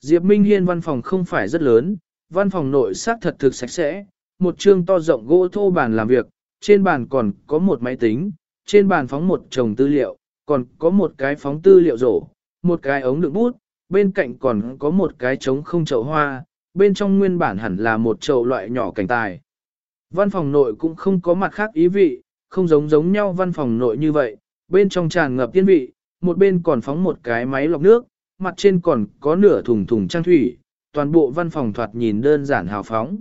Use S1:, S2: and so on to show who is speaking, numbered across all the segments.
S1: Diệp Minh Hiên văn phòng không phải rất lớn, văn phòng nội xác thật thực sạch sẽ, một chương to rộng gỗ thô bàn làm việc, trên bàn còn có một máy tính, trên bàn phóng một chồng tư liệu, còn có một cái phóng tư liệu rổ, một cái ống đựng bút, bên cạnh còn có một cái trống không chậu hoa, bên trong nguyên bản hẳn là một chậu loại nhỏ cảnh tài. Văn phòng nội cũng không có mặt khác ý vị, không giống giống nhau văn phòng nội như vậy, bên trong tràn ngập tiên vị, một bên còn phóng một cái máy lọc nước, mặt trên còn có nửa thùng thùng trang thủy, toàn bộ văn phòng thoạt nhìn đơn giản hào phóng.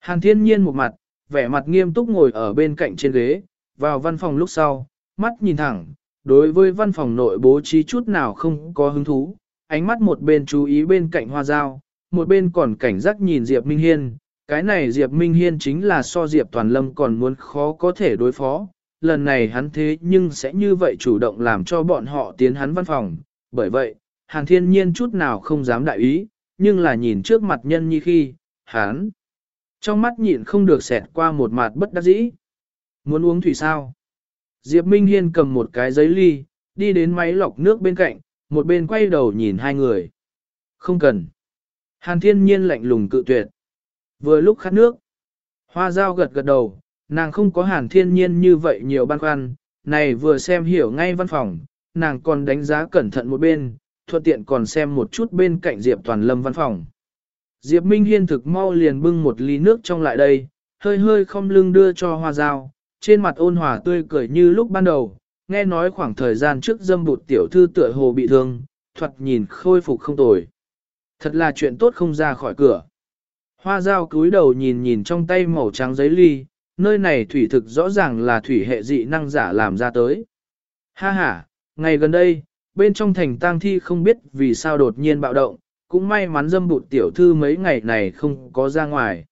S1: Hàn thiên nhiên một mặt, vẻ mặt nghiêm túc ngồi ở bên cạnh trên ghế, vào văn phòng lúc sau, mắt nhìn thẳng, đối với văn phòng nội bố trí chút nào không có hứng thú, ánh mắt một bên chú ý bên cạnh hoa dao, một bên còn cảnh giác nhìn Diệp Minh Hiên, cái này Diệp Minh Hiên chính là so Diệp Toàn Lâm còn muốn khó có thể đối phó, lần này hắn thế nhưng sẽ như vậy chủ động làm cho bọn họ tiến hắn văn phòng, bởi vậy, Hàn Thiên Nhiên chút nào không dám đại ý, nhưng là nhìn trước mặt nhân như khi, hắn trong mắt nhịn không được xẹt qua một mặt bất đắc dĩ. Muốn uống thủy sao? Diệp Minh Hiên cầm một cái giấy ly, đi đến máy lọc nước bên cạnh, một bên quay đầu nhìn hai người. Không cần. Hàn Thiên Nhiên lạnh lùng cự tuyệt. Vừa lúc khát nước, hoa dao gật gật đầu, nàng không có hàn thiên nhiên như vậy nhiều băn khoăn, này vừa xem hiểu ngay văn phòng, nàng còn đánh giá cẩn thận một bên, thuận tiện còn xem một chút bên cạnh Diệp Toàn Lâm văn phòng. Diệp Minh Hiên thực mau liền bưng một ly nước trong lại đây, hơi hơi không lưng đưa cho hoa dao, trên mặt ôn hòa tươi cười như lúc ban đầu, nghe nói khoảng thời gian trước dâm bụt tiểu thư tựa hồ bị thương, thuật nhìn khôi phục không tồi. Thật là chuyện tốt không ra khỏi cửa. Hoa dao cúi đầu nhìn nhìn trong tay màu trắng giấy ly, nơi này thủy thực rõ ràng là thủy hệ dị năng giả làm ra tới. Ha ha, ngày gần đây, bên trong thành tang thi không biết vì sao đột nhiên bạo động, cũng may mắn dâm bụt tiểu thư mấy ngày này không có ra ngoài.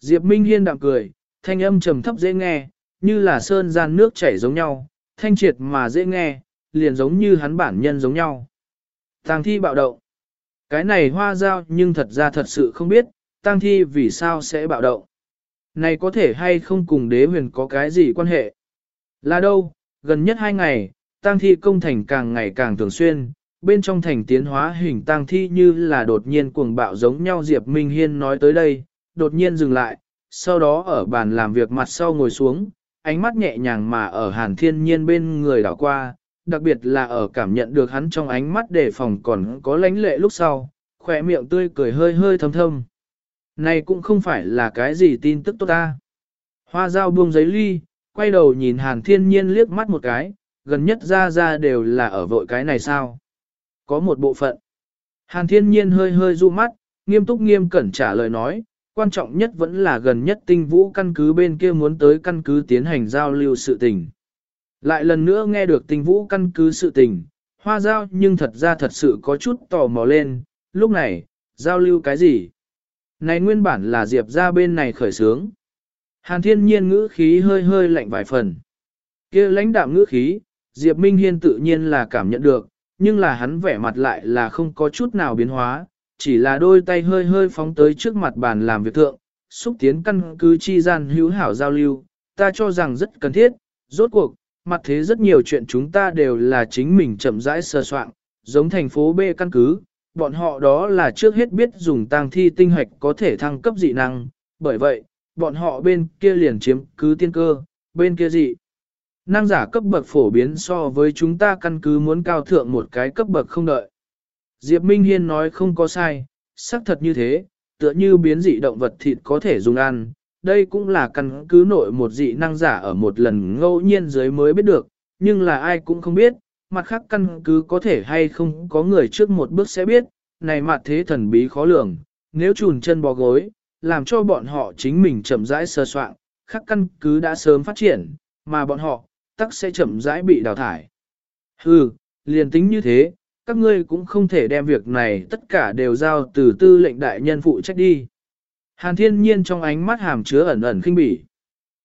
S1: Diệp Minh Hiên đạm cười, thanh âm trầm thấp dễ nghe, như là sơn gian nước chảy giống nhau, thanh triệt mà dễ nghe, liền giống như hắn bản nhân giống nhau. Tang thi bạo động. Cái này hoa dao nhưng thật ra thật sự không biết, tang thi vì sao sẽ bạo động. Này có thể hay không cùng đế huyền có cái gì quan hệ? Là đâu, gần nhất hai ngày, tang thi công thành càng ngày càng thường xuyên, bên trong thành tiến hóa hình tang thi như là đột nhiên cuồng bạo giống nhau Diệp Minh Hiên nói tới đây, đột nhiên dừng lại, sau đó ở bàn làm việc mặt sau ngồi xuống, ánh mắt nhẹ nhàng mà ở hàn thiên nhiên bên người đảo qua, đặc biệt là ở cảm nhận được hắn trong ánh mắt đề phòng còn có lánh lệ lúc sau, khỏe miệng tươi cười hơi hơi thâm thâm. Này cũng không phải là cái gì tin tức tốt ta. Hoa dao buông giấy ly, quay đầu nhìn hàn thiên nhiên liếc mắt một cái, gần nhất ra ra đều là ở vội cái này sao. Có một bộ phận. Hàn thiên nhiên hơi hơi du mắt, nghiêm túc nghiêm cẩn trả lời nói, quan trọng nhất vẫn là gần nhất tinh vũ căn cứ bên kia muốn tới căn cứ tiến hành giao lưu sự tình. Lại lần nữa nghe được tinh vũ căn cứ sự tình, hoa giao nhưng thật ra thật sự có chút tò mò lên, lúc này, giao lưu cái gì? Này nguyên bản là Diệp ra bên này khởi sướng. Hàn thiên nhiên ngữ khí hơi hơi lạnh vài phần. kia lãnh đạm ngữ khí, Diệp Minh Hiên tự nhiên là cảm nhận được, nhưng là hắn vẻ mặt lại là không có chút nào biến hóa, chỉ là đôi tay hơi hơi phóng tới trước mặt bàn làm việc thượng, xúc tiến căn cứ chi gian hữu hảo giao lưu, ta cho rằng rất cần thiết, rốt cuộc, mặt thế rất nhiều chuyện chúng ta đều là chính mình chậm rãi sơ soạn, giống thành phố B căn cứ, bọn họ đó là trước hết biết dùng tang thi tinh hoạch có thể thăng cấp dị năng, bởi vậy, bọn họ bên kia liền chiếm cứ tiên cơ, bên kia dị. Năng giả cấp bậc phổ biến so với chúng ta căn cứ muốn cao thượng một cái cấp bậc không đợi. Diệp Minh Hiên nói không có sai, xác thật như thế, tựa như biến dị động vật thịt có thể dùng ăn, đây cũng là căn cứ nội một dị năng giả ở một lần ngẫu nhiên dưới mới biết được, nhưng là ai cũng không biết, mặt khác căn cứ có thể hay không có người trước một bước sẽ biết, này mặt thế thần bí khó lường, nếu chùn chân bò gối, làm cho bọn họ chính mình chậm rãi sơ soạn, khác căn cứ đã sớm phát triển, mà bọn họ, tắc sẽ chậm rãi bị đào thải. Hừ, liền tính như thế, các ngươi cũng không thể đem việc này tất cả đều giao từ tư lệnh đại nhân phụ trách đi. Hàn thiên nhiên trong ánh mắt hàm chứa ẩn ẩn khinh bỉ.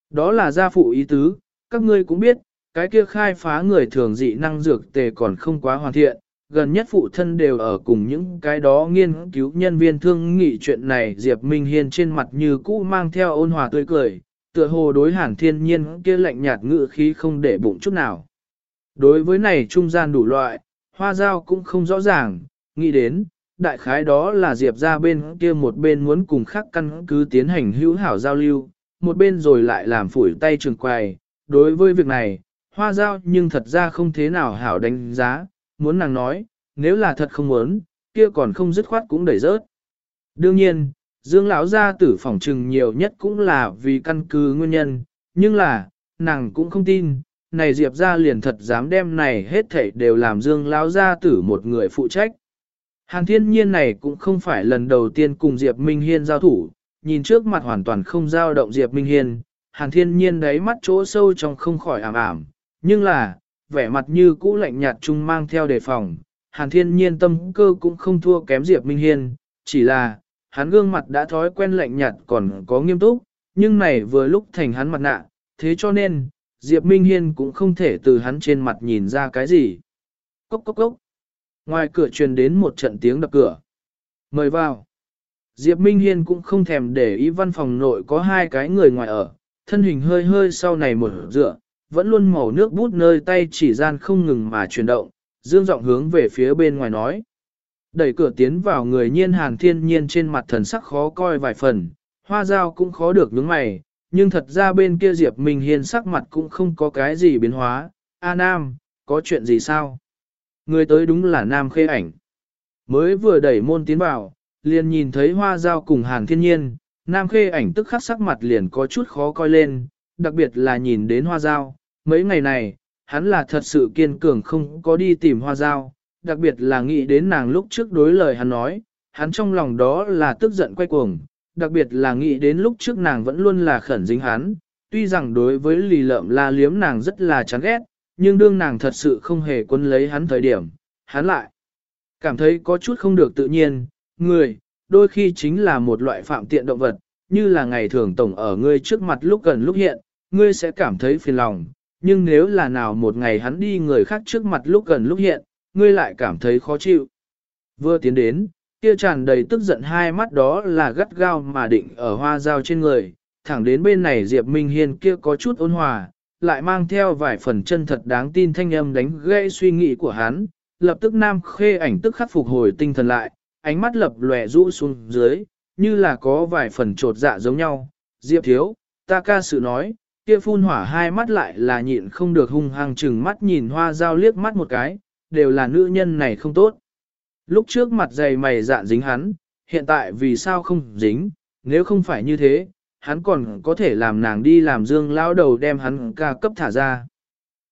S1: Đó là gia phụ ý tứ, các ngươi cũng biết, cái kia khai phá người thường dị năng dược tề còn không quá hoàn thiện, gần nhất phụ thân đều ở cùng những cái đó nghiên cứu nhân viên thương nghị chuyện này Diệp Minh Hiên trên mặt như cũ mang theo ôn hòa tươi cười, tựa hồ đối hàn thiên nhiên kia lạnh nhạt ngự khí không để bụng chút nào. Đối với này trung gian đủ loại, hoa giao cũng không rõ ràng, nghĩ đến, đại khái đó là Diệp ra bên kia một bên muốn cùng khác căn cứ tiến hành hữu hảo giao lưu, một bên rồi lại làm phủi tay trường quài. Đối với việc này, hoa giao nhưng thật ra không thế nào hảo đánh giá, muốn nàng nói, nếu là thật không muốn, kia còn không dứt khoát cũng đẩy rớt. Đương nhiên, Dương lão gia tử phỏng trừng nhiều nhất cũng là vì căn cứ nguyên nhân, nhưng là, nàng cũng không tin, này Diệp gia liền thật dám đem này hết thảy đều làm Dương lão gia tử một người phụ trách. Hàn thiên nhiên này cũng không phải lần đầu tiên cùng Diệp Minh Hiên giao thủ, nhìn trước mặt hoàn toàn không giao động Diệp Minh Hiên, hàn thiên nhiên đáy mắt chỗ sâu trong không khỏi ảm ảm, nhưng là, vẻ mặt như cũ lạnh nhạt chung mang theo đề phòng, hàn thiên nhiên tâm cơ cũng không thua kém Diệp Minh Hiên, chỉ là, hắn gương mặt đã thói quen lạnh nhạt còn có nghiêm túc, nhưng này vừa lúc thành hắn mặt nạ, thế cho nên, Diệp Minh Hiên cũng không thể từ hắn trên mặt nhìn ra cái gì. Cốc cốc cốc. Ngoài cửa truyền đến một trận tiếng đập cửa. Mời vào. Diệp Minh Hiên cũng không thèm để ý văn phòng nội có hai cái người ngoài ở, thân hình hơi hơi sau này một dựa, vẫn luôn màu nước bút nơi tay chỉ gian không ngừng mà chuyển động, dương giọng hướng về phía bên ngoài nói. Đẩy cửa tiến vào người nhiên hàn thiên nhiên trên mặt thần sắc khó coi vài phần, hoa dao cũng khó được nhướng mày, nhưng thật ra bên kia Diệp Minh Hiên sắc mặt cũng không có cái gì biến hóa. A Nam, có chuyện gì sao? Người tới đúng là Nam Khê ảnh. Mới vừa đẩy môn tiến vào, liền nhìn thấy hoa dao cùng hàn thiên nhiên, Nam Khê ảnh tức khắc sắc mặt liền có chút khó coi lên, đặc biệt là nhìn đến hoa dao. Mấy ngày này, hắn là thật sự kiên cường không có đi tìm hoa dao, đặc biệt là nghĩ đến nàng lúc trước đối lời hắn nói, hắn trong lòng đó là tức giận quay cuồng, đặc biệt là nghĩ đến lúc trước nàng vẫn luôn là khẩn dính hắn, tuy rằng đối với lì lợm la liếm nàng rất là chán ghét, nhưng đương nàng thật sự không hề quân lấy hắn thời điểm, hắn lại cảm thấy có chút không được tự nhiên, người, đôi khi chính là một loại phạm tiện động vật, như là ngày thường tổng ở ngươi trước mặt lúc gần lúc hiện, ngươi sẽ cảm thấy phiền lòng, nhưng nếu là nào một ngày hắn đi người khác trước mặt lúc gần lúc hiện, ngươi lại cảm thấy khó chịu. Vừa tiến đến, kia tràn đầy tức giận hai mắt đó là gắt gao mà định ở hoa dao trên người, thẳng đến bên này Diệp Minh Hiên kia có chút ôn hòa, lại mang theo vài phần chân thật đáng tin thanh âm đánh gãy suy nghĩ của hắn, lập tức nam khê ảnh tức khắc phục hồi tinh thần lại, ánh mắt lập lòe rũ xuống dưới, như là có vài phần trột dạ giống nhau, Diệp thiếu, ta ca sự nói, kia phun hỏa hai mắt lại là nhịn không được hung hăng chừng mắt nhìn hoa dao liếc mắt một cái, đều là nữ nhân này không tốt. Lúc trước mặt dày mày dạn dính hắn, hiện tại vì sao không dính, nếu không phải như thế, hắn còn có thể làm nàng đi làm dương lao đầu đem hắn ca cấp thả ra.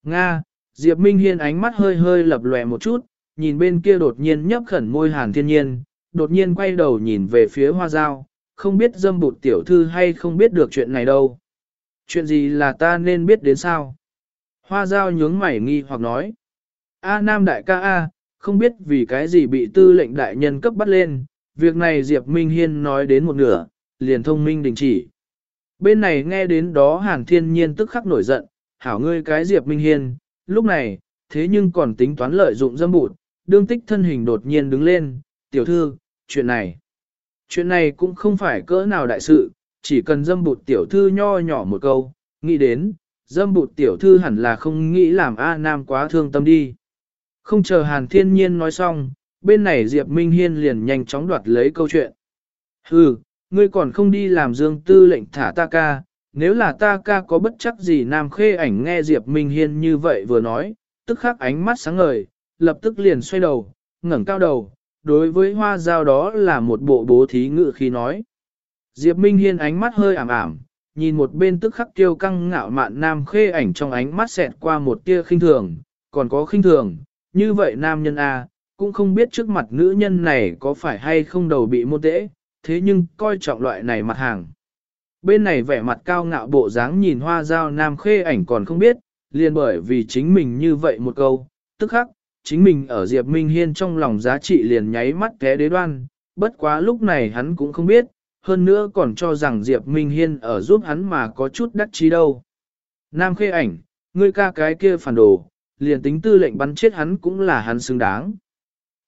S1: Nga, Diệp Minh Hiên ánh mắt hơi hơi lập lòe một chút, nhìn bên kia đột nhiên nhấp khẩn môi hàn thiên nhiên, đột nhiên quay đầu nhìn về phía hoa dao, không biết dâm bụt tiểu thư hay không biết được chuyện này đâu. Chuyện gì là ta nên biết đến sao? Hoa dao nhướng mày nghi hoặc nói. A Nam đại ca A, không biết vì cái gì bị tư lệnh đại nhân cấp bắt lên, việc này Diệp Minh Hiên nói đến một nửa, liền thông minh đình chỉ. Bên này nghe đến đó Hàn Thiên Nhiên tức khắc nổi giận, hảo ngươi cái Diệp Minh Hiên, lúc này, thế nhưng còn tính toán lợi dụng dâm bụt, đương tích thân hình đột nhiên đứng lên, tiểu thư, chuyện này. Chuyện này cũng không phải cỡ nào đại sự, chỉ cần dâm bụt tiểu thư nho nhỏ một câu, nghĩ đến, dâm bụt tiểu thư hẳn là không nghĩ làm A Nam quá thương tâm đi. Không chờ Hàn Thiên Nhiên nói xong, bên này Diệp Minh Hiên liền nhanh chóng đoạt lấy câu chuyện. Hừ, ngươi còn không đi làm dương tư lệnh thả ta ca, nếu là ta ca có bất chắc gì Nam Khê ảnh nghe Diệp Minh Hiên như vậy vừa nói, tức khắc ánh mắt sáng ngời, lập tức liền xoay đầu, ngẩng cao đầu, đối với hoa giao đó là một bộ bố thí ngự khi nói. Diệp Minh Hiên ánh mắt hơi ảm ảm, nhìn một bên tức khắc tiêu căng ngạo mạn Nam Khê ảnh trong ánh mắt xẹt qua một tia khinh thường, còn có khinh thường, như vậy nam nhân A, cũng không biết trước mặt nữ nhân này có phải hay không đầu bị môn tễ, thế nhưng coi trọng loại này mặt hàng. Bên này vẻ mặt cao ngạo bộ dáng nhìn hoa dao nam khê ảnh còn không biết, liền bởi vì chính mình như vậy một câu, tức khắc, chính mình ở Diệp Minh Hiên trong lòng giá trị liền nháy mắt té đế đoan, bất quá lúc này hắn cũng không biết, hơn nữa còn cho rằng Diệp Minh Hiên ở giúp hắn mà có chút đắc chí đâu. Nam khê ảnh, ngươi ca cái kia phản đồ, liền tính tư lệnh bắn chết hắn cũng là hắn xứng đáng.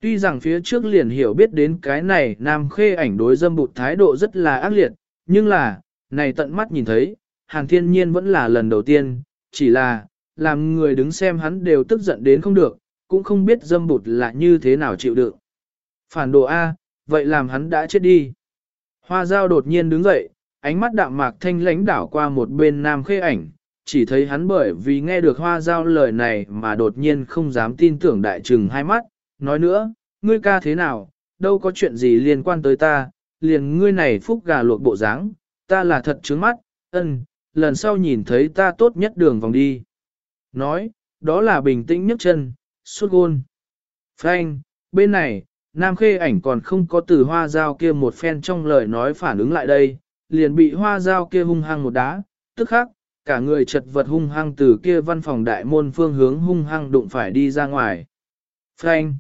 S1: Tuy rằng phía trước liền hiểu biết đến cái này nam khê ảnh đối dâm bụt thái độ rất là ác liệt, nhưng là, này tận mắt nhìn thấy, hàn thiên nhiên vẫn là lần đầu tiên, chỉ là, làm người đứng xem hắn đều tức giận đến không được, cũng không biết dâm bụt là như thế nào chịu đựng. Phản đồ A, vậy làm hắn đã chết đi. Hoa dao đột nhiên đứng dậy, ánh mắt đạm mạc thanh lãnh đảo qua một bên nam khê ảnh, chỉ thấy hắn bởi vì nghe được hoa giao lời này mà đột nhiên không dám tin tưởng đại trừng hai mắt, nói nữa, ngươi ca thế nào, đâu có chuyện gì liên quan tới ta, liền ngươi này phúc gà luộc bộ dáng, ta là thật trướng mắt, ân, lần sau nhìn thấy ta tốt nhất đường vòng đi. Nói, đó là bình tĩnh nhất chân, suốt gôn. Frank, bên này, Nam Khê ảnh còn không có từ hoa dao kia một phen trong lời nói phản ứng lại đây, liền bị hoa dao kia hung hăng một đá, tức khắc, cả người chật vật hung hăng từ kia văn phòng đại môn phương hướng hung hăng đụng phải đi ra ngoài. Frank!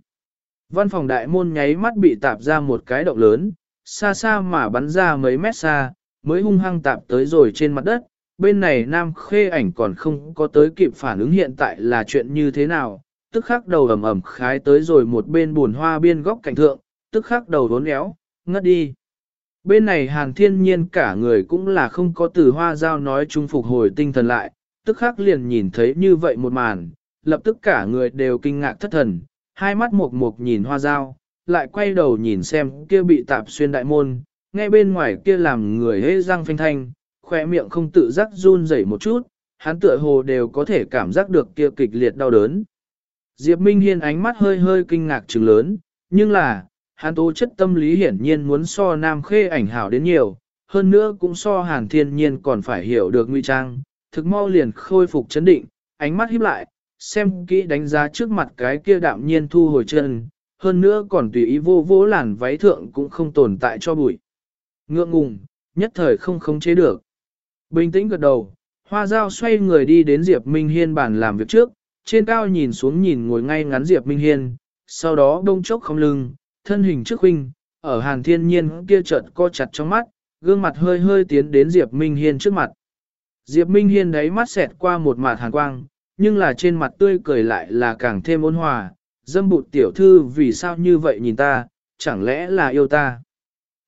S1: Văn phòng đại môn nháy mắt bị tạp ra một cái động lớn, xa xa mà bắn ra mấy mét xa, mới hung hăng tạp tới rồi trên mặt đất. Bên này Nam Khê ảnh còn không có tới kịp phản ứng hiện tại là chuyện như thế nào, tức khắc đầu ẩm ẩm khái tới rồi một bên buồn hoa biên góc cảnh thượng, tức khắc đầu đốn éo, ngất đi. Bên này hàn thiên nhiên cả người cũng là không có từ hoa giao nói chung phục hồi tinh thần lại, tức khắc liền nhìn thấy như vậy một màn, lập tức cả người đều kinh ngạc thất thần, hai mắt mộc mộc nhìn hoa giao, lại quay đầu nhìn xem kia bị tạp xuyên đại môn, ngay bên ngoài kia làm người hế răng phanh thanh, khỏe miệng không tự giác run rẩy một chút, hắn tựa hồ đều có thể cảm giác được kia kịch liệt đau đớn. Diệp Minh Hiên ánh mắt hơi hơi kinh ngạc trừng lớn, nhưng là, hắn tố chất tâm lý hiển nhiên muốn so nam khê ảnh hảo đến nhiều, hơn nữa cũng so hàn thiên nhiên còn phải hiểu được nguy trang, thực mau liền khôi phục chấn định, ánh mắt híp lại, xem kỹ đánh giá trước mặt cái kia đạm nhiên thu hồi chân, hơn nữa còn tùy ý vô vô làn váy thượng cũng không tồn tại cho bụi. Ngượng ngùng, nhất thời không khống chế được. Bình tĩnh gật đầu, hoa dao xoay người đi đến Diệp Minh Hiên bàn làm việc trước, trên cao nhìn xuống nhìn ngồi ngay ngắn Diệp Minh Hiên, sau đó đông chốc không lưng, thân hình trước huynh, ở hàn thiên nhiên kia chợt co chặt trong mắt, gương mặt hơi hơi tiến đến Diệp Minh Hiên trước mặt. Diệp Minh Hiên đáy mắt xẹt qua một mặt hàn quang, nhưng là trên mặt tươi cười lại là càng thêm ôn hòa, dâm bụt tiểu thư vì sao như vậy nhìn ta, chẳng lẽ là yêu ta.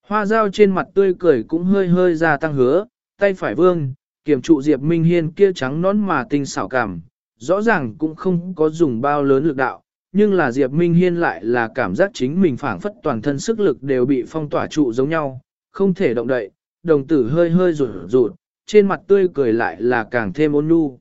S1: Hoa dao trên mặt tươi cười cũng hơi hơi ra tăng hứa, tay phải vương, kiểm trụ Diệp Minh Hiên kia trắng nón mà tinh xảo cảm, rõ ràng cũng không có dùng bao lớn lực đạo, nhưng là Diệp Minh Hiên lại là cảm giác chính mình phản phất toàn thân sức lực đều bị phong tỏa trụ giống nhau, không thể động đậy, đồng tử hơi hơi rụt rụt, trên mặt tươi cười lại là càng thêm ôn nhu.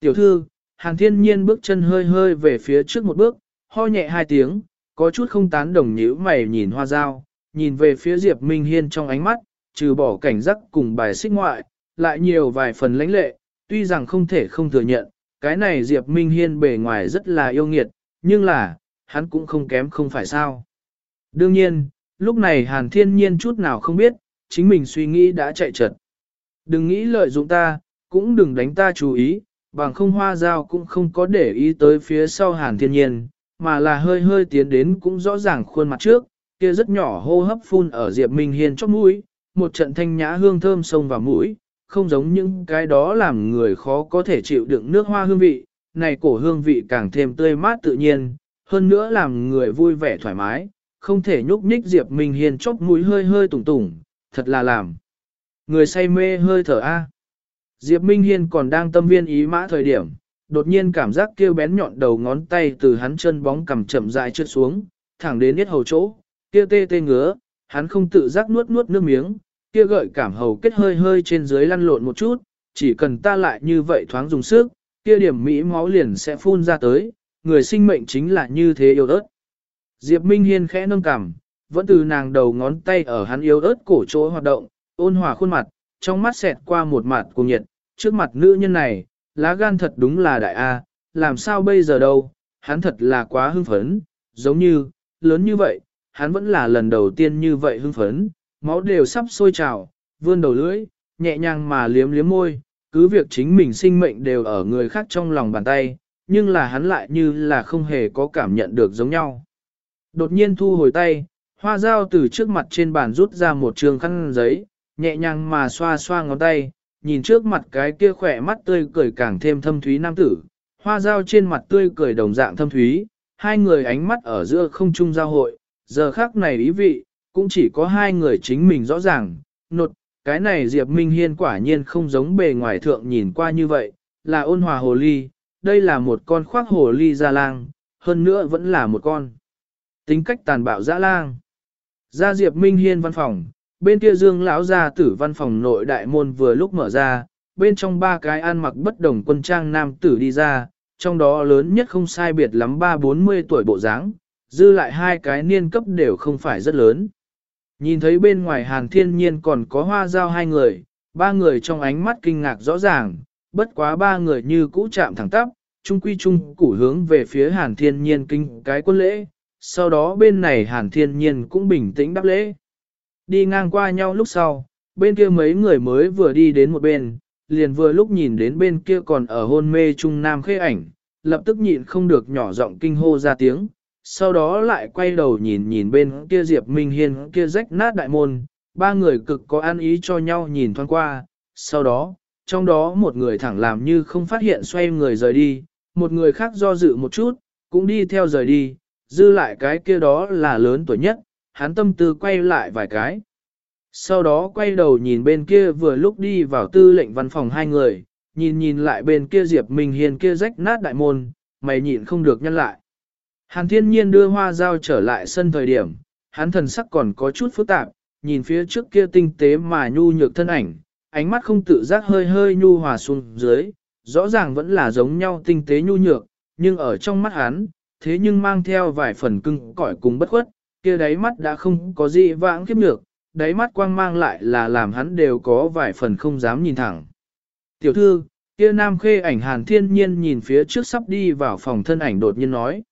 S1: Tiểu thư, hàng Thiên Nhiên bước chân hơi hơi về phía trước một bước, ho nhẹ hai tiếng, có chút không tán đồng nhíu mày nhìn hoa dao, nhìn về phía Diệp Minh Hiên trong ánh mắt, trừ bỏ cảnh giác cùng bài xích ngoại, lại nhiều vài phần lãnh lệ, tuy rằng không thể không thừa nhận, cái này Diệp Minh Hiên bề ngoài rất là yêu nghiệt, nhưng là, hắn cũng không kém không phải sao. Đương nhiên, lúc này Hàn Thiên Nhiên chút nào không biết, chính mình suy nghĩ đã chạy trật. Đừng nghĩ lợi dụng ta, cũng đừng đánh ta chú ý, bằng không hoa dao cũng không có để ý tới phía sau Hàn Thiên Nhiên, mà là hơi hơi tiến đến cũng rõ ràng khuôn mặt trước, kia rất nhỏ hô hấp phun ở Diệp Minh Hiên chóp mũi, một trận thanh nhã hương thơm sông vào mũi, không giống những cái đó làm người khó có thể chịu đựng nước hoa hương vị, này cổ hương vị càng thêm tươi mát tự nhiên, hơn nữa làm người vui vẻ thoải mái, không thể nhúc nhích Diệp Minh Hiên chốc mũi hơi hơi tủng tủng, thật là làm. Người say mê hơi thở A. Diệp Minh Hiên còn đang tâm viên ý mã thời điểm, đột nhiên cảm giác kêu bén nhọn đầu ngón tay từ hắn chân bóng cầm chậm rãi trượt xuống, thẳng đến hết hầu chỗ, kia tê tê ngứa, hắn không tự giác nuốt nuốt nước miếng, kia gợi cảm hầu kết hơi hơi trên dưới lăn lộn một chút, chỉ cần ta lại như vậy thoáng dùng sức, kia điểm mỹ máu liền sẽ phun ra tới, người sinh mệnh chính là như thế yêu ớt. Diệp Minh Hiên khẽ nâng cằm, vẫn từ nàng đầu ngón tay ở hắn yếu ớt cổ chỗ hoạt động, ôn hòa khuôn mặt, trong mắt xẹt qua một mặt cùng nhiệt, trước mặt nữ nhân này, lá gan thật đúng là đại A, làm sao bây giờ đâu, hắn thật là quá hưng phấn, giống như, lớn như vậy, hắn vẫn là lần đầu tiên như vậy hưng phấn, máu đều sắp sôi trào, vươn đầu lưỡi, nhẹ nhàng mà liếm liếm môi, cứ việc chính mình sinh mệnh đều ở người khác trong lòng bàn tay, nhưng là hắn lại như là không hề có cảm nhận được giống nhau. Đột nhiên thu hồi tay, hoa dao từ trước mặt trên bàn rút ra một trường khăn giấy, nhẹ nhàng mà xoa xoa ngón tay, nhìn trước mặt cái kia khỏe mắt tươi cười càng thêm thâm thúy nam tử, hoa dao trên mặt tươi cười đồng dạng thâm thúy, hai người ánh mắt ở giữa không trung giao hội, giờ khác này ý vị, cũng chỉ có hai người chính mình rõ ràng, nột, cái này Diệp Minh Hiên quả nhiên không giống bề ngoài thượng nhìn qua như vậy, là ôn hòa hồ ly, đây là một con khoác hồ ly ra lang, hơn nữa vẫn là một con. Tính cách tàn bạo dã lang. Ra Diệp Minh Hiên văn phòng, bên kia Dương lão gia tử văn phòng nội đại môn vừa lúc mở ra, bên trong ba cái ăn mặc bất đồng quân trang nam tử đi ra, trong đó lớn nhất không sai biệt lắm ba bốn mươi tuổi bộ dáng, dư lại hai cái niên cấp đều không phải rất lớn. Nhìn thấy bên ngoài hàn thiên nhiên còn có hoa giao hai người, ba người trong ánh mắt kinh ngạc rõ ràng, bất quá ba người như cũ chạm thẳng tắp, trung quy trung củ hướng về phía hàn thiên nhiên kinh cái quân lễ, sau đó bên này hàn thiên nhiên cũng bình tĩnh đáp lễ. Đi ngang qua nhau lúc sau, bên kia mấy người mới vừa đi đến một bên, liền vừa lúc nhìn đến bên kia còn ở hôn mê trung nam khê ảnh, lập tức nhịn không được nhỏ giọng kinh hô ra tiếng, sau đó lại quay đầu nhìn nhìn bên kia Diệp Minh Hiên kia rách nát đại môn, ba người cực có an ý cho nhau nhìn thoáng qua, sau đó, trong đó một người thẳng làm như không phát hiện xoay người rời đi, một người khác do dự một chút, cũng đi theo rời đi, dư lại cái kia đó là lớn tuổi nhất, hắn tâm tư quay lại vài cái. Sau đó quay đầu nhìn bên kia vừa lúc đi vào tư lệnh văn phòng hai người, nhìn nhìn lại bên kia Diệp Minh Hiền kia rách nát đại môn, mày nhịn không được nhăn lại. Hàn thiên nhiên đưa hoa dao trở lại sân thời điểm, hắn thần sắc còn có chút phức tạp, nhìn phía trước kia tinh tế mà nhu nhược thân ảnh, ánh mắt không tự giác hơi hơi nhu hòa xuống dưới, rõ ràng vẫn là giống nhau tinh tế nhu nhược, nhưng ở trong mắt hắn, thế nhưng mang theo vài phần cưng cỏi cùng bất khuất, kia đáy mắt đã không có gì vãng kiếp nhược, đáy mắt quang mang lại là làm hắn đều có vài phần không dám nhìn thẳng. Tiểu thư, kia nam khê ảnh hàn thiên nhiên nhìn phía trước sắp đi vào phòng thân ảnh đột nhiên nói.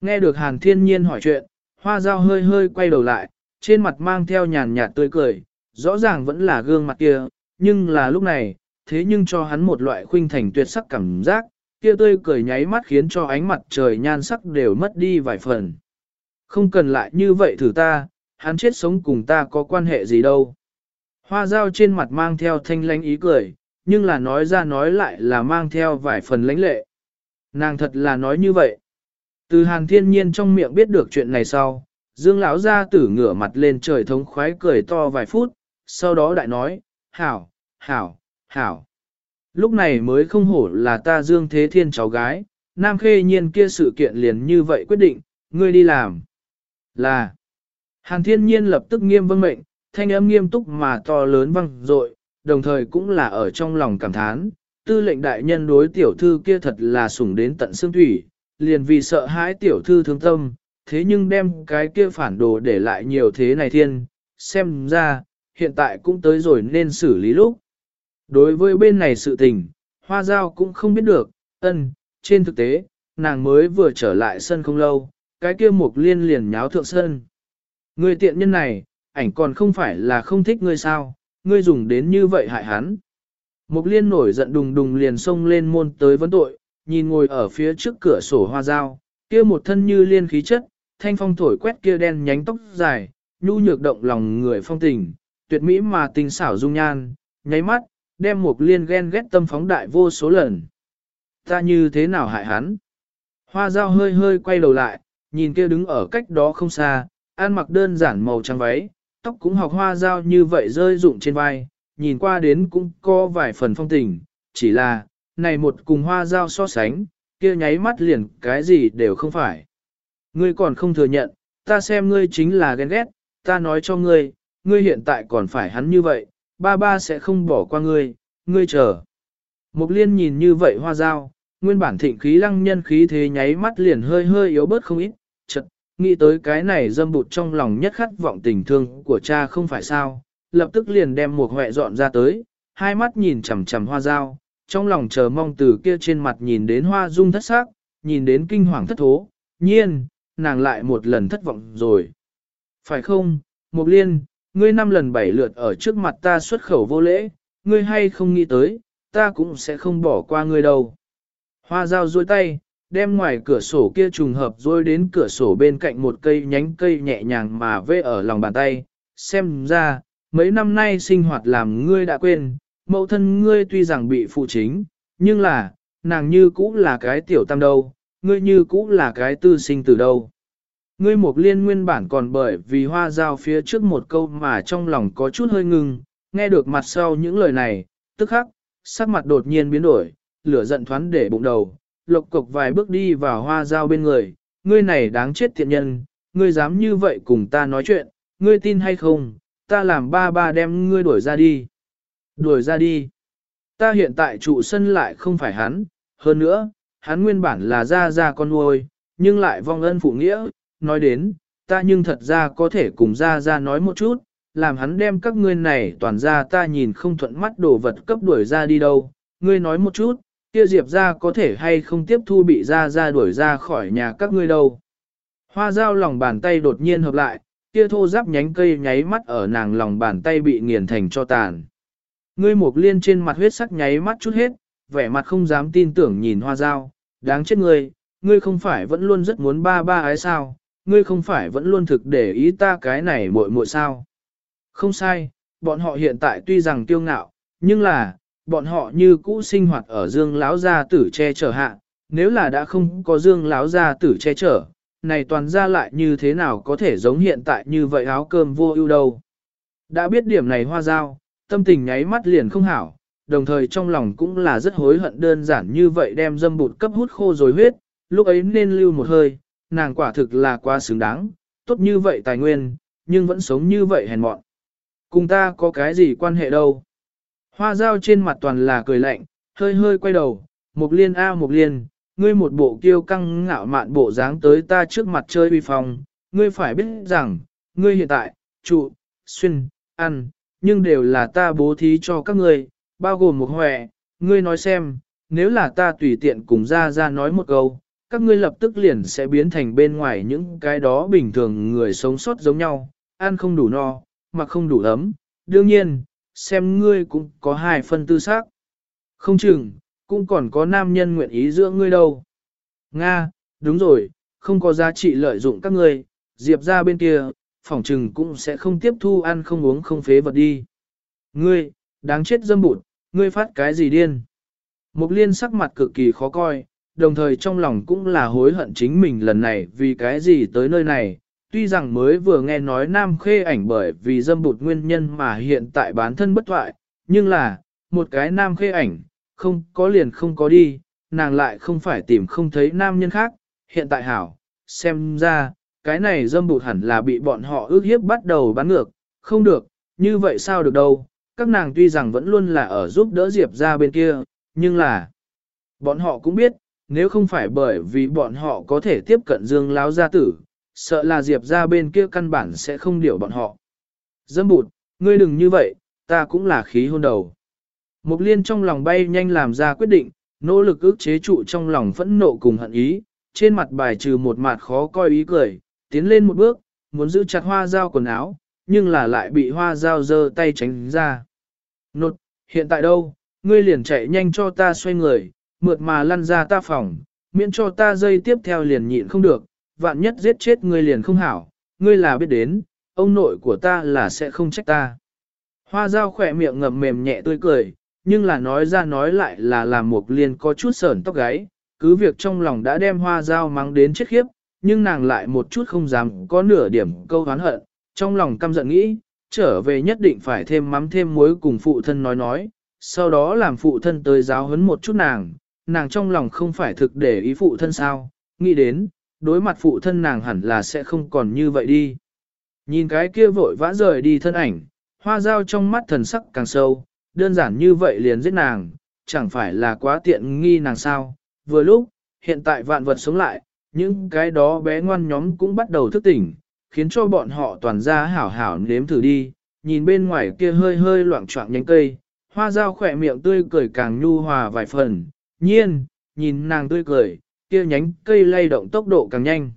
S1: Nghe được hàn thiên nhiên hỏi chuyện, hoa dao hơi hơi quay đầu lại, trên mặt mang theo nhàn nhạt tươi cười, rõ ràng vẫn là gương mặt kia, nhưng là lúc này, thế nhưng cho hắn một loại khuynh thành tuyệt sắc cảm giác, kia tươi cười nháy mắt khiến cho ánh mặt trời nhan sắc đều mất đi vài phần. Không cần lại như vậy thử ta, hắn chết sống cùng ta có quan hệ gì đâu. Hoa dao trên mặt mang theo thanh lánh ý cười, nhưng là nói ra nói lại là mang theo vài phần lãnh lệ. Nàng thật là nói như vậy. Từ hàn thiên nhiên trong miệng biết được chuyện này sau, dương lão ra tử ngửa mặt lên trời thống khoái cười to vài phút, sau đó đại nói, hảo, hảo, hảo. Lúc này mới không hổ là ta dương thế thiên cháu gái, nam khê nhiên kia sự kiện liền như vậy quyết định, ngươi đi làm. Là, hàn thiên nhiên lập tức nghiêm vâng mệnh, thanh âm nghiêm túc mà to lớn vang dội, đồng thời cũng là ở trong lòng cảm thán, tư lệnh đại nhân đối tiểu thư kia thật là sủng đến tận xương thủy, liền vì sợ hãi tiểu thư thương tâm, thế nhưng đem cái kia phản đồ để lại nhiều thế này thiên, xem ra, hiện tại cũng tới rồi nên xử lý lúc. Đối với bên này sự tình, hoa giao cũng không biết được, ân, trên thực tế, nàng mới vừa trở lại sân không lâu, cái kia mục liên liền nháo thượng sân. Người tiện nhân này, ảnh còn không phải là không thích ngươi sao, ngươi dùng đến như vậy hại hắn. Mục liên nổi giận đùng đùng liền xông lên môn tới vấn tội, nhìn ngồi ở phía trước cửa sổ hoa dao, kia một thân như liên khí chất, thanh phong thổi quét kia đen nhánh tóc dài, nhu nhược động lòng người phong tình, tuyệt mỹ mà tình xảo dung nhan, nháy mắt, đem một liên ghen ghét tâm phóng đại vô số lần. Ta như thế nào hại hắn? Hoa dao hơi hơi quay đầu lại, nhìn kia đứng ở cách đó không xa, ăn mặc đơn giản màu trắng váy, tóc cũng học hoa dao như vậy rơi rụng trên vai, nhìn qua đến cũng có vài phần phong tình, chỉ là, này một cùng hoa dao so sánh, kia nháy mắt liền cái gì đều không phải. Ngươi còn không thừa nhận, ta xem ngươi chính là ghen ghét, ta nói cho ngươi, ngươi hiện tại còn phải hắn như vậy, ba ba sẽ không bỏ qua ngươi, ngươi chờ. Mục liên nhìn như vậy hoa dao, nguyên bản thịnh khí lăng nhân khí thế nháy mắt liền hơi hơi yếu bớt không ít, chật, nghĩ tới cái này dâm bụt trong lòng nhất khát vọng tình thương của cha không phải sao, lập tức liền đem một huệ dọn ra tới, hai mắt nhìn chằm chằm hoa dao, trong lòng chờ mong từ kia trên mặt nhìn đến hoa dung thất sắc, nhìn đến kinh hoàng thất thố, nhiên, nàng lại một lần thất vọng rồi. Phải không, Mục Liên, ngươi năm lần bảy lượt ở trước mặt ta xuất khẩu vô lễ, ngươi hay không nghĩ tới, ta cũng sẽ không bỏ qua ngươi đâu. Hoa dao duỗi tay, đem ngoài cửa sổ kia trùng hợp rồi đến cửa sổ bên cạnh một cây nhánh cây nhẹ nhàng mà vê ở lòng bàn tay, xem ra, mấy năm nay sinh hoạt làm ngươi đã quên, mẫu thân ngươi tuy rằng bị phụ chính, nhưng là, nàng như cũ là cái tiểu tam đâu, ngươi như cũ là cái tư sinh từ đâu. Ngươi một liên nguyên bản còn bởi vì hoa giao phía trước một câu mà trong lòng có chút hơi ngưng, nghe được mặt sau những lời này, tức khắc, sắc mặt đột nhiên biến đổi, lửa giận thoáng để bụng đầu, lộc cục vài bước đi vào hoa giao bên người, ngươi này đáng chết thiện nhân, ngươi dám như vậy cùng ta nói chuyện, ngươi tin hay không, ta làm ba ba đem ngươi đuổi ra đi. Đuổi ra đi. Ta hiện tại trụ sân lại không phải hắn, hơn nữa, hắn nguyên bản là ra ra con nuôi, nhưng lại vong ân phụ nghĩa, nói đến, ta nhưng thật ra có thể cùng ra ra nói một chút, làm hắn đem các ngươi này toàn ra ta nhìn không thuận mắt đồ vật cấp đuổi ra đi đâu, ngươi nói một chút, kia diệp ra có thể hay không tiếp thu bị ra ra đuổi ra khỏi nhà các ngươi đâu. Hoa dao lòng bàn tay đột nhiên hợp lại, kia thô giáp nhánh cây nháy mắt ở nàng lòng bàn tay bị nghiền thành cho tàn. Ngươi mục liên trên mặt huyết sắc nháy mắt chút hết, vẻ mặt không dám tin tưởng nhìn hoa dao, đáng chết ngươi, ngươi không phải vẫn luôn rất muốn ba ba ái sao, ngươi không phải vẫn luôn thực để ý ta cái này muội muội sao. Không sai, bọn họ hiện tại tuy rằng tiêu ngạo, nhưng là, bọn họ như cũ sinh hoạt ở dương lão gia tử che chở hạ, nếu là đã không có dương lão gia tử che chở, này toàn ra lại như thế nào có thể giống hiện tại như vậy áo cơm vô ưu đâu. Đã biết điểm này hoa dao, tâm tình nháy mắt liền không hảo, đồng thời trong lòng cũng là rất hối hận đơn giản như vậy đem dâm bụt cấp hút khô rồi huyết, lúc ấy nên lưu một hơi, nàng quả thực là quá xứng đáng, tốt như vậy tài nguyên, nhưng vẫn sống như vậy hèn mọn. Cùng ta có cái gì quan hệ đâu. Hoa dao trên mặt toàn là cười lạnh, hơi hơi quay đầu, Mục Liên a Mục Liên, ngươi một bộ kiêu căng ngạo mạn bộ dáng tới ta trước mặt chơi uy phong, ngươi phải biết rằng, ngươi hiện tại, trụ, xuyên, ăn, nhưng đều là ta bố thí cho các ngươi, bao gồm một hòe, ngươi nói xem, nếu là ta tùy tiện cùng ra ra nói một câu, các ngươi lập tức liền sẽ biến thành bên ngoài những cái đó bình thường người sống sót giống nhau, ăn không đủ no, mặc không đủ ấm, đương nhiên, xem ngươi cũng có hai phân tư xác. Không chừng, cũng còn có nam nhân nguyện ý giữa ngươi đâu. Nga, đúng rồi, không có giá trị lợi dụng các ngươi, diệp ra bên kia, phỏng chừng cũng sẽ không tiếp thu ăn không uống không phế vật đi. Ngươi, đáng chết dâm bụt, ngươi phát cái gì điên? Mục liên sắc mặt cực kỳ khó coi, đồng thời trong lòng cũng là hối hận chính mình lần này vì cái gì tới nơi này. Tuy rằng mới vừa nghe nói nam khê ảnh bởi vì dâm bụt nguyên nhân mà hiện tại bán thân bất thoại, nhưng là, một cái nam khê ảnh, không có liền không có đi, nàng lại không phải tìm không thấy nam nhân khác, hiện tại hảo, xem ra, cái này dâm bụt hẳn là bị bọn họ ước hiếp bắt đầu bán ngược, không được, như vậy sao được đâu, các nàng tuy rằng vẫn luôn là ở giúp đỡ Diệp ra bên kia, nhưng là, bọn họ cũng biết, nếu không phải bởi vì bọn họ có thể tiếp cận dương láo gia tử, sợ là Diệp ra bên kia căn bản sẽ không điều bọn họ. Dâm bụt, ngươi đừng như vậy, ta cũng là khí hôn đầu. Mục liên trong lòng bay nhanh làm ra quyết định, nỗ lực ước chế trụ trong lòng phẫn nộ cùng hận ý, trên mặt bài trừ một mặt khó coi ý cười, tiến lên một bước, muốn giữ chặt hoa dao quần áo, nhưng là lại bị hoa dao giơ tay tránh ra. Nột, hiện tại đâu, ngươi liền chạy nhanh cho ta xoay người, mượt mà lăn ra ta phòng, miễn cho ta dây tiếp theo liền nhịn không được, vạn nhất giết chết ngươi liền không hảo, ngươi là biết đến, ông nội của ta là sẽ không trách ta. Hoa dao khỏe miệng ngậm mềm nhẹ tươi cười, nhưng là nói ra nói lại là làm một liên có chút sởn tóc gáy, cứ việc trong lòng đã đem hoa dao mắng đến chết khiếp, nhưng nàng lại một chút không dám có nửa điểm câu hán hận, trong lòng căm giận nghĩ, trở về nhất định phải thêm mắm thêm muối cùng phụ thân nói nói, sau đó làm phụ thân tới giáo huấn một chút nàng, nàng trong lòng không phải thực để ý phụ thân sao, nghĩ đến, đối mặt phụ thân nàng hẳn là sẽ không còn như vậy đi. Nhìn cái kia vội vã rời đi thân ảnh, hoa dao trong mắt thần sắc càng sâu, đơn giản như vậy liền giết nàng, chẳng phải là quá tiện nghi nàng sao. Vừa lúc, hiện tại vạn vật sống lại, những cái đó bé ngoan nhóm cũng bắt đầu thức tỉnh, khiến cho bọn họ toàn ra hảo hảo nếm thử đi, nhìn bên ngoài kia hơi hơi loạn trọng nhánh cây, hoa dao khỏe miệng tươi cười càng nhu hòa vài phần, nhiên, nhìn nàng tươi cười, kia nhánh cây lay động tốc độ càng nhanh.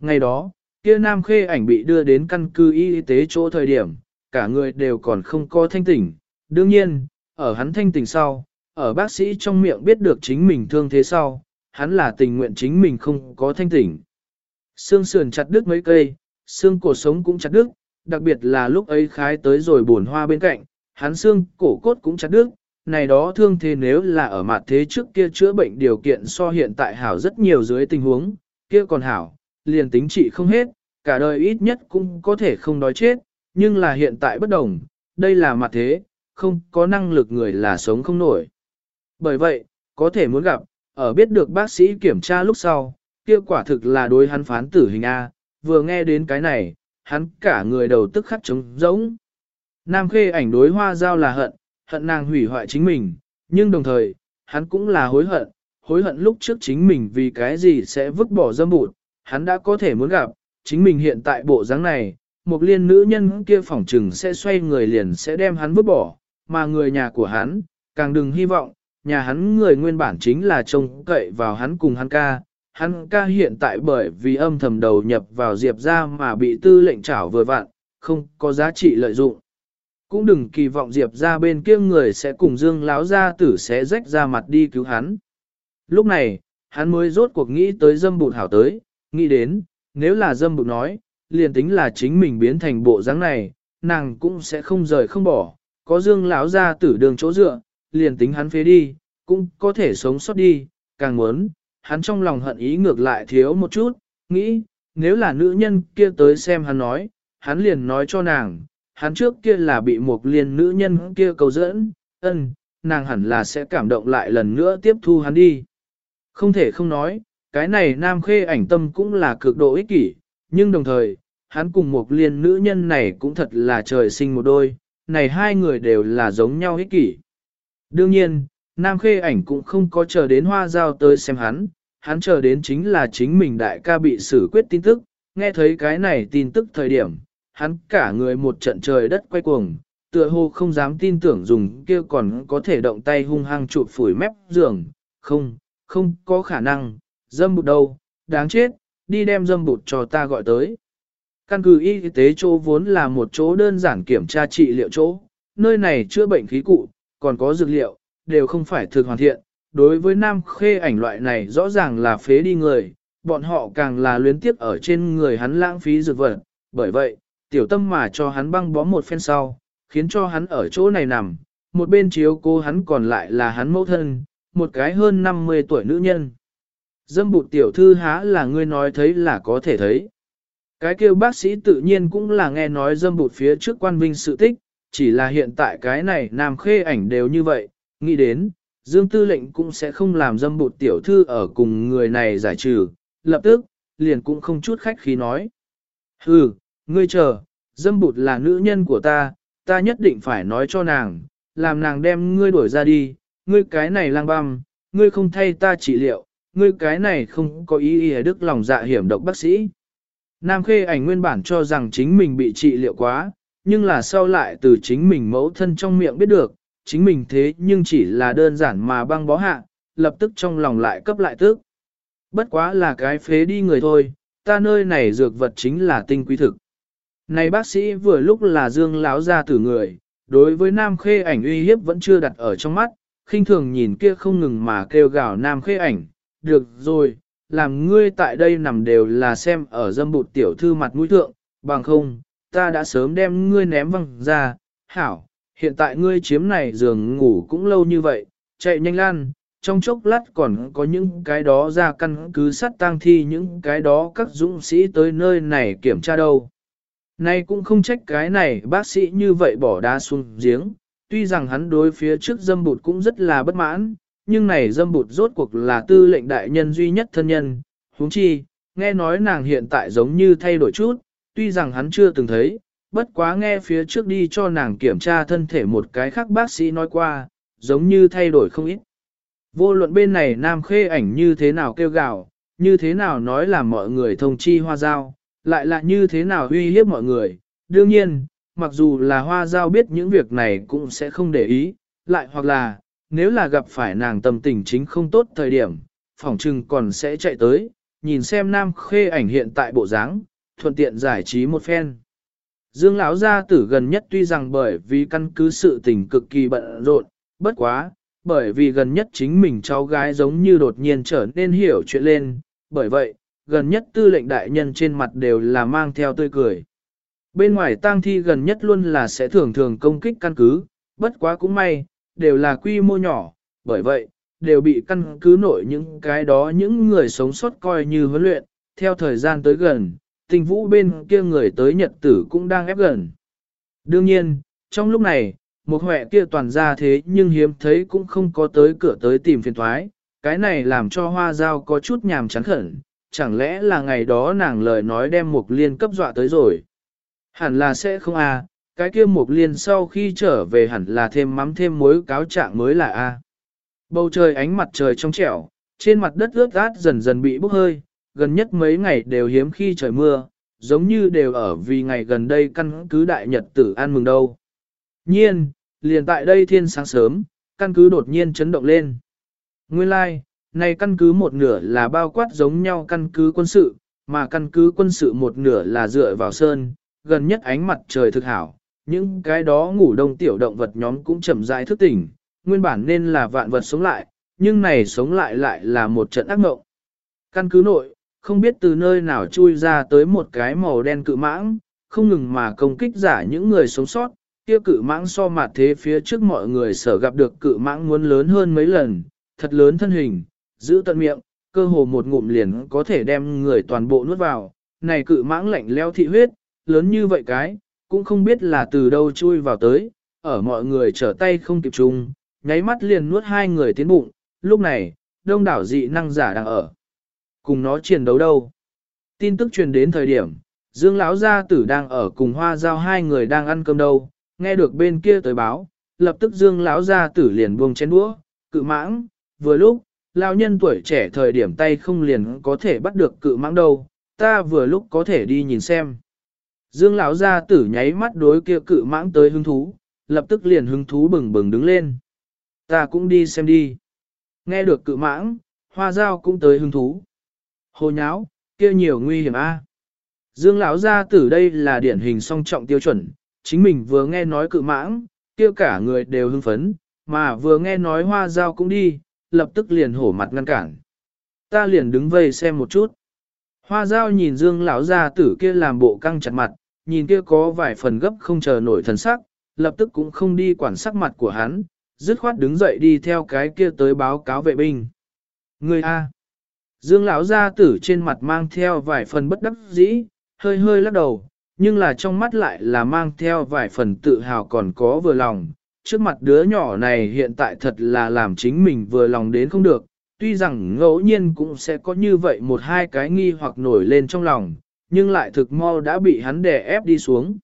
S1: Ngày đó, kia nam khê ảnh bị đưa đến căn cứ y tế chỗ thời điểm, cả người đều còn không có thanh tỉnh, đương nhiên, ở hắn thanh tỉnh sau, ở bác sĩ trong miệng biết được chính mình thương thế sau, hắn là tình nguyện chính mình không có thanh tỉnh. Xương sườn chặt đứt mấy cây, xương cổ sống cũng chặt đứt, đặc biệt là lúc ấy khái tới rồi buồn hoa bên cạnh, hắn xương cổ cốt cũng chặt đứt, này đó thương thế nếu là ở mặt thế trước kia chữa bệnh điều kiện so hiện tại hảo rất nhiều dưới tình huống, kia còn hảo, liền tính trị không hết, cả đời ít nhất cũng có thể không đói chết, nhưng là hiện tại bất đồng, đây là mặt thế, không có năng lực người là sống không nổi. Bởi vậy, có thể muốn gặp, ở biết được bác sĩ kiểm tra lúc sau, kia quả thực là đối hắn phán tử hình A, vừa nghe đến cái này, hắn cả người đầu tức khắc trống rỗng. Nam khê ảnh đối hoa giao là hận, hận nàng hủy hoại chính mình, nhưng đồng thời, hắn cũng là hối hận, hối hận lúc trước chính mình vì cái gì sẽ vứt bỏ dâm bụt, hắn đã có thể muốn gặp, chính mình hiện tại bộ dáng này, một liên nữ nhân kia phỏng trừng sẽ xoay người liền sẽ đem hắn vứt bỏ, mà người nhà của hắn, càng đừng hy vọng, nhà hắn người nguyên bản chính là trông cậy vào hắn cùng hắn ca. Hắn ca hiện tại bởi vì âm thầm đầu nhập vào Diệp ra mà bị tư lệnh trảo vừa vặn, không có giá trị lợi dụng. Cũng đừng kỳ vọng Diệp ra bên kia người sẽ cùng Dương lão gia tử sẽ rách ra mặt đi cứu hắn. Lúc này, hắn mới rốt cuộc nghĩ tới dâm bụt hảo tới, nghĩ đến, nếu là dâm bụt nói, liền tính là chính mình biến thành bộ dáng này, nàng cũng sẽ không rời không bỏ, có Dương lão gia tử đường chỗ dựa, liền tính hắn phế đi, cũng có thể sống sót đi, càng muốn, hắn trong lòng hận ý ngược lại thiếu một chút, nghĩ, nếu là nữ nhân kia tới xem hắn nói, hắn liền nói cho nàng, hắn trước kia là bị một liền nữ nhân kia cầu dẫn, ân, nàng hẳn là sẽ cảm động lại lần nữa tiếp thu hắn đi. Không thể không nói, cái này nam khê ảnh tâm cũng là cực độ ích kỷ, nhưng đồng thời, hắn cùng một liên nữ nhân này cũng thật là trời sinh một đôi, này hai người đều là giống nhau ích kỷ. Đương nhiên, Nam Khê ảnh cũng không có chờ đến hoa giao tới xem hắn, hắn chờ đến chính là chính mình đại ca bị xử quyết tin tức, nghe thấy cái này tin tức thời điểm, hắn cả người một trận trời đất quay cuồng, tựa hồ không dám tin tưởng dùng kia còn có thể động tay hung hăng chụp phủi mép giường, không, không có khả năng, dâm bụt đâu, đáng chết, đi đem dâm bụt cho ta gọi tới. Căn cứ y tế chỗ vốn là một chỗ đơn giản kiểm tra trị liệu chỗ, nơi này chữa bệnh khí cụ, còn có dược liệu, đều không phải thực hoàn thiện. Đối với nam khê ảnh loại này rõ ràng là phế đi người, bọn họ càng là luyến tiếp ở trên người hắn lãng phí dược vật. Bởi vậy, tiểu tâm mà cho hắn băng bó một phen sau, khiến cho hắn ở chỗ này nằm, một bên chiếu cô hắn còn lại là hắn mẫu thân, một cái hơn 50 tuổi nữ nhân. Dâm bụt tiểu thư há là ngươi nói thấy là có thể thấy. Cái kêu bác sĩ tự nhiên cũng là nghe nói dâm bụt phía trước quan vinh sự tích, chỉ là hiện tại cái này nam khê ảnh đều như vậy, nghĩ đến, Dương Tư lệnh cũng sẽ không làm dâm bụt tiểu thư ở cùng người này giải trừ, lập tức, liền cũng không chút khách khí nói. Hừ, ngươi chờ, dâm bụt là nữ nhân của ta, ta nhất định phải nói cho nàng, làm nàng đem ngươi đuổi ra đi, ngươi cái này lang băm, ngươi không thay ta trị liệu, ngươi cái này không có ý ý đức lòng dạ hiểm độc bác sĩ. Nam Khê ảnh nguyên bản cho rằng chính mình bị trị liệu quá, nhưng là sau lại từ chính mình mẫu thân trong miệng biết được, chính mình thế nhưng chỉ là đơn giản mà băng bó hạ, lập tức trong lòng lại cấp lại tức. Bất quá là cái phế đi người thôi, ta nơi này dược vật chính là tinh quý thực. Này bác sĩ vừa lúc là dương láo ra từ người, đối với nam khê ảnh uy hiếp vẫn chưa đặt ở trong mắt, khinh thường nhìn kia không ngừng mà kêu gào nam khê ảnh, được rồi, làm ngươi tại đây nằm đều là xem ở dâm bụt tiểu thư mặt mũi thượng, bằng không, ta đã sớm đem ngươi ném văng ra, hảo, hiện tại ngươi chiếm này giường ngủ cũng lâu như vậy, chạy nhanh lan, trong chốc lát còn có những cái đó ra căn cứ sát tang thi những cái đó các dũng sĩ tới nơi này kiểm tra đâu. Nay cũng không trách cái này bác sĩ như vậy bỏ đá xuống giếng, tuy rằng hắn đối phía trước dâm bụt cũng rất là bất mãn, nhưng này dâm bụt rốt cuộc là tư lệnh đại nhân duy nhất thân nhân, huống chi, nghe nói nàng hiện tại giống như thay đổi chút, tuy rằng hắn chưa từng thấy, bất quá nghe phía trước đi cho nàng kiểm tra thân thể một cái khác bác sĩ nói qua, giống như thay đổi không ít. Vô luận bên này nam khê ảnh như thế nào kêu gào, như thế nào nói là mọi người thông chi hoa giao, lại là như thế nào uy hiếp mọi người. Đương nhiên, mặc dù là hoa giao biết những việc này cũng sẽ không để ý, lại hoặc là, nếu là gặp phải nàng tâm tình chính không tốt thời điểm, phỏng trừng còn sẽ chạy tới, nhìn xem nam khê ảnh hiện tại bộ dáng, thuận tiện giải trí một phen. Dương lão gia tử gần nhất tuy rằng bởi vì căn cứ sự tình cực kỳ bận rộn, bất quá, bởi vì gần nhất chính mình cháu gái giống như đột nhiên trở nên hiểu chuyện lên, bởi vậy, gần nhất tư lệnh đại nhân trên mặt đều là mang theo tươi cười. Bên ngoài tang thi gần nhất luôn là sẽ thường thường công kích căn cứ, bất quá cũng may, đều là quy mô nhỏ, bởi vậy, đều bị căn cứ nội những cái đó những người sống sót coi như huấn luyện, theo thời gian tới gần, tình vũ bên kia người tới nhật tử cũng đang ép gần. Đương nhiên, trong lúc này, một huệ kia toàn ra thế nhưng hiếm thấy cũng không có tới cửa tới tìm phiền thoái, cái này làm cho hoa giao có chút nhàm chán khẩn, chẳng lẽ là ngày đó nàng lời nói đem Mục Liên cấp dọa tới rồi. Hẳn là sẽ không à, cái kia Mục Liên sau khi trở về hẳn là thêm mắm thêm muối cáo trạng mới là a. Bầu trời ánh mặt trời trong trẻo, trên mặt đất ướt át dần dần bị bốc hơi, gần nhất mấy ngày đều hiếm khi trời mưa, giống như đều ở vì ngày gần đây căn cứ đại nhật tử an mừng đâu. Nhiên, liền tại đây thiên sáng sớm, căn cứ đột nhiên chấn động lên. Nguyên lai, like, này căn cứ một nửa là bao quát giống nhau căn cứ quân sự, mà căn cứ quân sự một nửa là dựa vào sơn, gần nhất ánh mặt trời thực hảo. Những cái đó ngủ đông tiểu động vật nhóm cũng chậm rãi thức tỉnh, nguyên bản nên là vạn vật sống lại, nhưng này sống lại lại là một trận ác ngộng. Căn cứ nội, không biết từ nơi nào chui ra tới một cái màu đen cự mãng, không ngừng mà công kích giả những người sống sót, kia cự mãng so mặt thế phía trước mọi người sở gặp được cự mãng muốn lớn hơn mấy lần, thật lớn thân hình, giữ tận miệng, cơ hồ một ngụm liền có thể đem người toàn bộ nuốt vào, này cự mãng lạnh leo thị huyết, lớn như vậy cái, cũng không biết là từ đâu chui vào tới, ở mọi người trở tay không kịp chung, nháy mắt liền nuốt hai người tiến bụng, lúc này, đông đảo dị năng giả đang ở. Cùng nó chiến đấu đâu. Tin tức truyền đến thời điểm, Dương lão gia tử đang ở cùng Hoa Giao hai người đang ăn cơm đâu, nghe được bên kia tới báo, lập tức Dương lão gia tử liền buông chén đũa, cự mãng, vừa lúc, lão nhân tuổi trẻ thời điểm tay không liền có thể bắt được cự mãng đâu, ta vừa lúc có thể đi nhìn xem. Dương lão gia tử nháy mắt đối kia cự mãng tới hứng thú, lập tức liền hứng thú bừng bừng đứng lên. Ta cũng đi xem đi. Nghe được cự mãng, hoa giao cũng tới hứng thú. Hồ nháo, kia nhiều nguy hiểm a. Dương lão gia tử đây là điển hình song trọng tiêu chuẩn, chính mình vừa nghe nói cự mãng, kia cả người đều hưng phấn, mà vừa nghe nói hoa giao cũng đi, lập tức liền hổ mặt ngăn cản. Ta liền đứng vây xem một chút. Hoa giao nhìn Dương lão gia tử kia làm bộ căng chặt mặt, nhìn kia có vài phần gấp không chờ nổi thần sắc, lập tức cũng không đi quản sắc mặt của hắn, dứt khoát đứng dậy đi theo cái kia tới báo cáo vệ binh. Người A. Dương lão gia tử trên mặt mang theo vài phần bất đắc dĩ, hơi hơi lắc đầu, nhưng là trong mắt lại là mang theo vài phần tự hào còn có vừa lòng. Trước mặt đứa nhỏ này hiện tại thật là làm chính mình vừa lòng đến không được, tuy rằng ngẫu nhiên cũng sẽ có như vậy một hai cái nghi hoặc nổi lên trong lòng, nhưng lại thực mau đã bị hắn đè ép đi xuống.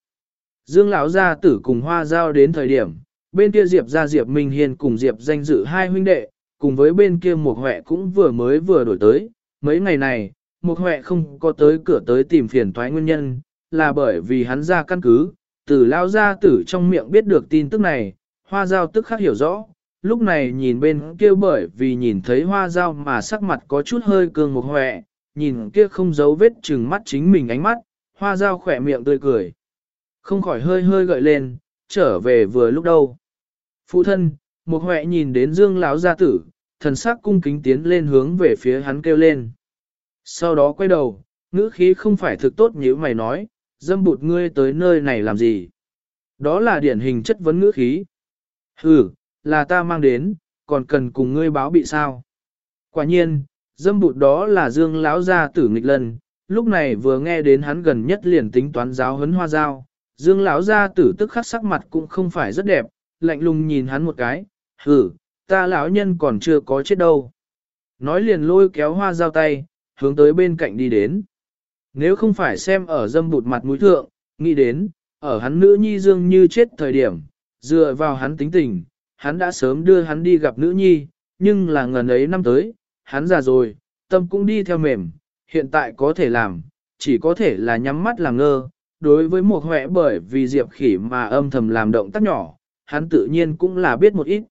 S1: Dương lão gia tử cùng hoa giao đến thời điểm, bên kia Diệp Gia Diệp Minh Hiên cùng Diệp danh dự hai huynh đệ, cùng với bên kia một huệ cũng vừa mới vừa đổi tới. Mấy ngày này, một huệ không có tới cửa tới tìm phiền toái nguyên nhân, là bởi vì hắn ra căn cứ, từ lao ra tử trong miệng biết được tin tức này, hoa giao tức khắc hiểu rõ. Lúc này nhìn bên kia bởi vì nhìn thấy hoa giao mà sắc mặt có chút hơi cường một huệ, nhìn kia không giấu vết chừng mắt chính mình ánh mắt, hoa giao khỏe miệng tươi cười. Không khỏi hơi hơi gợi lên, trở về vừa lúc đâu. Phụ thân, một huệ nhìn đến dương lão gia tử, thần sắc cung kính tiến lên hướng về phía hắn kêu lên. Sau đó quay đầu, ngữ khí không phải thực tốt như mày nói, dâm bụt ngươi tới nơi này làm gì. Đó là điển hình chất vấn ngữ khí. Ừ, là ta mang đến, còn cần cùng ngươi báo bị sao. Quả nhiên, dâm bụt đó là dương lão gia tử nghịch lần, lúc này vừa nghe đến hắn gần nhất liền tính toán giáo huấn hoa giao, Dương lão gia tử tức khắc sắc mặt cũng không phải rất đẹp, lạnh lùng nhìn hắn một cái, hử, ta lão nhân còn chưa có chết đâu. Nói liền lôi kéo hoa giao tay, hướng tới bên cạnh đi đến. Nếu không phải xem ở dâm bụt mặt mũi thượng, nghĩ đến, ở hắn nữ nhi dương như chết thời điểm, dựa vào hắn tính tình, hắn đã sớm đưa hắn đi gặp nữ nhi, nhưng là ngần ấy năm tới, hắn già rồi, tâm cũng đi theo mềm, hiện tại có thể làm, chỉ có thể là nhắm mắt làm ngơ, đối với một huệ bởi vì Diệp khỉ mà âm thầm làm động tác nhỏ, hắn tự nhiên cũng là biết một ít.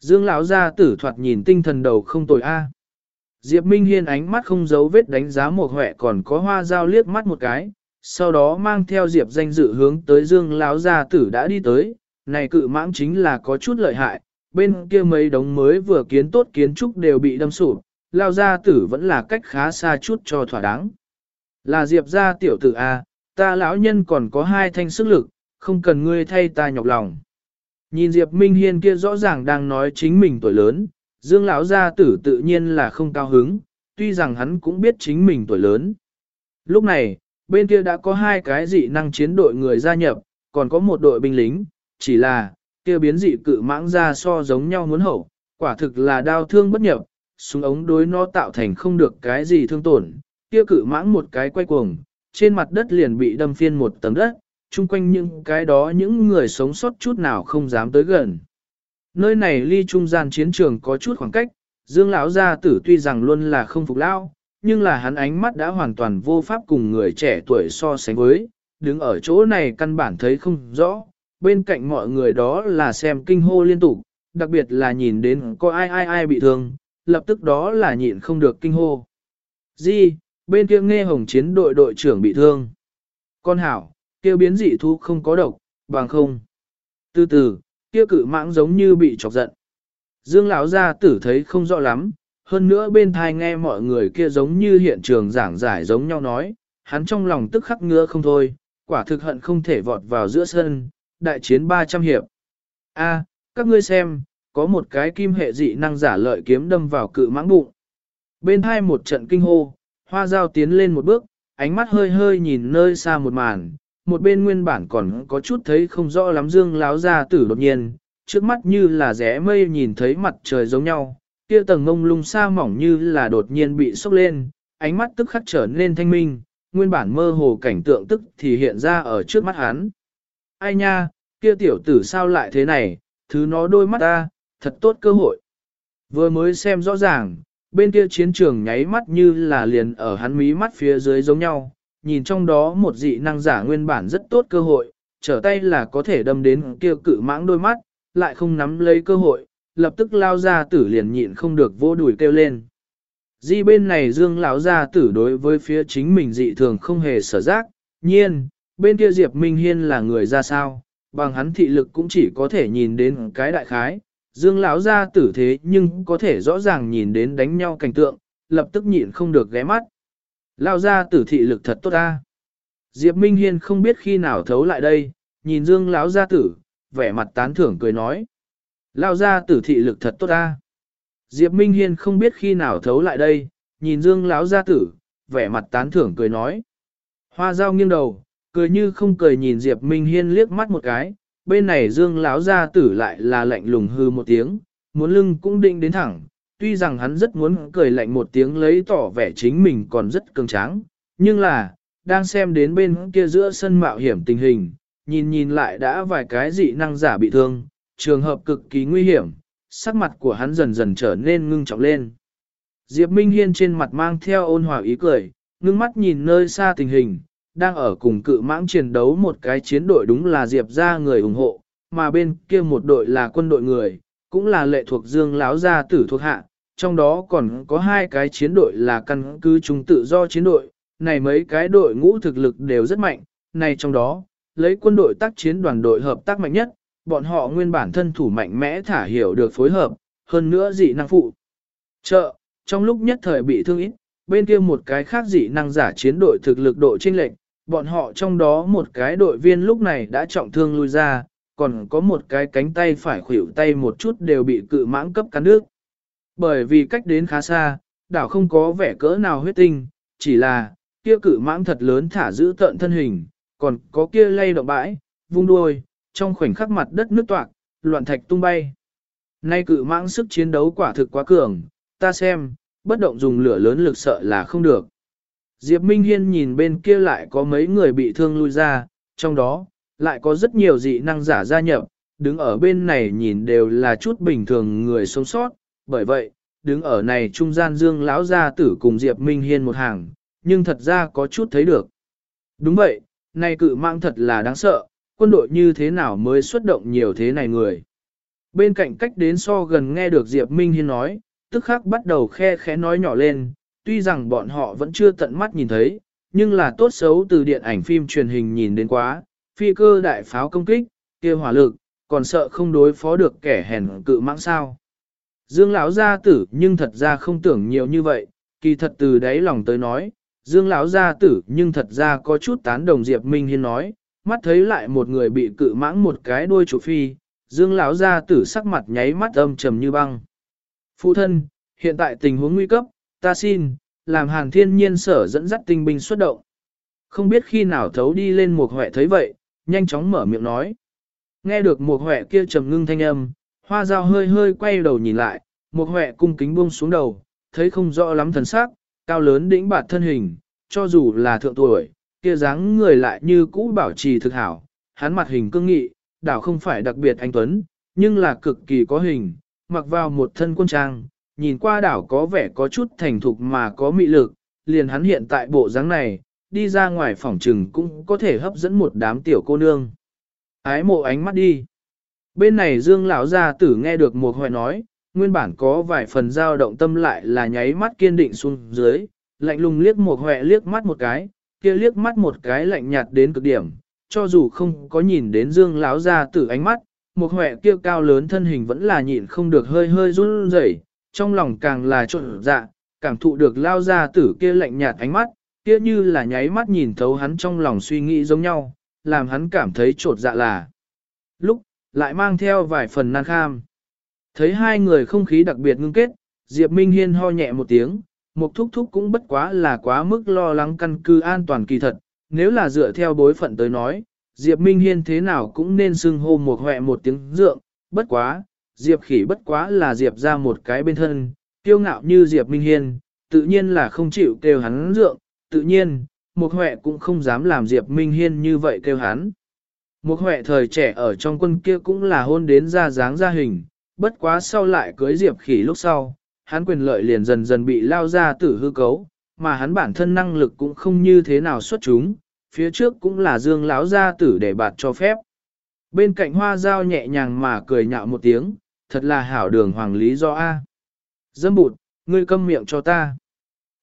S1: Dương lão gia tử thoạt nhìn tinh thần đầu không tồi a. Diệp Minh Hiên ánh mắt không giấu vết đánh giá một huệ còn có hoa dao liếc mắt một cái, sau đó mang theo Diệp danh dự hướng tới Dương lão gia tử đã đi tới, này cự mãng chính là có chút lợi hại, bên kia mấy đống mới vừa kiến tốt kiến trúc đều bị đâm sụp, Lão gia tử vẫn là cách khá xa chút cho thỏa đáng. Là Diệp gia tiểu tử a, ta lão nhân còn có hai thanh sức lực, không cần ngươi thay ta nhọc lòng. Nhìn Diệp Minh Hiên kia rõ ràng đang nói chính mình tuổi lớn, Dương lão gia tử tự nhiên là không cao hứng, tuy rằng hắn cũng biết chính mình tuổi lớn. Lúc này, bên kia đã có hai cái dị năng chiến đội người gia nhập, còn có một đội binh lính, chỉ là, kia biến dị cự mãng ra so giống nhau muốn hậu, quả thực là đau thương bất nhập, súng ống đối nó tạo thành không được cái gì thương tổn, kia cự mãng một cái quay cuồng, trên mặt đất liền bị đâm phiên một tấm đất, chung quanh những cái đó những người sống sót chút nào không dám tới gần. Nơi này ly trung gian chiến trường có chút khoảng cách, Dương lão gia tử tuy rằng luôn là không phục lao, nhưng là hắn ánh mắt đã hoàn toàn vô pháp cùng người trẻ tuổi so sánh với, đứng ở chỗ này căn bản thấy không rõ, bên cạnh mọi người đó là xem kinh hô liên tục, đặc biệt là nhìn đến có ai ai ai bị thương, lập tức đó là nhịn không được kinh hô. Di, bên kia nghe hồng chiến đội đội trưởng bị thương. Con hảo, kia biến dị thú không có độc, bằng không. Từ từ, kia cự mãng giống như bị chọc giận. Dương lão gia tử thấy không rõ lắm, hơn nữa bên thai nghe mọi người kia giống như hiện trường giảng giải giống nhau nói, hắn trong lòng tức khắc ngứa không thôi, quả thực hận không thể vọt vào giữa sân, đại chiến 300 hiệp. A, các ngươi xem, có một cái kim hệ dị năng giả lợi kiếm đâm vào cự mãng bụng. Bên hai một trận kinh hô, hoa dao tiến lên một bước, ánh mắt hơi hơi nhìn nơi xa một màn, một bên nguyên bản còn có chút thấy không rõ lắm dương láo ra tử đột nhiên, trước mắt như là rẽ mây nhìn thấy mặt trời giống nhau, kia tầng ngông lung xa mỏng như là đột nhiên bị sốc lên, ánh mắt tức khắc trở nên thanh minh, nguyên bản mơ hồ cảnh tượng tức thì hiện ra ở trước mắt hắn. Ai nha, kia tiểu tử sao lại thế này, thứ nó đôi mắt ta, thật tốt cơ hội. Vừa mới xem rõ ràng, bên kia chiến trường nháy mắt như là liền ở hắn mí mắt phía dưới giống nhau, nhìn trong đó một dị năng giả nguyên bản rất tốt cơ hội, trở tay là có thể đâm đến kia cự mãng đôi mắt, lại không nắm lấy cơ hội, lập tức lao ra tử liền nhịn không được vô đùi kêu lên. Di bên này dương lão gia tử đối với phía chính mình dị thường không hề sở giác, nhiên, bên kia Diệp Minh Hiên là người ra sao, bằng hắn thị lực cũng chỉ có thể nhìn đến cái đại khái, dương lão gia tử thế nhưng có thể rõ ràng nhìn đến đánh nhau cảnh tượng, lập tức nhịn không được ghé mắt. Lao gia tử thị lực thật tốt ta. Diệp Minh Hiên không biết khi nào thấu lại đây, nhìn dương lão gia tử, vẻ mặt tán thưởng cười nói. Lao gia tử thị lực thật tốt ta. Diệp Minh Hiên không biết khi nào thấu lại đây, nhìn Dương lão gia tử, vẻ mặt tán thưởng cười nói. Hoa dao nghiêng đầu, cười như không cười nhìn Diệp Minh Hiên liếc mắt một cái, bên này Dương lão gia tử lại là lạnh lùng hư một tiếng, muốn lưng cũng định đến thẳng, tuy rằng hắn rất muốn cười lạnh một tiếng lấy tỏ vẻ chính mình còn rất cường tráng, nhưng là, đang xem đến bên kia giữa sân mạo hiểm tình hình, nhìn nhìn lại đã vài cái dị năng giả bị thương, trường hợp cực kỳ nguy hiểm, sắc mặt của hắn dần dần trở nên ngưng trọng lên. Diệp Minh Hiên trên mặt mang theo ôn hòa ý cười, ngưng mắt nhìn nơi xa tình hình, đang ở cùng cự mãng chiến đấu một cái chiến đội đúng là Diệp ra người ủng hộ, mà bên kia một đội là quân đội người, cũng là lệ thuộc dương láo gia tử thuộc hạ, trong đó còn có hai cái chiến đội là căn cứ chúng tự do chiến đội, này mấy cái đội ngũ thực lực đều rất mạnh, này trong đó, lấy quân đội tác chiến đoàn đội hợp tác mạnh nhất, bọn họ nguyên bản thân thủ mạnh mẽ thả hiểu được phối hợp, hơn nữa dị năng phụ. Chợ, trong lúc nhất thời bị thương ít, bên kia một cái khác dị năng giả chiến đội thực lực độ chênh lệnh, bọn họ trong đó một cái đội viên lúc này đã trọng thương lui ra, còn có một cái cánh tay phải khuỷu tay một chút đều bị cự mãng cấp cắn nước. Bởi vì cách đến khá xa, đảo không có vẻ cỡ nào huyết tinh, chỉ là, kia cự mãng thật lớn thả giữ tận thân hình, còn có kia lay động bãi, vung đuôi, trong khoảnh khắc mặt đất nước toạc, loạn thạch tung bay. Nay cự mãng sức chiến đấu quả thực quá cường, ta xem, bất động dùng lửa lớn lực sợ là không được. Diệp Minh Hiên nhìn bên kia lại có mấy người bị thương lui ra, trong đó, lại có rất nhiều dị năng giả gia nhập, đứng ở bên này nhìn đều là chút bình thường người sống sót, bởi vậy, đứng ở này trung gian dương lão gia tử cùng Diệp Minh Hiên một hàng, nhưng thật ra có chút thấy được. Đúng vậy, này cự mạng thật là đáng sợ, quân đội như thế nào mới xuất động nhiều thế này người. Bên cạnh cách đến so gần nghe được Diệp Minh Hiên nói, tức khắc bắt đầu khe khẽ nói nhỏ lên, tuy rằng bọn họ vẫn chưa tận mắt nhìn thấy, nhưng là tốt xấu từ điện ảnh phim truyền hình nhìn đến quá, phi cơ đại pháo công kích, kia hỏa lực, còn sợ không đối phó được kẻ hèn cự mạng sao. Dương lão gia tử nhưng thật ra không tưởng nhiều như vậy, kỳ thật từ đáy lòng tới nói, Dương lão gia tử nhưng thật ra có chút tán đồng Diệp Minh Hiên nói, mắt thấy lại một người bị cự mãng một cái đuôi chủ phi, Dương lão gia tử sắc mặt nháy mắt âm trầm như băng. Phụ thân, hiện tại tình huống nguy cấp, ta xin, làm hàng thiên nhiên sở dẫn dắt tinh binh xuất động. Không biết khi nào thấu đi lên một huệ thấy vậy, nhanh chóng mở miệng nói. Nghe được một huệ kia trầm ngưng thanh âm, hoa dao hơi hơi quay đầu nhìn lại, một hệ cung kính buông xuống đầu, thấy không rõ lắm thần sắc, cao lớn đĩnh bạt thân hình, cho dù là thượng tuổi, kia dáng người lại như cũ bảo trì thực hảo, hắn mặt hình cương nghị, đảo không phải đặc biệt anh Tuấn, nhưng là cực kỳ có hình, mặc vào một thân quân trang, nhìn qua đảo có vẻ có chút thành thục mà có mị lực, liền hắn hiện tại bộ dáng này, đi ra ngoài phòng trừng cũng có thể hấp dẫn một đám tiểu cô nương. Ái mộ ánh mắt đi. Bên này Dương lão gia tử nghe được một hoài nói, nguyên bản có vài phần dao động tâm lại là nháy mắt kiên định xuống dưới, lạnh lùng liếc một hoẹ liếc mắt một cái, kia liếc mắt một cái lạnh nhạt đến cực điểm, cho dù không có nhìn đến Dương lão gia tử ánh mắt, một hoẹ kia cao lớn thân hình vẫn là nhịn không được hơi hơi run rẩy, trong lòng càng là trộn dạ, cảm thụ được lao gia tử kia lạnh nhạt ánh mắt, kia như là nháy mắt nhìn thấu hắn trong lòng suy nghĩ giống nhau, làm hắn cảm thấy trột dạ là. Lúc, lại mang theo vài phần nan kham. Thấy hai người không khí đặc biệt ngưng kết, Diệp Minh Hiên ho nhẹ một tiếng, một thúc thúc cũng bất quá là quá mức lo lắng căn cứ an toàn kỳ thật, nếu là dựa theo bối phận tới nói, Diệp Minh Hiên thế nào cũng nên xưng hô một hẹ một tiếng dượng, bất quá, Diệp khỉ bất quá là Diệp ra một cái bên thân, kiêu ngạo như Diệp Minh Hiên, tự nhiên là không chịu kêu hắn dượng, tự nhiên, một hẹ cũng không dám làm Diệp Minh Hiên như vậy kêu hắn. Một huệ thời trẻ ở trong quân kia cũng là hôn đến ra dáng ra hình, bất quá sau lại cưới Diệp khỉ lúc sau, hắn quyền lợi liền dần dần bị lao ra tử hư cấu, mà hắn bản thân năng lực cũng không như thế nào xuất chúng, phía trước cũng là dương lão gia tử để bạt cho phép. Bên cạnh hoa dao nhẹ nhàng mà cười nhạo một tiếng, thật là hảo đường hoàng lý do A. Dâm bụt, ngươi câm miệng cho ta.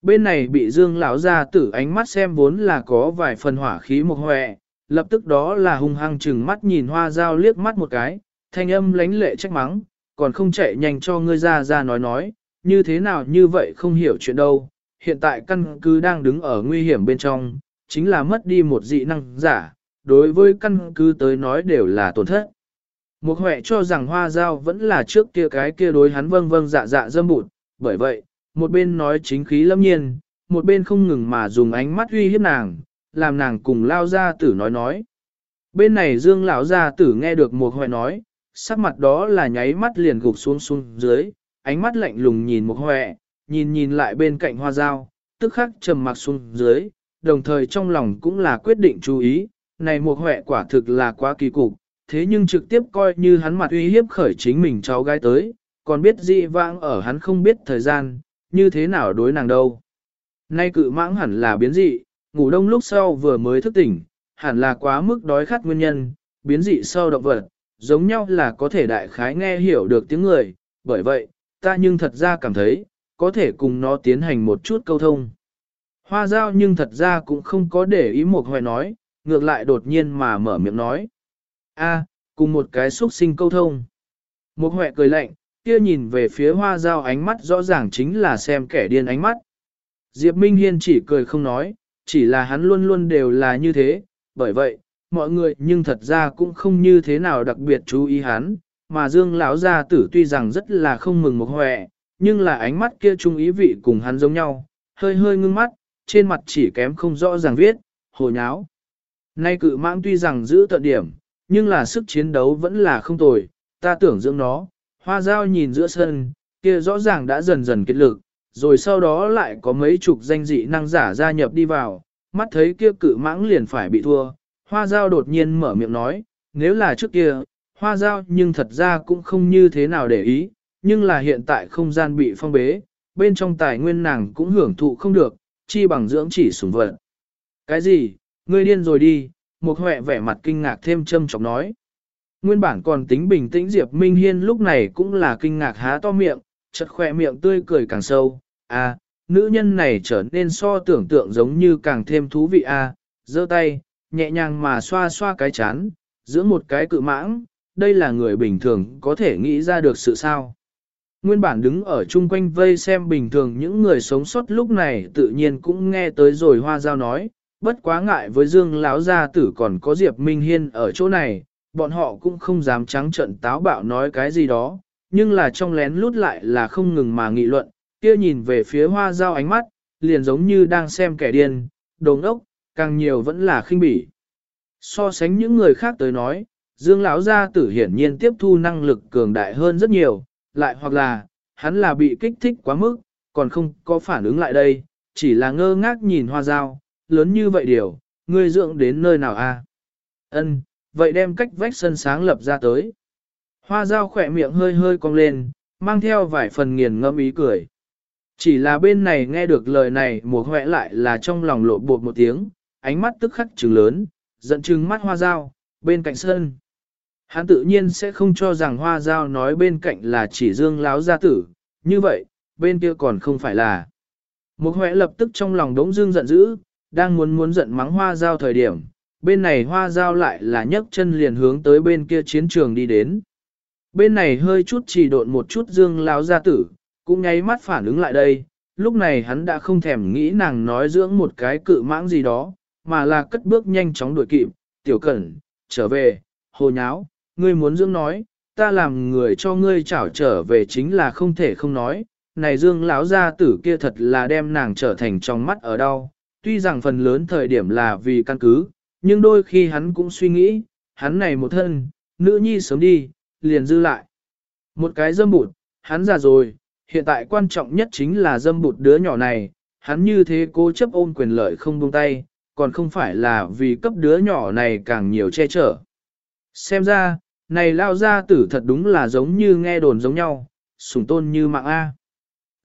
S1: Bên này bị dương lão gia tử ánh mắt xem vốn là có vài phần hỏa khí một hoẹ, lập tức đó là hung hăng chừng mắt nhìn hoa dao liếc mắt một cái, thanh âm lánh lệ trách mắng, còn không chạy nhanh cho ngươi ra ra nói nói, như thế nào như vậy không hiểu chuyện đâu, hiện tại căn cứ đang đứng ở nguy hiểm bên trong, chính là mất đi một dị năng giả, đối với căn cứ tới nói đều là tổn thất. Một huệ cho rằng hoa giao vẫn là trước kia cái kia đối hắn vâng vâng dạ dạ dâm bụt, bởi vậy, một bên nói chính khí lâm nhiên, một bên không ngừng mà dùng ánh mắt uy hiếp nàng, làm nàng cùng lao ra tử nói nói. Bên này dương lão gia tử nghe được một hoài nói, sắc mặt đó là nháy mắt liền gục xuống xuống dưới, ánh mắt lạnh lùng nhìn một hoài, nhìn nhìn lại bên cạnh hoa dao, tức khắc trầm mặc xuống dưới, đồng thời trong lòng cũng là quyết định chú ý, này một hoài quả thực là quá kỳ cục, thế nhưng trực tiếp coi như hắn mặt uy hiếp khởi chính mình cháu gái tới, còn biết dị vãng ở hắn không biết thời gian, như thế nào đối nàng đâu. Nay cự mãng hẳn là biến dị, ngủ đông lúc sau vừa mới thức tỉnh, hẳn là quá mức đói khát nguyên nhân, biến dị sau động vật, giống nhau là có thể đại khái nghe hiểu được tiếng người, bởi vậy, ta nhưng thật ra cảm thấy, có thể cùng nó tiến hành một chút câu thông. Hoa giao nhưng thật ra cũng không có để ý một hoài nói, ngược lại đột nhiên mà mở miệng nói. a cùng một cái xúc sinh câu thông. Một hoẹ cười lạnh, kia nhìn về phía hoa giao ánh mắt rõ ràng chính là xem kẻ điên ánh mắt. Diệp Minh Hiên chỉ cười không nói, chỉ là hắn luôn luôn đều là như thế, bởi vậy, mọi người nhưng thật ra cũng không như thế nào đặc biệt chú ý hắn, mà Dương lão gia tử tuy rằng rất là không mừng một hoẹ, nhưng là ánh mắt kia trung ý vị cùng hắn giống nhau, hơi hơi ngưng mắt, trên mặt chỉ kém không rõ ràng viết, hồ nháo. Nay cự mãng tuy rằng giữ tận điểm, nhưng là sức chiến đấu vẫn là không tồi, ta tưởng dưỡng nó, hoa dao nhìn giữa sân, kia rõ ràng đã dần dần kết lực, rồi sau đó lại có mấy chục danh dị năng giả gia nhập đi vào, mắt thấy kia cự mãng liền phải bị thua, hoa dao đột nhiên mở miệng nói, nếu là trước kia, hoa dao nhưng thật ra cũng không như thế nào để ý, nhưng là hiện tại không gian bị phong bế, bên trong tài nguyên nàng cũng hưởng thụ không được, chi bằng dưỡng chỉ sủng vật. Cái gì, ngươi điên rồi đi, một huệ vẻ mặt kinh ngạc thêm châm chọc nói. Nguyên bản còn tính bình tĩnh Diệp Minh Hiên lúc này cũng là kinh ngạc há to miệng, chật khỏe miệng tươi cười càng sâu. À, nữ nhân này trở nên so tưởng tượng giống như càng thêm thú vị à, giơ tay, nhẹ nhàng mà xoa xoa cái chán, giữa một cái cự mãng, đây là người bình thường có thể nghĩ ra được sự sao. Nguyên bản đứng ở chung quanh vây xem bình thường những người sống sót lúc này tự nhiên cũng nghe tới rồi hoa giao nói, bất quá ngại với Dương lão gia tử còn có Diệp Minh Hiên ở chỗ này, bọn họ cũng không dám trắng trận táo bạo nói cái gì đó, nhưng là trong lén lút lại là không ngừng mà nghị luận, kia nhìn về phía hoa dao ánh mắt, liền giống như đang xem kẻ điên, đồng ốc, càng nhiều vẫn là khinh bỉ. So sánh những người khác tới nói, Dương lão gia tử hiển nhiên tiếp thu năng lực cường đại hơn rất nhiều, lại hoặc là, hắn là bị kích thích quá mức, còn không có phản ứng lại đây, chỉ là ngơ ngác nhìn hoa dao, lớn như vậy điều, ngươi dưỡng đến nơi nào a? Ân, vậy đem cách vách sân sáng lập ra tới. Hoa dao khỏe miệng hơi hơi cong lên, mang theo vài phần nghiền ngẫm ý cười. Chỉ là bên này nghe được lời này mùa hỏe lại là trong lòng lộ bột một tiếng, ánh mắt tức khắc trừng lớn, giận trừng mắt hoa dao, bên cạnh sân. Hắn tự nhiên sẽ không cho rằng hoa dao nói bên cạnh là chỉ dương láo gia tử, như vậy, bên kia còn không phải là. Một huệ lập tức trong lòng đống dương giận dữ, đang muốn muốn giận mắng hoa dao thời điểm, bên này hoa dao lại là nhấc chân liền hướng tới bên kia chiến trường đi đến. Bên này hơi chút chỉ độn một chút dương láo gia tử, cũng nháy mắt phản ứng lại đây, lúc này hắn đã không thèm nghĩ nàng nói dưỡng một cái cự mãng gì đó, mà là cất bước nhanh chóng đuổi kịp, tiểu cẩn, trở về, hồ nháo, ngươi muốn dưỡng nói, ta làm người cho ngươi chảo trở về chính là không thể không nói, này dương lão gia tử kia thật là đem nàng trở thành trong mắt ở đâu, tuy rằng phần lớn thời điểm là vì căn cứ, nhưng đôi khi hắn cũng suy nghĩ, hắn này một thân, nữ nhi sớm đi, liền dư lại. Một cái dâm bụt, hắn già rồi, hiện tại quan trọng nhất chính là dâm bụt đứa nhỏ này, hắn như thế cố chấp ôm quyền lợi không buông tay, còn không phải là vì cấp đứa nhỏ này càng nhiều che chở. Xem ra, này lao gia tử thật đúng là giống như nghe đồn giống nhau, sủng tôn như mạng A.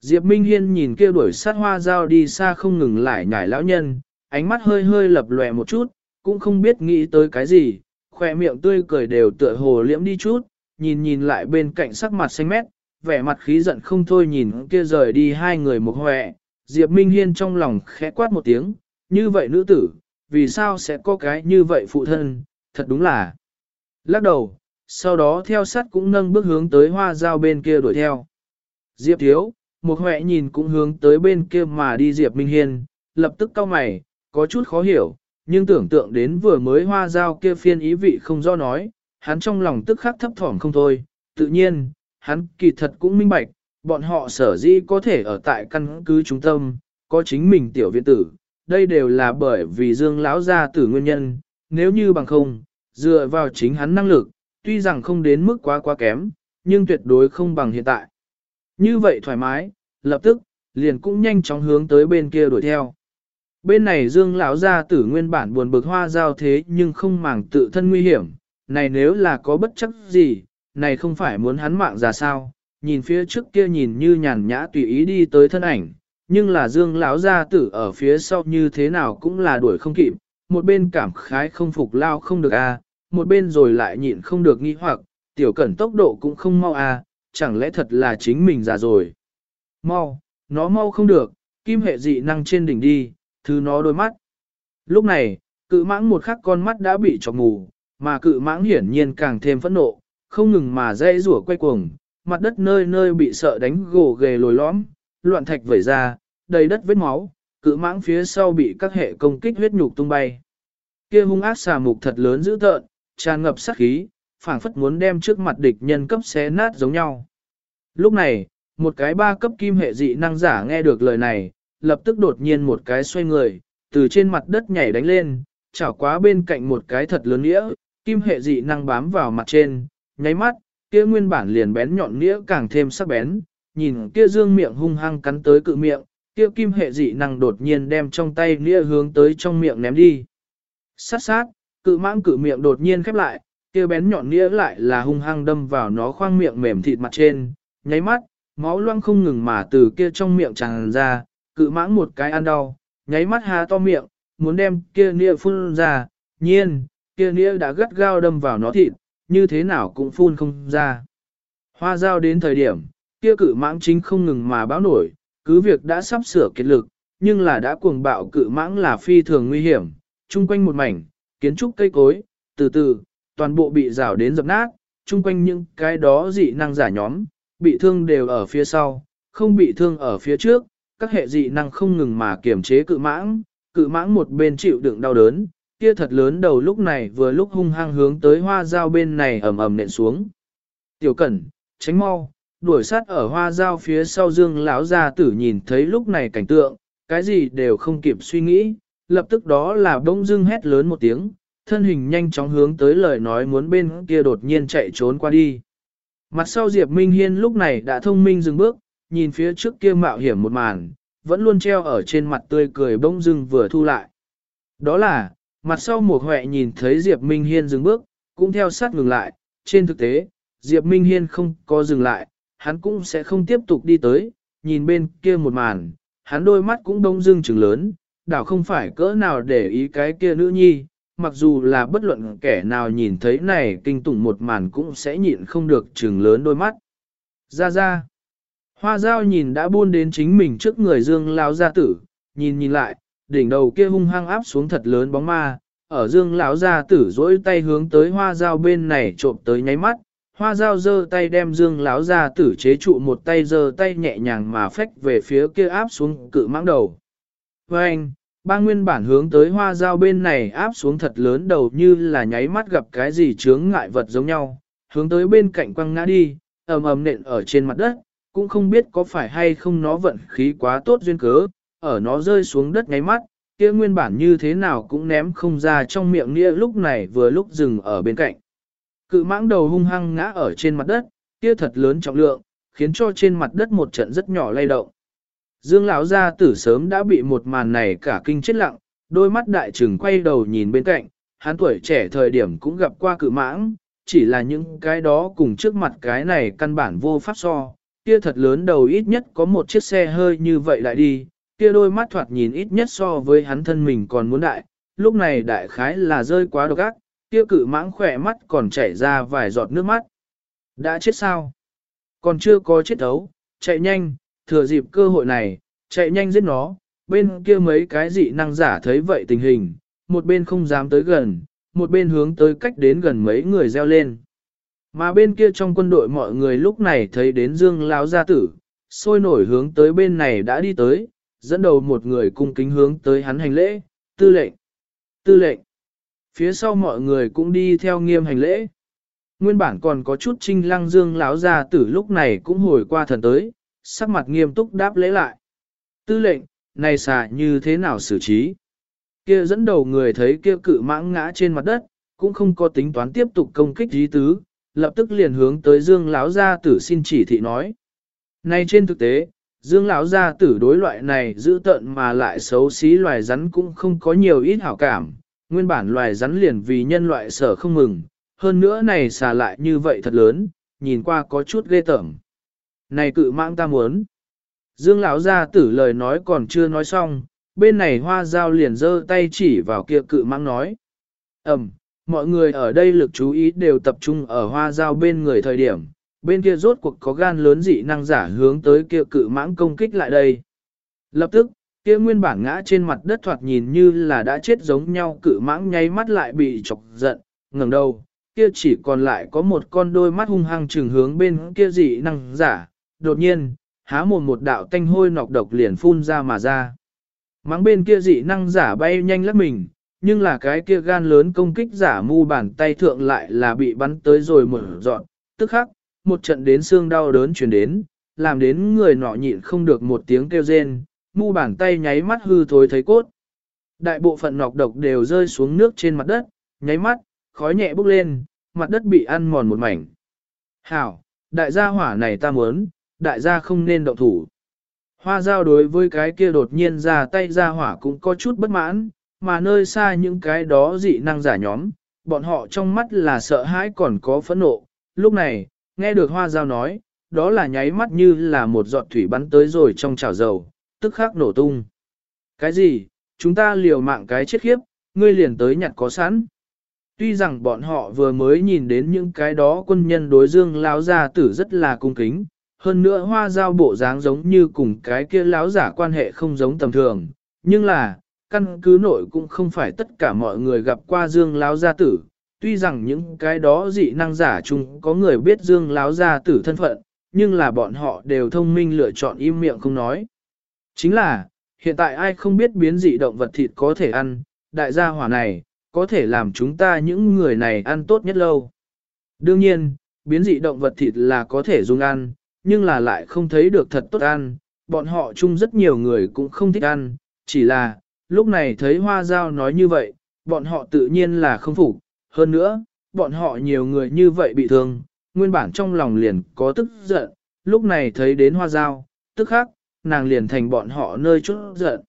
S1: Diệp Minh Hiên nhìn kia đuổi sát hoa dao đi xa không ngừng lại nhảy lão nhân, ánh mắt hơi hơi lập lòe một chút, cũng không biết nghĩ tới cái gì, khỏe miệng tươi cười đều tựa hồ liễm đi chút, nhìn nhìn lại bên cạnh sắc mặt xanh mét, vẻ mặt khí giận không thôi nhìn kia rời đi hai người một hoẹ. Diệp Minh Hiên trong lòng khẽ quát một tiếng, như vậy nữ tử, vì sao sẽ có cái như vậy phụ thân, thật đúng là. Lắc đầu, sau đó theo sát cũng nâng bước hướng tới hoa dao bên kia đuổi theo. Diệp thiếu, một hoẹ nhìn cũng hướng tới bên kia mà đi Diệp Minh Hiên, lập tức cau mày, có chút khó hiểu, nhưng tưởng tượng đến vừa mới hoa dao kia phiên ý vị không do nói, hắn trong lòng tức khắc thấp thỏm không thôi, tự nhiên, hắn kỳ thật cũng minh bạch, bọn họ sở dĩ có thể ở tại căn cứ trung tâm, có chính mình tiểu viện tử, đây đều là bởi vì Dương lão gia tử nguyên nhân, nếu như bằng không, dựa vào chính hắn năng lực, tuy rằng không đến mức quá quá kém, nhưng tuyệt đối không bằng hiện tại. Như vậy thoải mái, lập tức, liền cũng nhanh chóng hướng tới bên kia đuổi theo. Bên này Dương lão gia tử nguyên bản buồn bực hoa giao thế nhưng không màng tự thân nguy hiểm, này nếu là có bất chấp gì, này không phải muốn hắn mạng ra sao, nhìn phía trước kia nhìn như nhàn nhã tùy ý đi tới thân ảnh, nhưng là Dương lão gia tử ở phía sau như thế nào cũng là đuổi không kịp, một bên cảm khái không phục lao không được a, một bên rồi lại nhịn không được nghi hoặc, tiểu cẩn tốc độ cũng không mau a, chẳng lẽ thật là chính mình già rồi. Mau, nó mau không được, kim hệ dị năng trên đỉnh đi, thứ nó đôi mắt. Lúc này, cự mãng một khắc con mắt đã bị chọc mù, mà cự mãng hiển nhiên càng thêm phẫn nộ, không ngừng mà dây rủa quay cuồng, mặt đất nơi nơi bị sợ đánh gồ ghề lồi lõm, loạn thạch vẩy ra, đầy đất vết máu, cự mãng phía sau bị các hệ công kích huyết nhục tung bay. Kia hung ác xà mục thật lớn dữ tợn, tràn ngập sát khí, phảng phất muốn đem trước mặt địch nhân cấp xé nát giống nhau. Lúc này, một cái ba cấp kim hệ dị năng giả nghe được lời này, lập tức đột nhiên một cái xoay người, từ trên mặt đất nhảy đánh lên, chảo quá bên cạnh một cái thật lớn nghĩa, kim hệ dị năng bám vào mặt trên, nháy mắt, kia nguyên bản liền bén nhọn nghĩa càng thêm sắc bén, nhìn kia dương miệng hung hăng cắn tới cự miệng, kia kim hệ dị năng đột nhiên đem trong tay nghĩa hướng tới trong miệng ném đi. Sát sát, cự mãng cự miệng đột nhiên khép lại, kia bén nhọn nghĩa lại là hung hăng đâm vào nó khoang miệng mềm thịt mặt trên, nháy mắt, máu loang không ngừng mà từ kia trong miệng tràn ra, cự mãng một cái ăn đau, nháy mắt há to miệng, muốn đem kia nghĩa phun ra, nhiên, kia nghĩa đã gắt gao đâm vào nó thịt, như thế nào cũng phun không ra. Hoa giao đến thời điểm, kia cự mãng chính không ngừng mà báo nổi, cứ việc đã sắp sửa kết lực, nhưng là đã cuồng bạo cự mãng là phi thường nguy hiểm, chung quanh một mảnh, kiến trúc cây cối, từ từ, toàn bộ bị rào đến dập nát, chung quanh những cái đó dị năng giả nhóm, bị thương đều ở phía sau, không bị thương ở phía trước, các hệ dị năng không ngừng mà kiểm chế cự mãng, cự mãng một bên chịu đựng đau đớn, kia thật lớn đầu lúc này vừa lúc hung hăng hướng tới hoa dao bên này ầm ầm nện xuống. Tiểu cẩn, tránh mau, đuổi sát ở hoa dao phía sau dương lão gia tử nhìn thấy lúc này cảnh tượng, cái gì đều không kịp suy nghĩ, lập tức đó là bỗng dưng hét lớn một tiếng, thân hình nhanh chóng hướng tới lời nói muốn bên kia đột nhiên chạy trốn qua đi. Mặt sau Diệp Minh Hiên lúc này đã thông minh dừng bước, nhìn phía trước kia mạo hiểm một màn, vẫn luôn treo ở trên mặt tươi cười bỗng dưng vừa thu lại. Đó là, mặt sau một huệ nhìn thấy Diệp Minh Hiên dừng bước, cũng theo sát ngừng lại, trên thực tế, Diệp Minh Hiên không có dừng lại, hắn cũng sẽ không tiếp tục đi tới, nhìn bên kia một màn, hắn đôi mắt cũng đông dưng trừng lớn, đảo không phải cỡ nào để ý cái kia nữ nhi, mặc dù là bất luận kẻ nào nhìn thấy này kinh tủng một màn cũng sẽ nhịn không được trừng lớn đôi mắt. Ra ra, hoa dao nhìn đã buôn đến chính mình trước người dương lao gia tử, nhìn nhìn lại, đỉnh đầu kia hung hăng áp xuống thật lớn bóng ma, ở dương lão gia tử dỗi tay hướng tới hoa dao bên này trộm tới nháy mắt, hoa dao giơ tay đem dương lão gia tử chế trụ một tay giơ tay nhẹ nhàng mà phách về phía kia áp xuống cự mãng đầu. Với anh, ba nguyên bản hướng tới hoa dao bên này áp xuống thật lớn đầu như là nháy mắt gặp cái gì chướng ngại vật giống nhau, hướng tới bên cạnh quăng ngã đi, ầm ầm nện ở trên mặt đất, cũng không biết có phải hay không nó vận khí quá tốt duyên cớ, ở nó rơi xuống đất ngáy mắt, kia nguyên bản như thế nào cũng ném không ra trong miệng nghĩa lúc này vừa lúc dừng ở bên cạnh. Cự mãng đầu hung hăng ngã ở trên mặt đất, kia thật lớn trọng lượng, khiến cho trên mặt đất một trận rất nhỏ lay động. Dương lão gia tử sớm đã bị một màn này cả kinh chết lặng, đôi mắt đại trừng quay đầu nhìn bên cạnh, hắn tuổi trẻ thời điểm cũng gặp qua cự mãng, chỉ là những cái đó cùng trước mặt cái này căn bản vô pháp so, kia thật lớn đầu ít nhất có một chiếc xe hơi như vậy lại đi, kia đôi mắt thoạt nhìn ít nhất so với hắn thân mình còn muốn đại, lúc này đại khái là rơi quá độc ác, kia cự mãng khỏe mắt còn chảy ra vài giọt nước mắt. Đã chết sao? Còn chưa có chết đấu, chạy nhanh, thừa dịp cơ hội này, chạy nhanh giết nó, bên kia mấy cái dị năng giả thấy vậy tình hình, một bên không dám tới gần, một bên hướng tới cách đến gần mấy người reo lên. Mà bên kia trong quân đội mọi người lúc này thấy đến Dương Lão gia tử, sôi nổi hướng tới bên này đã đi tới, dẫn đầu một người cung kính hướng tới hắn hành lễ, tư lệnh, tư lệnh. Phía sau mọi người cũng đi theo nghiêm hành lễ. Nguyên bản còn có chút trinh lăng dương lão gia tử lúc này cũng hồi qua thần tới, sắc mặt nghiêm túc đáp lễ lại. Tư lệnh, này xà như thế nào xử trí? Kia dẫn đầu người thấy kia cự mãng ngã trên mặt đất, cũng không có tính toán tiếp tục công kích dí tứ, lập tức liền hướng tới Dương lão gia tử xin chỉ thị nói. Này trên thực tế, Dương lão gia tử đối loại này giữ tận mà lại xấu xí loài rắn cũng không có nhiều ít hảo cảm, nguyên bản loài rắn liền vì nhân loại sở không mừng, hơn nữa này xà lại như vậy thật lớn, nhìn qua có chút ghê tởm. Này cự mãng ta muốn. Dương lão gia tử lời nói còn chưa nói xong, bên này hoa dao liền giơ tay chỉ vào kia cự mãng nói. Ẩm, mọi người ở đây lực chú ý đều tập trung ở hoa dao bên người thời điểm, bên kia rốt cuộc có gan lớn dị năng giả hướng tới kia cự mãng công kích lại đây. Lập tức, kia nguyên bản ngã trên mặt đất thoạt nhìn như là đã chết giống nhau cự mãng nháy mắt lại bị chọc giận, ngẩng đầu, kia chỉ còn lại có một con đôi mắt hung hăng trừng hướng bên kia dị năng giả, đột nhiên, há mồm một đạo tanh hôi nọc độc liền phun ra mà ra. Mãng bên kia dị năng giả bay nhanh lắc mình, nhưng là cái kia gan lớn công kích giả mu bàn tay thượng lại là bị bắn tới rồi mở dọn, tức khắc, một trận đến xương đau đớn truyền đến, làm đến người nọ nhịn không được một tiếng kêu rên, mu bàn tay nháy mắt hư thối thấy cốt. Đại bộ phận nọc độc đều rơi xuống nước trên mặt đất, nháy mắt, khói nhẹ bốc lên, mặt đất bị ăn mòn một mảnh. Hảo, đại gia hỏa này ta muốn, đại gia không nên động thủ. Hoa giao đối với cái kia đột nhiên ra tay ra hỏa cũng có chút bất mãn, mà nơi xa những cái đó dị năng giả nhóm, bọn họ trong mắt là sợ hãi còn có phẫn nộ. Lúc này, nghe được hoa giao nói, đó là nháy mắt như là một giọt thủy bắn tới rồi trong chảo dầu, tức khắc nổ tung. Cái gì, chúng ta liều mạng cái chết khiếp, ngươi liền tới nhặt có sẵn. Tuy rằng bọn họ vừa mới nhìn đến những cái đó quân nhân đối dương lão gia tử rất là cung kính, hơn nữa hoa giao bộ dáng giống như cùng cái kia lão giả quan hệ không giống tầm thường, nhưng là, căn cứ nội cũng không phải tất cả mọi người gặp qua dương lão gia tử, tuy rằng những cái đó dị năng giả chung có người biết dương láo ra tử thân phận, nhưng là bọn họ đều thông minh lựa chọn im miệng không nói. Chính là, hiện tại ai không biết biến dị động vật thịt có thể ăn, đại gia hỏa này, có thể làm chúng ta những người này ăn tốt nhất lâu. Đương nhiên, biến dị động vật thịt là có thể dùng ăn, nhưng là lại không thấy được thật tốt ăn, bọn họ chung rất nhiều người cũng không thích ăn, chỉ là, lúc này thấy hoa giao nói như vậy, bọn họ tự nhiên là không phục, hơn nữa, bọn họ nhiều người như vậy bị thương, nguyên bản trong lòng liền có tức giận, lúc này thấy đến hoa dao tức khắc, nàng liền thành bọn họ nơi chút giận.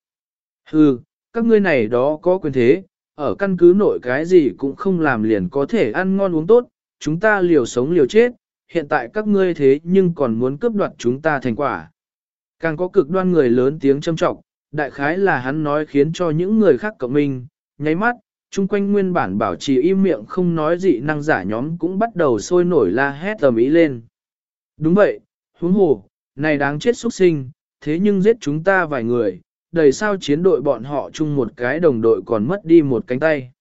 S1: Hừ, các ngươi này đó có quyền thế, ở căn cứ nội cái gì cũng không làm liền có thể ăn ngon uống tốt, chúng ta liều sống liều chết, hiện tại các ngươi thế nhưng còn muốn cướp đoạt chúng ta thành quả. Càng có cực đoan người lớn tiếng châm trọng, đại khái là hắn nói khiến cho những người khác cộng mình, nháy mắt, chung quanh nguyên bản bảo trì im miệng không nói gì năng giả nhóm cũng bắt đầu sôi nổi la hét tầm ý lên. Đúng vậy, huống hồ, này đáng chết xuất sinh, thế nhưng giết chúng ta vài người, đầy sao chiến đội bọn họ chung một cái đồng đội còn mất đi một cánh tay.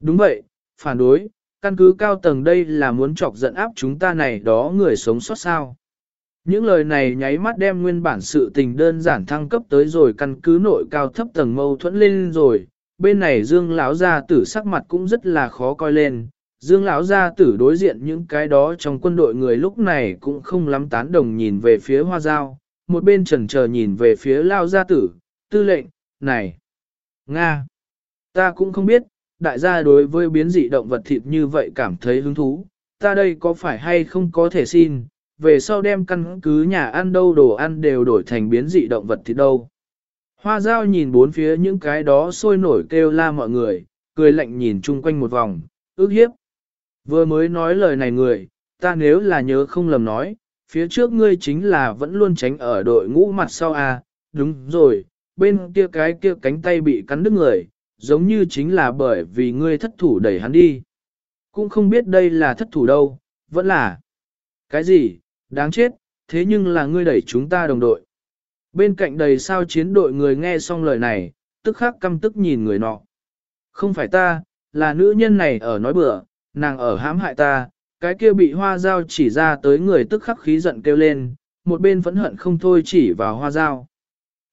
S1: Đúng vậy, phản đối, căn cứ cao tầng đây là muốn chọc giận áp chúng ta này đó người sống sót sao. Những lời này nháy mắt đem nguyên bản sự tình đơn giản thăng cấp tới rồi căn cứ nội cao thấp tầng mâu thuẫn lên rồi, bên này Dương lão gia tử sắc mặt cũng rất là khó coi lên. Dương lão gia tử đối diện những cái đó trong quân đội người lúc này cũng không lắm tán đồng nhìn về phía hoa dao, một bên chần chờ nhìn về phía lao gia tử, tư lệnh, này, Nga, ta cũng không biết, đại gia đối với biến dị động vật thịt như vậy cảm thấy hứng thú, ta đây có phải hay không có thể xin, về sau đem căn cứ nhà ăn đâu đồ ăn đều đổi thành biến dị động vật thịt đâu. Hoa dao nhìn bốn phía những cái đó sôi nổi kêu la mọi người, cười lạnh nhìn chung quanh một vòng, ước hiếp. Vừa mới nói lời này người, ta nếu là nhớ không lầm nói, phía trước ngươi chính là vẫn luôn tránh ở đội ngũ mặt sau à, đúng rồi, bên kia cái kia cánh tay bị cắn đứt người, giống như chính là bởi vì ngươi thất thủ đẩy hắn đi. Cũng không biết đây là thất thủ đâu, vẫn là. Cái gì, đáng chết, thế nhưng là ngươi đẩy chúng ta đồng đội. Bên cạnh đầy sao chiến đội người nghe xong lời này, tức khắc căm tức nhìn người nọ. Không phải ta, là nữ nhân này ở nói bừa, nàng ở hãm hại ta, cái kia bị hoa dao chỉ ra tới người tức khắc khí giận kêu lên, một bên phẫn hận không thôi chỉ vào hoa dao.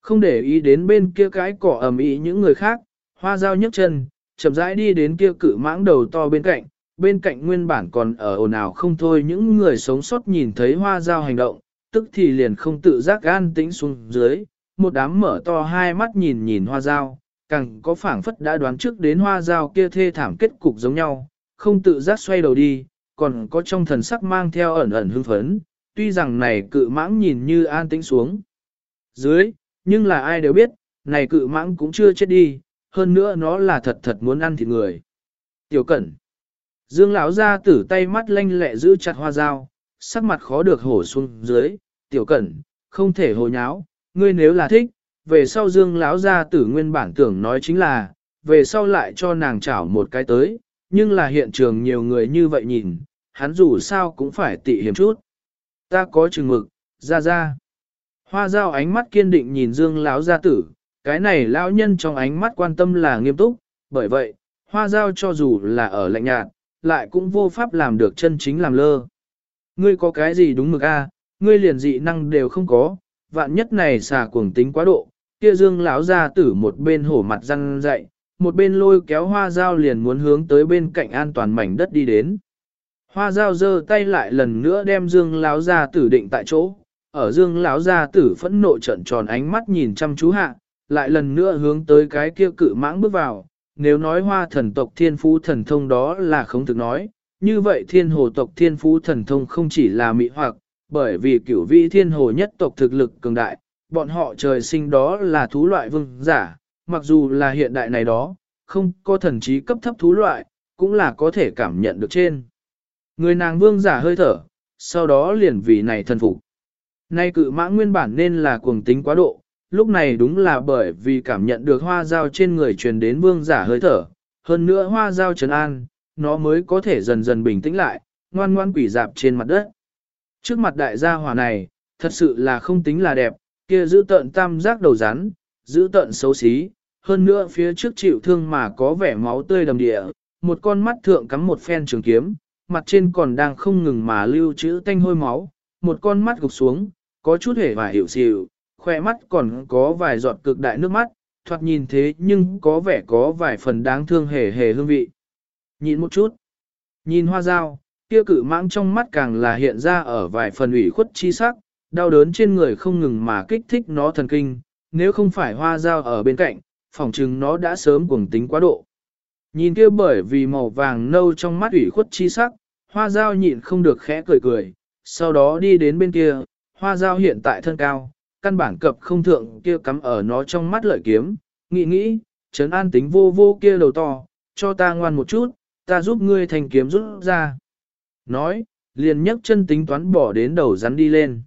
S1: Không để ý đến bên kia cái cỏ ẩm ý những người khác, hoa dao nhấc chân, chậm rãi đi đến kia cự mãng đầu to bên cạnh, bên cạnh nguyên bản còn ở ồn ào không thôi những người sống sót nhìn thấy hoa dao hành động, tức thì liền không tự giác gan tĩnh xuống dưới, một đám mở to hai mắt nhìn nhìn hoa dao, càng có phảng phất đã đoán trước đến hoa dao kia thê thảm kết cục giống nhau, không tự giác xoay đầu đi, còn có trong thần sắc mang theo ẩn ẩn hưng phấn, tuy rằng này cự mãng nhìn như an tĩnh xuống. Dưới, nhưng là ai đều biết, này cự mãng cũng chưa chết đi, hơn nữa nó là thật thật muốn ăn thịt người. Tiểu Cẩn Dương lão ra tử tay mắt lanh lẹ giữ chặt hoa dao, sắc mặt khó được hổ xuống dưới, tiểu cẩn, không thể hồ nháo, ngươi nếu là thích, về sau dương lão gia tử nguyên bản tưởng nói chính là, về sau lại cho nàng chảo một cái tới, nhưng là hiện trường nhiều người như vậy nhìn, hắn dù sao cũng phải tị hiểm chút. Ta có chừng mực, ra ra. Hoa dao ánh mắt kiên định nhìn dương lão gia tử, cái này lão nhân trong ánh mắt quan tâm là nghiêm túc, bởi vậy, hoa dao cho dù là ở lạnh nhạt, lại cũng vô pháp làm được chân chính làm lơ. Ngươi có cái gì đúng mực a? ngươi liền dị năng đều không có, vạn nhất này xà cuồng tính quá độ, kia dương lão ra tử một bên hổ mặt răng dậy, một bên lôi kéo hoa dao liền muốn hướng tới bên cạnh an toàn mảnh đất đi đến. Hoa dao giơ tay lại lần nữa đem dương lão ra tử định tại chỗ, ở dương lão ra tử phẫn nộ trận tròn ánh mắt nhìn chăm chú hạ, lại lần nữa hướng tới cái kia cự mãng bước vào, nếu nói hoa thần tộc thiên phú thần thông đó là không thực nói, như vậy thiên hồ tộc thiên phú thần thông không chỉ là mỹ hoặc, bởi vì cửu vị thiên hồ nhất tộc thực lực cường đại, bọn họ trời sinh đó là thú loại vương giả, mặc dù là hiện đại này đó, không có thần trí cấp thấp thú loại, cũng là có thể cảm nhận được trên. Người nàng vương giả hơi thở, sau đó liền vì này thần phục. Nay cự mã nguyên bản nên là cuồng tính quá độ, lúc này đúng là bởi vì cảm nhận được hoa dao trên người truyền đến vương giả hơi thở, hơn nữa hoa dao trấn an, nó mới có thể dần dần bình tĩnh lại, ngoan ngoan quỷ dạp trên mặt đất. Trước mặt đại gia hỏa này, thật sự là không tính là đẹp, kia giữ tận tam giác đầu rắn, giữ tận xấu xí, hơn nữa phía trước chịu thương mà có vẻ máu tươi đầm địa, một con mắt thượng cắm một phen trường kiếm, mặt trên còn đang không ngừng mà lưu trữ tanh hôi máu, một con mắt gục xuống, có chút hề và hiểu xìu, khoe mắt còn có vài giọt cực đại nước mắt, thoạt nhìn thế nhưng có vẻ có vài phần đáng thương hề hề hương vị. Nhìn một chút, nhìn hoa dao, kia cự mãng trong mắt càng là hiện ra ở vài phần ủy khuất chi sắc, đau đớn trên người không ngừng mà kích thích nó thần kinh, nếu không phải hoa dao ở bên cạnh, phỏng chừng nó đã sớm cuồng tính quá độ. Nhìn kia bởi vì màu vàng nâu trong mắt ủy khuất chi sắc, hoa dao nhịn không được khẽ cười cười, sau đó đi đến bên kia, hoa dao hiện tại thân cao, căn bản cập không thượng kia cắm ở nó trong mắt lợi kiếm, nghĩ nghĩ, trấn an tính vô vô kia đầu to, cho ta ngoan một chút, ta giúp ngươi thành kiếm rút ra. Nói, liền nhấc chân tính toán bỏ đến đầu rắn đi lên.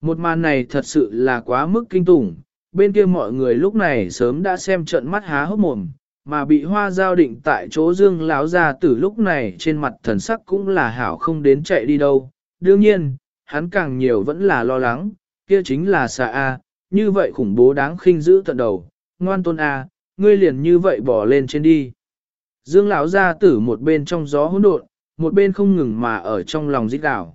S1: Một màn này thật sự là quá mức kinh tủng, bên kia mọi người lúc này sớm đã xem trận mắt há hốc mồm, mà bị hoa giao định tại chỗ dương láo ra từ lúc này trên mặt thần sắc cũng là hảo không đến chạy đi đâu. Đương nhiên, hắn càng nhiều vẫn là lo lắng, kia chính là xà A, như vậy khủng bố đáng khinh giữ tận đầu, ngoan tôn A, ngươi liền như vậy bỏ lên trên đi. Dương lão ra tử một bên trong gió hỗn độn, một bên không ngừng mà ở trong lòng rít đảo.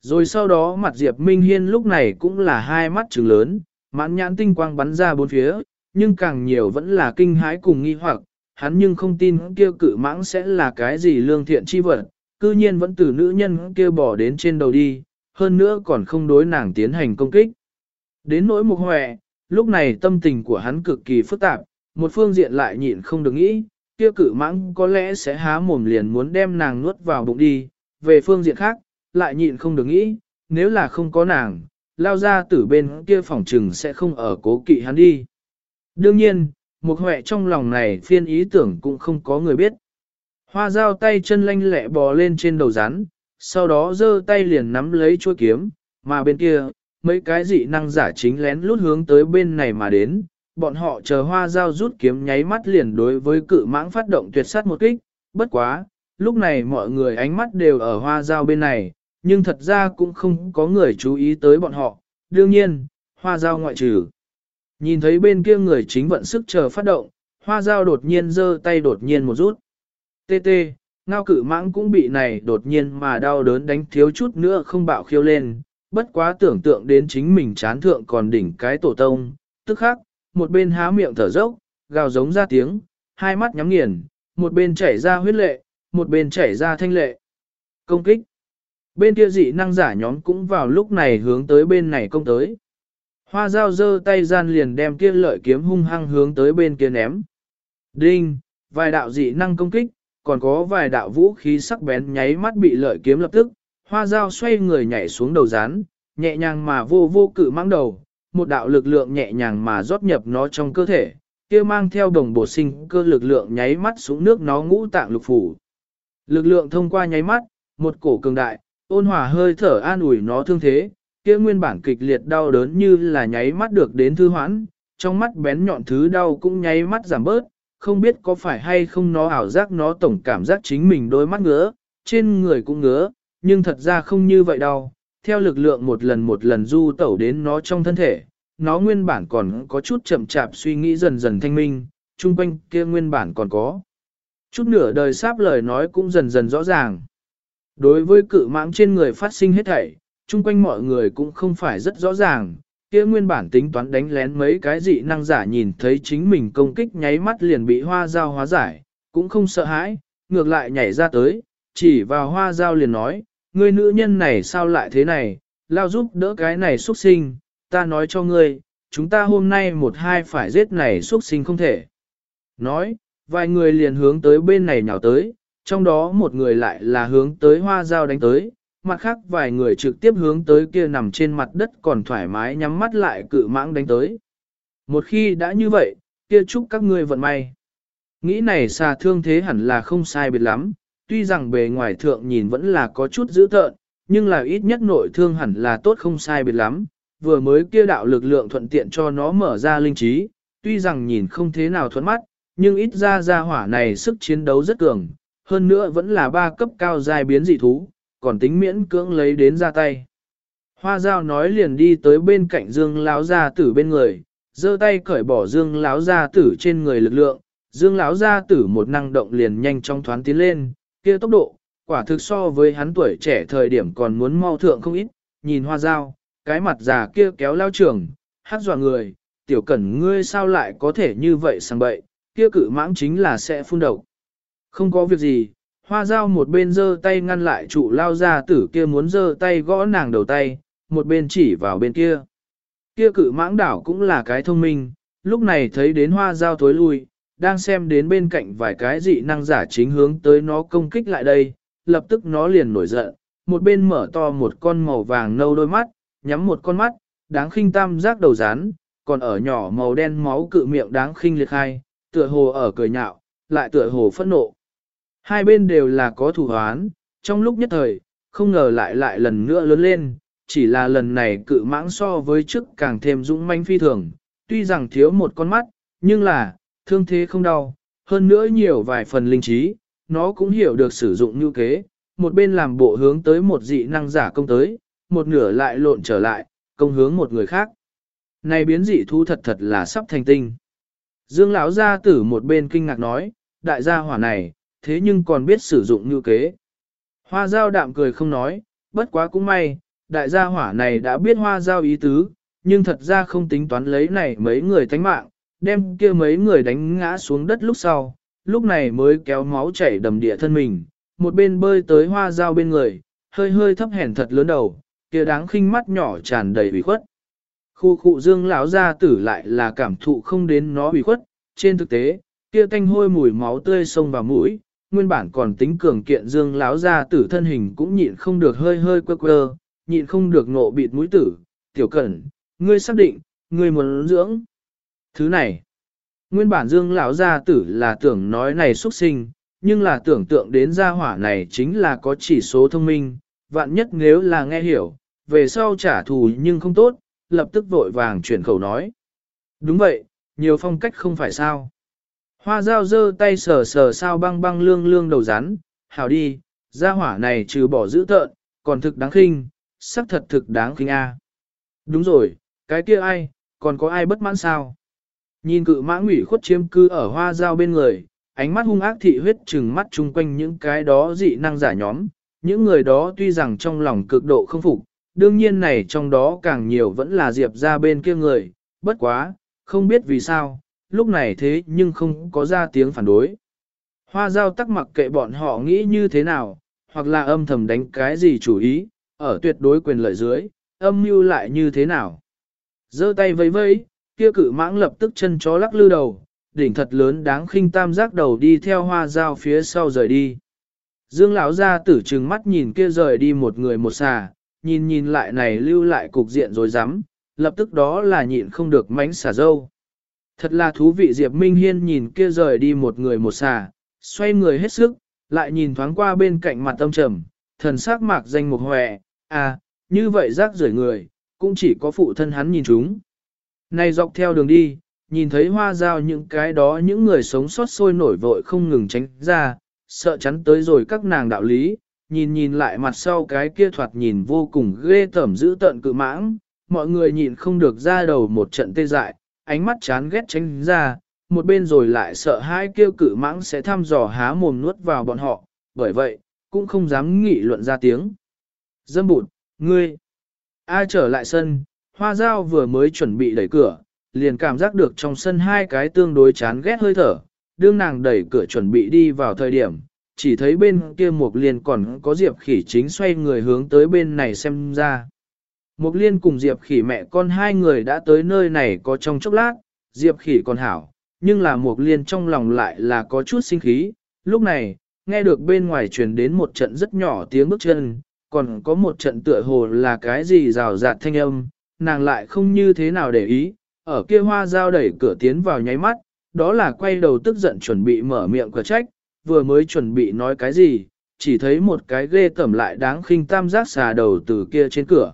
S1: Rồi sau đó mặt Diệp Minh Hiên lúc này cũng là hai mắt trừng lớn, mãn nhãn tinh quang bắn ra bốn phía, nhưng càng nhiều vẫn là kinh hãi cùng nghi hoặc, hắn nhưng không tin kia cự mãng sẽ là cái gì lương thiện chi vật, cư nhiên vẫn từ nữ nhân kia bỏ đến trên đầu đi, hơn nữa còn không đối nàng tiến hành công kích. Đến nỗi mục hòe, lúc này tâm tình của hắn cực kỳ phức tạp, một phương diện lại nhịn không được nghĩ, kia cự mãng có lẽ sẽ há mồm liền muốn đem nàng nuốt vào bụng đi, về phương diện khác, lại nhịn không được nghĩ, nếu là không có nàng, lao ra tử bên kia phòng trừng sẽ không ở cố kỵ hắn đi. Đương nhiên, một huệ trong lòng này phiên ý tưởng cũng không có người biết. Hoa dao tay chân lanh lẹ bò lên trên đầu rắn, sau đó giơ tay liền nắm lấy chuôi kiếm, mà bên kia, mấy cái dị năng giả chính lén lút hướng tới bên này mà đến, bọn họ chờ hoa dao rút kiếm nháy mắt liền đối với cự mãng phát động tuyệt sát một kích, bất quá, lúc này mọi người ánh mắt đều ở hoa dao bên này, nhưng thật ra cũng không có người chú ý tới bọn họ, đương nhiên, hoa dao ngoại trừ. Nhìn thấy bên kia người chính vận sức chờ phát động, hoa dao đột nhiên giơ tay đột nhiên một rút. Tê tê, ngao cự mãng cũng bị này đột nhiên mà đau đớn đánh thiếu chút nữa không bạo khiêu lên, bất quá tưởng tượng đến chính mình chán thượng còn đỉnh cái tổ tông, tức khắc, một bên há miệng thở dốc, gào giống ra tiếng, hai mắt nhắm nghiền, một bên chảy ra huyết lệ, một bên chảy ra thanh lệ. Công kích. Bên kia dị năng giả nhóm cũng vào lúc này hướng tới bên này công tới. Hoa dao dơ tay gian liền đem kia lợi kiếm hung hăng hướng tới bên kia ném. Đinh, vài đạo dị năng công kích, còn có vài đạo vũ khí sắc bén nháy mắt bị lợi kiếm lập tức. Hoa dao xoay người nhảy xuống đầu rán, nhẹ nhàng mà vô vô cự mang đầu, một đạo lực lượng nhẹ nhàng mà rót nhập nó trong cơ thể, kia mang theo đồng bổ sinh cơ lực lượng nháy mắt xuống nước nó ngũ tạng lục phủ. Lực lượng thông qua nháy mắt, một cổ cường đại, ôn hòa hơi thở an ủi nó thương thế, kia nguyên bản kịch liệt đau đớn như là nháy mắt được đến thư hoãn, trong mắt bén nhọn thứ đau cũng nháy mắt giảm bớt, không biết có phải hay không nó ảo giác nó tổng cảm giác chính mình đôi mắt ngứa, trên người cũng ngứa, nhưng thật ra không như vậy đâu. Theo lực lượng một lần một lần du tẩu đến nó trong thân thể, nó nguyên bản còn có chút chậm chạp suy nghĩ dần dần thanh minh, trung quanh kia nguyên bản còn có. Chút nửa đời sáp lời nói cũng dần dần rõ ràng. Đối với cự mãng trên người phát sinh hết thảy, chung quanh mọi người cũng không phải rất rõ ràng, kia nguyên bản tính toán đánh lén mấy cái dị năng giả nhìn thấy chính mình công kích nháy mắt liền bị hoa dao hóa giải, cũng không sợ hãi, ngược lại nhảy ra tới, chỉ vào hoa dao liền nói, người nữ nhân này sao lại thế này, lao giúp đỡ cái này xuất sinh, ta nói cho ngươi, chúng ta hôm nay một hai phải giết này xuất sinh không thể. Nói, vài người liền hướng tới bên này nhào tới, trong đó một người lại là hướng tới hoa dao đánh tới, mặt khác vài người trực tiếp hướng tới kia nằm trên mặt đất còn thoải mái nhắm mắt lại cự mãng đánh tới. Một khi đã như vậy, kia chúc các ngươi vận may. Nghĩ này xà thương thế hẳn là không sai biệt lắm, tuy rằng bề ngoài thượng nhìn vẫn là có chút dữ tợn, nhưng là ít nhất nội thương hẳn là tốt không sai biệt lắm, vừa mới kia đạo lực lượng thuận tiện cho nó mở ra linh trí, tuy rằng nhìn không thế nào thuận mắt, nhưng ít ra ra hỏa này sức chiến đấu rất cường, hơn nữa vẫn là ba cấp cao giai biến dị thú, còn tính miễn cưỡng lấy đến ra tay. Hoa giao nói liền đi tới bên cạnh dương lão gia tử bên người, giơ tay cởi bỏ dương lão gia tử trên người lực lượng, dương lão gia tử một năng động liền nhanh trong thoáng tiến lên, kia tốc độ, quả thực so với hắn tuổi trẻ thời điểm còn muốn mau thượng không ít, nhìn hoa giao, cái mặt già kia kéo lao trường, hát dọa người, tiểu cẩn ngươi sao lại có thể như vậy sang bậy, kia cự mãng chính là sẽ phun độc. Không có việc gì, hoa dao một bên giơ tay ngăn lại trụ lao ra tử kia muốn giơ tay gõ nàng đầu tay, một bên chỉ vào bên kia. Kia cự mãng đảo cũng là cái thông minh, lúc này thấy đến hoa dao thối lui, đang xem đến bên cạnh vài cái dị năng giả chính hướng tới nó công kích lại đây, lập tức nó liền nổi giận, một bên mở to một con màu vàng nâu đôi mắt, nhắm một con mắt, đáng khinh tam giác đầu rán, còn ở nhỏ màu đen máu cự miệng đáng khinh liệt hai, tựa hồ ở cười nhạo, lại tựa hồ phẫn nộ. Hai bên đều là có thủ hoán, trong lúc nhất thời, không ngờ lại lại lần nữa lớn lên, chỉ là lần này cự mãng so với trước càng thêm dũng manh phi thường, tuy rằng thiếu một con mắt, nhưng là, thương thế không đau, hơn nữa nhiều vài phần linh trí, nó cũng hiểu được sử dụng như kế, một bên làm bộ hướng tới một dị năng giả công tới, một nửa lại lộn trở lại, công hướng một người khác. Này biến dị thú thật thật là sắp thành tinh. Dương lão gia tử một bên kinh ngạc nói, đại gia hỏa này, thế nhưng còn biết sử dụng như kế. Hoa giao đạm cười không nói, bất quá cũng may, đại gia hỏa này đã biết hoa giao ý tứ, nhưng thật ra không tính toán lấy này mấy người tánh mạng, đem kia mấy người đánh ngã xuống đất lúc sau, lúc này mới kéo máu chảy đầm địa thân mình, một bên bơi tới hoa dao bên người, hơi hơi thấp hèn thật lớn đầu, kia đáng khinh mắt nhỏ tràn đầy ủy khuất. Khu khu dương lão gia tử lại là cảm thụ không đến nó ủy khuất, trên thực tế, kia tanh hôi mùi máu tươi sông vào mũi, nguyên bản còn tính cường kiện dương lão gia tử thân hình cũng nhịn không được hơi hơi quơ quơ, nhịn không được nộ bịt mũi tử, tiểu cẩn, ngươi xác định, ngươi muốn dưỡng. Thứ này, nguyên bản dương lão gia tử là tưởng nói này xuất sinh, nhưng là tưởng tượng đến gia hỏa này chính là có chỉ số thông minh, vạn nhất nếu là nghe hiểu, về sau trả thù nhưng không tốt, lập tức vội vàng chuyển khẩu nói. Đúng vậy, nhiều phong cách không phải sao. Hoa dao dơ tay sờ sờ sao băng băng lương lương đầu rắn, hảo đi, gia hỏa này trừ bỏ giữ tợn, còn thực đáng khinh, sắc thật thực đáng khinh a. Đúng rồi, cái kia ai, còn có ai bất mãn sao? Nhìn cự mã ngụy khuất chiếm cư ở hoa dao bên người, ánh mắt hung ác thị huyết trừng mắt chung quanh những cái đó dị năng giả nhóm, những người đó tuy rằng trong lòng cực độ không phục, đương nhiên này trong đó càng nhiều vẫn là Diệp ra bên kia người, bất quá, không biết vì sao, lúc này thế nhưng không có ra tiếng phản đối. Hoa giao tắc mặc kệ bọn họ nghĩ như thế nào, hoặc là âm thầm đánh cái gì chủ ý, ở tuyệt đối quyền lợi dưới, âm mưu lại như thế nào. giơ tay vẫy vẫy, kia cự mãng lập tức chân chó lắc lư đầu, đỉnh thật lớn đáng khinh tam giác đầu đi theo hoa dao phía sau rời đi. Dương lão ra tử trừng mắt nhìn kia rời đi một người một xà, nhìn nhìn lại này lưu lại cục diện rồi dám, lập tức đó là nhịn không được mánh xà dâu. Thật là thú vị Diệp Minh Hiên nhìn kia rời đi một người một xà, xoay người hết sức, lại nhìn thoáng qua bên cạnh mặt tâm trầm, thần sắc mạc danh một hòe, à, như vậy rác rưởi người, cũng chỉ có phụ thân hắn nhìn chúng. Này dọc theo đường đi, nhìn thấy hoa dao những cái đó những người sống sót sôi nổi vội không ngừng tránh ra, sợ chắn tới rồi các nàng đạo lý, nhìn nhìn lại mặt sau cái kia thoạt nhìn vô cùng ghê tởm giữ tận cự mãng, mọi người nhìn không được ra đầu một trận tê dại, ánh mắt chán ghét tránh ra, một bên rồi lại sợ hai kêu cự mãng sẽ thăm dò há mồm nuốt vào bọn họ, bởi vậy, cũng không dám nghị luận ra tiếng. Dâm bụt, ngươi, ai trở lại sân, hoa dao vừa mới chuẩn bị đẩy cửa, liền cảm giác được trong sân hai cái tương đối chán ghét hơi thở, đương nàng đẩy cửa chuẩn bị đi vào thời điểm, chỉ thấy bên kia Mục liên còn có Diệp khỉ chính xoay người hướng tới bên này xem ra. Mục liên cùng Diệp khỉ mẹ con hai người đã tới nơi này có trong chốc lát, Diệp khỉ còn hảo, nhưng là Mục liên trong lòng lại là có chút sinh khí. Lúc này, nghe được bên ngoài truyền đến một trận rất nhỏ tiếng bước chân, còn có một trận tựa hồ là cái gì rào rạt thanh âm, nàng lại không như thế nào để ý, ở kia hoa dao đẩy cửa tiến vào nháy mắt, đó là quay đầu tức giận chuẩn bị mở miệng cửa trách, vừa mới chuẩn bị nói cái gì, chỉ thấy một cái ghê tẩm lại đáng khinh tam giác xà đầu từ kia trên cửa.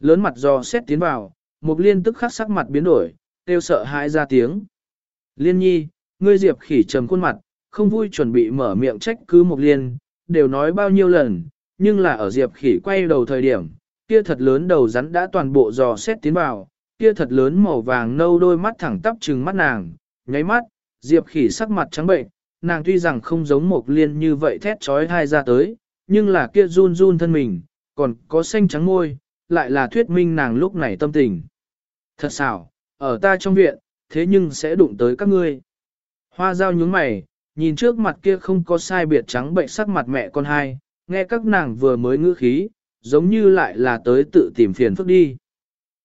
S1: Lớn mặt do xét tiến vào, một liên tức khắc sắc mặt biến đổi, kêu sợ hãi ra tiếng. Liên nhi, ngươi diệp khỉ trầm khuôn mặt, không vui chuẩn bị mở miệng trách cứ một liên, đều nói bao nhiêu lần, nhưng là ở diệp khỉ quay đầu thời điểm, kia thật lớn đầu rắn đã toàn bộ dò xét tiến vào, kia thật lớn màu vàng nâu đôi mắt thẳng tắp trừng mắt nàng, nháy mắt, diệp khỉ sắc mặt trắng bệnh, nàng tuy rằng không giống một liên như vậy thét trói hai ra tới, nhưng là kia run run thân mình, còn có xanh trắng môi, lại là thuyết minh nàng lúc này tâm tình. Thật xảo, ở ta trong viện, thế nhưng sẽ đụng tới các ngươi. Hoa dao nhướng mày, nhìn trước mặt kia không có sai biệt trắng bệnh sắc mặt mẹ con hai, nghe các nàng vừa mới ngữ khí, giống như lại là tới tự tìm phiền phức đi.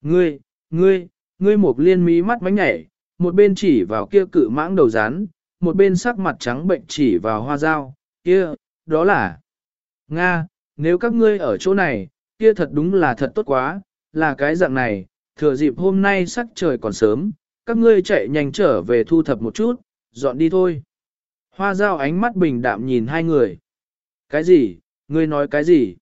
S1: Ngươi, ngươi, ngươi một liên mí mắt bánh nhảy, một bên chỉ vào kia cự mãng đầu rán, một bên sắc mặt trắng bệnh chỉ vào hoa dao, kia, đó là Nga, nếu các ngươi ở chỗ này, kia thật đúng là thật tốt quá, là cái dạng này, thừa dịp hôm nay sắc trời còn sớm, các ngươi chạy nhanh trở về thu thập một chút, dọn đi thôi. Hoa dao ánh mắt bình đạm nhìn hai người. Cái gì, ngươi nói cái gì?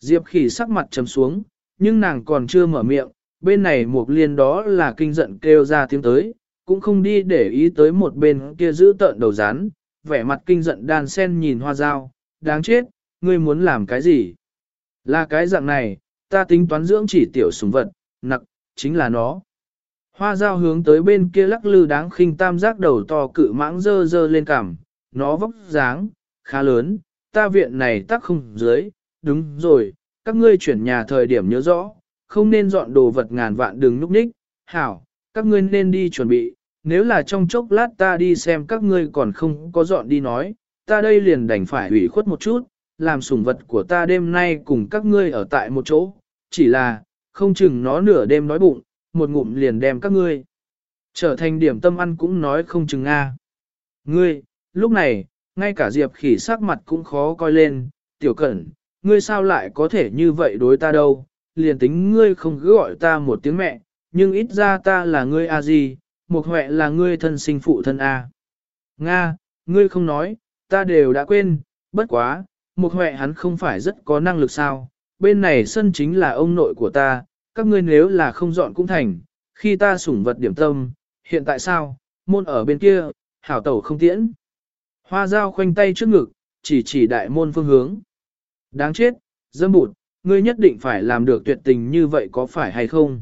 S1: Diệp khỉ sắc mặt trầm xuống, nhưng nàng còn chưa mở miệng, bên này một liên đó là kinh giận kêu ra tiếng tới, cũng không đi để ý tới một bên kia giữ tợn đầu rán, vẻ mặt kinh giận đan sen nhìn hoa dao, đáng chết, ngươi muốn làm cái gì? Là cái dạng này, ta tính toán dưỡng chỉ tiểu súng vật, nặc, chính là nó. Hoa dao hướng tới bên kia lắc lư đáng khinh tam giác đầu to cự mãng dơ dơ lên cằm, nó vóc dáng, khá lớn, ta viện này tắc không dưới, đúng rồi, các ngươi chuyển nhà thời điểm nhớ rõ, không nên dọn đồ vật ngàn vạn đừng núp ních, hảo, các ngươi nên đi chuẩn bị, nếu là trong chốc lát ta đi xem các ngươi còn không có dọn đi nói, ta đây liền đành phải ủy khuất một chút, làm sủng vật của ta đêm nay cùng các ngươi ở tại một chỗ, chỉ là, không chừng nó nửa đêm nói bụng, một ngụm liền đem các ngươi. Trở thành điểm tâm ăn cũng nói không chừng a. Ngươi, lúc này, ngay cả Diệp khỉ sắc mặt cũng khó coi lên, tiểu cẩn, ngươi sao lại có thể như vậy đối ta đâu, liền tính ngươi không cứ gọi ta một tiếng mẹ, nhưng ít ra ta là ngươi a gì, một huệ là ngươi thân sinh phụ thân a. Nga, ngươi không nói, ta đều đã quên, bất quá, một huệ hắn không phải rất có năng lực sao, bên này sân chính là ông nội của ta, các ngươi nếu là không dọn cũng thành, khi ta sủng vật điểm tâm, hiện tại sao, môn ở bên kia, hảo tẩu không tiễn. Hoa dao khoanh tay trước ngực, chỉ chỉ đại môn phương hướng. Đáng chết, dâm bụt, ngươi nhất định phải làm được tuyệt tình như vậy có phải hay không?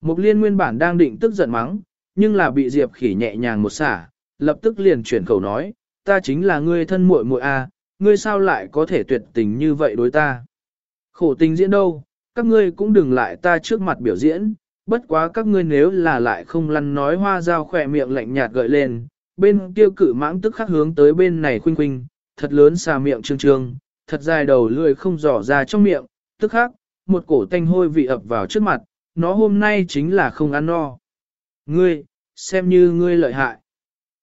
S1: Mục liên nguyên bản đang định tức giận mắng, nhưng là bị Diệp khỉ nhẹ nhàng một xả, lập tức liền chuyển khẩu nói, ta chính là ngươi thân muội muội a, ngươi sao lại có thể tuyệt tình như vậy đối ta? Khổ tình diễn đâu, các ngươi cũng đừng lại ta trước mặt biểu diễn, bất quá các ngươi nếu là lại không lăn nói hoa dao khỏe miệng lạnh nhạt gợi lên, bên kia cự mãng tức khắc hướng tới bên này khuynh khuynh, thật lớn xà miệng trương trương, thật dài đầu lưỡi không dò ra trong miệng, tức khắc, một cổ tanh hôi vị ập vào trước mặt, nó hôm nay chính là không ăn no. Ngươi, xem như ngươi lợi hại.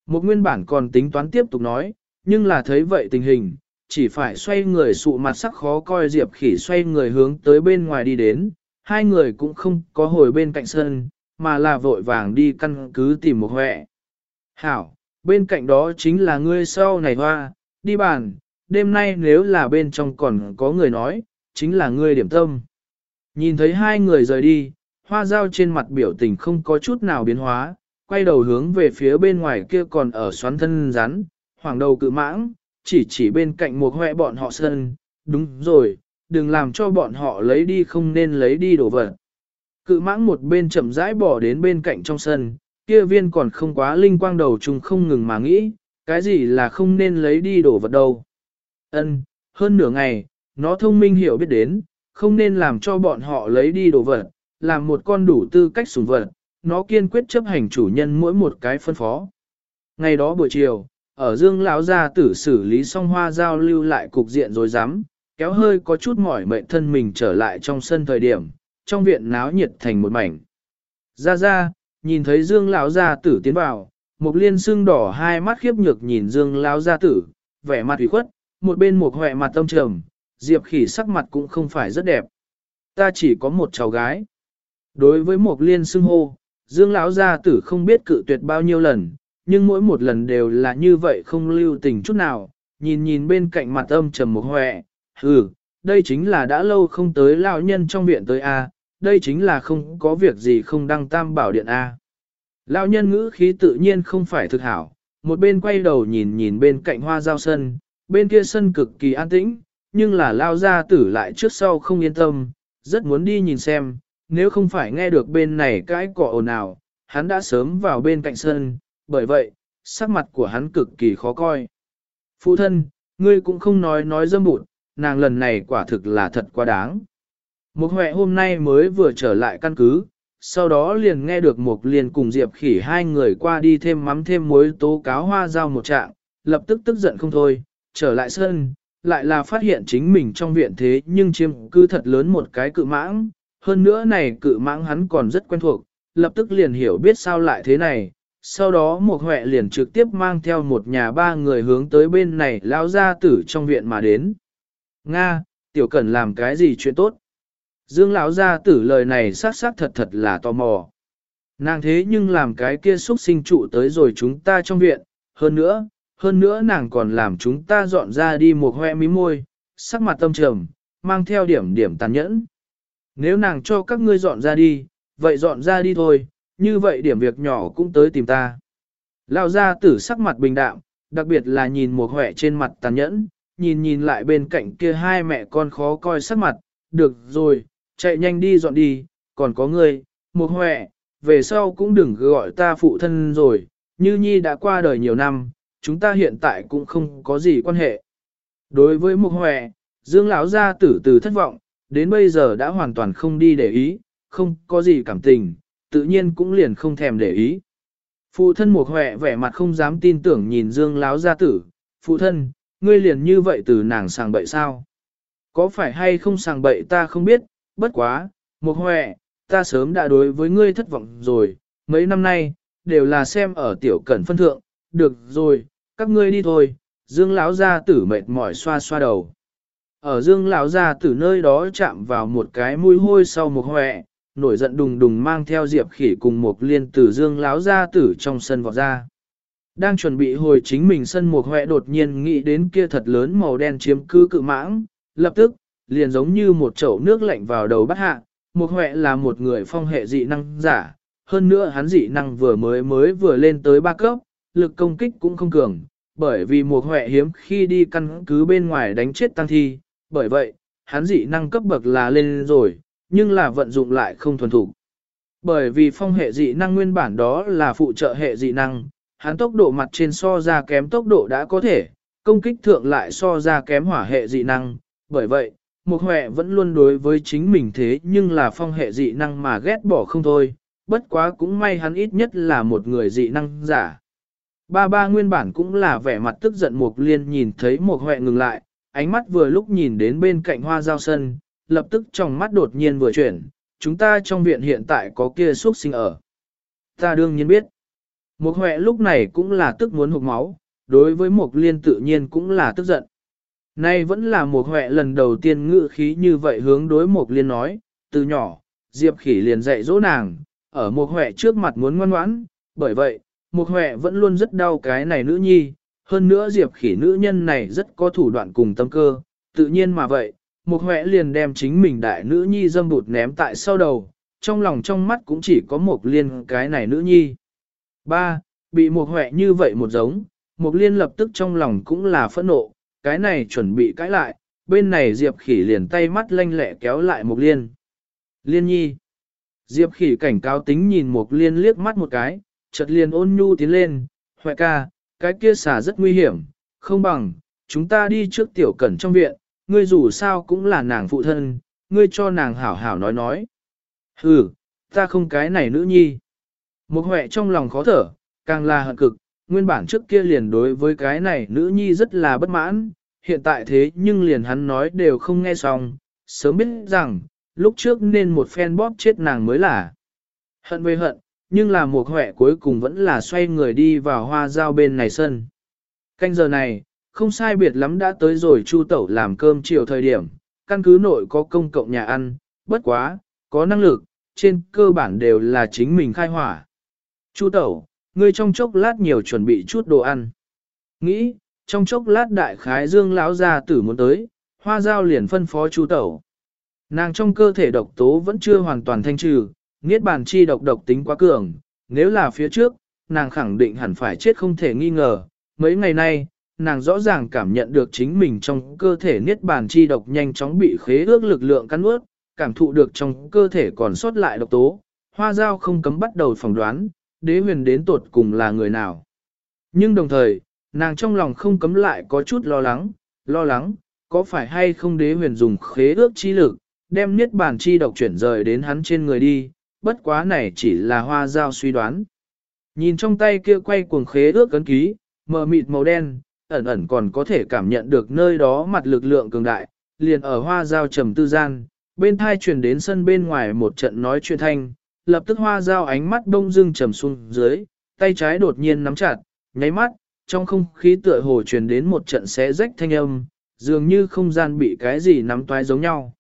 S1: Một nguyên bản còn tính toán tiếp tục nói, nhưng là thấy vậy tình hình, chỉ phải xoay người sụ mặt sắc khó coi Diệp khỉ xoay người hướng tới bên ngoài đi đến, hai người cũng không có hồi bên cạnh sân, mà là vội vàng đi căn cứ tìm một huệ. Hảo, bên cạnh đó chính là ngươi sau này hoa, đi bàn, đêm nay nếu là bên trong còn có người nói, chính là ngươi điểm tâm. Nhìn thấy hai người rời đi, hoa dao trên mặt biểu tình không có chút nào biến hóa, quay đầu hướng về phía bên ngoài kia còn ở xoắn thân rắn, hoàng đầu cự mãng, chỉ chỉ bên cạnh một hoẹ bọn họ sân, đúng rồi, đừng làm cho bọn họ lấy đi không nên lấy đi đồ vật. Cự mãng một bên chậm rãi bỏ đến bên cạnh trong sân, kia viên còn không quá linh quang đầu trùng không ngừng mà nghĩ, cái gì là không nên lấy đi đồ vật đâu. Ân, hơn nửa ngày, nó thông minh hiểu biết đến, không nên làm cho bọn họ lấy đi đồ vật, làm một con đủ tư cách sủng vật, nó kiên quyết chấp hành chủ nhân mỗi một cái phân phó. Ngày đó buổi chiều, ở Dương lão gia tử xử lý xong hoa giao lưu lại cục diện rồi dám, kéo hơi có chút mỏi mệt thân mình trở lại trong sân thời điểm, trong viện náo nhiệt thành một mảnh. Ra ra, nhìn thấy Dương lão gia tử tiến vào, một liên xương đỏ hai mắt khiếp nhược nhìn Dương lão gia tử, vẻ mặt ủy khuất, một bên một hòe mặt tâm trầm, Diệp khỉ sắc mặt cũng không phải rất đẹp. Ta chỉ có một cháu gái. Đối với một liên xưng hô, Dương lão gia tử không biết cự tuyệt bao nhiêu lần, nhưng mỗi một lần đều là như vậy không lưu tình chút nào, nhìn nhìn bên cạnh mặt âm trầm một hòe, hừ, đây chính là đã lâu không tới lão nhân trong viện tới A, đây chính là không có việc gì không đăng tam bảo điện A. Lão nhân ngữ khí tự nhiên không phải thực hảo, một bên quay đầu nhìn nhìn bên cạnh hoa giao sân, bên kia sân cực kỳ an tĩnh, nhưng là lao gia tử lại trước sau không yên tâm, rất muốn đi nhìn xem, nếu không phải nghe được bên này cái cỏ ồn ào, hắn đã sớm vào bên cạnh sân, bởi vậy, sắc mặt của hắn cực kỳ khó coi. Phụ thân, ngươi cũng không nói nói dâm bụt, nàng lần này quả thực là thật quá đáng. Một huệ hôm nay mới vừa trở lại căn cứ, sau đó liền nghe được một liền cùng Diệp khỉ hai người qua đi thêm mắm thêm muối tố cáo hoa giao một trạng, lập tức tức giận không thôi, trở lại sân, lại là phát hiện chính mình trong viện thế nhưng chiếm cư thật lớn một cái cự mãng, hơn nữa này cự mãng hắn còn rất quen thuộc, lập tức liền hiểu biết sao lại thế này, sau đó một huệ liền trực tiếp mang theo một nhà ba người hướng tới bên này lao ra tử trong viện mà đến. Nga, tiểu cẩn làm cái gì chuyện tốt? Dương lão gia tử lời này xác xác thật thật là tò mò. Nàng thế nhưng làm cái kia xúc sinh trụ tới rồi chúng ta trong viện, hơn nữa, hơn nữa nàng còn làm chúng ta dọn ra đi một hoe mí môi, sắc mặt tâm trầm, mang theo điểm điểm tàn nhẫn. Nếu nàng cho các ngươi dọn ra đi, vậy dọn ra đi thôi, như vậy điểm việc nhỏ cũng tới tìm ta. lao ra tử sắc mặt bình đạm, đặc biệt là nhìn một hỏe trên mặt tàn nhẫn, nhìn nhìn lại bên cạnh kia hai mẹ con khó coi sắc mặt, được rồi, chạy nhanh đi dọn đi, còn có ngươi, một hỏe, về sau cũng đừng gọi ta phụ thân rồi, như nhi đã qua đời nhiều năm, chúng ta hiện tại cũng không có gì quan hệ. Đối với mục hòe, Dương lão gia tử từ thất vọng, đến bây giờ đã hoàn toàn không đi để ý, không có gì cảm tình, tự nhiên cũng liền không thèm để ý. Phụ thân mục hòe vẻ mặt không dám tin tưởng nhìn Dương lão gia tử, phụ thân, ngươi liền như vậy từ nàng sàng bậy sao? Có phải hay không sàng bậy ta không biết, bất quá, mục hòe, ta sớm đã đối với ngươi thất vọng rồi, mấy năm nay, đều là xem ở tiểu cẩn phân thượng, được rồi, các ngươi đi thôi, Dương lão gia tử mệt mỏi xoa xoa đầu. Ở Dương lão gia tử nơi đó chạm vào một cái mũi hôi sau một hoẹ, nổi giận đùng đùng mang theo Diệp Khỉ cùng một liên tử Dương lão gia tử trong sân vọt ra. Đang chuẩn bị hồi chính mình sân một hoẹ đột nhiên nghĩ đến kia thật lớn màu đen chiếm cứ cự mãng, lập tức, liền giống như một chậu nước lạnh vào đầu bắt hạ, một hoẹ là một người phong hệ dị năng giả, hơn nữa hắn dị năng vừa mới mới vừa lên tới ba cấp, lực công kích cũng không cường, bởi vì một huệ hiếm khi đi căn cứ bên ngoài đánh chết tăng thi, bởi vậy, hắn dị năng cấp bậc là lên rồi, nhưng là vận dụng lại không thuần thủ. Bởi vì phong hệ dị năng nguyên bản đó là phụ trợ hệ dị năng, hắn tốc độ mặt trên so ra kém tốc độ đã có thể, công kích thượng lại so ra kém hỏa hệ dị năng, bởi vậy, một huệ vẫn luôn đối với chính mình thế nhưng là phong hệ dị năng mà ghét bỏ không thôi, bất quá cũng may hắn ít nhất là một người dị năng giả. Ba ba nguyên bản cũng là vẻ mặt tức giận Mục Liên nhìn thấy Mục huệ ngừng lại, ánh mắt vừa lúc nhìn đến bên cạnh hoa giao sân, lập tức trong mắt đột nhiên vừa chuyển, chúng ta trong viện hiện tại có kia xuất sinh ở. Ta đương nhiên biết. Mục huệ lúc này cũng là tức muốn hụt máu, đối với Mục Liên tự nhiên cũng là tức giận. Nay vẫn là Mục huệ lần đầu tiên ngự khí như vậy hướng đối Mục Liên nói, từ nhỏ, Diệp Khỉ liền dạy dỗ nàng, ở Mục huệ trước mặt muốn ngoan ngoãn, bởi vậy, Mục huệ vẫn luôn rất đau cái này nữ nhi, hơn nữa diệp khỉ nữ nhân này rất có thủ đoạn cùng tâm cơ, tự nhiên mà vậy, Mục huệ liền đem chính mình đại nữ nhi dâm bụt ném tại sau đầu, trong lòng trong mắt cũng chỉ có một liên cái này nữ nhi. Ba, bị Mục huệ như vậy một giống, Mục liên lập tức trong lòng cũng là phẫn nộ, cái này chuẩn bị cãi lại, bên này diệp khỉ liền tay mắt lanh lẹ kéo lại Mục liên. Liên nhi. Diệp khỉ cảnh cáo tính nhìn Mục liên liếc mắt một cái, chợt liền ôn nhu tiến lên, huệ ca, cái kia xả rất nguy hiểm, không bằng, chúng ta đi trước tiểu cẩn trong viện, ngươi dù sao cũng là nàng phụ thân, ngươi cho nàng hảo hảo nói nói. Ừ, ta không cái này nữ nhi. Một huệ trong lòng khó thở, càng là hận cực, nguyên bản trước kia liền đối với cái này nữ nhi rất là bất mãn, hiện tại thế nhưng liền hắn nói đều không nghe xong, sớm biết rằng, lúc trước nên một phen bóp chết nàng mới là. Hận về hận, nhưng là một huệ cuối cùng vẫn là xoay người đi vào hoa giao bên này sân. Canh giờ này, không sai biệt lắm đã tới rồi chu tẩu làm cơm chiều thời điểm, căn cứ nội có công cộng nhà ăn, bất quá, có năng lực, trên cơ bản đều là chính mình khai hỏa. Chu tẩu, ngươi trong chốc lát nhiều chuẩn bị chút đồ ăn. Nghĩ, trong chốc lát đại khái dương lão gia tử muốn tới, hoa giao liền phân phó chu tẩu. Nàng trong cơ thể độc tố vẫn chưa hoàn toàn thanh trừ, Niết bàn chi độc độc tính quá cường, nếu là phía trước, nàng khẳng định hẳn phải chết không thể nghi ngờ. Mấy ngày nay, nàng rõ ràng cảm nhận được chính mình trong cơ thể niết bàn chi độc nhanh chóng bị khế ước lực lượng cắn ướt, cảm thụ được trong cơ thể còn sót lại độc tố. Hoa giao không cấm bắt đầu phỏng đoán, đế huyền đến tột cùng là người nào. Nhưng đồng thời, nàng trong lòng không cấm lại có chút lo lắng, lo lắng, có phải hay không đế huyền dùng khế ước chi lực, đem niết bàn chi độc chuyển rời đến hắn trên người đi, bất quá này chỉ là hoa giao suy đoán. Nhìn trong tay kia quay cuồng khế ước cấn ký, mờ mịt màu đen, ẩn ẩn còn có thể cảm nhận được nơi đó mặt lực lượng cường đại, liền ở hoa giao trầm tư gian, bên thai truyền đến sân bên ngoài một trận nói chuyện thanh, lập tức hoa giao ánh mắt đông dưng trầm xuống dưới, tay trái đột nhiên nắm chặt, nháy mắt, trong không khí tựa hồ truyền đến một trận xé rách thanh âm, dường như không gian bị cái gì nắm toái giống nhau.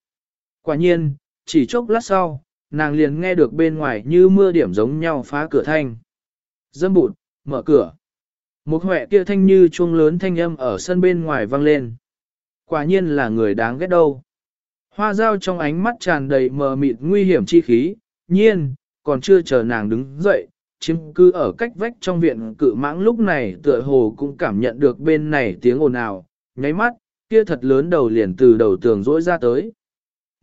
S1: Quả nhiên, chỉ chốc lát sau, nàng liền nghe được bên ngoài như mưa điểm giống nhau phá cửa thanh. Dâm bụt, mở cửa. Một huệ kia thanh như chuông lớn thanh âm ở sân bên ngoài vang lên. Quả nhiên là người đáng ghét đâu. Hoa dao trong ánh mắt tràn đầy mờ mịt nguy hiểm chi khí, nhiên, còn chưa chờ nàng đứng dậy, chiếm cư ở cách vách trong viện cự mãng lúc này tựa hồ cũng cảm nhận được bên này tiếng ồn ào, nháy mắt, kia thật lớn đầu liền từ đầu tường rỗi ra tới.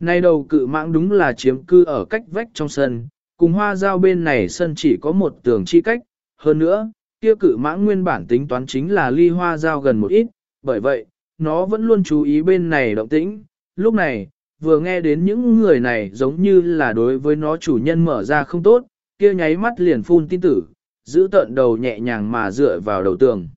S1: Nay đầu cự mãng đúng là chiếm cư ở cách vách trong sân, cùng hoa giao bên này sân chỉ có một tường chi cách, hơn nữa, kia cự mãng nguyên bản tính toán chính là ly hoa giao gần một ít, bởi vậy, nó vẫn luôn chú ý bên này động tĩnh. Lúc này, vừa nghe đến những người này giống như là đối với nó chủ nhân mở ra không tốt, kia nháy mắt liền phun tin tử, giữ tận đầu nhẹ nhàng mà dựa vào đầu tường.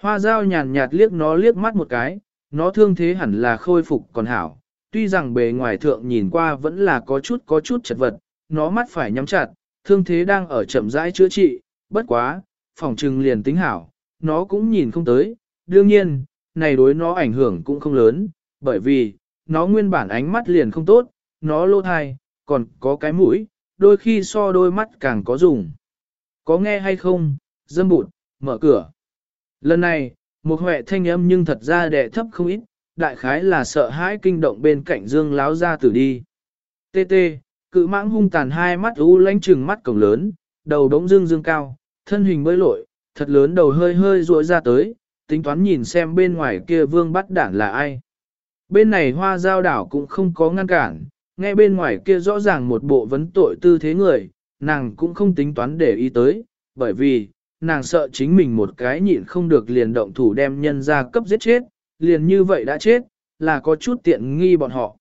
S1: Hoa dao nhàn nhạt liếc nó liếc mắt một cái, nó thương thế hẳn là khôi phục còn hảo, tuy rằng bề ngoài thượng nhìn qua vẫn là có chút có chút chật vật, nó mắt phải nhắm chặt, thương thế đang ở chậm rãi chữa trị, bất quá, phòng trừng liền tính hảo, nó cũng nhìn không tới, đương nhiên, này đối nó ảnh hưởng cũng không lớn, bởi vì, nó nguyên bản ánh mắt liền không tốt, nó lô thai, còn có cái mũi, đôi khi so đôi mắt càng có dùng. Có nghe hay không, dâm bụt, mở cửa. Lần này, một huệ thanh âm nhưng thật ra đẻ thấp không ít, đại khái là sợ hãi kinh động bên cạnh dương láo ra tử đi. Tê tê, cự mãng hung tàn hai mắt u lánh trừng mắt cổng lớn, đầu đống dương dương cao, thân hình bơi lội, thật lớn đầu hơi hơi rội ra tới, tính toán nhìn xem bên ngoài kia vương bắt đản là ai. Bên này hoa giao đảo cũng không có ngăn cản, nghe bên ngoài kia rõ ràng một bộ vấn tội tư thế người, nàng cũng không tính toán để ý tới, bởi vì, nàng sợ chính mình một cái nhịn không được liền động thủ đem nhân ra cấp giết chết, liền như vậy đã chết, là có chút tiện nghi bọn họ.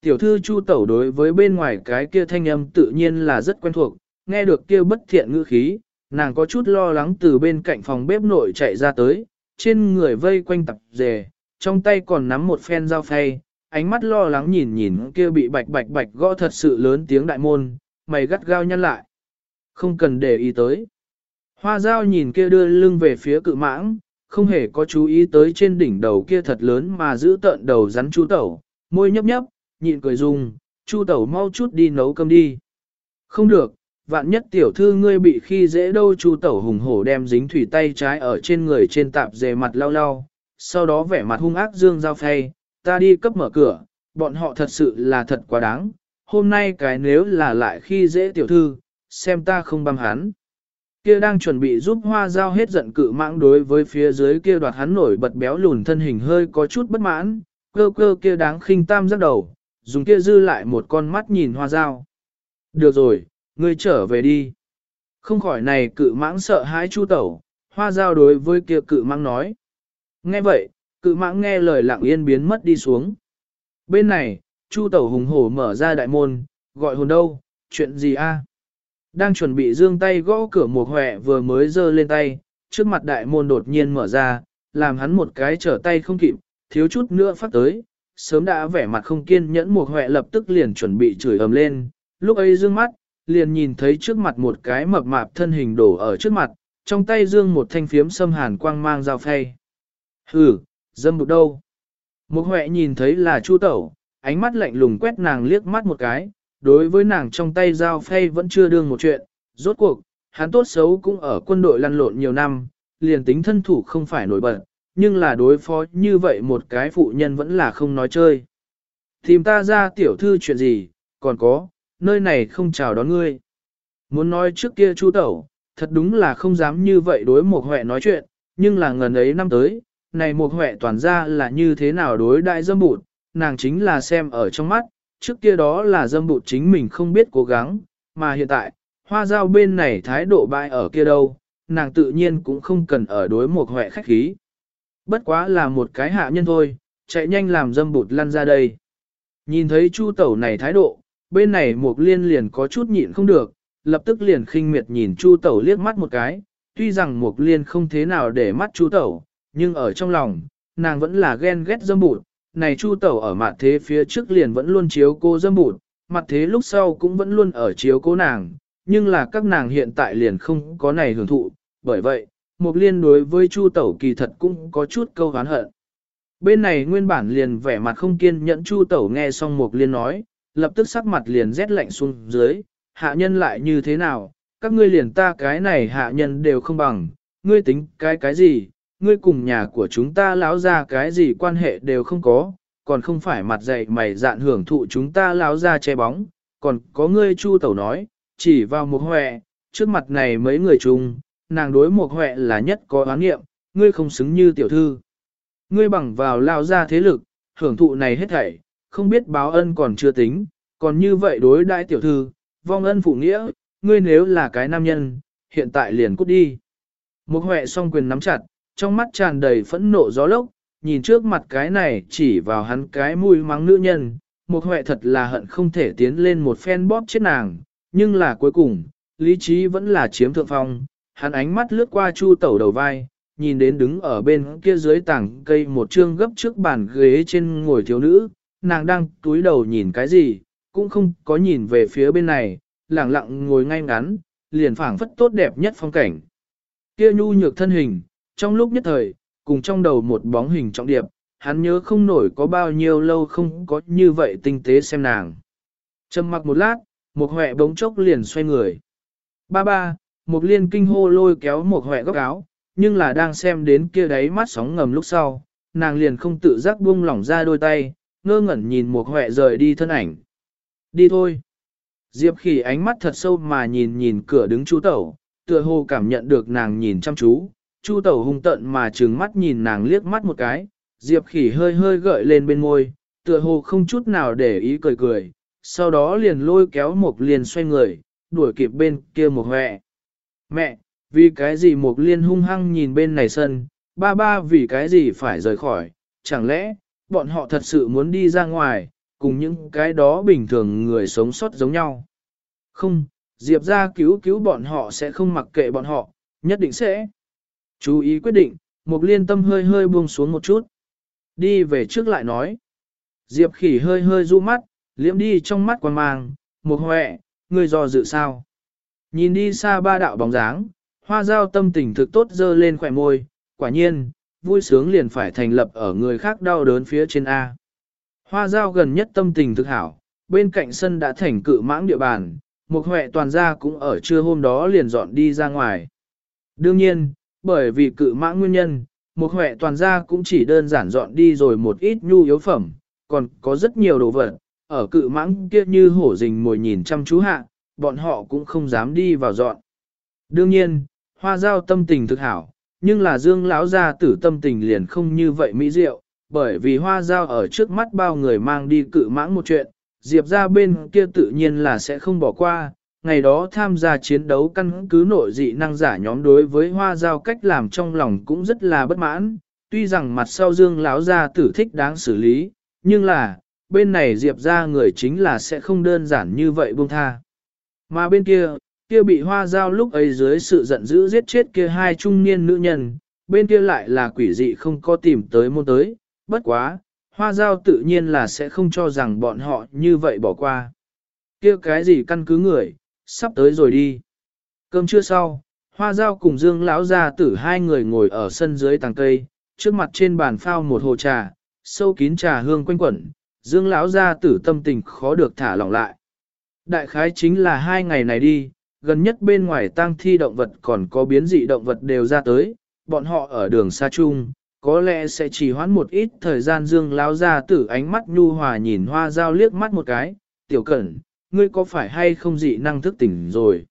S1: Tiểu thư Chu Tẩu đối với bên ngoài cái kia thanh âm tự nhiên là rất quen thuộc, nghe được kia bất thiện ngữ khí, nàng có chút lo lắng từ bên cạnh phòng bếp nội chạy ra tới, trên người vây quanh tập dề, trong tay còn nắm một phen dao phay, ánh mắt lo lắng nhìn nhìn kia bị bạch bạch bạch gõ thật sự lớn tiếng đại môn, mày gắt gao nhăn lại. Không cần để ý tới. Hoa dao nhìn kia đưa lưng về phía cự mãng, không hề có chú ý tới trên đỉnh đầu kia thật lớn mà giữ tợn đầu rắn chu tẩu, môi nhấp nhấp, nhịn cười dung, chu tẩu mau chút đi nấu cơm đi. Không được, vạn nhất tiểu thư ngươi bị khi dễ đâu chu tẩu hùng hổ đem dính thủy tay trái ở trên người trên tạp dề mặt lau lau, sau đó vẻ mặt hung ác dương giao phay, ta đi cấp mở cửa, bọn họ thật sự là thật quá đáng, hôm nay cái nếu là lại khi dễ tiểu thư, xem ta không băm hắn. Kia đang chuẩn bị giúp hoa giao hết giận cự mãng đối với phía dưới kia đoạt hắn nổi bật béo lùn thân hình hơi có chút bất mãn, cơ cơ kia đáng khinh tam giác đầu, dùng kia dư lại một con mắt nhìn hoa giao. Được rồi, ngươi trở về đi. Không khỏi này cự mãng sợ hãi chu tẩu, hoa giao đối với kia cự mãng nói. Nghe vậy, cự mãng nghe lời lặng yên biến mất đi xuống. Bên này, chu tẩu hùng hổ mở ra đại môn, gọi hồn đâu, chuyện gì a? Đang chuẩn bị dương tay gõ cửa một hòe vừa mới giơ lên tay, trước mặt đại môn đột nhiên mở ra, làm hắn một cái trở tay không kịp, thiếu chút nữa phát tới, sớm đã vẻ mặt không kiên nhẫn một hòe lập tức liền chuẩn bị chửi ầm lên, lúc ấy dương mắt, liền nhìn thấy trước mặt một cái mập mạp thân hình đổ ở trước mặt, trong tay dương một thanh phiếm xâm hàn quang mang dao phay. Hừ, dâm bụt đâu? Một huệ nhìn thấy là chu tẩu, ánh mắt lạnh lùng quét nàng liếc mắt một cái, đối với nàng trong tay dao phay vẫn chưa đương một chuyện, rốt cuộc, hắn tốt xấu cũng ở quân đội lăn lộn nhiều năm, liền tính thân thủ không phải nổi bật, nhưng là đối phó như vậy một cái phụ nhân vẫn là không nói chơi. Tìm ta ra tiểu thư chuyện gì, còn có, nơi này không chào đón ngươi. Muốn nói trước kia chu tẩu, thật đúng là không dám như vậy đối một huệ nói chuyện, nhưng là ngần ấy năm tới, này một huệ toàn ra là như thế nào đối đại dâm bụt, nàng chính là xem ở trong mắt, trước kia đó là dâm bụt chính mình không biết cố gắng, mà hiện tại, hoa giao bên này thái độ bại ở kia đâu, nàng tự nhiên cũng không cần ở đối một huệ khách khí. Bất quá là một cái hạ nhân thôi, chạy nhanh làm dâm bụt lăn ra đây. Nhìn thấy chu tẩu này thái độ, bên này một liên liền có chút nhịn không được, lập tức liền khinh miệt nhìn chu tẩu liếc mắt một cái, tuy rằng một liên không thế nào để mắt chu tẩu, nhưng ở trong lòng, nàng vẫn là ghen ghét dâm bụt, này chu tẩu ở mặt thế phía trước liền vẫn luôn chiếu cô dâm bụt, mặt thế lúc sau cũng vẫn luôn ở chiếu cô nàng, nhưng là các nàng hiện tại liền không có này hưởng thụ, bởi vậy, Mục liên đối với chu tẩu kỳ thật cũng có chút câu hán hận. Bên này nguyên bản liền vẻ mặt không kiên nhẫn chu tẩu nghe xong Mục liên nói, lập tức sắc mặt liền rét lạnh xuống dưới, hạ nhân lại như thế nào, các ngươi liền ta cái này hạ nhân đều không bằng, ngươi tính cái cái gì, ngươi cùng nhà của chúng ta lão ra cái gì quan hệ đều không có, còn không phải mặt dày mày dạn hưởng thụ chúng ta lão ra che bóng, còn có ngươi chu tẩu nói, chỉ vào một huệ, trước mặt này mấy người chung, nàng đối một huệ là nhất có oán nghiệm, ngươi không xứng như tiểu thư. Ngươi bằng vào lao ra thế lực, hưởng thụ này hết thảy, không biết báo ân còn chưa tính, còn như vậy đối đại tiểu thư, vong ân phụ nghĩa, ngươi nếu là cái nam nhân, hiện tại liền cút đi. Một huệ song quyền nắm chặt, trong mắt tràn đầy phẫn nộ gió lốc, nhìn trước mặt cái này chỉ vào hắn cái mũi mắng nữ nhân, một huệ thật là hận không thể tiến lên một phen bóp chết nàng, nhưng là cuối cùng, lý trí vẫn là chiếm thượng phong, hắn ánh mắt lướt qua chu tẩu đầu vai, nhìn đến đứng ở bên kia dưới tảng cây một chương gấp trước bàn ghế trên ngồi thiếu nữ, nàng đang túi đầu nhìn cái gì, cũng không có nhìn về phía bên này, lặng lặng ngồi ngay ngắn, liền phảng phất tốt đẹp nhất phong cảnh. Kia nhu nhược thân hình, trong lúc nhất thời, cùng trong đầu một bóng hình trọng điệp, hắn nhớ không nổi có bao nhiêu lâu không có như vậy tinh tế xem nàng. Trầm mặc một lát, một huệ bỗng chốc liền xoay người. Ba ba, một liên kinh hô lôi kéo một huệ góc áo, nhưng là đang xem đến kia đáy mắt sóng ngầm lúc sau, nàng liền không tự giác buông lỏng ra đôi tay, ngơ ngẩn nhìn một huệ rời đi thân ảnh. Đi thôi. Diệp khỉ ánh mắt thật sâu mà nhìn nhìn cửa đứng chú tẩu, tựa hồ cảm nhận được nàng nhìn chăm chú, chu tẩu hung tận mà trừng mắt nhìn nàng liếc mắt một cái, Diệp khỉ hơi hơi gợi lên bên môi, tựa hồ không chút nào để ý cười cười, sau đó liền lôi kéo Mục Liên xoay người, đuổi kịp bên kia một hẹ. Mẹ, vì cái gì Mục liên hung hăng nhìn bên này sân, ba ba vì cái gì phải rời khỏi, chẳng lẽ, bọn họ thật sự muốn đi ra ngoài, cùng những cái đó bình thường người sống sót giống nhau. Không, Diệp gia cứu cứu bọn họ sẽ không mặc kệ bọn họ, nhất định sẽ. Chú ý quyết định, mục liên tâm hơi hơi buông xuống một chút. Đi về trước lại nói. Diệp khỉ hơi hơi du mắt, liễm đi trong mắt quan mang, mục huệ, người dò dự sao. Nhìn đi xa ba đạo bóng dáng, hoa giao tâm tình thực tốt dơ lên khỏe môi, quả nhiên, vui sướng liền phải thành lập ở người khác đau đớn phía trên A. Hoa giao gần nhất tâm tình thực hảo, bên cạnh sân đã thành cự mãng địa bàn, mục huệ toàn gia cũng ở trưa hôm đó liền dọn đi ra ngoài. Đương nhiên, bởi vì cự mãng nguyên nhân, một huệ toàn gia cũng chỉ đơn giản dọn đi rồi một ít nhu yếu phẩm, còn có rất nhiều đồ vật, ở cự mãng kia như hổ rình mồi nhìn chăm chú hạ, bọn họ cũng không dám đi vào dọn. Đương nhiên, hoa giao tâm tình thực hảo, nhưng là dương lão gia tử tâm tình liền không như vậy mỹ diệu, bởi vì hoa giao ở trước mắt bao người mang đi cự mãng một chuyện, diệp ra bên kia tự nhiên là sẽ không bỏ qua, ngày đó tham gia chiến đấu căn cứ nội dị năng giả nhóm đối với hoa giao cách làm trong lòng cũng rất là bất mãn, tuy rằng mặt sau dương lão gia tử thích đáng xử lý, nhưng là, bên này diệp ra người chính là sẽ không đơn giản như vậy buông tha. Mà bên kia, kia bị hoa giao lúc ấy dưới sự giận dữ giết chết kia hai trung niên nữ nhân, bên kia lại là quỷ dị không có tìm tới môn tới, bất quá, hoa giao tự nhiên là sẽ không cho rằng bọn họ như vậy bỏ qua. kia cái gì căn cứ người, sắp tới rồi đi. Cơm trưa sau, hoa giao cùng dương lão gia tử hai người ngồi ở sân dưới tàng cây, trước mặt trên bàn phao một hồ trà, sâu kín trà hương quanh quẩn, dương lão gia tử tâm tình khó được thả lỏng lại. Đại khái chính là hai ngày này đi, gần nhất bên ngoài tang thi động vật còn có biến dị động vật đều ra tới, bọn họ ở đường xa chung, có lẽ sẽ chỉ hoãn một ít thời gian dương lão gia tử ánh mắt nhu hòa nhìn hoa giao liếc mắt một cái, tiểu cẩn, ngươi có phải hay không dị năng thức tỉnh rồi?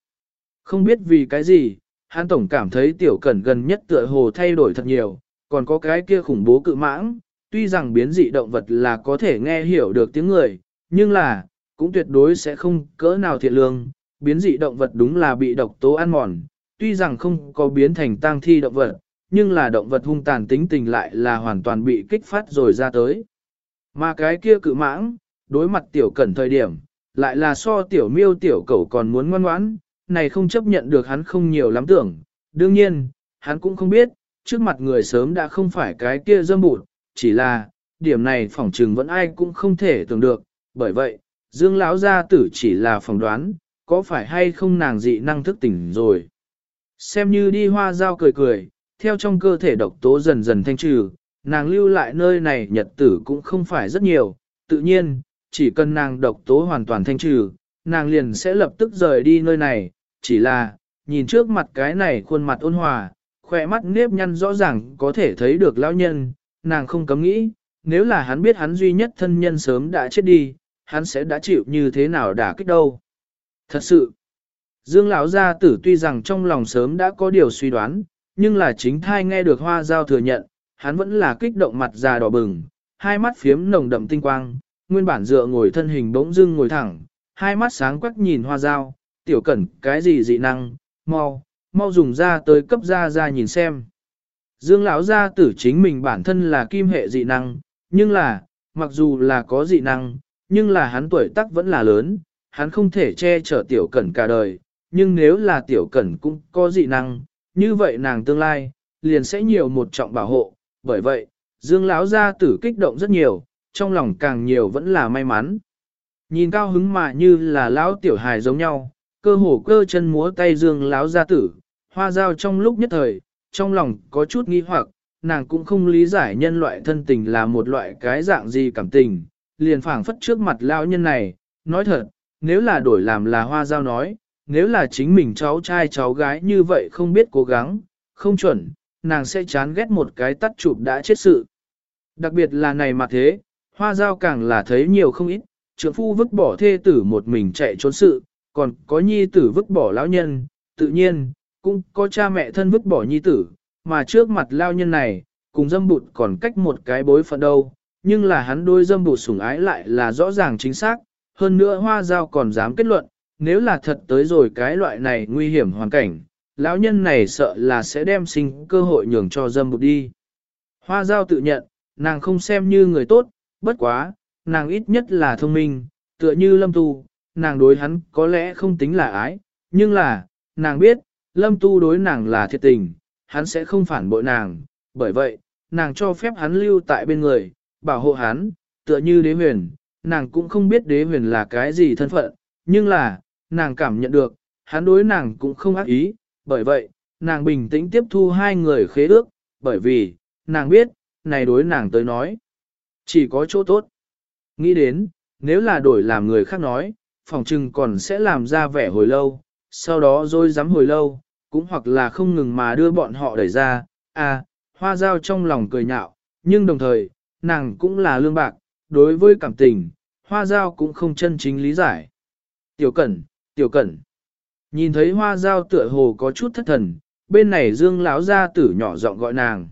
S1: Không biết vì cái gì, hắn tổng cảm thấy tiểu cẩn gần nhất tựa hồ thay đổi thật nhiều, còn có cái kia khủng bố cự mãng, tuy rằng biến dị động vật là có thể nghe hiểu được tiếng người, nhưng là, cũng tuyệt đối sẽ không cỡ nào thiện lương, biến dị động vật đúng là bị độc tố ăn mòn, tuy rằng không có biến thành tang thi động vật, nhưng là động vật hung tàn tính tình lại là hoàn toàn bị kích phát rồi ra tới. Mà cái kia cự mãng, đối mặt tiểu cẩn thời điểm, lại là so tiểu miêu tiểu cẩu còn muốn ngoan ngoãn, này không chấp nhận được hắn không nhiều lắm tưởng. Đương nhiên, hắn cũng không biết, trước mặt người sớm đã không phải cái kia dâm bụt, chỉ là, điểm này phỏng trừng vẫn ai cũng không thể tưởng được, bởi vậy, Dương lão gia tử chỉ là phỏng đoán, có phải hay không nàng dị năng thức tỉnh rồi. Xem như đi hoa dao cười cười, theo trong cơ thể độc tố dần dần thanh trừ, nàng lưu lại nơi này nhật tử cũng không phải rất nhiều, tự nhiên, chỉ cần nàng độc tố hoàn toàn thanh trừ, nàng liền sẽ lập tức rời đi nơi này, chỉ là, nhìn trước mặt cái này khuôn mặt ôn hòa, khỏe mắt nếp nhăn rõ ràng có thể thấy được lão nhân, nàng không cấm nghĩ, nếu là hắn biết hắn duy nhất thân nhân sớm đã chết đi, hắn sẽ đã chịu như thế nào đả kích đâu. Thật sự, Dương lão gia tử tuy rằng trong lòng sớm đã có điều suy đoán, nhưng là chính thai nghe được hoa giao thừa nhận, hắn vẫn là kích động mặt già đỏ bừng, hai mắt phiếm nồng đậm tinh quang, nguyên bản dựa ngồi thân hình bỗng dưng ngồi thẳng, hai mắt sáng quắc nhìn hoa dao. tiểu cẩn cái gì dị năng, mau, mau dùng ra tới cấp ra ra nhìn xem. Dương lão gia tử chính mình bản thân là kim hệ dị năng, nhưng là, mặc dù là có dị năng, nhưng là hắn tuổi tác vẫn là lớn, hắn không thể che chở tiểu cẩn cả đời, nhưng nếu là tiểu cẩn cũng có dị năng, như vậy nàng tương lai, liền sẽ nhiều một trọng bảo hộ, bởi vậy, Dương lão gia tử kích động rất nhiều, trong lòng càng nhiều vẫn là may mắn. Nhìn cao hứng mà như là lão tiểu hài giống nhau, cơ hồ cơ chân múa tay Dương lão gia tử, hoa dao trong lúc nhất thời, trong lòng có chút nghi hoặc, nàng cũng không lý giải nhân loại thân tình là một loại cái dạng gì cảm tình, liền phảng phất trước mặt lão nhân này, nói thật, nếu là đổi làm là hoa dao nói, nếu là chính mình cháu trai cháu gái như vậy không biết cố gắng, không chuẩn, nàng sẽ chán ghét một cái tắt chụp đã chết sự. Đặc biệt là này mà thế, hoa Giao càng là thấy nhiều không ít, trưởng phu vứt bỏ thê tử một mình chạy trốn sự, còn có nhi tử vứt bỏ lão nhân, tự nhiên, cũng có cha mẹ thân vứt bỏ nhi tử, mà trước mặt lao nhân này, cùng dâm bụt còn cách một cái bối phận đâu, nhưng là hắn đôi dâm bụt sủng ái lại là rõ ràng chính xác, hơn nữa hoa giao còn dám kết luận, nếu là thật tới rồi cái loại này nguy hiểm hoàn cảnh, lão nhân này sợ là sẽ đem sinh cơ hội nhường cho dâm bụt đi. Hoa giao tự nhận, nàng không xem như người tốt, bất quá, nàng ít nhất là thông minh, tựa như lâm tu, nàng đối hắn có lẽ không tính là ái, nhưng là, nàng biết, lâm tu đối nàng là thiệt tình, hắn sẽ không phản bội nàng, bởi vậy, nàng cho phép hắn lưu tại bên người, bảo hộ hắn, tựa như đế huyền, nàng cũng không biết đế huyền là cái gì thân phận, nhưng là, nàng cảm nhận được, hắn đối nàng cũng không ác ý, bởi vậy, nàng bình tĩnh tiếp thu hai người khế ước, bởi vì, nàng biết, này đối nàng tới nói, chỉ có chỗ tốt. Nghĩ đến, nếu là đổi làm người khác nói, phòng trừng còn sẽ làm ra vẻ hồi lâu, sau đó rồi dám hồi lâu, cũng hoặc là không ngừng mà đưa bọn họ đẩy ra, à, hoa dao trong lòng cười nhạo, nhưng đồng thời, nàng cũng là lương bạc, đối với cảm tình, hoa dao cũng không chân chính lý giải. Tiểu cẩn, tiểu cẩn, nhìn thấy hoa dao tựa hồ có chút thất thần, bên này dương lão gia tử nhỏ giọng gọi nàng.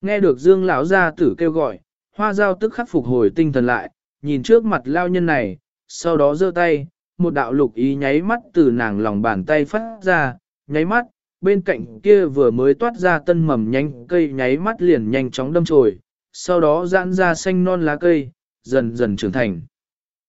S1: Nghe được dương lão gia tử kêu gọi, hoa dao tức khắc phục hồi tinh thần lại, nhìn trước mặt lao nhân này, sau đó giơ tay, một đạo lục ý nháy mắt từ nàng lòng bàn tay phát ra, nháy mắt, bên cạnh kia vừa mới toát ra tân mầm nhanh cây nháy mắt liền nhanh chóng đâm chồi, sau đó giãn ra xanh non lá cây, dần dần trưởng thành.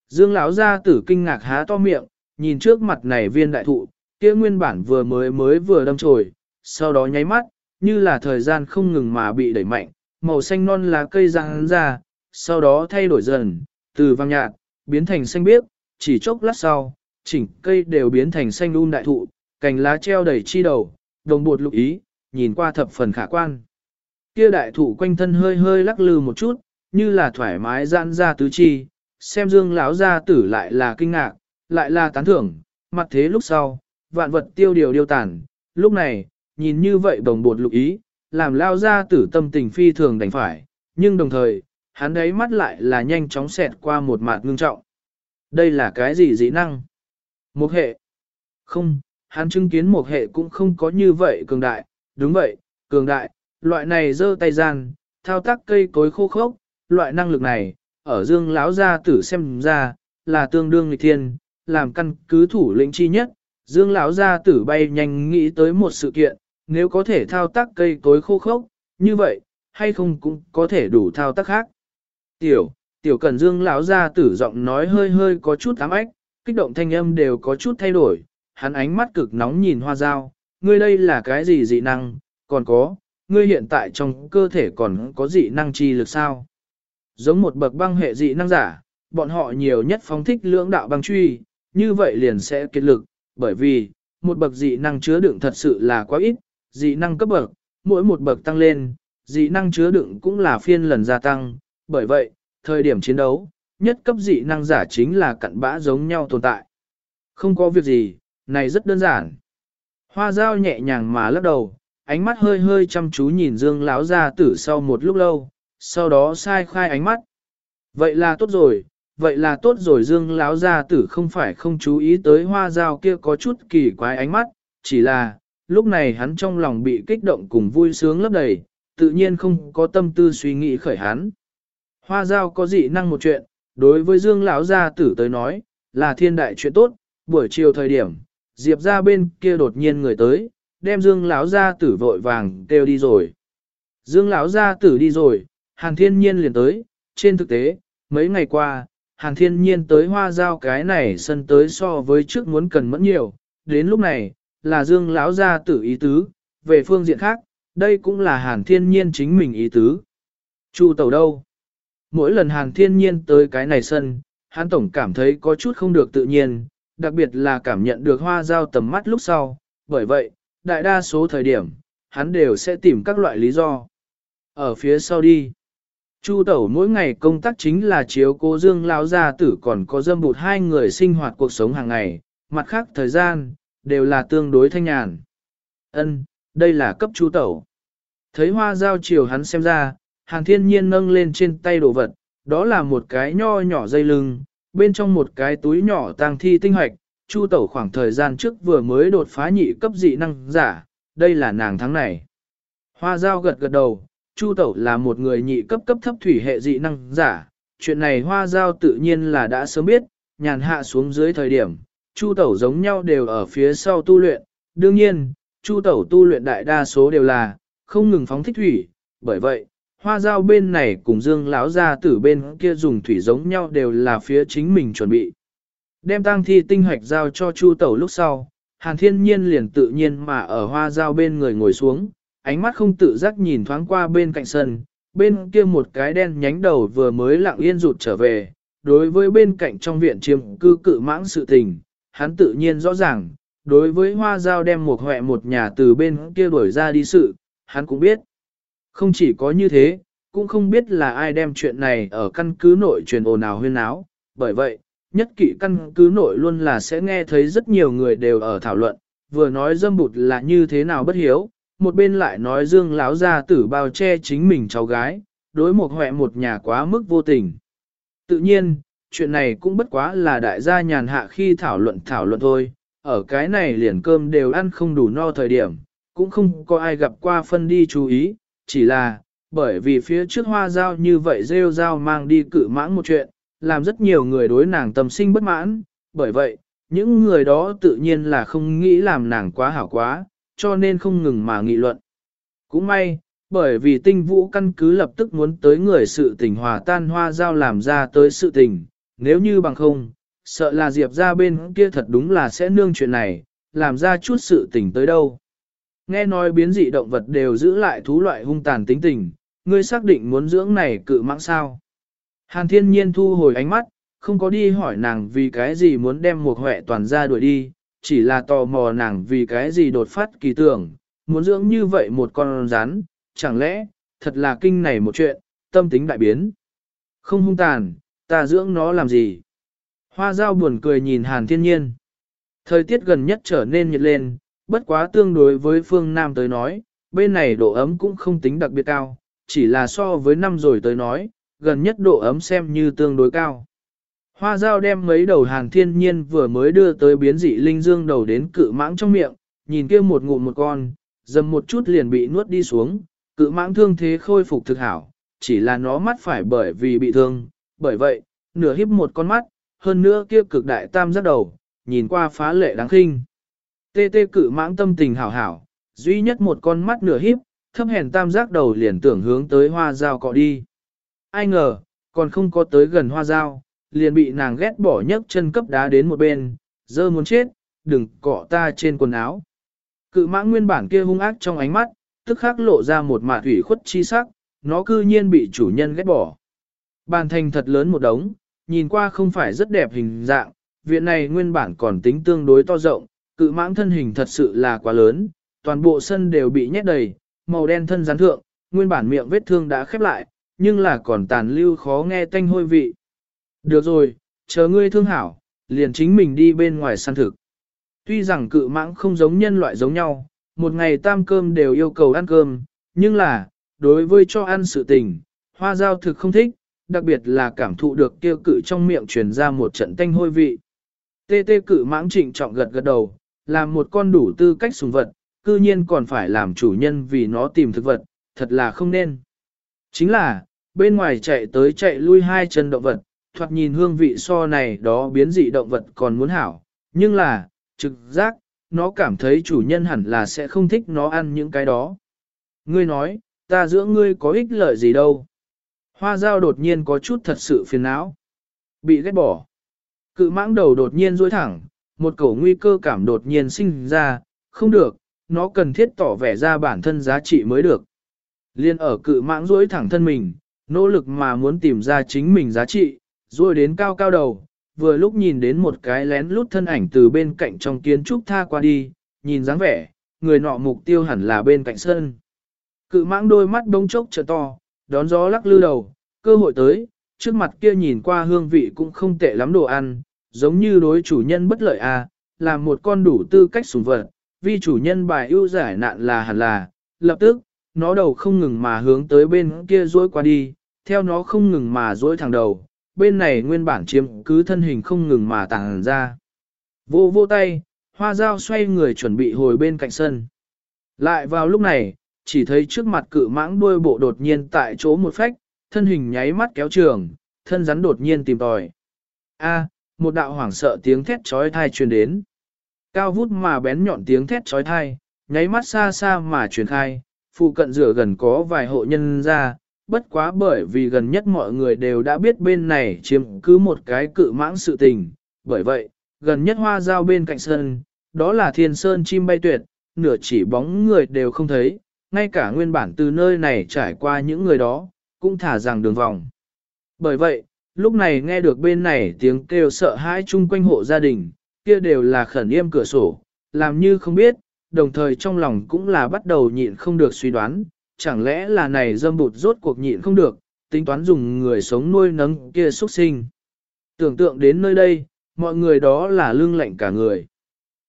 S1: Dương lão gia tử kinh ngạc há to miệng, nhìn trước mặt này viên đại thụ, kia nguyên bản vừa mới mới vừa đâm chồi, sau đó nháy mắt, như là thời gian không ngừng mà bị đẩy mạnh, màu xanh non lá cây răng ra, sau đó thay đổi dần, từ vàng nhạt, biến thành xanh biếc, chỉ chốc lát sau, chỉnh cây đều biến thành xanh un đại thụ, cành lá treo đầy chi đầu, đồng bột lục ý, nhìn qua thập phần khả quan. Kia đại thụ quanh thân hơi hơi lắc lư một chút, như là thoải mái giãn ra tứ chi, xem dương lão gia tử lại là kinh ngạc, lại là tán thưởng, mặt thế lúc sau, vạn vật tiêu điều điều tản, lúc này, nhìn như vậy đồng bột lục ý, làm lao gia tử tâm tình phi thường đành phải, nhưng đồng thời, hắn đấy mắt lại là nhanh chóng xẹt qua một mạt ngưng trọng. Đây là cái gì dĩ năng? Một hệ. Không, hắn chứng kiến một hệ cũng không có như vậy cường đại, đúng vậy, cường đại, loại này giơ tay gian, thao tác cây cối khô khốc, loại năng lực này, ở dương lão gia tử xem ra, là tương đương nghịch thiên, làm căn cứ thủ lĩnh chi nhất, dương lão gia tử bay nhanh nghĩ tới một sự kiện, nếu có thể thao tác cây cối khô khốc, như vậy, hay không cũng có thể đủ thao tác khác. Tiểu, tiểu cần dương lão gia tử giọng nói hơi hơi có chút ám ách, kích động thanh âm đều có chút thay đổi, hắn ánh mắt cực nóng nhìn hoa dao, ngươi đây là cái gì dị năng, còn có, ngươi hiện tại trong cơ thể còn có dị năng chi lực sao? Giống một bậc băng hệ dị năng giả, bọn họ nhiều nhất phóng thích lưỡng đạo băng truy, như vậy liền sẽ kết lực, bởi vì, một bậc dị năng chứa đựng thật sự là quá ít, dị năng cấp bậc, mỗi một bậc tăng lên, dị năng chứa đựng cũng là phiên lần gia tăng, bởi vậy, thời điểm chiến đấu, nhất cấp dị năng giả chính là cặn bã giống nhau tồn tại. Không có việc gì, này rất đơn giản. Hoa dao nhẹ nhàng mà lắc đầu, ánh mắt hơi hơi chăm chú nhìn Dương lão gia tử sau một lúc lâu, sau đó sai khai ánh mắt. Vậy là tốt rồi, vậy là tốt rồi Dương lão gia tử không phải không chú ý tới hoa dao kia có chút kỳ quái ánh mắt, chỉ là, lúc này hắn trong lòng bị kích động cùng vui sướng lấp đầy, tự nhiên không có tâm tư suy nghĩ khởi hắn. Hoa Giao có dị năng một chuyện, đối với Dương lão gia tử tới nói, là thiên đại chuyện tốt, buổi chiều thời điểm, Diệp ra bên kia đột nhiên người tới, đem Dương lão gia tử vội vàng kêu đi rồi. Dương lão gia tử đi rồi, Hàn Thiên Nhiên liền tới, trên thực tế, mấy ngày qua, Hàn Thiên Nhiên tới hoa giao cái này sân tới so với trước muốn cần mẫn nhiều, đến lúc này, là Dương lão gia tử ý tứ, về phương diện khác, đây cũng là Hàn Thiên Nhiên chính mình ý tứ. Chu Tẩu đâu? Mỗi lần Hàn Thiên Nhiên tới cái này sân, hắn tổng cảm thấy có chút không được tự nhiên, đặc biệt là cảm nhận được hoa giao tầm mắt lúc sau, bởi vậy, đại đa số thời điểm, hắn đều sẽ tìm các loại lý do. Ở phía sau đi, Chu tẩu mỗi ngày công tác chính là chiếu cố dương lao gia tử còn có dâm bụt hai người sinh hoạt cuộc sống hàng ngày, mặt khác thời gian, đều là tương đối thanh nhàn. Ân, đây là cấp chu tẩu. Thấy hoa giao chiều hắn xem ra, hàng thiên nhiên nâng lên trên tay đồ vật, đó là một cái nho nhỏ dây lưng, bên trong một cái túi nhỏ tang thi tinh hoạch, chu tẩu khoảng thời gian trước vừa mới đột phá nhị cấp dị năng giả, đây là nàng tháng này. Hoa giao gật gật đầu, chu tẩu là một người nhị cấp cấp thấp thủy hệ dị năng giả, chuyện này hoa giao tự nhiên là đã sớm biết, nhàn hạ xuống dưới thời điểm, chu tẩu giống nhau đều ở phía sau tu luyện, đương nhiên, chu tẩu tu luyện đại đa số đều là, không ngừng phóng thích thủy, bởi vậy, hoa giao bên này cùng dương lão gia tử bên kia dùng thủy giống nhau đều là phía chính mình chuẩn bị. Đem tang thi tinh hoạch giao cho chu tẩu lúc sau, hàn thiên nhiên liền tự nhiên mà ở hoa giao bên người ngồi xuống, ánh mắt không tự giác nhìn thoáng qua bên cạnh sân, bên kia một cái đen nhánh đầu vừa mới lặng yên rụt trở về, đối với bên cạnh trong viện chiêm cư cự mãng sự tình, hắn tự nhiên rõ ràng, đối với hoa giao đem một hẹ một nhà từ bên kia đuổi ra đi sự, hắn cũng biết. Không chỉ có như thế, cũng không biết là ai đem chuyện này ở căn cứ nội truyền ồn ào huyên áo, bởi vậy, nhất kỵ căn cứ nội luôn là sẽ nghe thấy rất nhiều người đều ở thảo luận, vừa nói dâm bụt là như thế nào bất hiếu, một bên lại nói dương láo ra tử bao che chính mình cháu gái, đối một huệ một nhà quá mức vô tình. Tự nhiên, chuyện này cũng bất quá là đại gia nhàn hạ khi thảo luận thảo luận thôi, ở cái này liền cơm đều ăn không đủ no thời điểm, cũng không có ai gặp qua phân đi chú ý, chỉ là, bởi vì phía trước hoa giao như vậy rêu giao mang đi cự mãng một chuyện, làm rất nhiều người đối nàng tâm sinh bất mãn, bởi vậy, những người đó tự nhiên là không nghĩ làm nàng quá hảo quá, cho nên không ngừng mà nghị luận. Cũng may, bởi vì tinh vũ căn cứ lập tức muốn tới người sự tình hòa tan hoa giao làm ra tới sự tình, nếu như bằng không, sợ là Diệp ra bên kia thật đúng là sẽ nương chuyện này, làm ra chút sự tình tới đâu. Nghe nói biến dị động vật đều giữ lại thú loại hung tàn tính tình, ngươi xác định muốn dưỡng này cự mãng sao. Hàn thiên nhiên thu hồi ánh mắt, không có đi hỏi nàng vì cái gì muốn đem một huệ toàn ra đuổi đi, chỉ là tò mò nàng vì cái gì đột phát kỳ tưởng, muốn dưỡng như vậy một con rắn, chẳng lẽ, thật là kinh này một chuyện, tâm tính đại biến. Không hung tàn, ta dưỡng nó làm gì? Hoa dao buồn cười nhìn hàn thiên nhiên. Thời tiết gần nhất trở nên nhiệt lên, bất quá tương đối với phương Nam tới nói, bên này độ ấm cũng không tính đặc biệt cao, chỉ là so với năm rồi tới nói, gần nhất độ ấm xem như tương đối cao. Hoa dao đem mấy đầu hàng thiên nhiên vừa mới đưa tới biến dị linh dương đầu đến cự mãng trong miệng, nhìn kia một ngụm một con, dầm một chút liền bị nuốt đi xuống, cự mãng thương thế khôi phục thực hảo, chỉ là nó mắt phải bởi vì bị thương, bởi vậy, nửa híp một con mắt, hơn nữa kia cực đại tam giác đầu, nhìn qua phá lệ đáng khinh. Tê tê cự mãng tâm tình hảo hảo, duy nhất một con mắt nửa híp, thấp hèn tam giác đầu liền tưởng hướng tới hoa dao cọ đi. Ai ngờ, còn không có tới gần hoa dao, liền bị nàng ghét bỏ nhấc chân cấp đá đến một bên, dơ muốn chết, đừng cọ ta trên quần áo. Cự mãng nguyên bản kia hung ác trong ánh mắt, tức khắc lộ ra một mạt ủy khuất chi sắc, nó cư nhiên bị chủ nhân ghét bỏ. Bàn thành thật lớn một đống, nhìn qua không phải rất đẹp hình dạng, viện này nguyên bản còn tính tương đối to rộng, cự mãng thân hình thật sự là quá lớn, toàn bộ sân đều bị nhét đầy, màu đen thân rắn thượng, nguyên bản miệng vết thương đã khép lại, nhưng là còn tàn lưu khó nghe tanh hôi vị. Được rồi, chờ ngươi thương hảo, liền chính mình đi bên ngoài săn thực. Tuy rằng cự mãng không giống nhân loại giống nhau, một ngày tam cơm đều yêu cầu ăn cơm, nhưng là, đối với cho ăn sự tình, hoa giao thực không thích, đặc biệt là cảm thụ được kêu cự trong miệng truyền ra một trận tanh hôi vị. Tê tê cự mãng trịnh trọng gật gật đầu, làm một con đủ tư cách sùng vật, cư nhiên còn phải làm chủ nhân vì nó tìm thực vật, thật là không nên. Chính là, bên ngoài chạy tới chạy lui hai chân động vật, thoạt nhìn hương vị so này đó biến dị động vật còn muốn hảo, nhưng là, trực giác, nó cảm thấy chủ nhân hẳn là sẽ không thích nó ăn những cái đó. Ngươi nói, ta giữa ngươi có ích lợi gì đâu. Hoa dao đột nhiên có chút thật sự phiền não. Bị ghét bỏ. Cự mãng đầu đột nhiên duỗi thẳng, một cổ nguy cơ cảm đột nhiên sinh ra, không được, nó cần thiết tỏ vẻ ra bản thân giá trị mới được. Liên ở cự mãng duỗi thẳng thân mình, nỗ lực mà muốn tìm ra chính mình giá trị, duỗi đến cao cao đầu, vừa lúc nhìn đến một cái lén lút thân ảnh từ bên cạnh trong kiến trúc tha qua đi, nhìn dáng vẻ, người nọ mục tiêu hẳn là bên cạnh sân. Cự mãng đôi mắt đông chốc trợ to, đón gió lắc lư đầu, cơ hội tới, trước mặt kia nhìn qua hương vị cũng không tệ lắm đồ ăn, giống như đối chủ nhân bất lợi à, là một con đủ tư cách sủng vật, vì chủ nhân bài ưu giải nạn là hẳn là, lập tức, nó đầu không ngừng mà hướng tới bên kia dối qua đi, theo nó không ngừng mà dối thẳng đầu, bên này nguyên bản chiếm cứ thân hình không ngừng mà tàng ra. Vô vô tay, hoa dao xoay người chuẩn bị hồi bên cạnh sân. Lại vào lúc này, chỉ thấy trước mặt cự mãng đuôi bộ đột nhiên tại chỗ một phách, thân hình nháy mắt kéo trường, thân rắn đột nhiên tìm tòi. A, một đạo hoảng sợ tiếng thét chói tai truyền đến. Cao vút mà bén nhọn tiếng thét chói tai nháy mắt xa xa mà truyền khai, phụ cận rửa gần có vài hộ nhân ra, bất quá bởi vì gần nhất mọi người đều đã biết bên này chiếm cứ một cái cự mãng sự tình, bởi vậy, gần nhất hoa giao bên cạnh sân, đó là thiên sơn chim bay tuyệt, nửa chỉ bóng người đều không thấy, ngay cả nguyên bản từ nơi này trải qua những người đó, cũng thả rằng đường vòng. Bởi vậy, lúc này nghe được bên này tiếng kêu sợ hãi chung quanh hộ gia đình, kia đều là khẩn yêm cửa sổ, làm như không biết, đồng thời trong lòng cũng là bắt đầu nhịn không được suy đoán, chẳng lẽ là này dâm bụt rốt cuộc nhịn không được, tính toán dùng người sống nuôi nấng kia xuất sinh. Tưởng tượng đến nơi đây, mọi người đó là lương lạnh cả người.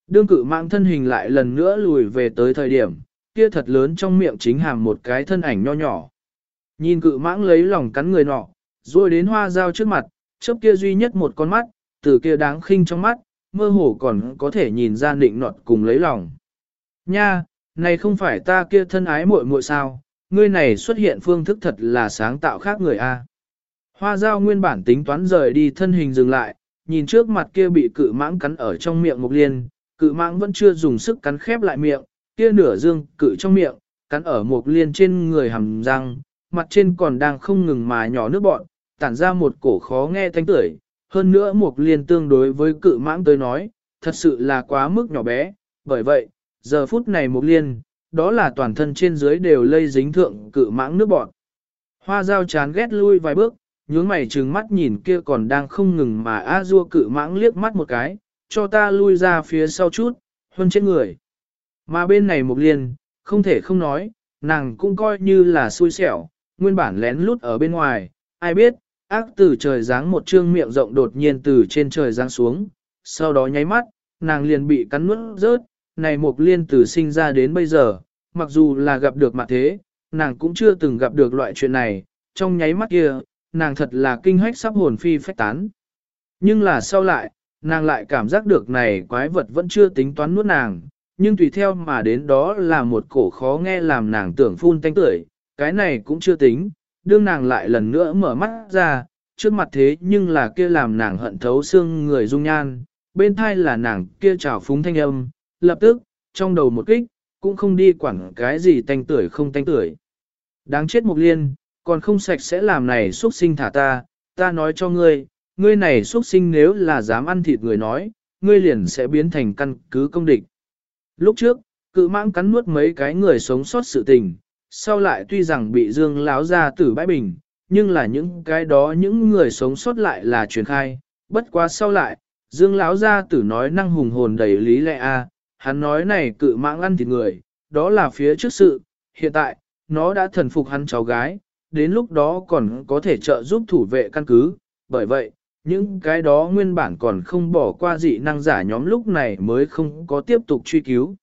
S1: Đương cự mạng thân hình lại lần nữa lùi về tới thời điểm, kia thật lớn trong miệng chính hàm một cái thân ảnh nho nhỏ. Nhìn cự mãng lấy lòng cắn người nọ, rồi đến hoa dao trước mặt, chớp kia duy nhất một con mắt, từ kia đáng khinh trong mắt, mơ hồ còn có thể nhìn ra định nọt cùng lấy lòng. Nha, này không phải ta kia thân ái muội muội sao, ngươi này xuất hiện phương thức thật là sáng tạo khác người a. Hoa dao nguyên bản tính toán rời đi thân hình dừng lại, nhìn trước mặt kia bị cự mãng cắn ở trong miệng một liên, cự mãng vẫn chưa dùng sức cắn khép lại miệng, kia nửa dương cự trong miệng, cắn ở một liên trên người hầm răng, mặt trên còn đang không ngừng mà nhỏ nước bọn, tản ra một cổ khó nghe thanh tưởi. Hơn nữa một liên tương đối với cự mãng tới nói, thật sự là quá mức nhỏ bé, bởi vậy, giờ phút này một liên, đó là toàn thân trên dưới đều lây dính thượng cự mãng nước bọn. Hoa dao chán ghét lui vài bước, nhướng mày trừng mắt nhìn kia còn đang không ngừng mà a dua cự mãng liếc mắt một cái, cho ta lui ra phía sau chút, hơn chết người. Mà bên này mục liên, không thể không nói, nàng cũng coi như là xui xẻo, nguyên bản lén lút ở bên ngoài, ai biết, ác từ trời giáng một trương miệng rộng đột nhiên từ trên trời giáng xuống, sau đó nháy mắt, nàng liền bị cắn nuốt rớt, này mục liên từ sinh ra đến bây giờ, mặc dù là gặp được mặt thế, nàng cũng chưa từng gặp được loại chuyện này, trong nháy mắt kia, nàng thật là kinh hách sắp hồn phi phách tán. Nhưng là sau lại, nàng lại cảm giác được này quái vật vẫn chưa tính toán nuốt nàng, nhưng tùy theo mà đến đó là một cổ khó nghe làm nàng tưởng phun tanh tưởi, cái này cũng chưa tính, đương nàng lại lần nữa mở mắt ra, trước mặt thế nhưng là kia làm nàng hận thấu xương người dung nhan, bên thai là nàng kia trào phúng thanh âm, lập tức, trong đầu một kích, cũng không đi quản cái gì tanh tưởi không tanh tưởi. Đáng chết một liên, còn không sạch sẽ làm này xuất sinh thả ta, ta nói cho ngươi, ngươi này xuất sinh nếu là dám ăn thịt người nói, ngươi liền sẽ biến thành căn cứ công địch. Lúc trước, cự mãng cắn nuốt mấy cái người sống sót sự tình, sau lại tuy rằng bị dương láo ra tử bãi bình, nhưng là những cái đó những người sống sót lại là truyền khai, bất quá sau lại, dương láo ra tử nói năng hùng hồn đầy lý lẽ a. Hắn nói này cự mãng ăn thịt người, đó là phía trước sự, hiện tại, nó đã thần phục hắn cháu gái, đến lúc đó còn có thể trợ giúp thủ vệ căn cứ, bởi vậy, những cái đó nguyên bản còn không bỏ qua dị năng giả nhóm lúc này mới không có tiếp tục truy cứu.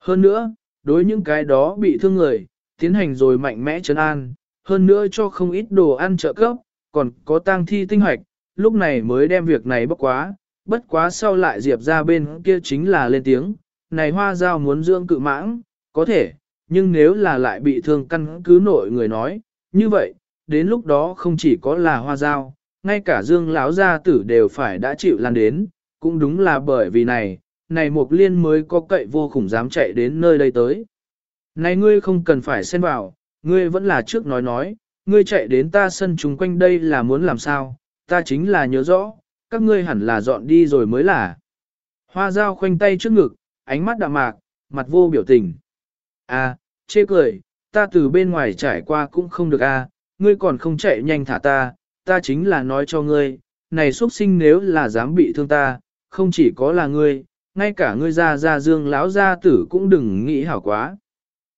S1: Hơn nữa, đối những cái đó bị thương người, tiến hành rồi mạnh mẽ trấn an, hơn nữa cho không ít đồ ăn trợ cấp, còn có tang thi tinh hoạch, lúc này mới đem việc này bốc quá, bất quá sau lại diệp ra bên kia chính là lên tiếng, này hoa giao muốn dưỡng cự mãng, có thể, nhưng nếu là lại bị thương căn cứ nội người nói, như vậy, đến lúc đó không chỉ có là hoa giao, ngay cả dương lão gia tử đều phải đã chịu lan đến, cũng đúng là bởi vì này, này Mục Liên mới có cậy vô khủng dám chạy đến nơi đây tới. Này ngươi không cần phải xen vào, ngươi vẫn là trước nói nói, ngươi chạy đến ta sân chúng quanh đây là muốn làm sao, ta chính là nhớ rõ, các ngươi hẳn là dọn đi rồi mới là. Hoa dao khoanh tay trước ngực, ánh mắt đạm mạc, mặt vô biểu tình. À, chê cười, ta từ bên ngoài trải qua cũng không được à, ngươi còn không chạy nhanh thả ta, ta chính là nói cho ngươi, này xuất sinh nếu là dám bị thương ta, không chỉ có là ngươi, ngay cả ngươi ra ra dương lão gia tử cũng đừng nghĩ hảo quá.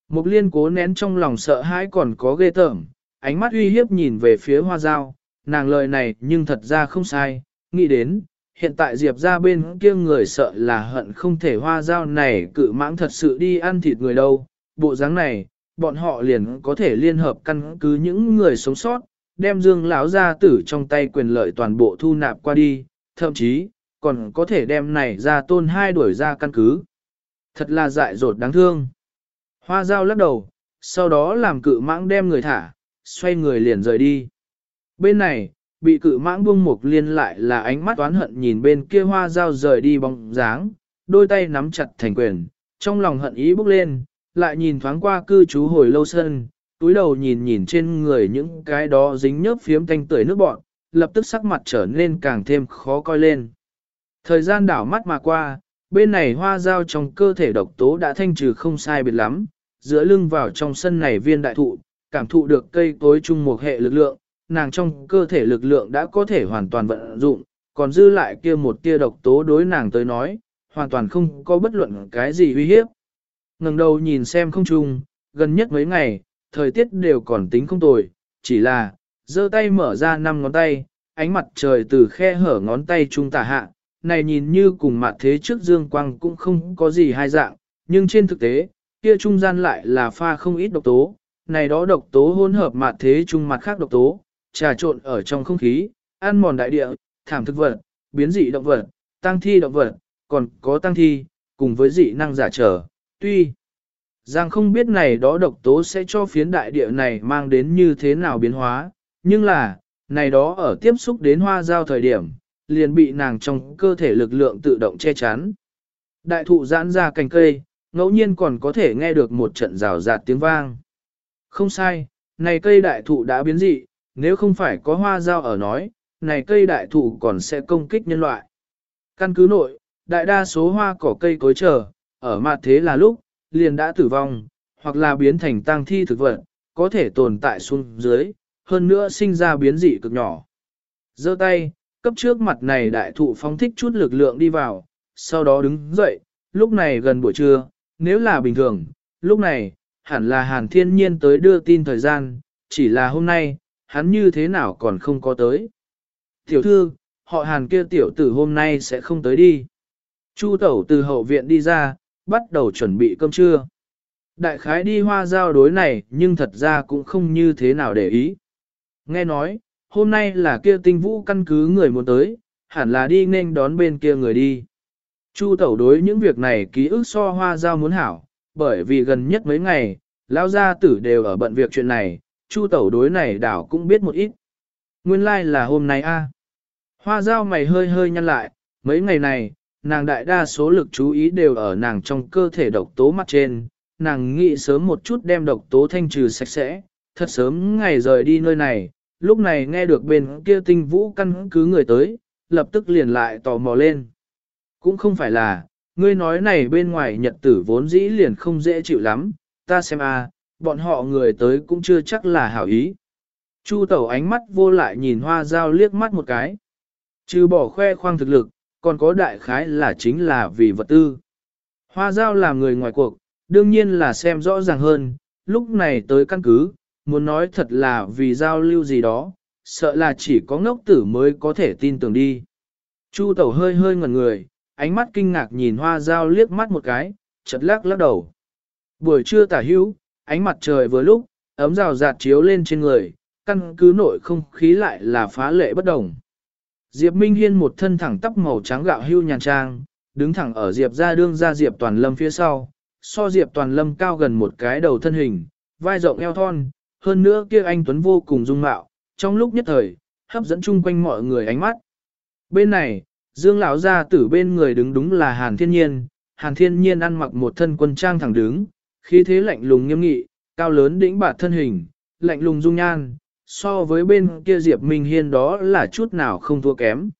S1: Mục liên cố nén trong lòng sợ hãi còn có ghê tởm, ánh mắt uy hiếp nhìn về phía hoa dao, nàng lời này nhưng thật ra không sai, nghĩ đến, hiện tại diệp ra bên kia người sợ là hận không thể hoa dao này cự mãng thật sự đi ăn thịt người đâu, bộ dáng này, bọn họ liền có thể liên hợp căn cứ những người sống sót, đem dương lão gia tử trong tay quyền lợi toàn bộ thu nạp qua đi, thậm chí, còn có thể đem này ra tôn hai đuổi ra căn cứ. Thật là dại dột đáng thương. Hoa dao lắc đầu, sau đó làm cự mãng đem người thả, xoay người liền rời đi. Bên này, bị cự mãng buông mục liên lại là ánh mắt oán hận nhìn bên kia hoa dao rời đi bóng dáng, đôi tay nắm chặt thành quyền, trong lòng hận ý bốc lên, lại nhìn thoáng qua cư trú hồi lâu sân, túi đầu nhìn nhìn trên người những cái đó dính nhớp phiếm thanh tưởi nước bọn, lập tức sắc mặt trở nên càng thêm khó coi lên. Thời gian đảo mắt mà qua, bên này hoa dao trong cơ thể độc tố đã thanh trừ không sai biệt lắm, giữa lưng vào trong sân này viên đại thụ, cảm thụ được cây cối chung một hệ lực lượng, nàng trong cơ thể lực lượng đã có thể hoàn toàn vận dụng, còn dư lại kia một tia độc tố đối nàng tới nói, hoàn toàn không có bất luận cái gì uy hiếp. ngẩng đầu nhìn xem không trung gần nhất mấy ngày, thời tiết đều còn tính không tồi, chỉ là, giơ tay mở ra năm ngón tay, ánh mặt trời từ khe hở ngón tay trung tả hạ, này nhìn như cùng mặt thế trước dương quang cũng không có gì hai dạng, nhưng trên thực tế, kia trung gian lại là pha không ít độc tố, này đó độc tố hỗn hợp mặt thế trung mặt khác độc tố, trà trộn ở trong không khí, ăn mòn đại địa, thảm thực vật, biến dị động vật, tăng thi động vật, còn có tăng thi, cùng với dị năng giả trở, tuy Giang không biết này đó độc tố sẽ cho phiến đại địa này mang đến như thế nào biến hóa, nhưng là, này đó ở tiếp xúc đến hoa giao thời điểm, liền bị nàng trong cơ thể lực lượng tự động che chắn. Đại thụ giãn ra cành cây, ngẫu nhiên còn có thể nghe được một trận rào rạt tiếng vang. Không sai, này cây đại thụ đã biến dị, nếu không phải có hoa giao ở nói, này cây đại thụ còn sẽ công kích nhân loại. Căn cứ nội, đại đa số hoa cỏ cây cối trở, ở mặt thế là lúc, liền đã tử vong, hoặc là biến thành tang thi thực vật, có thể tồn tại xuống dưới, hơn nữa sinh ra biến dị cực nhỏ. giơ tay, cấp trước mặt này đại thụ phóng thích chút lực lượng đi vào, sau đó đứng dậy, lúc này gần buổi trưa, nếu là bình thường, lúc này, hẳn là Hàn Thiên Nhiên tới đưa tin thời gian, chỉ là hôm nay, hắn như thế nào còn không có tới. Tiểu thư, họ Hàn kia tiểu tử hôm nay sẽ không tới đi. Chu tẩu từ hậu viện đi ra, bắt đầu chuẩn bị cơm trưa. Đại khái đi hoa giao đối này nhưng thật ra cũng không như thế nào để ý. Nghe nói, hôm nay là kia tinh vũ căn cứ người muốn tới, hẳn là đi nên đón bên kia người đi. Chu tẩu đối những việc này ký ức so hoa giao muốn hảo, bởi vì gần nhất mấy ngày, lao gia tử đều ở bận việc chuyện này, chu tẩu đối này đảo cũng biết một ít. Nguyên lai like là hôm nay a. Hoa giao mày hơi hơi nhăn lại, mấy ngày này, nàng đại đa số lực chú ý đều ở nàng trong cơ thể độc tố mặt trên, nàng nghĩ sớm một chút đem độc tố thanh trừ sạch sẽ, thật sớm ngày rời đi nơi này, lúc này nghe được bên kia tinh vũ căn cứ người tới, lập tức liền lại tò mò lên. Cũng không phải là, ngươi nói này bên ngoài nhật tử vốn dĩ liền không dễ chịu lắm, ta xem a, bọn họ người tới cũng chưa chắc là hảo ý. Chu tẩu ánh mắt vô lại nhìn hoa dao liếc mắt một cái. Trừ bỏ khoe khoang thực lực, còn có đại khái là chính là vì vật tư. Hoa giao là người ngoài cuộc, đương nhiên là xem rõ ràng hơn, lúc này tới căn cứ, muốn nói thật là vì giao lưu gì đó, sợ là chỉ có ngốc tử mới có thể tin tưởng đi. Chu tẩu hơi hơi ngẩn người, ánh mắt kinh ngạc nhìn hoa dao liếc mắt một cái, chật lắc lắc đầu. Buổi trưa tả hữu, ánh mặt trời vừa lúc, ấm rào rạt chiếu lên trên người, căn cứ nội không khí lại là phá lệ bất đồng. Diệp Minh Hiên một thân thẳng tóc màu trắng gạo hưu nhàn trang, đứng thẳng ở Diệp ra đương ra Diệp Toàn Lâm phía sau, so Diệp Toàn Lâm cao gần một cái đầu thân hình, vai rộng eo thon, hơn nữa kia anh Tuấn vô cùng dung mạo, trong lúc nhất thời, hấp dẫn chung quanh mọi người ánh mắt. Bên này, Dương lão gia tử bên người đứng đúng là Hàn Thiên Nhiên, Hàn Thiên Nhiên ăn mặc một thân quân trang thẳng đứng, khí thế lạnh lùng nghiêm nghị, cao lớn đĩnh bạt thân hình, lạnh lùng dung nhan, so với bên kia Diệp Minh Hiên đó là chút nào không thua kém.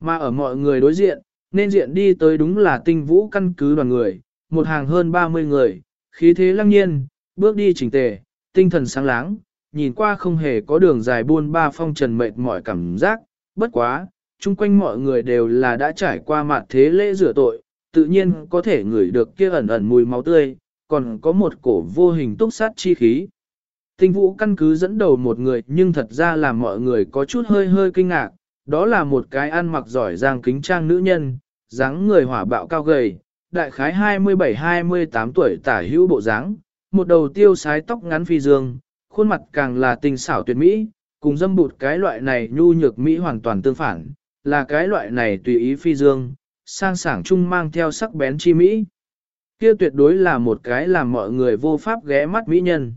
S1: Mà ở mọi người đối diện, nên diện đi tới đúng là tinh vũ căn cứ đoàn người, một hàng hơn 30 người, khí thế lăng nhiên, bước đi chỉnh tề, tinh thần sáng láng, nhìn qua không hề có đường dài buôn ba phong trần mệt mỏi cảm giác, bất quá, chung quanh mọi người đều là đã trải qua mặt thế lễ rửa tội, tự nhiên có thể ngửi được kia ẩn ẩn mùi máu tươi, còn có một cổ vô hình túc sát chi khí. Tinh vũ căn cứ dẫn đầu một người nhưng thật ra là mọi người có chút hơi hơi kinh ngạc, đó là một cái ăn mặc giỏi giang kính trang nữ nhân, dáng người hỏa bạo cao gầy, đại khái 27-28 tuổi tả hữu bộ dáng, một đầu tiêu sái tóc ngắn phi dương, khuôn mặt càng là tình xảo tuyệt mỹ, cùng dâm bụt cái loại này nhu nhược mỹ hoàn toàn tương phản, là cái loại này tùy ý phi dương, sang sảng chung mang theo sắc bén chi mỹ. Kia tuyệt đối là một cái làm mọi người vô pháp ghé mắt mỹ nhân.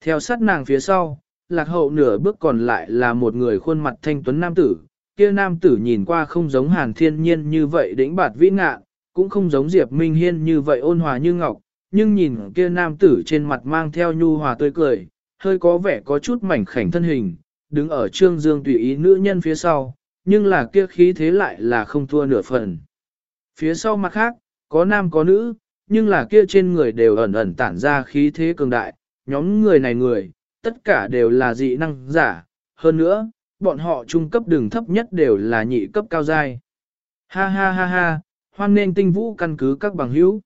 S1: Theo sát nàng phía sau, lạc hậu nửa bước còn lại là một người khuôn mặt thanh tuấn nam tử, kia nam tử nhìn qua không giống hàn thiên nhiên như vậy đĩnh bạt vĩ ngạ, cũng không giống Diệp Minh Hiên như vậy ôn hòa như ngọc, nhưng nhìn kia nam tử trên mặt mang theo nhu hòa tươi cười, hơi có vẻ có chút mảnh khảnh thân hình, đứng ở trương dương tùy ý nữ nhân phía sau, nhưng là kia khí thế lại là không thua nửa phần. Phía sau mặt khác, có nam có nữ, nhưng là kia trên người đều ẩn ẩn tản ra khí thế cường đại, nhóm người này người, tất cả đều là dị năng giả, hơn nữa, bọn họ trung cấp đường thấp nhất đều là nhị cấp cao giai. Ha ha ha ha, hoan nên tinh vũ căn cứ các bằng hữu.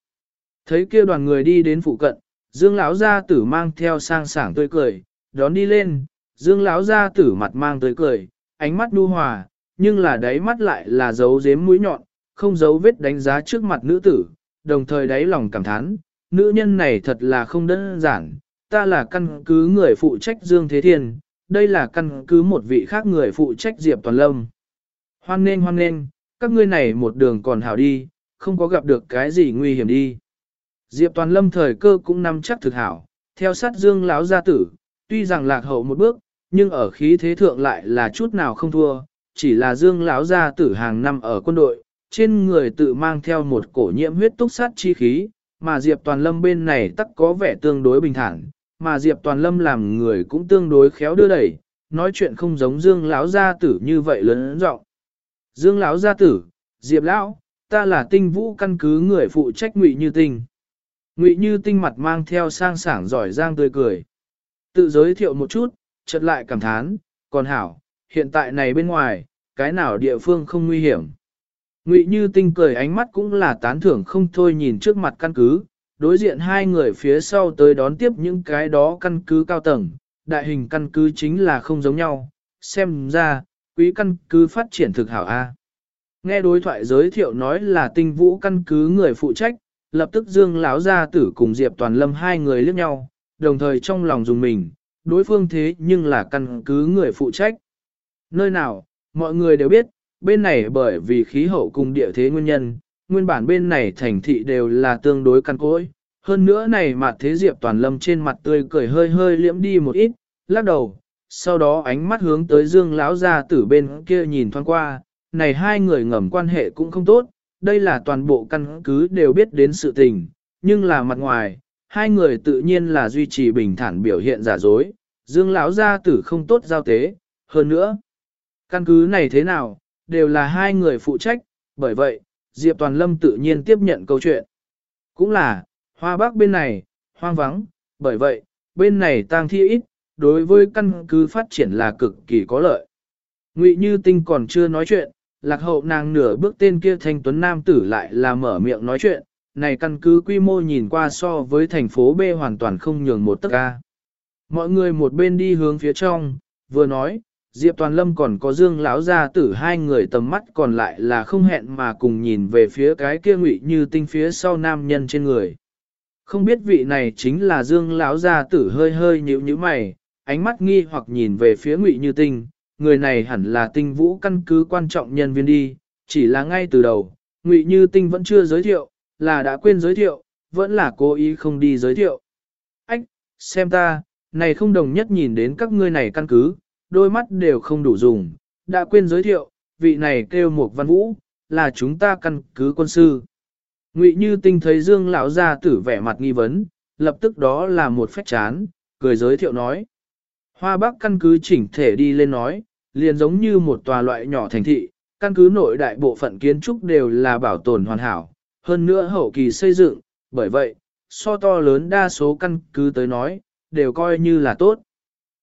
S1: Thấy kia đoàn người đi đến phụ cận, Dương lão gia tử mang theo sang sảng tươi cười, đón đi lên, Dương lão gia tử mặt mang tươi cười, ánh mắt nhu hòa, nhưng là đáy mắt lại là dấu dếm mũi nhọn, không giấu vết đánh giá trước mặt nữ tử, đồng thời đáy lòng cảm thán, nữ nhân này thật là không đơn giản, ta là căn cứ người phụ trách Dương Thế Thiên, đây là căn cứ một vị khác người phụ trách Diệp Toàn Lâm. Hoan nên hoan nên, các ngươi này một đường còn hảo đi, không có gặp được cái gì nguy hiểm đi. Diệp Toàn Lâm thời cơ cũng nắm chắc thực hảo, theo sát Dương lão gia tử, tuy rằng lạc hậu một bước, nhưng ở khí thế thượng lại là chút nào không thua, chỉ là Dương lão gia tử hàng năm ở quân đội, trên người tự mang theo một cổ nhiễm huyết túc sát chi khí, mà Diệp Toàn Lâm bên này tắc có vẻ tương đối bình thản, mà Diệp Toàn Lâm làm người cũng tương đối khéo đưa đẩy, nói chuyện không giống Dương lão gia tử như vậy lớn giọng. Dương lão gia tử, Diệp lão, ta là Tinh Vũ căn cứ người phụ trách Ngụy Như Tinh. Ngụy Như Tinh mặt mang theo sang sảng giỏi giang tươi cười. Tự giới thiệu một chút, chợt lại cảm thán, còn hảo, hiện tại này bên ngoài, cái nào địa phương không nguy hiểm. Ngụy Như Tinh cười ánh mắt cũng là tán thưởng không thôi nhìn trước mặt căn cứ, đối diện hai người phía sau tới đón tiếp những cái đó căn cứ cao tầng, đại hình căn cứ chính là không giống nhau, xem ra, quý căn cứ phát triển thực hảo A. Nghe đối thoại giới thiệu nói là tinh vũ căn cứ người phụ trách, lập tức Dương lão gia tử cùng Diệp Toàn Lâm hai người liếc nhau, đồng thời trong lòng dùng mình, đối phương thế nhưng là căn cứ người phụ trách. Nơi nào, mọi người đều biết, bên này bởi vì khí hậu cùng địa thế nguyên nhân, nguyên bản bên này thành thị đều là tương đối căn cối. Hơn nữa này mặt thế Diệp Toàn Lâm trên mặt tươi cười hơi hơi liễm đi một ít, lắc đầu, sau đó ánh mắt hướng tới Dương lão gia tử bên kia nhìn thoáng qua, này hai người ngầm quan hệ cũng không tốt, đây là toàn bộ căn cứ đều biết đến sự tình, nhưng là mặt ngoài, hai người tự nhiên là duy trì bình thản biểu hiện giả dối, Dương lão gia tử không tốt giao tế, hơn nữa, căn cứ này thế nào, đều là hai người phụ trách, bởi vậy, Diệp Toàn Lâm tự nhiên tiếp nhận câu chuyện. Cũng là, hoa bắc bên này, hoang vắng, bởi vậy, bên này tang thi ít, đối với căn cứ phát triển là cực kỳ có lợi. Ngụy Như Tinh còn chưa nói chuyện, lạc hậu nàng nửa bước tên kia thanh tuấn nam tử lại là mở miệng nói chuyện, này căn cứ quy mô nhìn qua so với thành phố B hoàn toàn không nhường một tấc ca. Mọi người một bên đi hướng phía trong, vừa nói, Diệp Toàn Lâm còn có Dương lão gia tử hai người tầm mắt còn lại là không hẹn mà cùng nhìn về phía cái kia ngụy như tinh phía sau nam nhân trên người. Không biết vị này chính là Dương lão gia tử hơi hơi nhíu nhíu mày, ánh mắt nghi hoặc nhìn về phía ngụy như tinh, người này hẳn là tinh vũ căn cứ quan trọng nhân viên đi, chỉ là ngay từ đầu, ngụy như tinh vẫn chưa giới thiệu, là đã quên giới thiệu, vẫn là cố ý không đi giới thiệu. Ách, xem ta, này không đồng nhất nhìn đến các ngươi này căn cứ, đôi mắt đều không đủ dùng, đã quên giới thiệu, vị này kêu một văn vũ, là chúng ta căn cứ quân sư. Ngụy Như Tinh thấy Dương lão gia tử vẻ mặt nghi vấn, lập tức đó là một phách chán, cười giới thiệu nói. Hoa Bắc căn cứ chỉnh thể đi lên nói, liền giống như một tòa loại nhỏ thành thị, căn cứ nội đại bộ phận kiến trúc đều là bảo tồn hoàn hảo, hơn nữa hậu kỳ xây dựng, bởi vậy, so to lớn đa số căn cứ tới nói, đều coi như là tốt.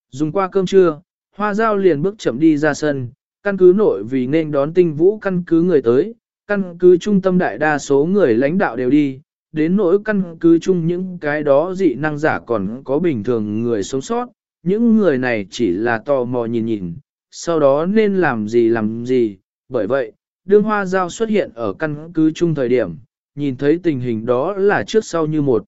S1: Dùng qua cơm trưa, hoa giao liền bước chậm đi ra sân, căn cứ nội vì nên đón tinh vũ căn cứ người tới, căn cứ trung tâm đại đa số người lãnh đạo đều đi, đến nỗi căn cứ chung những cái đó dị năng giả còn có bình thường người sống sót, những người này chỉ là tò mò nhìn nhìn, sau đó nên làm gì làm gì, bởi vậy, đương hoa giao xuất hiện ở căn cứ chung thời điểm, nhìn thấy tình hình đó là trước sau như một.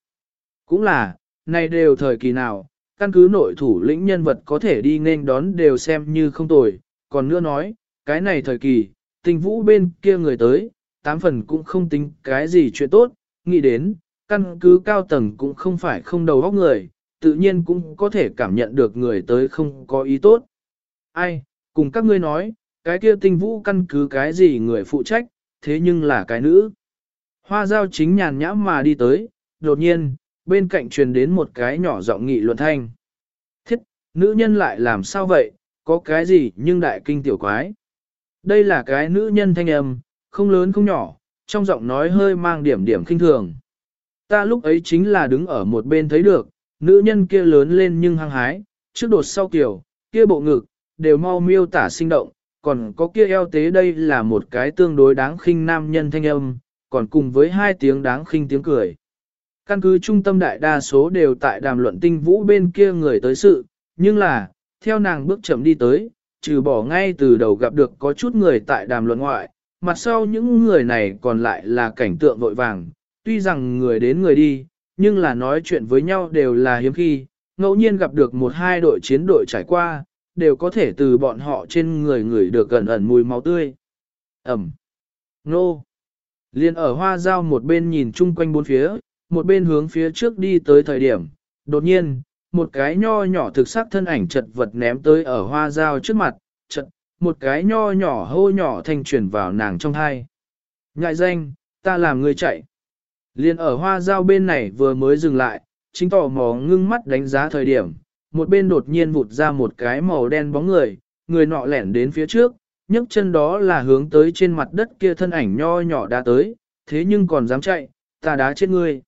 S1: Cũng là, nay đều thời kỳ nào, căn cứ nội thủ lĩnh nhân vật có thể đi nên đón đều xem như không tồi, còn nữa nói, cái này thời kỳ, tình vũ bên kia người tới, tám phần cũng không tính cái gì chuyện tốt, nghĩ đến, căn cứ cao tầng cũng không phải không đầu óc người, tự nhiên cũng có thể cảm nhận được người tới không có ý tốt. Ai, cùng các ngươi nói, cái kia tinh vũ căn cứ cái gì người phụ trách, thế nhưng là cái nữ. Hoa giao chính nhàn nhã mà đi tới, đột nhiên, bên cạnh truyền đến một cái nhỏ giọng nghị luận thanh. Thiết, nữ nhân lại làm sao vậy, có cái gì nhưng đại kinh tiểu quái. Đây là cái nữ nhân thanh âm, không lớn không nhỏ, trong giọng nói hơi mang điểm điểm kinh thường. Ta lúc ấy chính là đứng ở một bên thấy được, nữ nhân kia lớn lên nhưng hăng hái, trước đột sau kiểu, kia bộ ngực, đều mau miêu tả sinh động, còn có kia eo tế đây là một cái tương đối đáng khinh nam nhân thanh âm, còn cùng với hai tiếng đáng khinh tiếng cười. Căn cứ trung tâm đại đa số đều tại đàm luận tinh vũ bên kia người tới sự, nhưng là, theo nàng bước chậm đi tới, trừ bỏ ngay từ đầu gặp được có chút người tại đàm luận ngoại, mặt sau những người này còn lại là cảnh tượng vội vàng, tuy rằng người đến người đi, nhưng là nói chuyện với nhau đều là hiếm khi, ngẫu nhiên gặp được một hai đội chiến đội trải qua, đều có thể từ bọn họ trên người người được gần ẩn mùi máu tươi. Ẩm. Nô. Liên ở hoa dao một bên nhìn chung quanh bốn phía, một bên hướng phía trước đi tới thời điểm, đột nhiên, một cái nho nhỏ thực sắc thân ảnh chật vật ném tới ở hoa dao trước mặt, chật, một cái nho nhỏ hô nhỏ thanh truyền vào nàng trong thai. Ngại danh, ta làm người chạy. Liên ở hoa dao bên này vừa mới dừng lại, chính tỏ mò ngưng mắt đánh giá thời điểm, một bên đột nhiên vụt ra một cái màu đen bóng người, người nọ lẻn đến phía trước, nhấc chân đó là hướng tới trên mặt đất kia thân ảnh nho nhỏ đã tới, thế nhưng còn dám chạy, ta đá chết ngươi.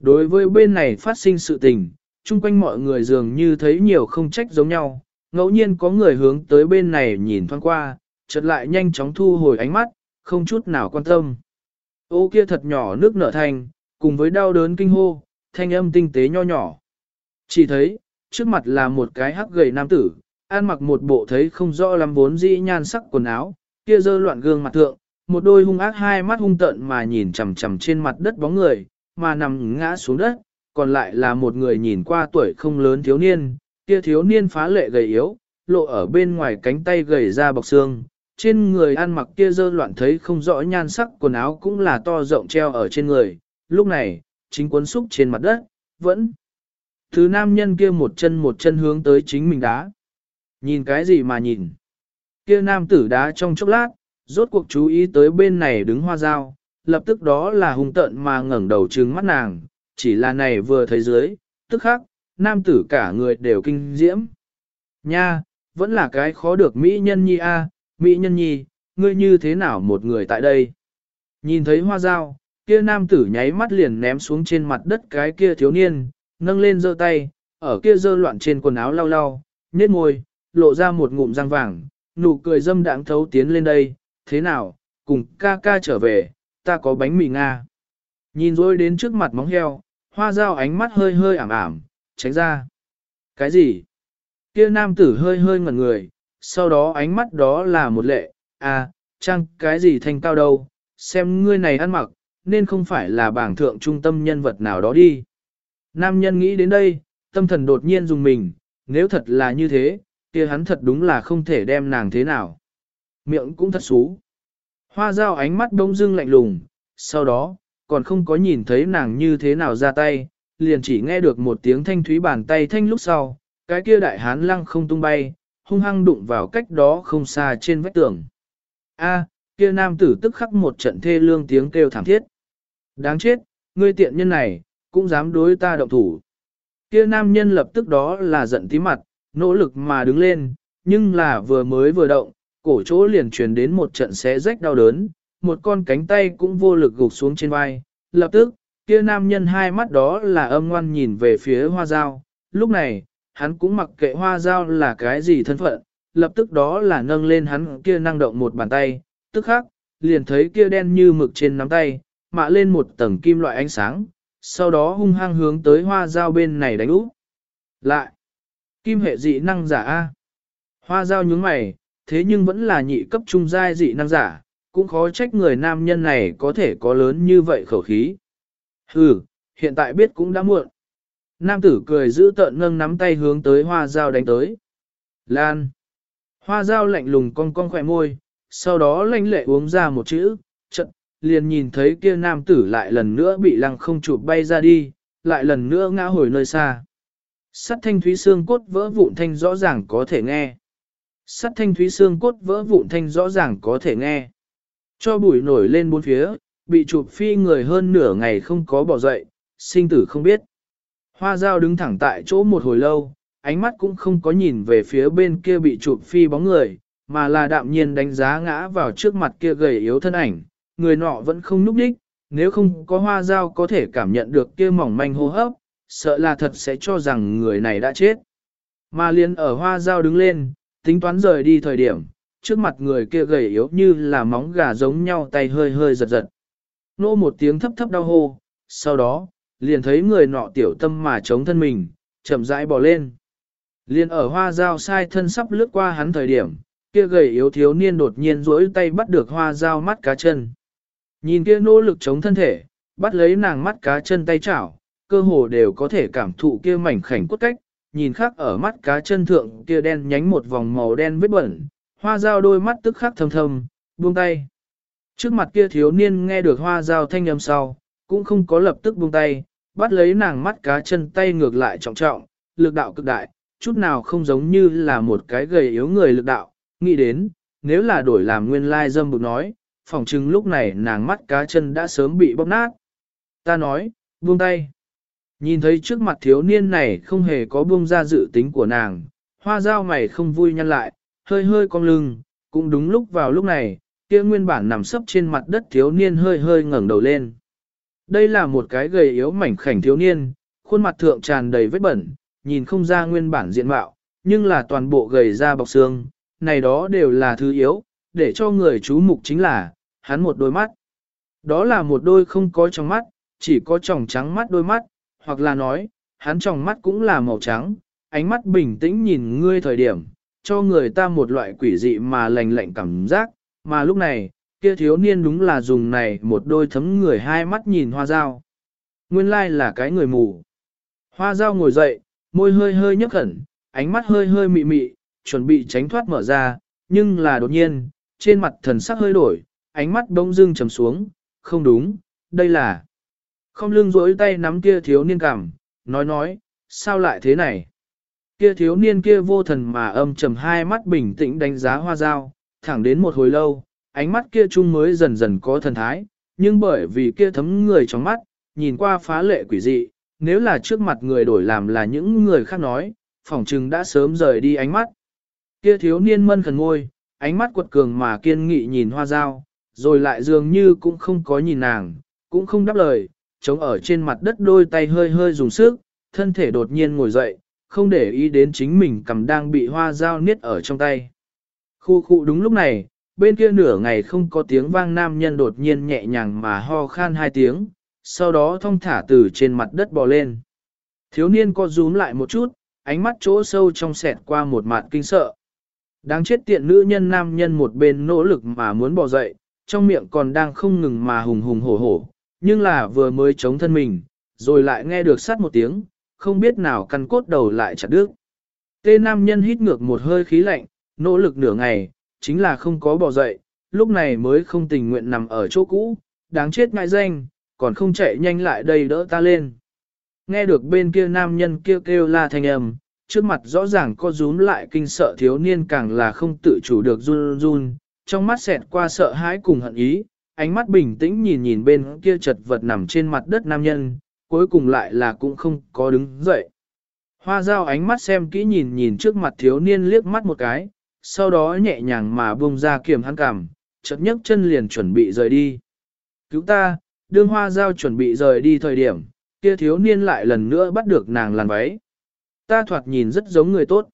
S1: Đối với bên này phát sinh sự tình, chung quanh mọi người dường như thấy nhiều không trách giống nhau, ngẫu nhiên có người hướng tới bên này nhìn thoáng qua, chợt lại nhanh chóng thu hồi ánh mắt, không chút nào quan tâm. Ô kia thật nhỏ nước nở thành, cùng với đau đớn kinh hô, thanh âm tinh tế nho nhỏ. Chỉ thấy, trước mặt là một cái hắc gầy nam tử, ăn mặc một bộ thấy không rõ lắm vốn dĩ nhan sắc quần áo, kia dơ loạn gương mặt thượng, một đôi hung ác hai mắt hung tợn mà nhìn chằm chằm trên mặt đất bóng người, mà nằm ngã xuống đất, còn lại là một người nhìn qua tuổi không lớn thiếu niên, kia thiếu niên phá lệ gầy yếu, lộ ở bên ngoài cánh tay gầy ra bọc xương, trên người ăn mặc kia dơ loạn thấy không rõ nhan sắc quần áo cũng là to rộng treo ở trên người, lúc này, chính cuốn xúc trên mặt đất, vẫn Thứ nam nhân kia một chân một chân hướng tới chính mình đá. Nhìn cái gì mà nhìn? Kia nam tử đá trong chốc lát, rốt cuộc chú ý tới bên này đứng hoa dao, lập tức đó là hung tợn mà ngẩng đầu trừng mắt nàng, chỉ là này vừa thấy dưới, tức khắc, nam tử cả người đều kinh diễm. Nha, vẫn là cái khó được mỹ nhân nhi a, mỹ nhân nhi, ngươi như thế nào một người tại đây? Nhìn thấy hoa dao, kia nam tử nháy mắt liền ném xuống trên mặt đất cái kia thiếu niên, nâng lên giơ tay, ở kia giơ loạn trên quần áo lau lau, nhếch môi, lộ ra một ngụm răng vàng, nụ cười dâm đãng thấu tiến lên đây, thế nào, cùng ca ca trở về, ta có bánh mì Nga. Nhìn rồi đến trước mặt móng heo, hoa dao ánh mắt hơi hơi ảm ảm, tránh ra. Cái gì? Kia nam tử hơi hơi ngẩn người, sau đó ánh mắt đó là một lệ, à, trang cái gì thanh cao đâu, xem ngươi này ăn mặc, nên không phải là bảng thượng trung tâm nhân vật nào đó đi. Nam nhân nghĩ đến đây, tâm thần đột nhiên dùng mình, nếu thật là như thế, kia hắn thật đúng là không thể đem nàng thế nào. Miệng cũng thật xú. Hoa dao ánh mắt đông dưng lạnh lùng, sau đó, còn không có nhìn thấy nàng như thế nào ra tay, liền chỉ nghe được một tiếng thanh thúy bàn tay thanh lúc sau, cái kia đại hán lăng không tung bay, hung hăng đụng vào cách đó không xa trên vách tường. A, kia nam tử tức khắc một trận thê lương tiếng kêu thảm thiết. Đáng chết, ngươi tiện nhân này, cũng dám đối ta động thủ. Kia nam nhân lập tức đó là giận tí mặt, nỗ lực mà đứng lên, nhưng là vừa mới vừa động, cổ chỗ liền truyền đến một trận xé rách đau đớn, một con cánh tay cũng vô lực gục xuống trên vai. Lập tức, kia nam nhân hai mắt đó là âm ngoan nhìn về phía hoa dao. Lúc này, hắn cũng mặc kệ hoa dao là cái gì thân phận, lập tức đó là nâng lên hắn kia năng động một bàn tay, tức khắc, liền thấy kia đen như mực trên nắm tay, mạ lên một tầng kim loại ánh sáng, sau đó hung hăng hướng tới hoa dao bên này đánh úp. Lại, kim hệ dị năng giả A. Hoa dao nhướng mày, thế nhưng vẫn là nhị cấp trung giai dị năng giả, cũng khó trách người nam nhân này có thể có lớn như vậy khẩu khí. Hừ, hiện tại biết cũng đã muộn. Nam tử cười giữ tợn nâng nắm tay hướng tới hoa dao đánh tới. Lan. Hoa dao lạnh lùng cong cong khỏe môi, sau đó lanh lệ uống ra một chữ, trận, liền nhìn thấy kia nam tử lại lần nữa bị lăng không chụp bay ra đi, lại lần nữa ngã hồi nơi xa. Sắt thanh thúy xương cốt vỡ vụn thanh rõ ràng có thể nghe. Sắt thanh thúy xương cốt vỡ vụn thanh rõ ràng có thể nghe. Cho bụi nổi lên bốn phía, bị chụp phi người hơn nửa ngày không có bỏ dậy, sinh tử không biết. Hoa dao đứng thẳng tại chỗ một hồi lâu, ánh mắt cũng không có nhìn về phía bên kia bị chụp phi bóng người, mà là đạm nhiên đánh giá ngã vào trước mặt kia gầy yếu thân ảnh, người nọ vẫn không núp đích, nếu không có hoa dao có thể cảm nhận được kia mỏng manh hô hấp, sợ là thật sẽ cho rằng người này đã chết. Mà liền ở hoa dao đứng lên, tính toán rời đi thời điểm, trước mặt người kia gầy yếu như là móng gà giống nhau tay hơi hơi giật giật. Nô một tiếng thấp thấp đau hô, sau đó, liền thấy người nọ tiểu tâm mà chống thân mình, chậm rãi bỏ lên. Liền ở hoa dao sai thân sắp lướt qua hắn thời điểm, kia gầy yếu thiếu niên đột nhiên duỗi tay bắt được hoa dao mắt cá chân. Nhìn kia nỗ lực chống thân thể, bắt lấy nàng mắt cá chân tay chảo, cơ hồ đều có thể cảm thụ kia mảnh khảnh cốt cách, nhìn khác ở mắt cá chân thượng kia đen nhánh một vòng màu đen vết bẩn, hoa dao đôi mắt tức khắc thâm thâm, buông tay. Trước mặt kia thiếu niên nghe được hoa dao thanh âm sau, cũng không có lập tức buông tay, bắt lấy nàng mắt cá chân tay ngược lại trọng trọng, lực đạo cực đại, chút nào không giống như là một cái gầy yếu người lực đạo, nghĩ đến, nếu là đổi làm nguyên lai dâm bụt nói, phỏng chừng lúc này nàng mắt cá chân đã sớm bị bóp nát. Ta nói, buông tay. Nhìn thấy trước mặt thiếu niên này không hề có buông ra dự tính của nàng, hoa dao mày không vui nhăn lại, hơi hơi cong lưng, cũng đúng lúc vào lúc này, kia nguyên bản nằm sấp trên mặt đất thiếu niên hơi hơi ngẩng đầu lên. Đây là một cái gầy yếu mảnh khảnh thiếu niên, khuôn mặt thượng tràn đầy vết bẩn, nhìn không ra nguyên bản diện mạo, nhưng là toàn bộ gầy da bọc xương, này đó đều là thứ yếu, để cho người chú mục chính là, hắn một đôi mắt. Đó là một đôi không có trong mắt, chỉ có tròng trắng mắt đôi mắt, hoặc là nói, hắn trong mắt cũng là màu trắng, ánh mắt bình tĩnh nhìn ngươi thời điểm, cho người ta một loại quỷ dị mà lành lạnh cảm giác, mà lúc này, kia thiếu niên đúng là dùng này một đôi thấm người hai mắt nhìn hoa dao. Nguyên lai là cái người mù. Hoa dao ngồi dậy, môi hơi hơi nhấc khẩn, ánh mắt hơi hơi mị mị, chuẩn bị tránh thoát mở ra, nhưng là đột nhiên, trên mặt thần sắc hơi đổi, ánh mắt bỗng dưng trầm xuống, không đúng, đây là... Không lưng rỗi tay nắm kia thiếu niên cảm, nói nói, sao lại thế này? Kia thiếu niên kia vô thần mà âm trầm hai mắt bình tĩnh đánh giá hoa dao, thẳng đến một hồi lâu, ánh mắt kia chung mới dần dần có thần thái, nhưng bởi vì kia thấm người trong mắt, nhìn qua phá lệ quỷ dị, nếu là trước mặt người đổi làm là những người khác nói, phỏng chừng đã sớm rời đi ánh mắt. Kia thiếu niên mân khẩn ngôi, ánh mắt quật cường mà kiên nghị nhìn hoa dao, rồi lại dường như cũng không có nhìn nàng, cũng không đáp lời, chống ở trên mặt đất đôi tay hơi hơi dùng sức, thân thể đột nhiên ngồi dậy, không để ý đến chính mình cầm đang bị hoa dao niết ở trong tay. Khu khu đúng lúc này, bên kia nửa ngày không có tiếng vang nam nhân đột nhiên nhẹ nhàng mà ho khan hai tiếng, sau đó thong thả từ trên mặt đất bò lên. Thiếu niên co rúm lại một chút, ánh mắt chỗ sâu trong sẹt qua một mặt kinh sợ. Đáng chết tiện nữ nhân nam nhân một bên nỗ lực mà muốn bỏ dậy, trong miệng còn đang không ngừng mà hùng hùng hổ hổ, nhưng là vừa mới chống thân mình, rồi lại nghe được sát một tiếng, không biết nào căn cốt đầu lại chặt đứt. Tê nam nhân hít ngược một hơi khí lạnh, nỗ lực nửa ngày, chính là không có bỏ dậy, lúc này mới không tình nguyện nằm ở chỗ cũ, đáng chết ngại danh, còn không chạy nhanh lại đây đỡ ta lên. Nghe được bên kia nam nhân kêu kêu la thanh âm, trước mặt rõ ràng có rúm lại kinh sợ thiếu niên càng là không tự chủ được run run, trong mắt xẹt qua sợ hãi cùng hận ý, ánh mắt bình tĩnh nhìn nhìn bên kia chật vật nằm trên mặt đất nam nhân, cuối cùng lại là cũng không có đứng dậy. Hoa dao ánh mắt xem kỹ nhìn nhìn trước mặt thiếu niên liếc mắt một cái, sau đó nhẹ nhàng mà buông ra kiềm hắn cảm, chợt nhấc chân liền chuẩn bị rời đi. Cứu ta, đương hoa dao chuẩn bị rời đi thời điểm, kia thiếu niên lại lần nữa bắt được nàng làn váy. Ta thoạt nhìn rất giống người tốt.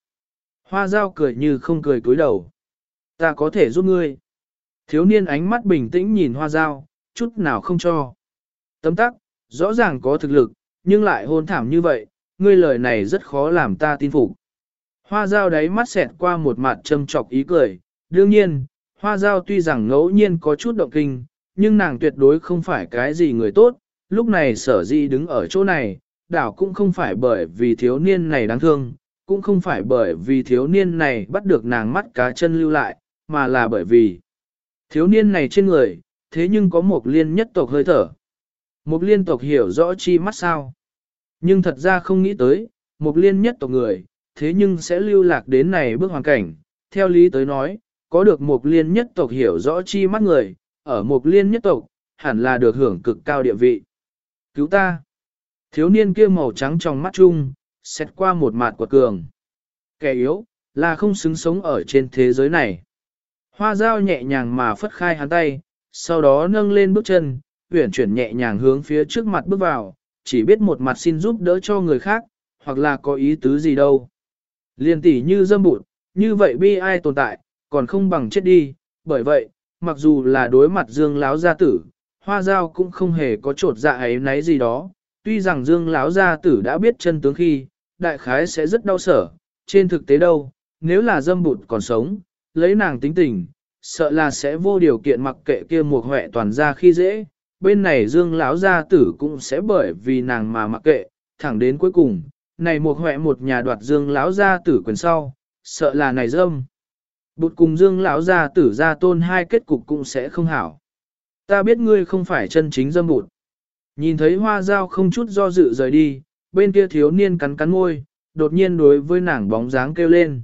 S1: Hoa dao cười như không cười cúi đầu. Ta có thể giúp ngươi. Thiếu niên ánh mắt bình tĩnh nhìn hoa dao, chút nào không cho. Tấm tắc, rõ ràng có thực lực, nhưng lại hôn thảm như vậy, ngươi lời này rất khó làm ta tin phục. Hoa dao đáy mắt xẹt qua một mặt châm chọc ý cười, đương nhiên, hoa dao tuy rằng ngẫu nhiên có chút động kinh, nhưng nàng tuyệt đối không phải cái gì người tốt, lúc này sở di đứng ở chỗ này, đảo cũng không phải bởi vì thiếu niên này đáng thương, cũng không phải bởi vì thiếu niên này bắt được nàng mắt cá chân lưu lại, mà là bởi vì thiếu niên này trên người, thế nhưng có một liên nhất tộc hơi thở. Một liên tộc hiểu rõ chi mắt sao. Nhưng thật ra không nghĩ tới, một liên nhất tộc người, thế nhưng sẽ lưu lạc đến này bước hoàn cảnh. Theo lý tới nói, có được một liên nhất tộc hiểu rõ chi mắt người, ở một liên nhất tộc, hẳn là được hưởng cực cao địa vị. Cứu ta! Thiếu niên kia màu trắng trong mắt chung, xét qua một mặt của cường. Kẻ yếu, là không xứng sống ở trên thế giới này. Hoa dao nhẹ nhàng mà phất khai hắn tay, sau đó nâng lên bước chân, huyển chuyển nhẹ nhàng hướng phía trước mặt bước vào, chỉ biết một mặt xin giúp đỡ cho người khác, hoặc là có ý tứ gì đâu. Liên tỷ như dâm bụt, như vậy bi ai tồn tại, còn không bằng chết đi, bởi vậy, mặc dù là đối mặt dương láo gia tử, hoa giao cũng không hề có trột dạ ấy nấy gì đó, tuy rằng dương láo gia tử đã biết chân tướng khi, đại khái sẽ rất đau sở, trên thực tế đâu, nếu là dâm bụt còn sống, lấy nàng tính tình, sợ là sẽ vô điều kiện mặc kệ kia một huệ toàn ra khi dễ, bên này dương lão gia tử cũng sẽ bởi vì nàng mà mặc kệ, thẳng đến cuối cùng, này một huệ một nhà đoạt dương lão gia tử quyền sau, sợ là này dâm. Bụt cùng dương lão gia tử gia tôn hai kết cục cũng sẽ không hảo. Ta biết ngươi không phải chân chính dâm bụt. Nhìn thấy hoa dao không chút do dự rời đi, bên kia thiếu niên cắn cắn môi, đột nhiên đối với nàng bóng dáng kêu lên.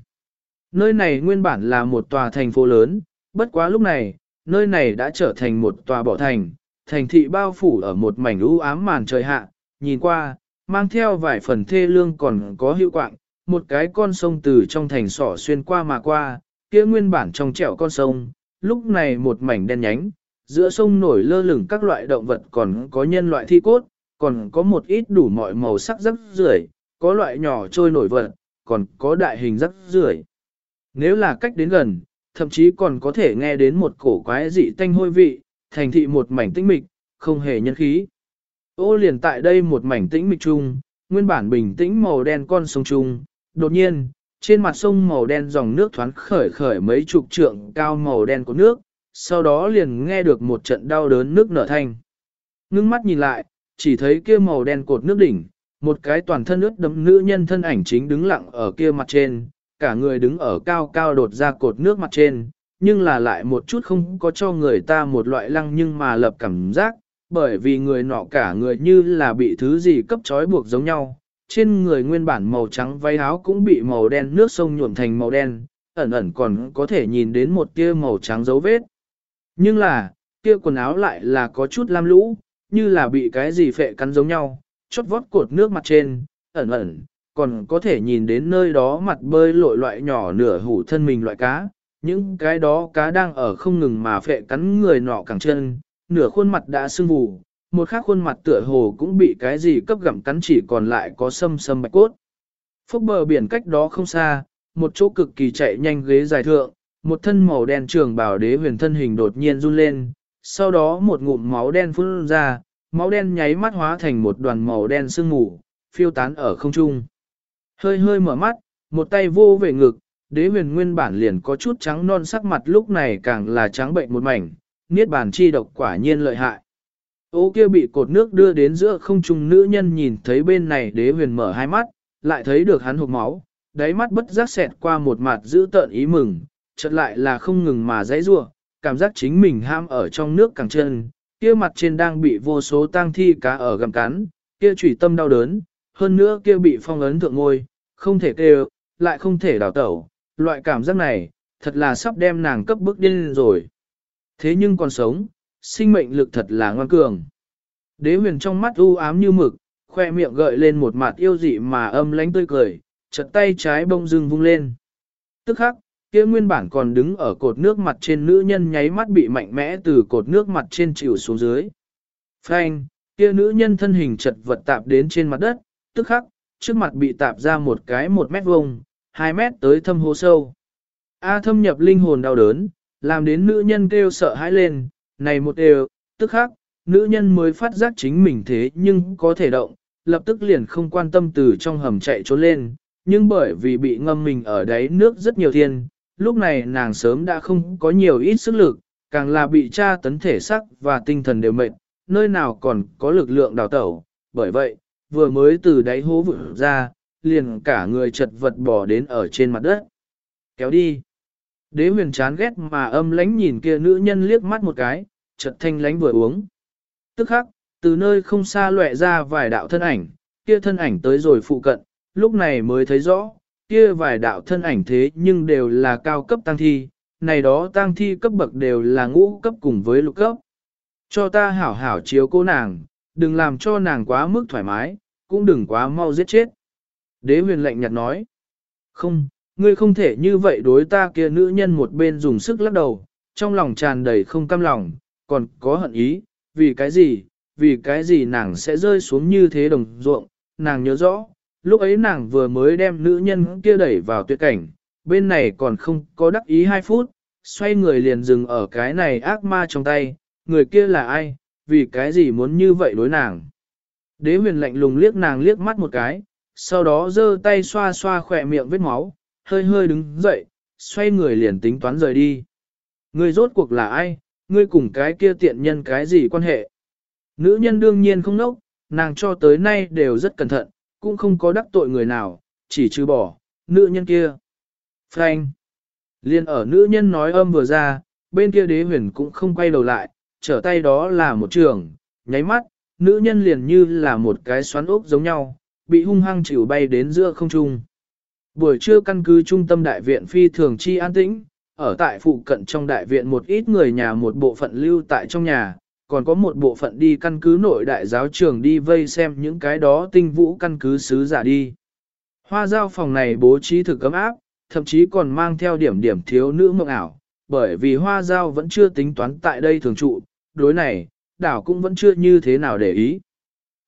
S1: Nơi này nguyên bản là một tòa thành phố lớn, bất quá lúc này, nơi này đã trở thành một tòa bỏ thành, thành thị bao phủ ở một mảnh u ám màn trời hạ, nhìn qua, mang theo vài phần thê lương còn có hiệu quạng, một cái con sông từ trong thành sỏ xuyên qua mà qua, kia nguyên bản trong trẻo con sông, lúc này một mảnh đen nhánh, giữa sông nổi lơ lửng các loại động vật còn có nhân loại thi cốt, còn có một ít đủ mọi màu sắc rắc rưởi, có loại nhỏ trôi nổi vật, còn có đại hình rắc rưởi. Nếu là cách đến gần, thậm chí còn có thể nghe đến một cổ quái dị tanh hôi vị, thành thị một mảnh tĩnh mịch, không hề nhân khí. Ô liền tại đây một mảnh tĩnh mịch chung, nguyên bản bình tĩnh màu đen con sông chung, đột nhiên, trên mặt sông màu đen dòng nước thoáng khởi khởi mấy chục trượng cao màu đen của nước, sau đó liền nghe được một trận đau đớn nước nở thanh. Ngưng mắt nhìn lại, chỉ thấy kia màu đen cột nước đỉnh, một cái toàn thân ướt đẫm nữ nhân thân ảnh chính đứng lặng ở kia mặt trên, cả người đứng ở cao cao đột ra cột nước mặt trên, nhưng là lại một chút không có cho người ta một loại lăng nhưng mà lập cảm giác, bởi vì người nọ cả người như là bị thứ gì cấp trói buộc giống nhau. Trên người nguyên bản màu trắng váy áo cũng bị màu đen nước sông nhuộm thành màu đen, ẩn ẩn còn có thể nhìn đến một tia màu trắng dấu vết. Nhưng là, kia quần áo lại là có chút lam lũ, như là bị cái gì phệ cắn giống nhau, chót vót cột nước mặt trên, ẩn ẩn, còn có thể nhìn đến nơi đó mặt bơi lội loại nhỏ nửa hủ thân mình loại cá, những cái đó cá đang ở không ngừng mà phệ cắn người nọ cẳng chân, nửa khuôn mặt đã sưng vù, một khác khuôn mặt tựa hồ cũng bị cái gì cấp gặm cắn chỉ còn lại có sâm sâm bạch cốt. Phúc bờ biển cách đó không xa, một chỗ cực kỳ chạy nhanh ghế dài thượng, một thân màu đen trường bảo đế huyền thân hình đột nhiên run lên, sau đó một ngụm máu đen phun ra, máu đen nháy mắt hóa thành một đoàn màu đen sương mù, phiêu tán ở không trung. Hơi hơi mở mắt, một tay vô về ngực, đế huyền nguyên bản liền có chút trắng non sắc mặt lúc này càng là trắng bệnh một mảnh, niết bàn chi độc quả nhiên lợi hại. Ô kia bị cột nước đưa đến giữa không trung nữ nhân nhìn thấy bên này đế huyền mở hai mắt, lại thấy được hắn hộp máu, đáy mắt bất giác xẹt qua một mặt giữ tợn ý mừng, chợt lại là không ngừng mà dãy rua, cảm giác chính mình ham ở trong nước càng chân, kia mặt trên đang bị vô số tang thi cá ở gầm cắn, kia chủy tâm đau đớn, hơn nữa kia bị phong ấn thượng ngôi, không thể kêu, lại không thể đào tẩu, loại cảm giác này, thật là sắp đem nàng cấp bức điên rồi. Thế nhưng còn sống, sinh mệnh lực thật là ngoan cường. Đế huyền trong mắt u ám như mực, khoe miệng gợi lên một mặt yêu dị mà âm lánh tươi cười, chật tay trái bông dưng vung lên. Tức khắc, kia nguyên bản còn đứng ở cột nước mặt trên nữ nhân nháy mắt bị mạnh mẽ từ cột nước mặt trên chịu xuống dưới. Phanh, kia nữ nhân thân hình chật vật tạp đến trên mặt đất, tức khắc, trước mặt bị tạp ra một cái một mét vuông, hai mét tới thâm hố sâu. A thâm nhập linh hồn đau đớn, làm đến nữ nhân kêu sợ hãi lên, này một đều, tức khắc, nữ nhân mới phát giác chính mình thế nhưng có thể động, lập tức liền không quan tâm từ trong hầm chạy trốn lên, nhưng bởi vì bị ngâm mình ở đáy nước rất nhiều thiên, lúc này nàng sớm đã không có nhiều ít sức lực, càng là bị tra tấn thể sắc và tinh thần đều mệt, nơi nào còn có lực lượng đào tẩu, bởi vậy, vừa mới từ đáy hố vừa ra, liền cả người chật vật bỏ đến ở trên mặt đất. Kéo đi. Đế huyền chán ghét mà âm lánh nhìn kia nữ nhân liếc mắt một cái, chật thanh lánh vừa uống. Tức khắc, từ nơi không xa lệ ra vài đạo thân ảnh, kia thân ảnh tới rồi phụ cận, lúc này mới thấy rõ, kia vài đạo thân ảnh thế nhưng đều là cao cấp tăng thi, này đó tăng thi cấp bậc đều là ngũ cấp cùng với lục cấp. Cho ta hảo hảo chiếu cô nàng, đừng làm cho nàng quá mức thoải mái, cũng đừng quá mau giết chết. Đế huyền lạnh nhạt nói, không, ngươi không thể như vậy đối ta kia nữ nhân một bên dùng sức lắc đầu, trong lòng tràn đầy không cam lòng, còn có hận ý, vì cái gì, vì cái gì nàng sẽ rơi xuống như thế đồng ruộng, nàng nhớ rõ, lúc ấy nàng vừa mới đem nữ nhân kia đẩy vào tuyệt cảnh, bên này còn không có đắc ý 2 phút, xoay người liền dừng ở cái này ác ma trong tay, người kia là ai, vì cái gì muốn như vậy đối nàng. Đế huyền lạnh lùng liếc nàng liếc mắt một cái, sau đó giơ tay xoa xoa khỏe miệng vết máu, hơi hơi đứng dậy, xoay người liền tính toán rời đi. Người rốt cuộc là ai, ngươi cùng cái kia tiện nhân cái gì quan hệ? Nữ nhân đương nhiên không nốc, nàng cho tới nay đều rất cẩn thận, cũng không có đắc tội người nào, chỉ trừ bỏ, nữ nhân kia. Frank. Liên ở nữ nhân nói âm vừa ra, bên kia đế huyền cũng không quay đầu lại, trở tay đó là một trường, nháy mắt, nữ nhân liền như là một cái xoắn ốc giống nhau, bị hung hăng chịu bay đến giữa không trung. Buổi trưa căn cứ trung tâm đại viện phi thường chi an tĩnh, ở tại phụ cận trong đại viện một ít người nhà một bộ phận lưu tại trong nhà, còn có một bộ phận đi căn cứ nội đại giáo trường đi vây xem những cái đó tinh vũ căn cứ sứ giả đi. Hoa giao phòng này bố trí thực cấm áp, thậm chí còn mang theo điểm điểm thiếu nữ mộng ảo, bởi vì hoa giao vẫn chưa tính toán tại đây thường trụ, đối này, đảo cũng vẫn chưa như thế nào để ý.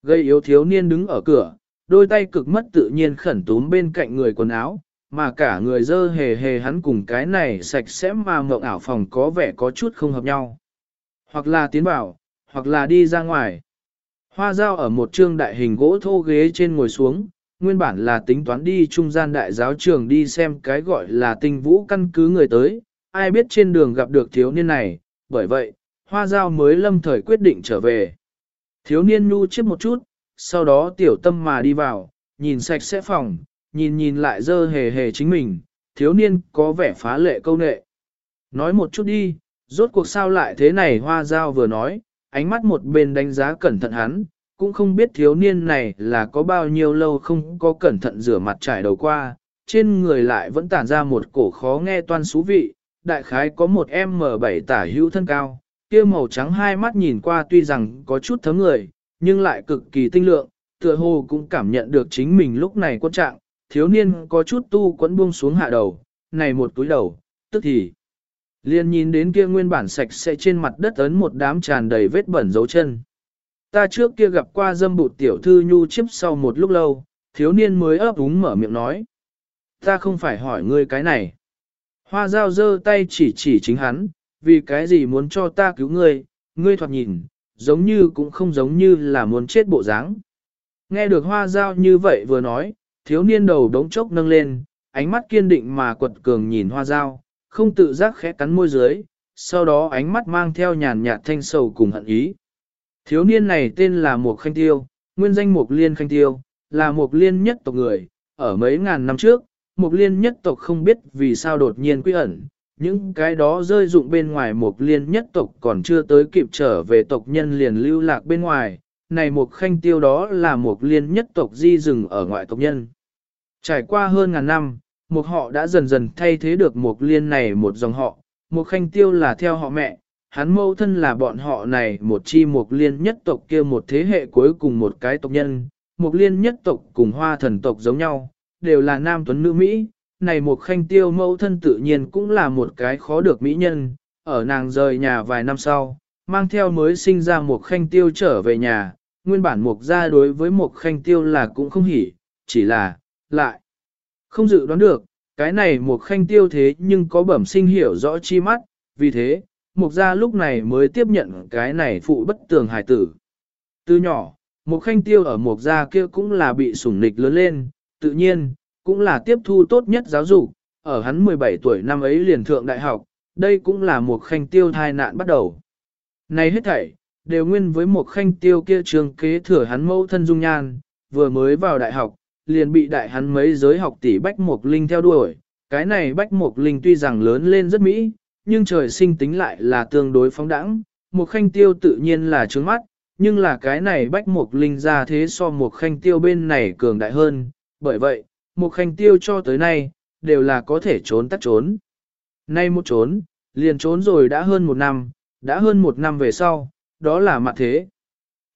S1: Gây yếu thiếu niên đứng ở cửa, đôi tay cực mất tự nhiên khẩn túm bên cạnh người quần áo, mà cả người dơ hề hề hắn cùng cái này sạch sẽ mà mộng ảo phòng có vẻ có chút không hợp nhau. Hoặc là tiến vào, hoặc là đi ra ngoài. Hoa dao ở một trương đại hình gỗ thô ghế trên ngồi xuống, nguyên bản là tính toán đi trung gian đại giáo trường đi xem cái gọi là tinh vũ căn cứ người tới, ai biết trên đường gặp được thiếu niên này, bởi vậy, hoa dao mới lâm thời quyết định trở về. Thiếu niên nhu chiếc một chút, sau đó tiểu tâm mà đi vào, nhìn sạch sẽ phòng, nhìn nhìn lại dơ hề hề chính mình, thiếu niên có vẻ phá lệ câu nệ. Nói một chút đi, rốt cuộc sao lại thế này hoa dao vừa nói, ánh mắt một bên đánh giá cẩn thận hắn, cũng không biết thiếu niên này là có bao nhiêu lâu không có cẩn thận rửa mặt trải đầu qua, trên người lại vẫn tản ra một cổ khó nghe toan xú vị, đại khái có một M7 tả hữu thân cao, kia màu trắng hai mắt nhìn qua tuy rằng có chút thấm người, nhưng lại cực kỳ tinh lượng, tựa hồ cũng cảm nhận được chính mình lúc này quan trạng, thiếu niên có chút tu quấn buông xuống hạ đầu, này một túi đầu, tức thì liền nhìn đến kia nguyên bản sạch sẽ trên mặt đất ấn một đám tràn đầy vết bẩn dấu chân. Ta trước kia gặp qua dâm bụt tiểu thư nhu chiếp sau một lúc lâu, thiếu niên mới ấp úng mở miệng nói. Ta không phải hỏi ngươi cái này. Hoa dao giơ tay chỉ chỉ chính hắn, vì cái gì muốn cho ta cứu ngươi, ngươi thoạt nhìn, giống như cũng không giống như là muốn chết bộ dáng. Nghe được hoa dao như vậy vừa nói, thiếu niên đầu đống chốc nâng lên, ánh mắt kiên định mà quật cường nhìn hoa dao, không tự giác khẽ cắn môi dưới, sau đó ánh mắt mang theo nhàn nhạt thanh sầu cùng hận ý. Thiếu niên này tên là Mục Khanh Tiêu, nguyên danh Mục Liên Khanh Tiêu, là Mục Liên nhất tộc người, ở mấy ngàn năm trước, Mục Liên nhất tộc không biết vì sao đột nhiên quy ẩn, những cái đó rơi dụng bên ngoài một Liên nhất tộc còn chưa tới kịp trở về tộc nhân liền lưu lạc bên ngoài, này một Khanh Tiêu đó là một Liên nhất tộc di rừng ở ngoại tộc nhân. Trải qua hơn ngàn năm, một họ đã dần dần thay thế được một Liên này một dòng họ, một Khanh Tiêu là theo họ mẹ, hắn mâu thân là bọn họ này một chi một Liên nhất tộc kia một thế hệ cuối cùng một cái tộc nhân, một Liên nhất tộc cùng hoa thần tộc giống nhau, đều là nam tuấn nữ Mỹ, này một Khanh Tiêu mẫu thân tự nhiên cũng là một cái khó được mỹ nhân, ở nàng rời nhà vài năm sau, mang theo mới sinh ra một Khanh Tiêu trở về nhà, nguyên bản Mục gia đối với một Khanh Tiêu là cũng không hỉ, chỉ là, lại, không dự đoán được, cái này một khanh tiêu thế nhưng có bẩm sinh hiểu rõ chi mắt, vì thế, mục gia lúc này mới tiếp nhận cái này phụ bất tường hài tử. Từ nhỏ, một khanh tiêu ở mục gia kia cũng là bị sủng nịch lớn lên, tự nhiên, cũng là tiếp thu tốt nhất giáo dục, ở hắn 17 tuổi năm ấy liền thượng đại học, đây cũng là một khanh tiêu thai nạn bắt đầu. Này hết thảy, đều nguyên với một khanh tiêu kia trường kế thừa hắn mẫu thân dung nhan, vừa mới vào đại học, liền bị đại hắn mấy giới học tỷ Bách Mục Linh theo đuổi. Cái này Bách Mục Linh tuy rằng lớn lên rất mỹ, nhưng trời sinh tính lại là tương đối phóng đẳng. Một khanh tiêu tự nhiên là trướng mắt, nhưng là cái này Bách Mục Linh ra thế so một khanh tiêu bên này cường đại hơn. Bởi vậy, một khanh tiêu cho tới nay, đều là có thể trốn tắt trốn. Nay một trốn, liền trốn rồi đã hơn một năm, đã hơn một năm về sau, đó là mặt thế.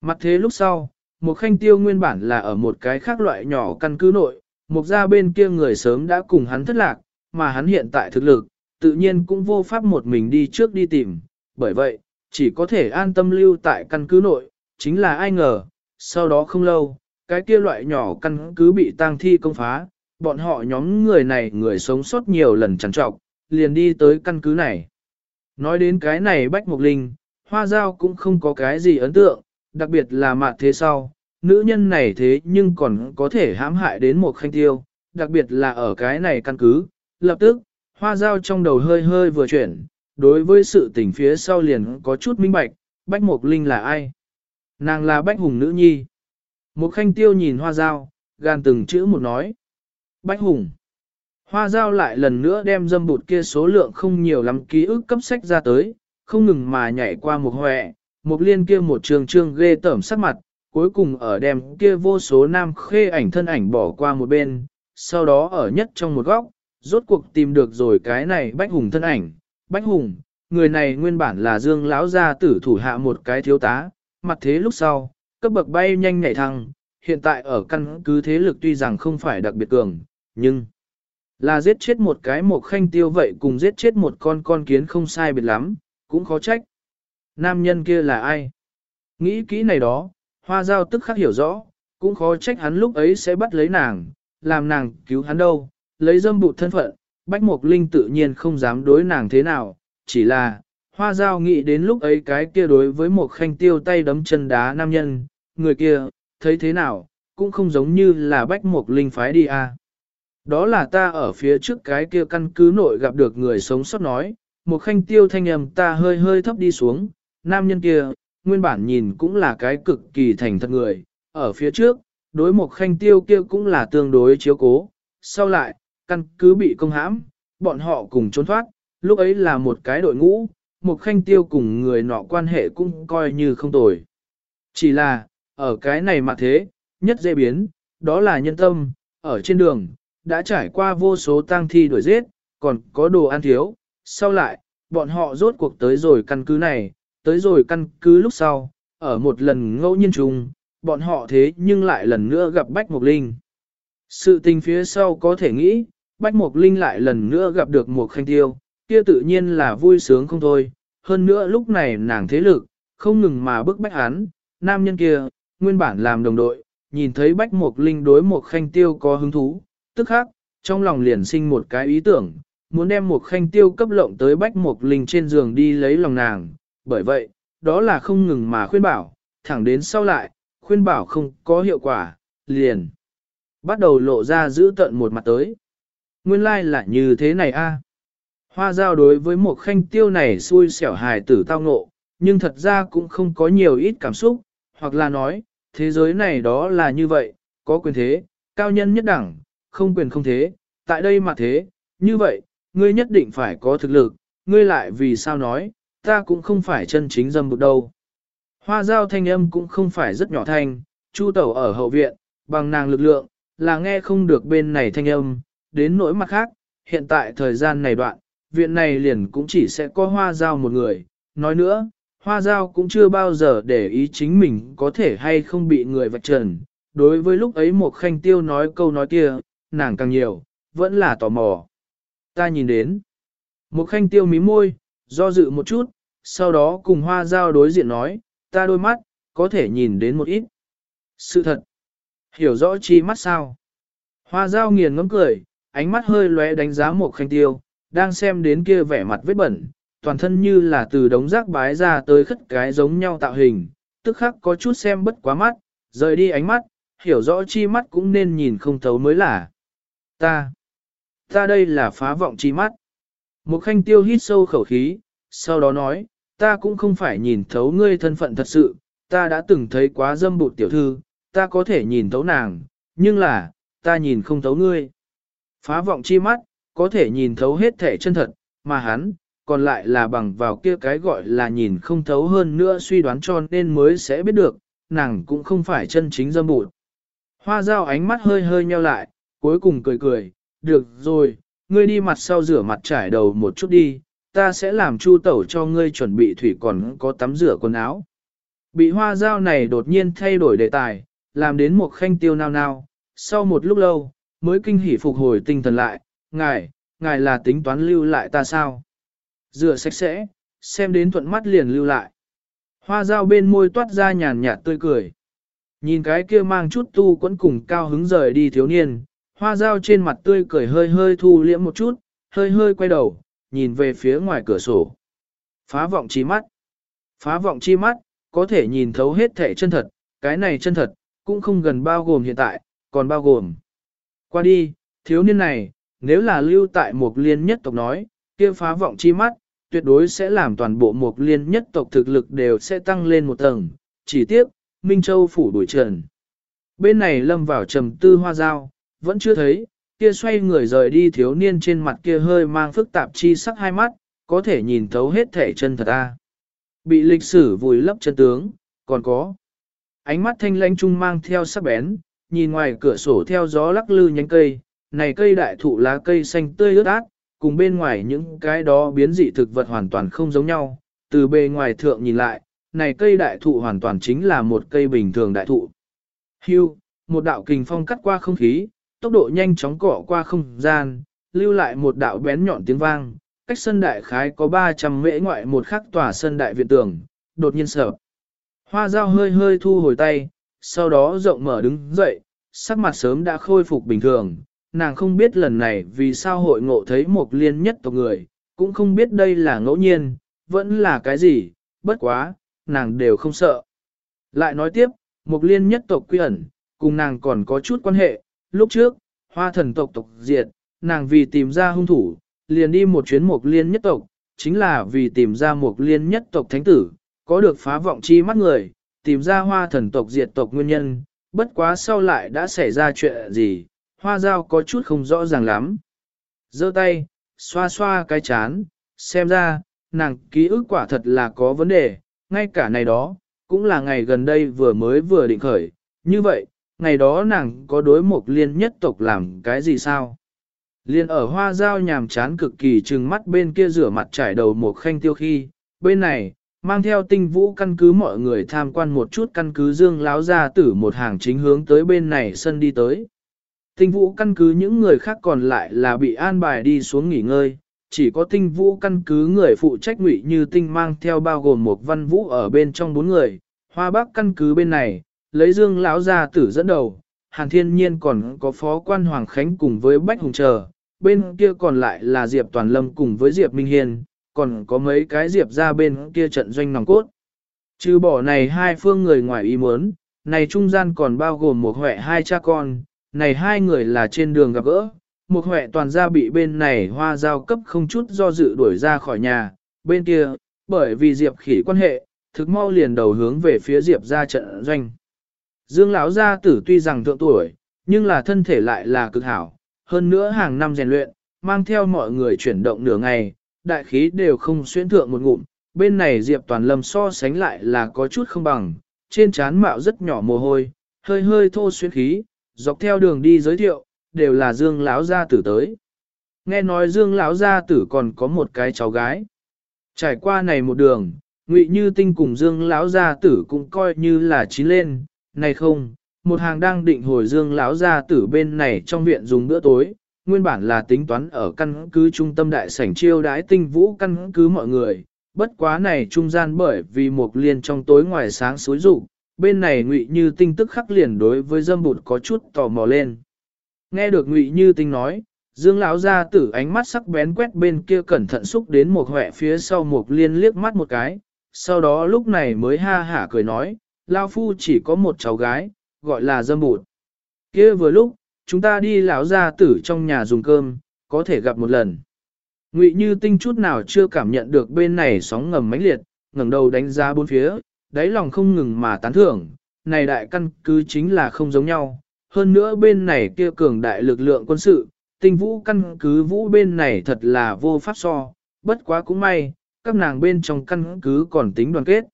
S1: Mặt thế lúc sau, một khanh tiêu nguyên bản là ở một cái khác loại nhỏ căn cứ nội, một gia bên kia người sớm đã cùng hắn thất lạc, mà hắn hiện tại thực lực, tự nhiên cũng vô pháp một mình đi trước đi tìm, bởi vậy, chỉ có thể an tâm lưu tại căn cứ nội, chính là ai ngờ, sau đó không lâu, cái kia loại nhỏ căn cứ bị tang thi công phá, bọn họ nhóm người này người sống sót nhiều lần chẳng trọc, liền đi tới căn cứ này. Nói đến cái này Bách Mộc Linh, Hoa Giao cũng không có cái gì ấn tượng, đặc biệt là mạt thế sau, nữ nhân này thế nhưng còn có thể hãm hại đến một khanh tiêu, đặc biệt là ở cái này căn cứ, lập tức, hoa dao trong đầu hơi hơi vừa chuyển, đối với sự tình phía sau liền có chút minh bạch, Bách Mộc Linh là ai? Nàng là Bách Hùng nữ nhi. Một khanh tiêu nhìn hoa dao, gan từng chữ một nói. Bách Hùng. Hoa dao lại lần nữa đem dâm bụt kia số lượng không nhiều lắm ký ức cấp sách ra tới, không ngừng mà nhảy qua một hòe, một liên kia một trường trương ghê tởm sắc mặt, cuối cùng ở đem kia vô số nam khê ảnh thân ảnh bỏ qua một bên, sau đó ở nhất trong một góc, rốt cuộc tìm được rồi cái này Bách Hùng thân ảnh. Bách Hùng, người này nguyên bản là Dương lão gia tử thủ hạ một cái thiếu tá, mặt thế lúc sau, cấp bậc bay nhanh nhảy thăng, hiện tại ở căn cứ thế lực tuy rằng không phải đặc biệt cường, nhưng là giết chết một cái một khanh tiêu vậy cùng giết chết một con con kiến không sai biệt lắm, cũng khó trách. Nam nhân kia là ai? Nghĩ kỹ này đó, hoa giao tức khắc hiểu rõ, cũng khó trách hắn lúc ấy sẽ bắt lấy nàng, làm nàng cứu hắn đâu, lấy dâm bụt thân phận, Bách Mộc Linh tự nhiên không dám đối nàng thế nào, chỉ là, hoa giao nghĩ đến lúc ấy cái kia đối với một khanh tiêu tay đấm chân đá nam nhân, người kia, thấy thế nào, cũng không giống như là Bách Mộc Linh phái đi à. Đó là ta ở phía trước cái kia căn cứ nội gặp được người sống sót nói, một khanh tiêu thanh âm ta hơi hơi thấp đi xuống, nam nhân kia, nguyên bản nhìn cũng là cái cực kỳ thành thật người, ở phía trước, đối một khanh tiêu kia cũng là tương đối chiếu cố, sau lại, căn cứ bị công hãm, bọn họ cùng trốn thoát, lúc ấy là một cái đội ngũ, một khanh tiêu cùng người nọ quan hệ cũng coi như không tồi. Chỉ là, ở cái này mà thế, nhất dễ biến, đó là nhân tâm, ở trên đường, đã trải qua vô số tang thi đuổi giết, còn có đồ ăn thiếu, sau lại, bọn họ rốt cuộc tới rồi căn cứ này, tới rồi căn cứ lúc sau, ở một lần ngẫu nhiên trùng bọn họ thế nhưng lại lần nữa gặp Bách Mộc Linh. Sự tình phía sau có thể nghĩ, Bách Mộc Linh lại lần nữa gặp được một khanh tiêu, kia tự nhiên là vui sướng không thôi, hơn nữa lúc này nàng thế lực, không ngừng mà bức bách hắn, nam nhân kia, nguyên bản làm đồng đội, nhìn thấy Bách Mộc Linh đối một khanh tiêu có hứng thú, tức khác, trong lòng liền sinh một cái ý tưởng, muốn đem một khanh tiêu cấp lộng tới Bách Mộc Linh trên giường đi lấy lòng nàng, bởi vậy, đó là không ngừng mà khuyên bảo, thẳng đến sau lại, khuyên bảo không có hiệu quả, liền. Bắt đầu lộ ra giữ tận một mặt tới. Nguyên lai like là như thế này a. Hoa giao đối với một khanh tiêu này xui xẻo hài tử tao ngộ, nhưng thật ra cũng không có nhiều ít cảm xúc, hoặc là nói, thế giới này đó là như vậy, có quyền thế, cao nhân nhất đẳng, không quyền không thế, tại đây mà thế, như vậy, ngươi nhất định phải có thực lực, ngươi lại vì sao nói, ta cũng không phải chân chính dâm bụt đâu. Hoa giao thanh âm cũng không phải rất nhỏ thanh, chu tẩu ở hậu viện, bằng nàng lực lượng, là nghe không được bên này thanh âm, đến nỗi mặt khác, hiện tại thời gian này đoạn, viện này liền cũng chỉ sẽ có hoa giao một người. Nói nữa, hoa giao cũng chưa bao giờ để ý chính mình có thể hay không bị người vạch trần. Đối với lúc ấy một khanh tiêu nói câu nói kia, nàng càng nhiều, vẫn là tò mò. Ta nhìn đến. Một khanh tiêu mí môi, do dự một chút, sau đó cùng hoa giao đối diện nói, ta đôi mắt, có thể nhìn đến một ít. Sự thật. Hiểu rõ chi mắt sao? Hoa giao nghiền ngấm cười, ánh mắt hơi lóe đánh giá một khanh tiêu, đang xem đến kia vẻ mặt vết bẩn, toàn thân như là từ đống rác bái ra tới khất cái giống nhau tạo hình, tức khắc có chút xem bất quá mắt, rời đi ánh mắt, hiểu rõ chi mắt cũng nên nhìn không thấu mới là. Ta, ta đây là phá vọng chi mắt. Một khanh tiêu hít sâu khẩu khí, sau đó nói, ta cũng không phải nhìn thấu ngươi thân phận thật sự, ta đã từng thấy quá dâm bụt tiểu thư, ta có thể nhìn thấu nàng, nhưng là, ta nhìn không thấu ngươi. Phá vọng chi mắt, có thể nhìn thấu hết thể chân thật, mà hắn, còn lại là bằng vào kia cái gọi là nhìn không thấu hơn nữa suy đoán cho nên mới sẽ biết được, nàng cũng không phải chân chính dâm bụt. Hoa dao ánh mắt hơi hơi nheo lại, cuối cùng cười cười, được rồi, ngươi đi mặt sau rửa mặt trải đầu một chút đi, ta sẽ làm chu tẩu cho ngươi chuẩn bị thủy còn có tắm rửa quần áo. Bị hoa dao này đột nhiên thay đổi đề tài, làm đến một khanh tiêu nao nao, sau một lúc lâu, mới kinh hỉ phục hồi tinh thần lại, ngài, ngài là tính toán lưu lại ta sao? Rửa sạch sẽ, xem đến thuận mắt liền lưu lại. Hoa dao bên môi toát ra nhàn nhạt tươi cười. Nhìn cái kia mang chút tu quẫn cùng cao hứng rời đi thiếu niên, hoa dao trên mặt tươi cười hơi hơi thu liễm một chút, hơi hơi quay đầu, nhìn về phía ngoài cửa sổ. Phá vọng chi mắt. Phá vọng chi mắt, có thể nhìn thấu hết thể chân thật, cái này chân thật, cũng không gần bao gồm hiện tại, còn bao gồm. Qua đi, thiếu niên này, nếu là lưu tại một liên nhất tộc nói, kia phá vọng chi mắt, tuyệt đối sẽ làm toàn bộ một liên nhất tộc thực lực đều sẽ tăng lên một tầng, chỉ tiếp, Minh Châu phủ đuổi trần. Bên này lâm vào trầm tư hoa dao, vẫn chưa thấy, kia xoay người rời đi thiếu niên trên mặt kia hơi mang phức tạp chi sắc hai mắt, có thể nhìn thấu hết thể chân thật ta. Bị lịch sử vùi lấp chân tướng, còn có. Ánh mắt thanh lãnh trung mang theo sắc bén, nhìn ngoài cửa sổ theo gió lắc lư nhánh cây, này cây đại thụ lá cây xanh tươi ướt át, cùng bên ngoài những cái đó biến dị thực vật hoàn toàn không giống nhau, từ bề ngoài thượng nhìn lại, này cây đại thụ hoàn toàn chính là một cây bình thường đại thụ. Hưu, một đạo kình phong cắt qua không khí, tốc độ nhanh chóng cọ qua không gian, lưu lại một đạo bén nhọn tiếng vang, cách sân đại khái có 300 mễ ngoại một khắc tòa sân đại viện tường, đột nhiên sợ. Hoa dao hơi hơi thu hồi tay, sau đó rộng mở đứng dậy, sắc mặt sớm đã khôi phục bình thường, nàng không biết lần này vì sao hội ngộ thấy một liên nhất tộc người, cũng không biết đây là ngẫu nhiên, vẫn là cái gì, bất quá, nàng đều không sợ. Lại nói tiếp, một liên nhất tộc quy ẩn, cùng nàng còn có chút quan hệ, lúc trước, hoa thần tộc tộc diệt, nàng vì tìm ra hung thủ, liền đi một chuyến một liên nhất tộc, chính là vì tìm ra một liên nhất tộc thánh tử, có được phá vọng chi mắt người, tìm ra hoa thần tộc diệt tộc nguyên nhân, bất quá sau lại đã xảy ra chuyện gì, hoa dao có chút không rõ ràng lắm. giơ tay, xoa xoa cái chán, xem ra, nàng ký ức quả thật là có vấn đề, ngay cả này đó, cũng là ngày gần đây vừa mới vừa định khởi. Như vậy, ngày đó nàng có đối mục liên nhất tộc làm cái gì sao? Liên ở hoa dao nhàm chán cực kỳ trừng mắt bên kia rửa mặt trải đầu một khanh tiêu khi, bên này, mang theo tinh vũ căn cứ mọi người tham quan một chút căn cứ dương láo ra tử một hàng chính hướng tới bên này sân đi tới. Tinh vũ căn cứ những người khác còn lại là bị an bài đi xuống nghỉ ngơi, chỉ có tinh vũ căn cứ người phụ trách ngụy như tinh mang theo bao gồm một văn vũ ở bên trong bốn người, hoa bắc căn cứ bên này, lấy dương lão gia tử dẫn đầu, hàn thiên nhiên còn có phó quan Hoàng Khánh cùng với Bách Hùng Chờ, bên kia còn lại là Diệp Toàn Lâm cùng với Diệp Minh Hiền, còn có mấy cái Diệp ra bên kia trận doanh nòng cốt. Trừ bỏ này hai phương người ngoài ý muốn, này trung gian còn bao gồm một huệ hai cha con, này hai người là trên đường gặp gỡ, một huệ toàn gia bị bên này hoa giao cấp không chút do dự đuổi ra khỏi nhà, bên kia, bởi vì Diệp khỉ quan hệ, thực mau liền đầu hướng về phía Diệp ra trận doanh. Dương lão gia tử tuy rằng thượng tuổi, nhưng là thân thể lại là cực hảo, hơn nữa hàng năm rèn luyện, mang theo mọi người chuyển động nửa ngày, đại khí đều không xuyên thượng một ngụm, bên này Diệp Toàn Lâm so sánh lại là có chút không bằng, trên trán mạo rất nhỏ mồ hôi, hơi hơi thô xuyên khí, dọc theo đường đi giới thiệu, đều là Dương lão gia tử tới. Nghe nói Dương lão gia tử còn có một cái cháu gái. Trải qua này một đường, Ngụy Như Tinh cùng Dương lão gia tử cũng coi như là chín lên, này không, một hàng đang định hồi Dương lão gia tử bên này trong viện dùng bữa tối, nguyên bản là tính toán ở căn cứ trung tâm đại sảnh chiêu đái tinh vũ căn cứ mọi người, bất quá này trung gian bởi vì một liên trong tối ngoài sáng suối rụng, bên này ngụy như tinh tức khắc liền đối với dâm bụt có chút tò mò lên. Nghe được ngụy như tinh nói, dương lão gia tử ánh mắt sắc bén quét bên kia cẩn thận xúc đến một hẹ phía sau một liên liếc mắt một cái, sau đó lúc này mới ha hả cười nói, lao phu chỉ có một cháu gái, gọi là dâm bụt. kia vừa lúc, chúng ta đi lão gia tử trong nhà dùng cơm, có thể gặp một lần. Ngụy Như Tinh chút nào chưa cảm nhận được bên này sóng ngầm mãnh liệt, ngẩng đầu đánh giá bốn phía, đáy lòng không ngừng mà tán thưởng, này đại căn cứ chính là không giống nhau, hơn nữa bên này kia cường đại lực lượng quân sự, tinh vũ căn cứ vũ bên này thật là vô pháp so, bất quá cũng may, các nàng bên trong căn cứ còn tính đoàn kết.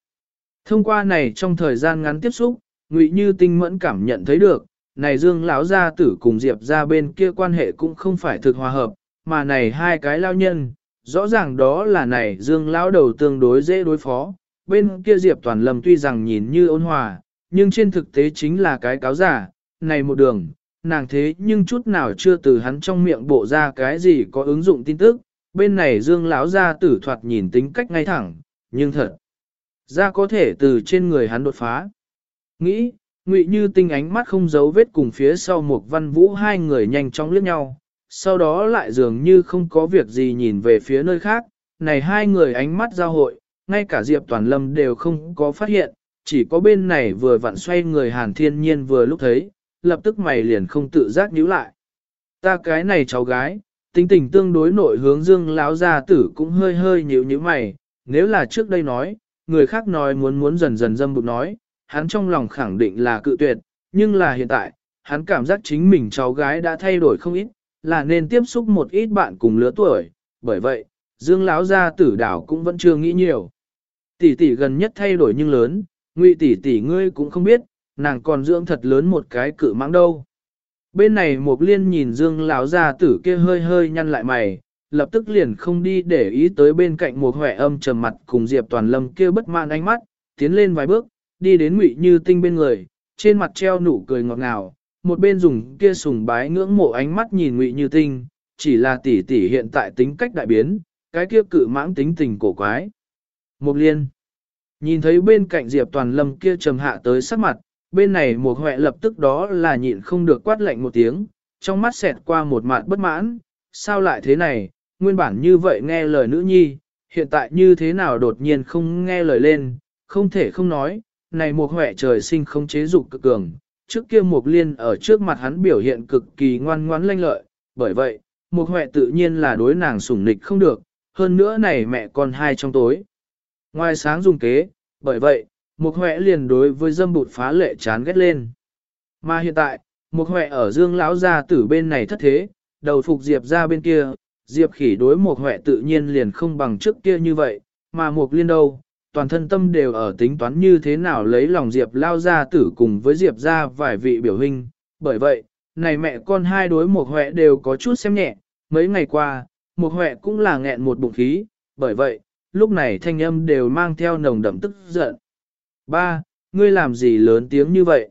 S1: Thông qua này trong thời gian ngắn tiếp xúc, Ngụy Như Tinh mẫn cảm nhận thấy được, này Dương lão gia tử cùng Diệp gia bên kia quan hệ cũng không phải thực hòa hợp, mà này hai cái lao nhân, rõ ràng đó là này Dương lão đầu tương đối dễ đối phó, bên kia Diệp Toàn Lâm tuy rằng nhìn như ôn hòa, nhưng trên thực tế chính là cái cáo giả, này một đường, nàng thế nhưng chút nào chưa từ hắn trong miệng bộ ra cái gì có ứng dụng tin tức, bên này Dương lão gia tử thoạt nhìn tính cách ngay thẳng, nhưng thật ra có thể từ trên người hắn đột phá. Nghĩ, Ngụy Như tinh ánh mắt không giấu vết cùng phía sau một văn vũ hai người nhanh chóng liếc nhau, sau đó lại dường như không có việc gì nhìn về phía nơi khác, này hai người ánh mắt giao hội, ngay cả Diệp Toàn Lâm đều không có phát hiện, chỉ có bên này vừa vặn xoay người Hàn Thiên Nhiên vừa lúc thấy, lập tức mày liền không tự giác nhíu lại. Ta cái này cháu gái, tính tình tương đối nội hướng dương lão gia tử cũng hơi hơi nhíu nhíu mày, nếu là trước đây nói, người khác nói muốn muốn dần dần dâm bụt nói, hắn trong lòng khẳng định là cự tuyệt, nhưng là hiện tại, hắn cảm giác chính mình cháu gái đã thay đổi không ít, là nên tiếp xúc một ít bạn cùng lứa tuổi, bởi vậy, Dương lão gia tử đảo cũng vẫn chưa nghĩ nhiều. Tỷ tỷ gần nhất thay đổi nhưng lớn, ngụy tỷ tỷ ngươi cũng không biết, nàng còn dưỡng thật lớn một cái cự mãng đâu. Bên này một liên nhìn Dương lão gia tử kia hơi hơi nhăn lại mày, lập tức liền không đi để ý tới bên cạnh một huệ âm trầm mặt cùng Diệp Toàn Lâm kia bất mãn ánh mắt, tiến lên vài bước, đi đến ngụy như tinh bên người, trên mặt treo nụ cười ngọt ngào, một bên dùng kia sùng bái ngưỡng mộ ánh mắt nhìn ngụy như tinh, chỉ là tỷ tỷ hiện tại tính cách đại biến, cái kia cự mãng tính tình cổ quái. Mục liên, nhìn thấy bên cạnh Diệp Toàn Lâm kia trầm hạ tới sắc mặt, bên này một huệ lập tức đó là nhịn không được quát lạnh một tiếng, trong mắt xẹt qua một mạn bất mãn, sao lại thế này, nguyên bản như vậy nghe lời nữ nhi, hiện tại như thế nào đột nhiên không nghe lời lên, không thể không nói, này một huệ trời sinh không chế dục cực cường, trước kia Mục liên ở trước mặt hắn biểu hiện cực kỳ ngoan ngoãn lanh lợi, bởi vậy, Mục huệ tự nhiên là đối nàng sủng nịch không được, hơn nữa này mẹ con hai trong tối. Ngoài sáng dùng kế, bởi vậy, một huệ liền đối với dâm bụt phá lệ chán ghét lên. Mà hiện tại, một huệ ở dương lão gia tử bên này thất thế, đầu phục diệp ra bên kia, diệp khỉ đối một huệ tự nhiên liền không bằng trước kia như vậy, mà một liên đâu, toàn thân tâm đều ở tính toán như thế nào lấy lòng Diệp lao gia tử cùng với Diệp ra vài vị biểu hình. Bởi vậy, này mẹ con hai đối một huệ đều có chút xem nhẹ, mấy ngày qua, một huệ cũng là nghẹn một bụng khí, bởi vậy, lúc này thanh âm đều mang theo nồng đậm tức giận. Ba, ngươi làm gì lớn tiếng như vậy?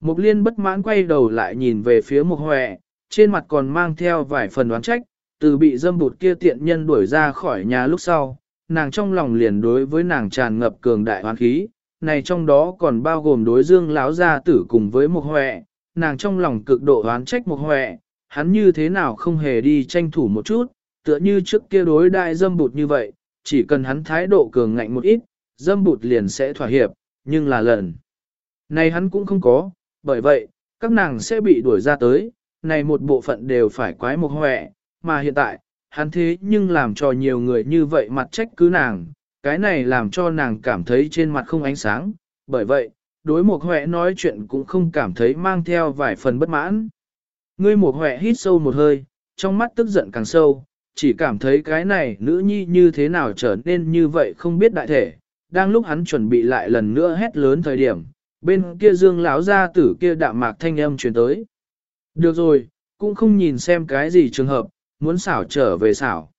S1: Mục liên bất mãn quay đầu lại nhìn về phía mục huệ, trên mặt còn mang theo vài phần đoán trách, từ bị dâm bụt kia tiện nhân đuổi ra khỏi nhà lúc sau, nàng trong lòng liền đối với nàng tràn ngập cường đại hoán khí, này trong đó còn bao gồm đối dương lão gia tử cùng với mục huệ, nàng trong lòng cực độ oán trách mục huệ, hắn như thế nào không hề đi tranh thủ một chút, tựa như trước kia đối đại dâm bụt như vậy, chỉ cần hắn thái độ cường ngạnh một ít, dâm bụt liền sẽ thỏa hiệp, nhưng là lần này hắn cũng không có, bởi vậy, các nàng sẽ bị đuổi ra tới, này một bộ phận đều phải quái một hòe, mà hiện tại, hắn thế nhưng làm cho nhiều người như vậy mặt trách cứ nàng, cái này làm cho nàng cảm thấy trên mặt không ánh sáng, bởi vậy, đối một hòe nói chuyện cũng không cảm thấy mang theo vài phần bất mãn. Ngươi một hòe hít sâu một hơi, trong mắt tức giận càng sâu, chỉ cảm thấy cái này nữ nhi như thế nào trở nên như vậy không biết đại thể. Đang lúc hắn chuẩn bị lại lần nữa hét lớn thời điểm, bên kia dương lão gia tử kia đạm mạc thanh âm truyền tới. Được rồi, cũng không nhìn xem cái gì trường hợp, muốn xảo trở về xảo.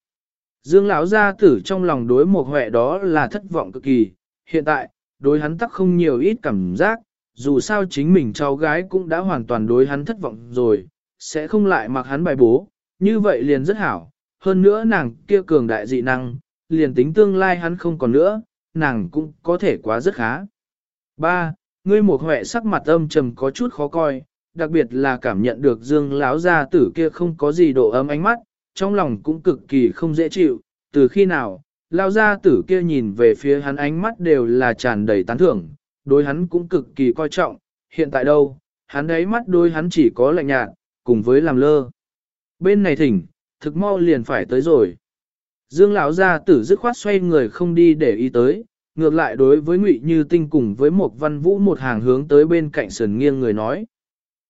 S1: Dương lão gia tử trong lòng đối một huệ đó là thất vọng cực kỳ, hiện tại, đối hắn tắc không nhiều ít cảm giác, dù sao chính mình cháu gái cũng đã hoàn toàn đối hắn thất vọng rồi, sẽ không lại mặc hắn bài bố, như vậy liền rất hảo, hơn nữa nàng kia cường đại dị năng, liền tính tương lai hắn không còn nữa, nàng cũng có thể quá rất khá. 3. Ngươi một huệ sắc mặt âm trầm có chút khó coi, đặc biệt là cảm nhận được dương láo gia tử kia không có gì độ ấm ánh mắt, trong lòng cũng cực kỳ không dễ chịu, từ khi nào, lao gia tử kia nhìn về phía hắn ánh mắt đều là tràn đầy tán thưởng, đối hắn cũng cực kỳ coi trọng, hiện tại đâu, hắn đấy mắt đôi hắn chỉ có lạnh nhạt, cùng với làm lơ. Bên này thỉnh, thực mau liền phải tới rồi. Dương lão gia tử dứt khoát xoay người không đi để ý tới, ngược lại đối với Ngụy Như Tinh cùng với một văn vũ một hàng hướng tới bên cạnh sườn nghiêng người nói.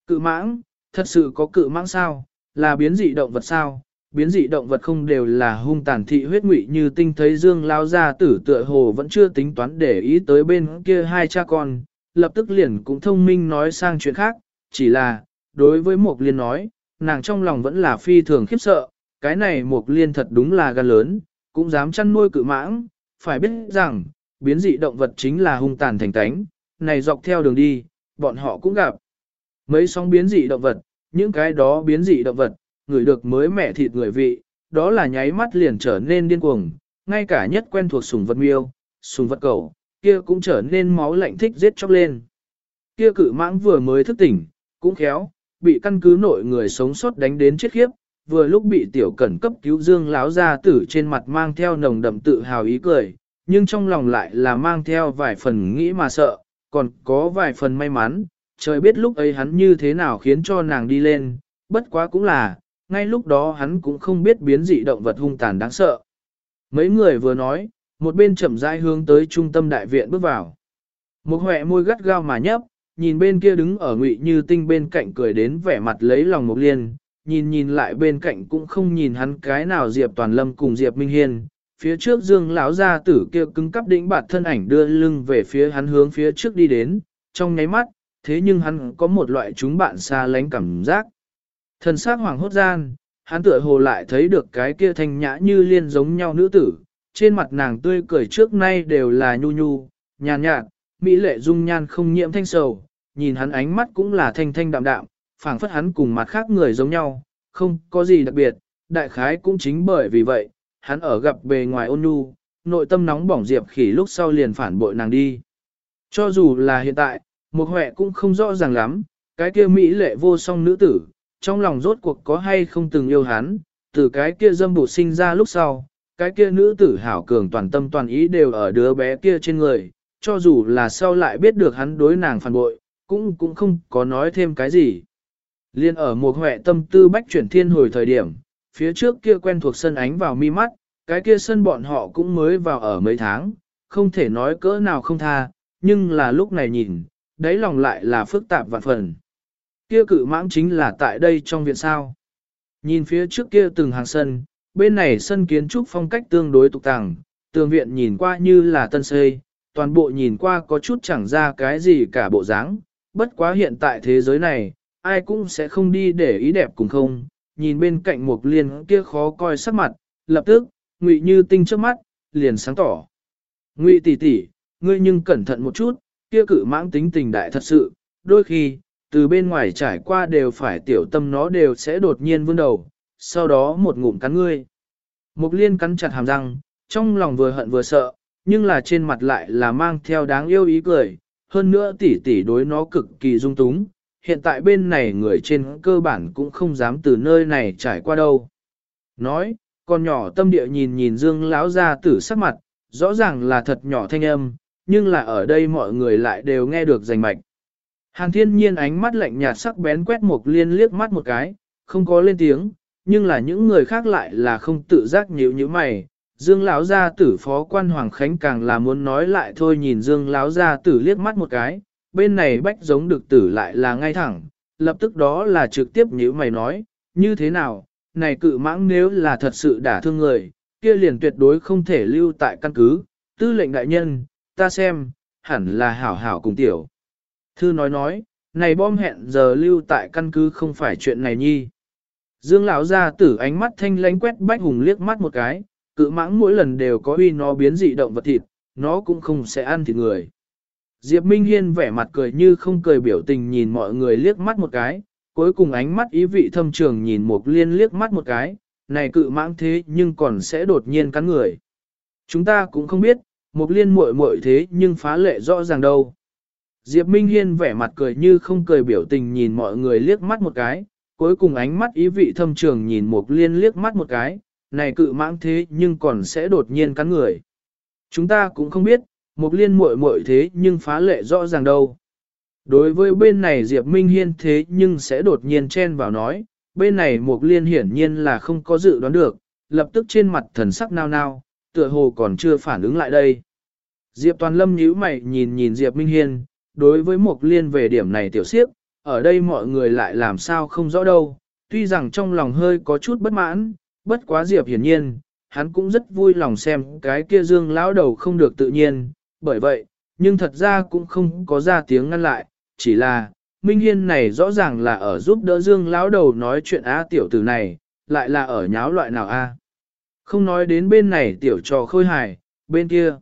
S1: Cự mãng, thật sự có cự mãng sao, là biến dị động vật sao, biến dị động vật không đều là hung tàn thị huyết Ngụy Như Tinh thấy Dương lão gia tử tựa hồ vẫn chưa tính toán để ý tới bên kia hai cha con, lập tức liền cũng thông minh nói sang chuyện khác, chỉ là, đối với một liên nói, nàng trong lòng vẫn là phi thường khiếp sợ, cái này mục liên thật đúng là gan lớn, cũng dám chăn nuôi cự mãng, phải biết rằng, biến dị động vật chính là hung tàn thành tánh, này dọc theo đường đi, bọn họ cũng gặp. Mấy sóng biến dị động vật, những cái đó biến dị động vật, người được mới mẻ thịt người vị, đó là nháy mắt liền trở nên điên cuồng, ngay cả nhất quen thuộc sùng vật miêu, sùng vật cẩu, kia cũng trở nên máu lạnh thích giết chóc lên. Kia cự mãng vừa mới thức tỉnh, cũng khéo, bị căn cứ nội người sống sót đánh đến chết khiếp, vừa lúc bị tiểu cẩn cấp cứu dương láo ra tử trên mặt mang theo nồng đậm tự hào ý cười, nhưng trong lòng lại là mang theo vài phần nghĩ mà sợ, còn có vài phần may mắn, trời biết lúc ấy hắn như thế nào khiến cho nàng đi lên, bất quá cũng là, ngay lúc đó hắn cũng không biết biến dị động vật hung tàn đáng sợ. Mấy người vừa nói, một bên chậm rãi hướng tới trung tâm đại viện bước vào. Một hệ môi gắt gao mà nhấp, nhìn bên kia đứng ở ngụy như tinh bên cạnh cười đến vẻ mặt lấy lòng một liên, nhìn nhìn lại bên cạnh cũng không nhìn hắn cái nào Diệp Toàn Lâm cùng Diệp Minh Hiên. Phía trước Dương lão gia tử kia cứng cắp đĩnh bạt thân ảnh đưa lưng về phía hắn hướng phía trước đi đến, trong nháy mắt, thế nhưng hắn có một loại chúng bạn xa lánh cảm giác. Thần sắc hoàng hốt gian, hắn tựa hồ lại thấy được cái kia thanh nhã như liên giống nhau nữ tử, trên mặt nàng tươi cười trước nay đều là nhu nhu, nhàn nhạt, mỹ lệ dung nhan không nhiễm thanh sầu, nhìn hắn ánh mắt cũng là thanh thanh đạm đạm, phảng phất hắn cùng mặt khác người giống nhau, không có gì đặc biệt, đại khái cũng chính bởi vì vậy, hắn ở gặp bề ngoài ôn nhu, nội tâm nóng bỏng Diệp Khỉ lúc sau liền phản bội nàng đi. Cho dù là hiện tại, một huệ cũng không rõ ràng lắm, cái kia mỹ lệ vô song nữ tử, trong lòng rốt cuộc có hay không từng yêu hắn, từ cái kia dâm bụt sinh ra lúc sau, cái kia nữ tử hảo cường toàn tâm toàn ý đều ở đứa bé kia trên người, cho dù là sau lại biết được hắn đối nàng phản bội, cũng cũng không có nói thêm cái gì. Liên ở một huệ tâm tư bách chuyển thiên hồi thời điểm, phía trước kia quen thuộc sân ánh vào mi mắt, cái kia sân bọn họ cũng mới vào ở mấy tháng, không thể nói cỡ nào không tha, nhưng là lúc này nhìn, đáy lòng lại là phức tạp vạn phần. Kia cự mãng chính là tại đây trong viện sao. Nhìn phía trước kia từng hàng sân, bên này sân kiến trúc phong cách tương đối tục tàng, tường viện nhìn qua như là tân xây, toàn bộ nhìn qua có chút chẳng ra cái gì cả bộ dáng. bất quá hiện tại thế giới này, ai cũng sẽ không đi để ý đẹp cùng không, nhìn bên cạnh một liên kia khó coi sắc mặt, lập tức, ngụy như tinh trước mắt, liền sáng tỏ. Ngụy tỷ tỷ, ngươi nhưng cẩn thận một chút, kia cự mãng tính tình đại thật sự, đôi khi, từ bên ngoài trải qua đều phải tiểu tâm nó đều sẽ đột nhiên vươn đầu, sau đó một ngụm cắn ngươi. Mục liên cắn chặt hàm răng, trong lòng vừa hận vừa sợ, nhưng là trên mặt lại là mang theo đáng yêu ý cười, hơn nữa tỷ tỷ đối nó cực kỳ dung túng, hiện tại bên này người trên cơ bản cũng không dám từ nơi này trải qua đâu. Nói, con nhỏ tâm địa nhìn nhìn Dương lão ra tử sắc mặt, rõ ràng là thật nhỏ thanh âm, nhưng là ở đây mọi người lại đều nghe được rành mạch. Hàn thiên nhiên ánh mắt lạnh nhạt sắc bén quét một liên liếc mắt một cái, không có lên tiếng, nhưng là những người khác lại là không tự giác nhíu như mày. Dương lão gia tử phó quan Hoàng Khánh càng là muốn nói lại thôi nhìn Dương lão gia tử liếc mắt một cái, bên này bách giống được tử lại là ngay thẳng, lập tức đó là trực tiếp như mày nói, như thế nào, này cự mãng nếu là thật sự đả thương người, kia liền tuyệt đối không thể lưu tại căn cứ, tư lệnh đại nhân, ta xem, hẳn là hảo hảo cùng tiểu. Thư nói nói, này bom hẹn giờ lưu tại căn cứ không phải chuyện này nhi. Dương lão ra tử ánh mắt thanh lánh quét bách hùng liếc mắt một cái, cự mãng mỗi lần đều có uy nó biến dị động vật thịt, nó cũng không sẽ ăn thịt người. Diệp Minh Hiên vẻ mặt cười như không cười biểu tình nhìn mọi người liếc mắt một cái, cuối cùng ánh mắt ý vị thâm trường nhìn Mục liên liếc mắt một cái, này cự mãng thế nhưng còn sẽ đột nhiên cắn người. Chúng ta cũng không biết, Mục liên muội muội thế nhưng phá lệ rõ ràng đâu. Diệp Minh Hiên vẻ mặt cười như không cười biểu tình nhìn mọi người liếc mắt một cái, cuối cùng ánh mắt ý vị thâm trường nhìn Mục liên liếc mắt một cái, này cự mãng thế nhưng còn sẽ đột nhiên cắn người. Chúng ta cũng không biết, một liên muội muội thế nhưng phá lệ rõ ràng đâu. Đối với bên này Diệp Minh Hiên thế nhưng sẽ đột nhiên chen vào nói, bên này Mục Liên hiển nhiên là không có dự đoán được, lập tức trên mặt thần sắc nao nao, tựa hồ còn chưa phản ứng lại đây. Diệp Toàn Lâm nhíu mày nhìn nhìn Diệp Minh Hiên, đối với Mục Liên về điểm này tiểu siếp, ở đây mọi người lại làm sao không rõ đâu, tuy rằng trong lòng hơi có chút bất mãn, bất quá Diệp hiển nhiên, hắn cũng rất vui lòng xem cái kia dương lão đầu không được tự nhiên, bởi vậy, nhưng thật ra cũng không có ra tiếng ngăn lại, chỉ là, Minh Hiên này rõ ràng là ở giúp đỡ Dương lão đầu nói chuyện á tiểu tử này, lại là ở nháo loại nào a? Không nói đến bên này tiểu trò khôi hài, bên kia.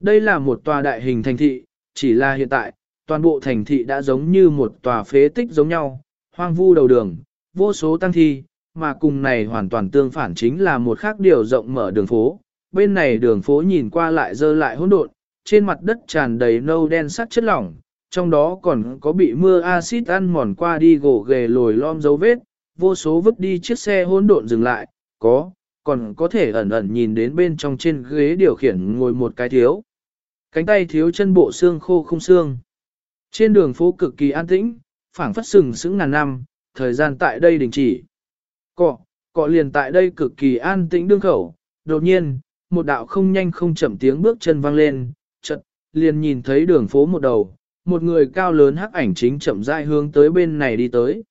S1: Đây là một tòa đại hình thành thị, chỉ là hiện tại, toàn bộ thành thị đã giống như một tòa phế tích giống nhau, hoang vu đầu đường, vô số tăng thi, mà cùng này hoàn toàn tương phản chính là một khác điều rộng mở đường phố. Bên này đường phố nhìn qua lại dơ lại hỗn độn, trên mặt đất tràn đầy nâu đen sắc chất lỏng, trong đó còn có bị mưa axit ăn mòn qua đi gỗ ghề lồi lom dấu vết, vô số vứt đi chiếc xe hỗn độn dừng lại, có, còn có thể ẩn ẩn nhìn đến bên trong trên ghế điều khiển ngồi một cái thiếu. Cánh tay thiếu chân bộ xương khô không xương. Trên đường phố cực kỳ an tĩnh, phảng phất sừng sững ngàn năm, thời gian tại đây đình chỉ. Cọ, cọ liền tại đây cực kỳ an tĩnh đương khẩu, đột nhiên, một đạo không nhanh không chậm tiếng bước chân vang lên, liền nhìn thấy đường phố một đầu, một người cao lớn hắc ảnh chính chậm rãi hướng tới bên này đi tới.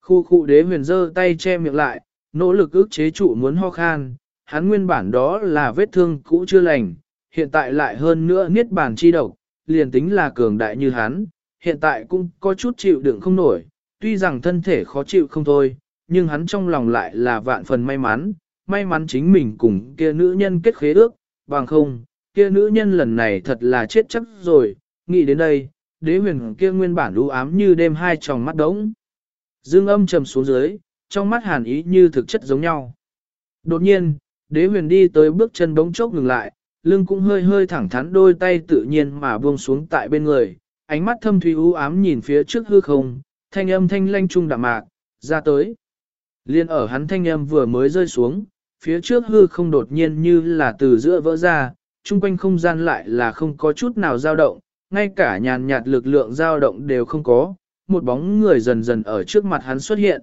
S1: Khu khu đế huyền giơ tay che miệng lại, nỗ lực ức chế trụ muốn ho khan, hắn nguyên bản đó là vết thương cũ chưa lành, hiện tại lại hơn nữa niết bàn chi độc, liền tính là cường đại như hắn, hiện tại cũng có chút chịu đựng không nổi, tuy rằng thân thể khó chịu không thôi, nhưng hắn trong lòng lại là vạn phần may mắn, may mắn chính mình cùng kia nữ nhân kết khế ước, bằng không, kia nữ nhân lần này thật là chết chắc rồi, nghĩ đến đây, đế huyền kia nguyên bản u ám như đêm hai tròng mắt đống. Dương âm trầm xuống dưới, trong mắt hàn ý như thực chất giống nhau. Đột nhiên, đế huyền đi tới bước chân bóng chốc ngừng lại, lưng cũng hơi hơi thẳng thắn đôi tay tự nhiên mà buông xuống tại bên người, ánh mắt thâm thủy u ám nhìn phía trước hư không, thanh âm thanh lanh trung đạm mạc, ra tới. Liên ở hắn thanh âm vừa mới rơi xuống, phía trước hư không đột nhiên như là từ giữa vỡ ra, chung quanh không gian lại là không có chút nào dao động, ngay cả nhàn nhạt lực lượng dao động đều không có, một bóng người dần dần ở trước mặt hắn xuất hiện.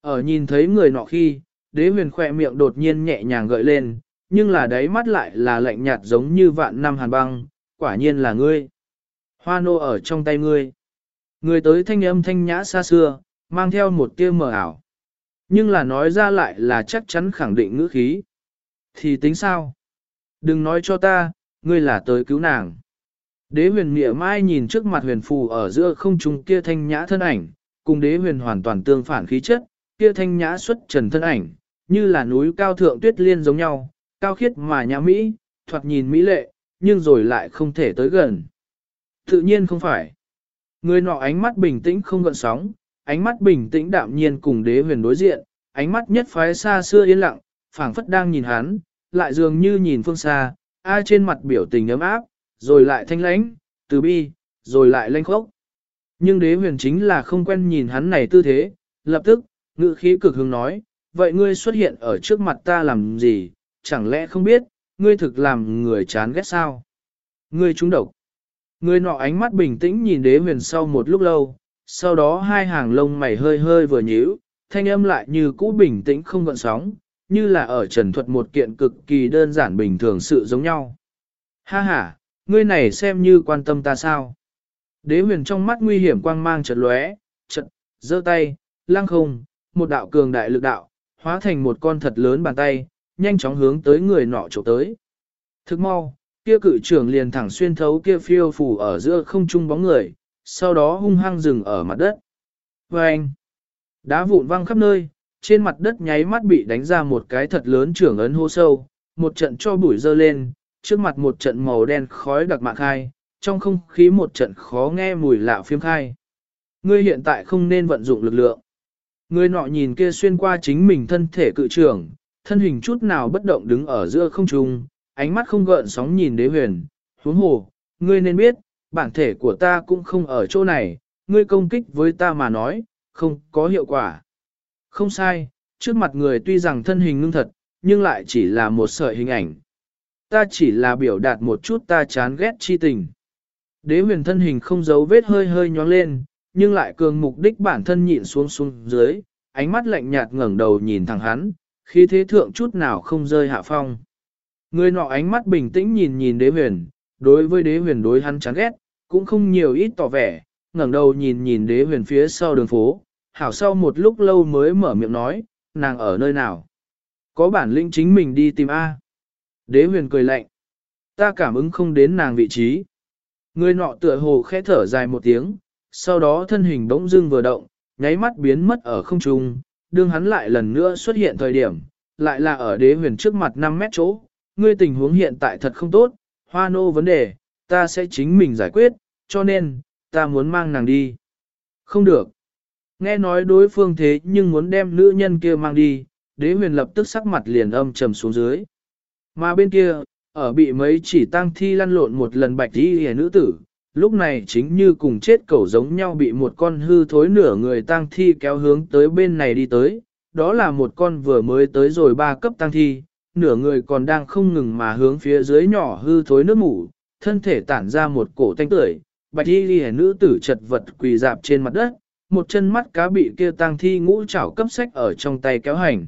S1: Ở nhìn thấy người nọ khi, đế huyền khỏe miệng đột nhiên nhẹ nhàng gợi lên, nhưng là đáy mắt lại là lạnh nhạt giống như vạn năm hàn băng, quả nhiên là ngươi. Hoa nô ở trong tay ngươi. Người tới thanh âm thanh nhã xa xưa, mang theo một tia mờ ảo. Nhưng là nói ra lại là chắc chắn khẳng định ngữ khí. Thì tính sao? Đừng nói cho ta, ngươi là tới cứu nàng. Đế huyền nghĩa mai nhìn trước mặt huyền phù ở giữa không trung kia thanh nhã thân ảnh, cùng đế huyền hoàn toàn tương phản khí chất, kia thanh nhã xuất trần thân ảnh, như là núi cao thượng tuyết liên giống nhau, cao khiết mà nhã mỹ, thoạt nhìn mỹ lệ, nhưng rồi lại không thể tới gần. Tự nhiên không phải. Người nọ ánh mắt bình tĩnh không gợn sóng, ánh mắt bình tĩnh đạm nhiên cùng đế huyền đối diện, ánh mắt nhất phái xa xưa yên lặng, phảng phất đang nhìn hắn, lại dường như nhìn phương xa, ai trên mặt biểu tình ấm áp, rồi lại thanh lãnh, từ bi, rồi lại lanh khốc. Nhưng đế huyền chính là không quen nhìn hắn này tư thế, lập tức, ngự khí cực hứng nói, vậy ngươi xuất hiện ở trước mặt ta làm gì, chẳng lẽ không biết, ngươi thực làm người chán ghét sao? Ngươi trúng độc. Ngươi nọ ánh mắt bình tĩnh nhìn đế huyền sau một lúc lâu, sau đó hai hàng lông mày hơi hơi vừa nhíu, thanh âm lại như cũ bình tĩnh không gợn sóng, như là ở trần thuật một kiện cực kỳ đơn giản bình thường sự giống nhau. Ha ha, ngươi này xem như quan tâm ta sao? Đế huyền trong mắt nguy hiểm quang mang chợt lóe, chợt giơ tay, lăng không, một đạo cường đại lực đạo, hóa thành một con thật lớn bàn tay, nhanh chóng hướng tới người nọ chụp tới. Thức mau, kia cự trưởng liền thẳng xuyên thấu kia phiêu phủ ở giữa không trung bóng người, sau đó hung hăng dừng ở mặt đất. Và anh, đá vụn văng khắp nơi, trên mặt đất nháy mắt bị đánh ra một cái thật lớn trưởng ấn hô sâu, một trận cho bụi dơ lên, trước mặt một trận màu đen khói đặc mạc khai, trong không khí một trận khó nghe mùi lạ phiếm khai. Ngươi hiện tại không nên vận dụng lực lượng. Người nọ nhìn kia xuyên qua chính mình thân thể cự trưởng, thân hình chút nào bất động đứng ở giữa không trung, ánh mắt không gợn sóng nhìn đế huyền, huống hồ, ngươi nên biết, bản thể của ta cũng không ở chỗ này, ngươi công kích với ta mà nói, không có hiệu quả. Không sai, trước mặt người tuy rằng thân hình ngưng thật, nhưng lại chỉ là một sợi hình ảnh. Ta chỉ là biểu đạt một chút ta chán ghét chi tình. Đế huyền thân hình không giấu vết hơi hơi nhóng lên, nhưng lại cường mục đích bản thân nhịn xuống xuống dưới, ánh mắt lạnh nhạt ngẩng đầu nhìn thẳng hắn, khi thế thượng chút nào không rơi hạ phong. Người nọ ánh mắt bình tĩnh nhìn nhìn đế huyền, đối với đế huyền đối hắn chán ghét, cũng không nhiều ít tỏ vẻ, ngẩng đầu nhìn nhìn đế huyền phía sau đường phố, hảo sau một lúc lâu mới mở miệng nói, nàng ở nơi nào. Có bản lĩnh chính mình đi tìm A. Đế huyền cười lạnh. Ta cảm ứng không đến nàng vị trí. Người nọ tựa hồ khẽ thở dài một tiếng, sau đó thân hình bỗng dưng vừa động, nháy mắt biến mất ở không trung, đương hắn lại lần nữa xuất hiện thời điểm, lại là ở đế huyền trước mặt 5 mét chỗ. Ngươi tình huống hiện tại thật không tốt, hoa nô vấn đề, ta sẽ chính mình giải quyết, cho nên, ta muốn mang nàng đi. Không được. Nghe nói đối phương thế nhưng muốn đem nữ nhân kia mang đi, đế huyền lập tức sắc mặt liền âm trầm xuống dưới. Mà bên kia, ở bị mấy chỉ tăng thi lăn lộn một lần bạch đi hề nữ tử, lúc này chính như cùng chết cẩu giống nhau bị một con hư thối nửa người tăng thi kéo hướng tới bên này đi tới, đó là một con vừa mới tới rồi ba cấp tăng thi, nửa người còn đang không ngừng mà hướng phía dưới nhỏ hư thối nước mủ, thân thể tản ra một cổ tanh tưởi, bạch y hề nữ tử chật vật quỳ dạp trên mặt đất, một chân mắt cá bị kia tang thi ngũ chảo cấp sách ở trong tay kéo hành.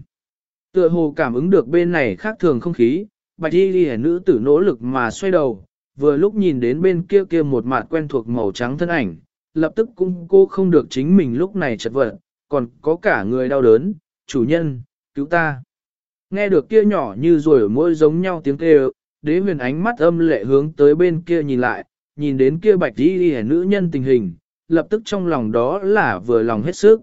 S1: Tựa hồ cảm ứng được bên này khác thường không khí, bạch y ghi nữ tử nỗ lực mà xoay đầu, vừa lúc nhìn đến bên kia kia một mặt quen thuộc màu trắng thân ảnh, lập tức cũng cô không được chính mình lúc này chật vật, còn có cả người đau đớn, chủ nhân, cứu ta. Nghe được kia nhỏ như rồi môi giống nhau tiếng kêu, đế huyền ánh mắt âm lệ hướng tới bên kia nhìn lại, nhìn đến kia bạch y đi nữ nhân tình hình, lập tức trong lòng đó là vừa lòng hết sức.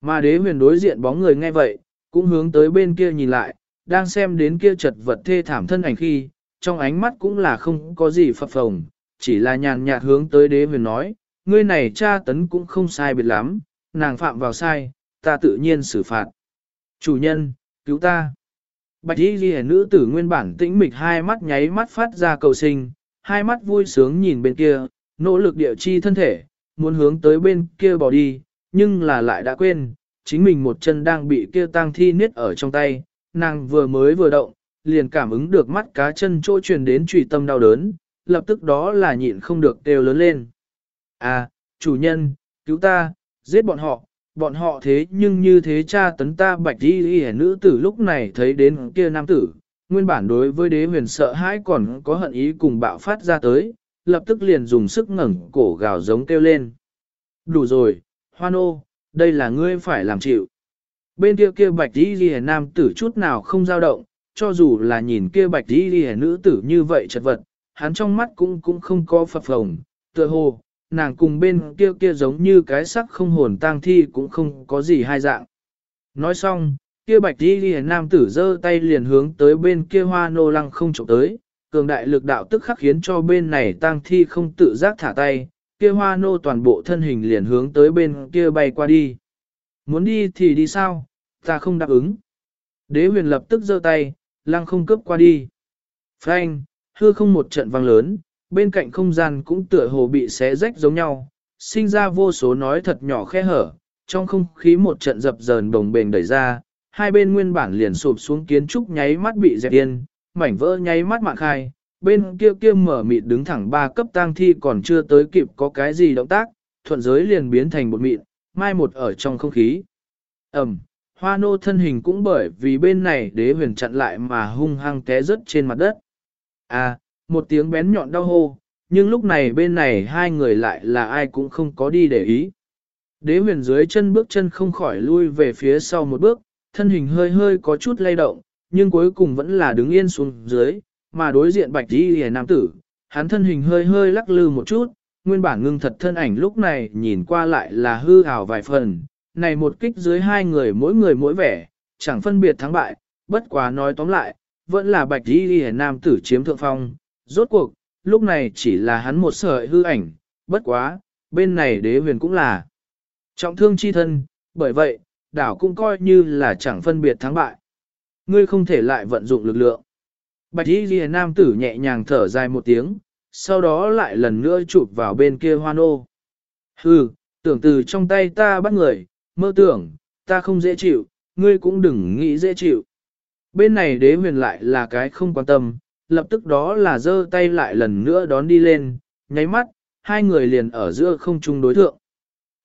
S1: Mà đế huyền đối diện bóng người nghe vậy, cũng hướng tới bên kia nhìn lại, đang xem đến kia chật vật thê thảm thân ảnh khi, trong ánh mắt cũng là không có gì phập phồng, chỉ là nhàn nhạt hướng tới đế huyền nói, ngươi này cha tấn cũng không sai biệt lắm, nàng phạm vào sai, ta tự nhiên xử phạt. Chủ nhân, cứu ta. Bạch y ghi nữ tử nguyên bản tĩnh mịch hai mắt nháy mắt phát ra cầu sinh, hai mắt vui sướng nhìn bên kia, nỗ lực địa chi thân thể, muốn hướng tới bên kia bỏ đi, nhưng là lại đã quên, chính mình một chân đang bị kia tang thi niết ở trong tay, nàng vừa mới vừa động, liền cảm ứng được mắt cá chân chỗ truyền đến trùy tâm đau đớn, lập tức đó là nhịn không được đều lớn lên. À, chủ nhân, cứu ta, giết bọn họ, bọn họ thế nhưng như thế cha tấn ta bạch đi đi nữ tử lúc này thấy đến kia nam tử, nguyên bản đối với đế huyền sợ hãi còn có hận ý cùng bạo phát ra tới, lập tức liền dùng sức ngẩng cổ gào giống kêu lên. Đủ rồi, hoan ô, đây là ngươi phải làm chịu. Bên kia kia bạch đi ghi nam tử chút nào không dao động, cho dù là nhìn kia bạch đi ghi nữ tử như vậy chật vật, hắn trong mắt cũng cũng không có phập phồng, tựa hồ, nàng cùng bên kia kia giống như cái sắc không hồn tang thi cũng không có gì hai dạng. Nói xong, kia bạch đi ghi nam tử giơ tay liền hướng tới bên kia hoa nô lăng không trộm tới, cường đại lực đạo tức khắc khiến cho bên này tang thi không tự giác thả tay, kia hoa nô toàn bộ thân hình liền hướng tới bên kia bay qua đi. Muốn đi thì đi sao, ta không đáp ứng. Đế huyền lập tức giơ tay, lăng không cướp qua đi. Phanh, hư không một trận vang lớn, bên cạnh không gian cũng tựa hồ bị xé rách giống nhau, sinh ra vô số nói thật nhỏ khe hở, trong không khí một trận dập dờn đồng bền đẩy ra, hai bên nguyên bản liền sụp xuống kiến trúc nháy mắt bị dẹp yên, mảnh vỡ nháy mắt mạng khai, bên kia kia mở mịt đứng thẳng ba cấp tang thi còn chưa tới kịp có cái gì động tác, thuận giới liền biến thành một mịn, mai một ở trong không khí. Ẩm, hoa nô thân hình cũng bởi vì bên này đế huyền chặn lại mà hung hăng té rớt trên mặt đất. À, một tiếng bén nhọn đau hô, nhưng lúc này bên này hai người lại là ai cũng không có đi để ý. Đế huyền dưới chân bước chân không khỏi lui về phía sau một bước, thân hình hơi hơi có chút lay động, nhưng cuối cùng vẫn là đứng yên xuống dưới, mà đối diện bạch đi hề nam tử, hắn thân hình hơi hơi lắc lư một chút, nguyên bản ngưng thật thân ảnh lúc này nhìn qua lại là hư hào vài phần, này một kích dưới hai người mỗi người mỗi vẻ, chẳng phân biệt thắng bại, bất quá nói tóm lại, vẫn là bạch đi hề nam tử chiếm thượng phong, rốt cuộc, lúc này chỉ là hắn một sợi hư ảnh, bất quá, bên này đế huyền cũng là trọng thương chi thân, bởi vậy, đảo cũng coi như là chẳng phân biệt thắng bại. Ngươi không thể lại vận dụng lực lượng. Bạch y ghi nam tử nhẹ nhàng thở dài một tiếng, sau đó lại lần nữa chụp vào bên kia hoan ô. Hừ, tưởng từ trong tay ta bắt người, mơ tưởng, ta không dễ chịu, ngươi cũng đừng nghĩ dễ chịu. Bên này đế huyền lại là cái không quan tâm, lập tức đó là giơ tay lại lần nữa đón đi lên, nháy mắt, hai người liền ở giữa không trung đối thượng.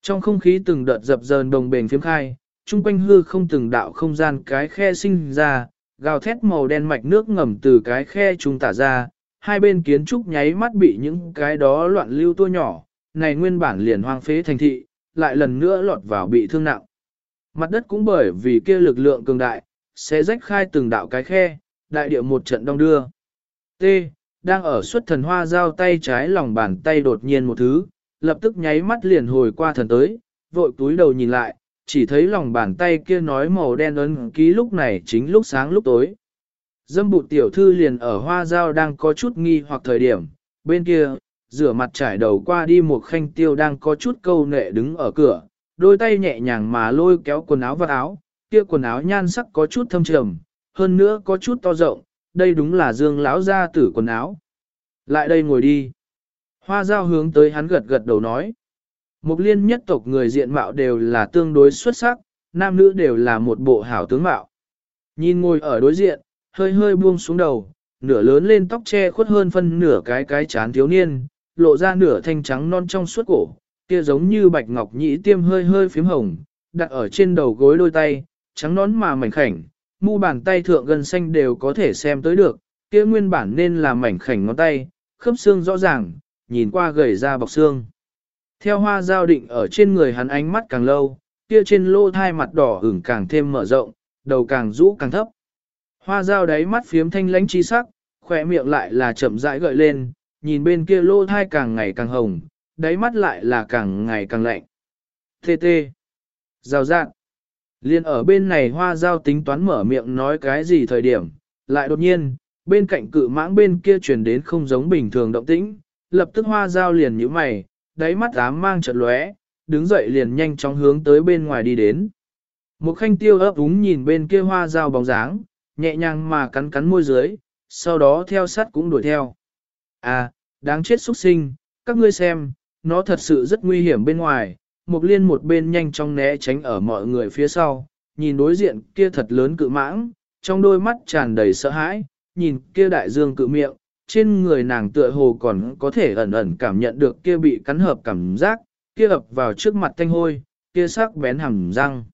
S1: Trong không khí từng đợt dập dờn đồng bền phiếm khai, chung quanh hư không từng đạo không gian cái khe sinh ra, gào thét màu đen mạch nước ngầm từ cái khe trung tả ra, hai bên kiến trúc nháy mắt bị những cái đó loạn lưu tua nhỏ, này nguyên bản liền hoang phế thành thị, lại lần nữa lọt vào bị thương nặng. Mặt đất cũng bởi vì kia lực lượng cường đại, sẽ rách khai từng đạo cái khe, đại địa một trận đông đưa. T. Đang ở xuất thần hoa giao tay trái lòng bàn tay đột nhiên một thứ, lập tức nháy mắt liền hồi qua thần tới, vội túi đầu nhìn lại, chỉ thấy lòng bàn tay kia nói màu đen ấn ký lúc này chính lúc sáng lúc tối. Dâm bụt tiểu thư liền ở hoa giao đang có chút nghi hoặc thời điểm, bên kia, rửa mặt trải đầu qua đi một khanh tiêu đang có chút câu nệ đứng ở cửa, đôi tay nhẹ nhàng mà lôi kéo quần áo vào áo, kia quần áo nhan sắc có chút thâm trầm, hơn nữa có chút to rộng, đây đúng là dương lão gia tử quần áo. Lại đây ngồi đi. Hoa giao hướng tới hắn gật gật đầu nói. Mục liên nhất tộc người diện mạo đều là tương đối xuất sắc, nam nữ đều là một bộ hảo tướng mạo. Nhìn ngồi ở đối diện, hơi hơi buông xuống đầu, nửa lớn lên tóc che khuất hơn phân nửa cái cái chán thiếu niên, lộ ra nửa thanh trắng non trong suốt cổ, kia giống như bạch ngọc nhĩ tiêm hơi hơi phím hồng, đặt ở trên đầu gối đôi tay, trắng nón mà mảnh khảnh, mu bàn tay thượng gần xanh đều có thể xem tới được, kia nguyên bản nên là mảnh khảnh ngón tay, khớp xương rõ ràng, nhìn qua gầy ra bọc xương. Theo hoa giao định ở trên người hắn ánh mắt càng lâu, kia trên lô thai mặt đỏ ửng càng thêm mở rộng, đầu càng rũ càng thấp. Hoa giao đáy mắt phiếm thanh lãnh chi sắc, khỏe miệng lại là chậm rãi gợi lên, nhìn bên kia lô thai càng ngày càng hồng, đáy mắt lại là càng ngày càng lạnh. Tê tê. Rào rạng. Liên ở bên này hoa giao tính toán mở miệng nói cái gì thời điểm, lại đột nhiên, bên cạnh cự mãng bên kia truyền đến không giống bình thường động tĩnh, lập tức hoa giao liền như mày, đáy mắt ám mang chợt lóe, đứng dậy liền nhanh chóng hướng tới bên ngoài đi đến. Một khanh tiêu ấp úng nhìn bên kia hoa dao bóng dáng, nhẹ nhàng mà cắn cắn môi dưới, sau đó theo sát cũng đuổi theo. À, đáng chết xuất sinh, các ngươi xem, nó thật sự rất nguy hiểm bên ngoài, một liên một bên nhanh chóng né tránh ở mọi người phía sau, nhìn đối diện kia thật lớn cự mãng, trong đôi mắt tràn đầy sợ hãi, nhìn kia đại dương cự miệng, trên người nàng tựa hồ còn có thể ẩn ẩn cảm nhận được kia bị cắn hợp cảm giác, kia ập vào trước mặt thanh hôi, kia sắc bén hẳn răng.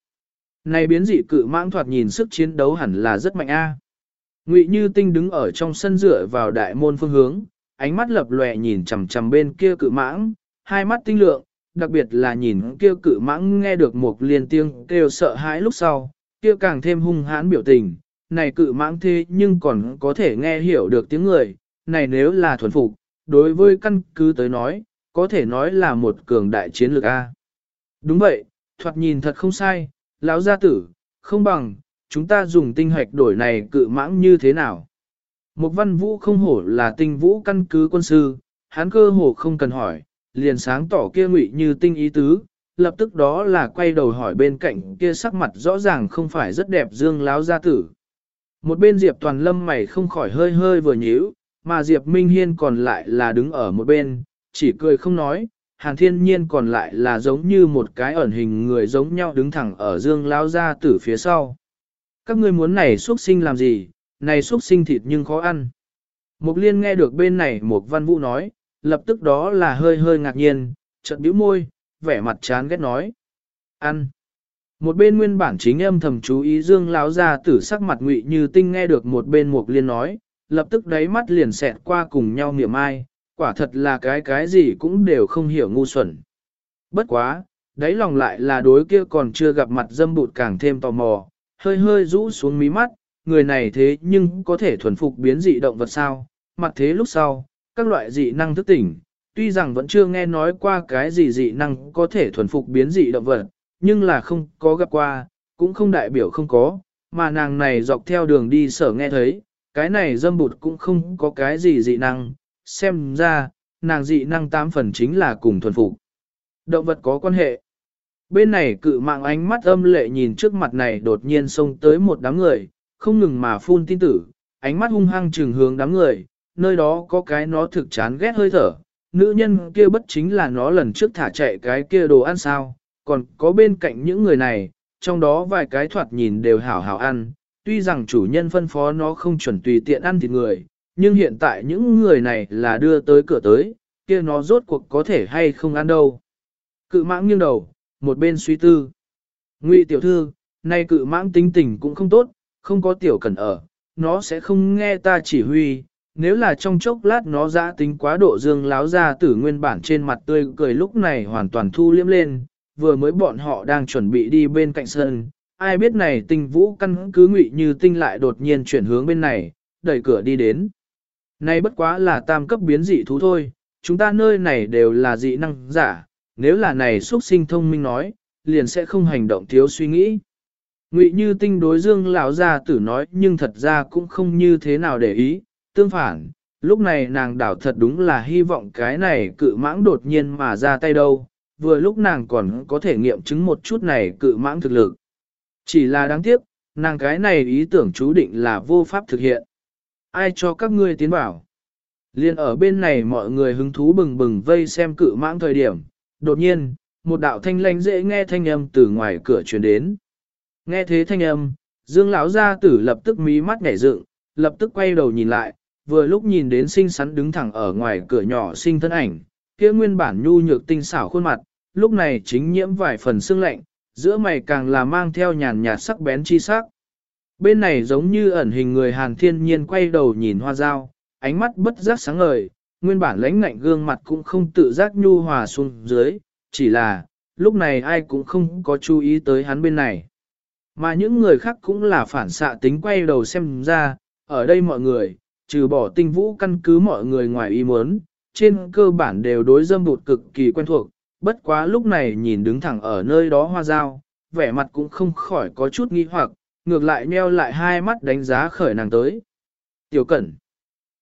S1: Này biến dị cự mãng thoạt nhìn sức chiến đấu hẳn là rất mạnh a. Ngụy Như Tinh đứng ở trong sân rửa vào đại môn phương hướng, ánh mắt lập lòe nhìn chằm chằm bên kia cự mãng, hai mắt tinh lượng, đặc biệt là nhìn kia cự mãng nghe được một liên tiếng kêu sợ hãi lúc sau, kia càng thêm hung hãn biểu tình, này cự mãng thế nhưng còn có thể nghe hiểu được tiếng người, này nếu là thuần phục, đối với căn cứ tới nói, có thể nói là một cường đại chiến lược A. Đúng vậy, thoạt nhìn thật không sai, lão gia tử, không bằng, chúng ta dùng tinh hoạch đổi này cự mãng như thế nào. Một văn vũ không hổ là tinh vũ căn cứ quân sư, hắn cơ hồ không cần hỏi, liền sáng tỏ kia ngụy như tinh ý tứ, lập tức đó là quay đầu hỏi bên cạnh kia sắc mặt rõ ràng không phải rất đẹp dương láo gia tử. Một bên Diệp Toàn Lâm mày không khỏi hơi hơi vừa nhíu, mà Diệp Minh Hiên còn lại là đứng ở một bên, chỉ cười không nói, Hàn Thiên Nhiên còn lại là giống như một cái ẩn hình người giống nhau đứng thẳng ở dương lao gia tử phía sau. Các ngươi muốn này xuất sinh làm gì, này xuất sinh thịt nhưng khó ăn. Mục liên nghe được bên này một văn vũ nói, lập tức đó là hơi hơi ngạc nhiên, chợt bĩu môi, vẻ mặt chán ghét nói. Ăn. Một bên nguyên bản chính âm thầm chú ý Dương lão gia tử sắc mặt ngụy như tinh nghe được một bên Mục Liên nói, lập tức đáy mắt liền xẹt qua cùng nhau niệm ai, quả thật là cái cái gì cũng đều không hiểu ngu xuẩn. Bất quá, đáy lòng lại là đối kia còn chưa gặp mặt dâm bụt càng thêm tò mò, hơi hơi rũ xuống mí mắt, người này thế nhưng có thể thuần phục biến dị động vật sao, mặt thế lúc sau, các loại dị năng thức tỉnh, tuy rằng vẫn chưa nghe nói qua cái gì dị năng có thể thuần phục biến dị động vật, nhưng là không có gặp qua, cũng không đại biểu không có, mà nàng này dọc theo đường đi sở nghe thấy, cái này dâm bụt cũng không có cái gì dị năng, xem ra, nàng dị năng tám phần chính là cùng thuần phục. Động vật có quan hệ. Bên này cự mạng ánh mắt âm lệ nhìn trước mặt này đột nhiên xông tới một đám người, không ngừng mà phun tin tử, ánh mắt hung hăng trừng hướng đám người, nơi đó có cái nó thực chán ghét hơi thở, nữ nhân kia bất chính là nó lần trước thả chạy cái kia đồ ăn sao, còn có bên cạnh những người này, trong đó vài cái thoạt nhìn đều hảo hảo ăn, tuy rằng chủ nhân phân phó nó không chuẩn tùy tiện ăn thịt người, nhưng hiện tại những người này là đưa tới cửa tới, kia nó rốt cuộc có thể hay không ăn đâu. Cự mãng nghiêng đầu, một bên suy tư. Ngụy tiểu thư, nay cự mãng tính tình cũng không tốt, không có tiểu cần ở, nó sẽ không nghe ta chỉ huy, nếu là trong chốc lát nó dã tính quá độ dương láo ra tử nguyên bản trên mặt tươi cười lúc này hoàn toàn thu liếm lên, vừa mới bọn họ đang chuẩn bị đi bên cạnh sân, ai biết này tinh vũ căn cứ ngụy như tinh lại đột nhiên chuyển hướng bên này, đẩy cửa đi đến. Này bất quá là tam cấp biến dị thú thôi, chúng ta nơi này đều là dị năng giả, nếu là này xuất sinh thông minh nói, liền sẽ không hành động thiếu suy nghĩ. Ngụy Như Tinh đối Dương lão gia tử nói nhưng thật ra cũng không như thế nào để ý, tương phản, lúc này nàng đảo thật đúng là hy vọng cái này cự mãng đột nhiên mà ra tay đâu, vừa lúc nàng còn có thể nghiệm chứng một chút này cự mãng thực lực. Chỉ là đáng tiếc, nàng cái này ý tưởng chú định là vô pháp thực hiện. Ai cho các ngươi tiến bảo? Liên ở bên này mọi người hứng thú bừng bừng vây xem cự mãng thời điểm, đột nhiên, một đạo thanh lanh dễ nghe thanh âm từ ngoài cửa truyền đến. Nghe thế thanh âm, Dương lão gia tử lập tức mí mắt nhảy dựng, lập tức quay đầu nhìn lại, vừa lúc nhìn đến xinh xắn đứng thẳng ở ngoài cửa nhỏ sinh thân ảnh, kia nguyên bản nhu nhược tinh xảo khuôn mặt, lúc này chính nhiễm vài phần sương lạnh, giữa mày càng là mang theo nhàn nhạt sắc bén chi sắc. Bên này giống như ẩn hình người Hàn Thiên Nhiên quay đầu nhìn hoa dao, ánh mắt bất giác sáng ngời, nguyên bản lãnh ngạnh gương mặt cũng không tự giác nhu hòa xuống dưới, chỉ là, lúc này ai cũng không có chú ý tới hắn bên này. Mà những người khác cũng là phản xạ tính quay đầu xem ra, ở đây mọi người, trừ bỏ tinh vũ căn cứ mọi người ngoài ý muốn, trên cơ bản đều đối dâm bụt cực kỳ quen thuộc, bất quá lúc này nhìn đứng thẳng ở nơi đó hoa dao, vẻ mặt cũng không khỏi có chút nghi hoặc, ngược lại nheo lại hai mắt đánh giá khởi nàng tới. Tiểu cẩn,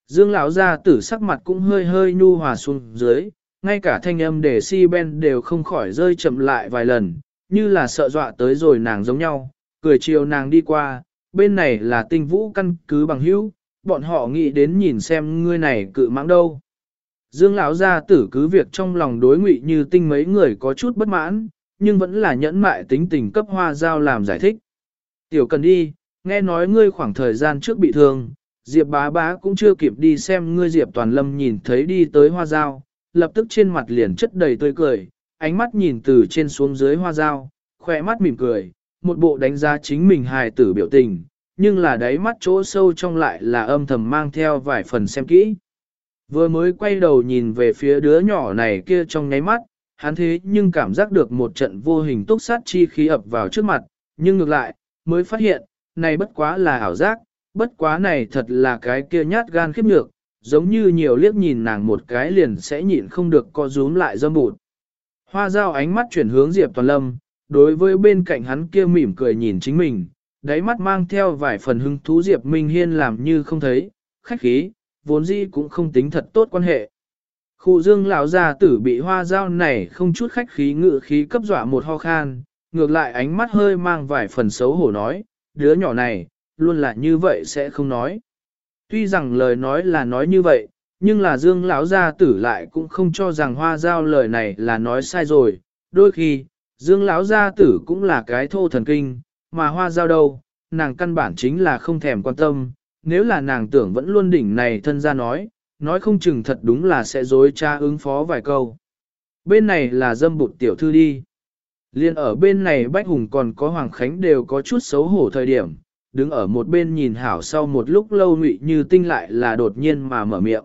S1: dương lão ra tử sắc mặt cũng hơi hơi nhu hòa xuống dưới, ngay cả thanh âm để si ben đều không khỏi rơi chậm lại vài lần, như là sợ dọa tới rồi nàng giống nhau, cười chiều nàng đi qua, bên này là tinh vũ căn cứ bằng hữu, bọn họ nghĩ đến nhìn xem ngươi này cự mãng đâu. Dương lão gia tử cứ việc trong lòng đối ngụy như tinh mấy người có chút bất mãn, nhưng vẫn là nhẫn mại tính tình cấp hoa giao làm giải thích. Tiểu cần đi, nghe nói ngươi khoảng thời gian trước bị thương, Diệp bá bá cũng chưa kịp đi xem ngươi Diệp toàn lâm nhìn thấy đi tới hoa giao, lập tức trên mặt liền chất đầy tươi cười, ánh mắt nhìn từ trên xuống dưới hoa giao, khỏe mắt mỉm cười, một bộ đánh giá chính mình hài tử biểu tình, nhưng là đáy mắt chỗ sâu trong lại là âm thầm mang theo vài phần xem kỹ. Vừa mới quay đầu nhìn về phía đứa nhỏ này kia trong nháy mắt, hắn thế nhưng cảm giác được một trận vô hình túc sát chi khí ập vào trước mặt, nhưng ngược lại, mới phát hiện, này bất quá là ảo giác, bất quá này thật là cái kia nhát gan khiếp nhược, giống như nhiều liếc nhìn nàng một cái liền sẽ nhịn không được co rúm lại dâm bụt. Hoa dao ánh mắt chuyển hướng Diệp Toàn Lâm, đối với bên cạnh hắn kia mỉm cười nhìn chính mình, đáy mắt mang theo vài phần hứng thú Diệp Minh Hiên làm như không thấy, khách khí, vốn dĩ cũng không tính thật tốt quan hệ. Khu dương lão gia tử bị hoa dao này không chút khách khí ngự khí cấp dọa một ho khan, ngược lại ánh mắt hơi mang vài phần xấu hổ nói, đứa nhỏ này, luôn là như vậy sẽ không nói. Tuy rằng lời nói là nói như vậy, nhưng là dương lão gia tử lại cũng không cho rằng hoa dao lời này là nói sai rồi, đôi khi, dương lão gia tử cũng là cái thô thần kinh, mà hoa dao đâu, nàng căn bản chính là không thèm quan tâm, nếu là nàng tưởng vẫn luôn đỉnh này thân ra nói, nói không chừng thật đúng là sẽ dối cha ứng phó vài câu. Bên này là dâm bụt tiểu thư đi. Liên ở bên này Bách Hùng còn có Hoàng Khánh đều có chút xấu hổ thời điểm, đứng ở một bên nhìn hảo sau một lúc lâu Ngụy Như Tinh lại là đột nhiên mà mở miệng.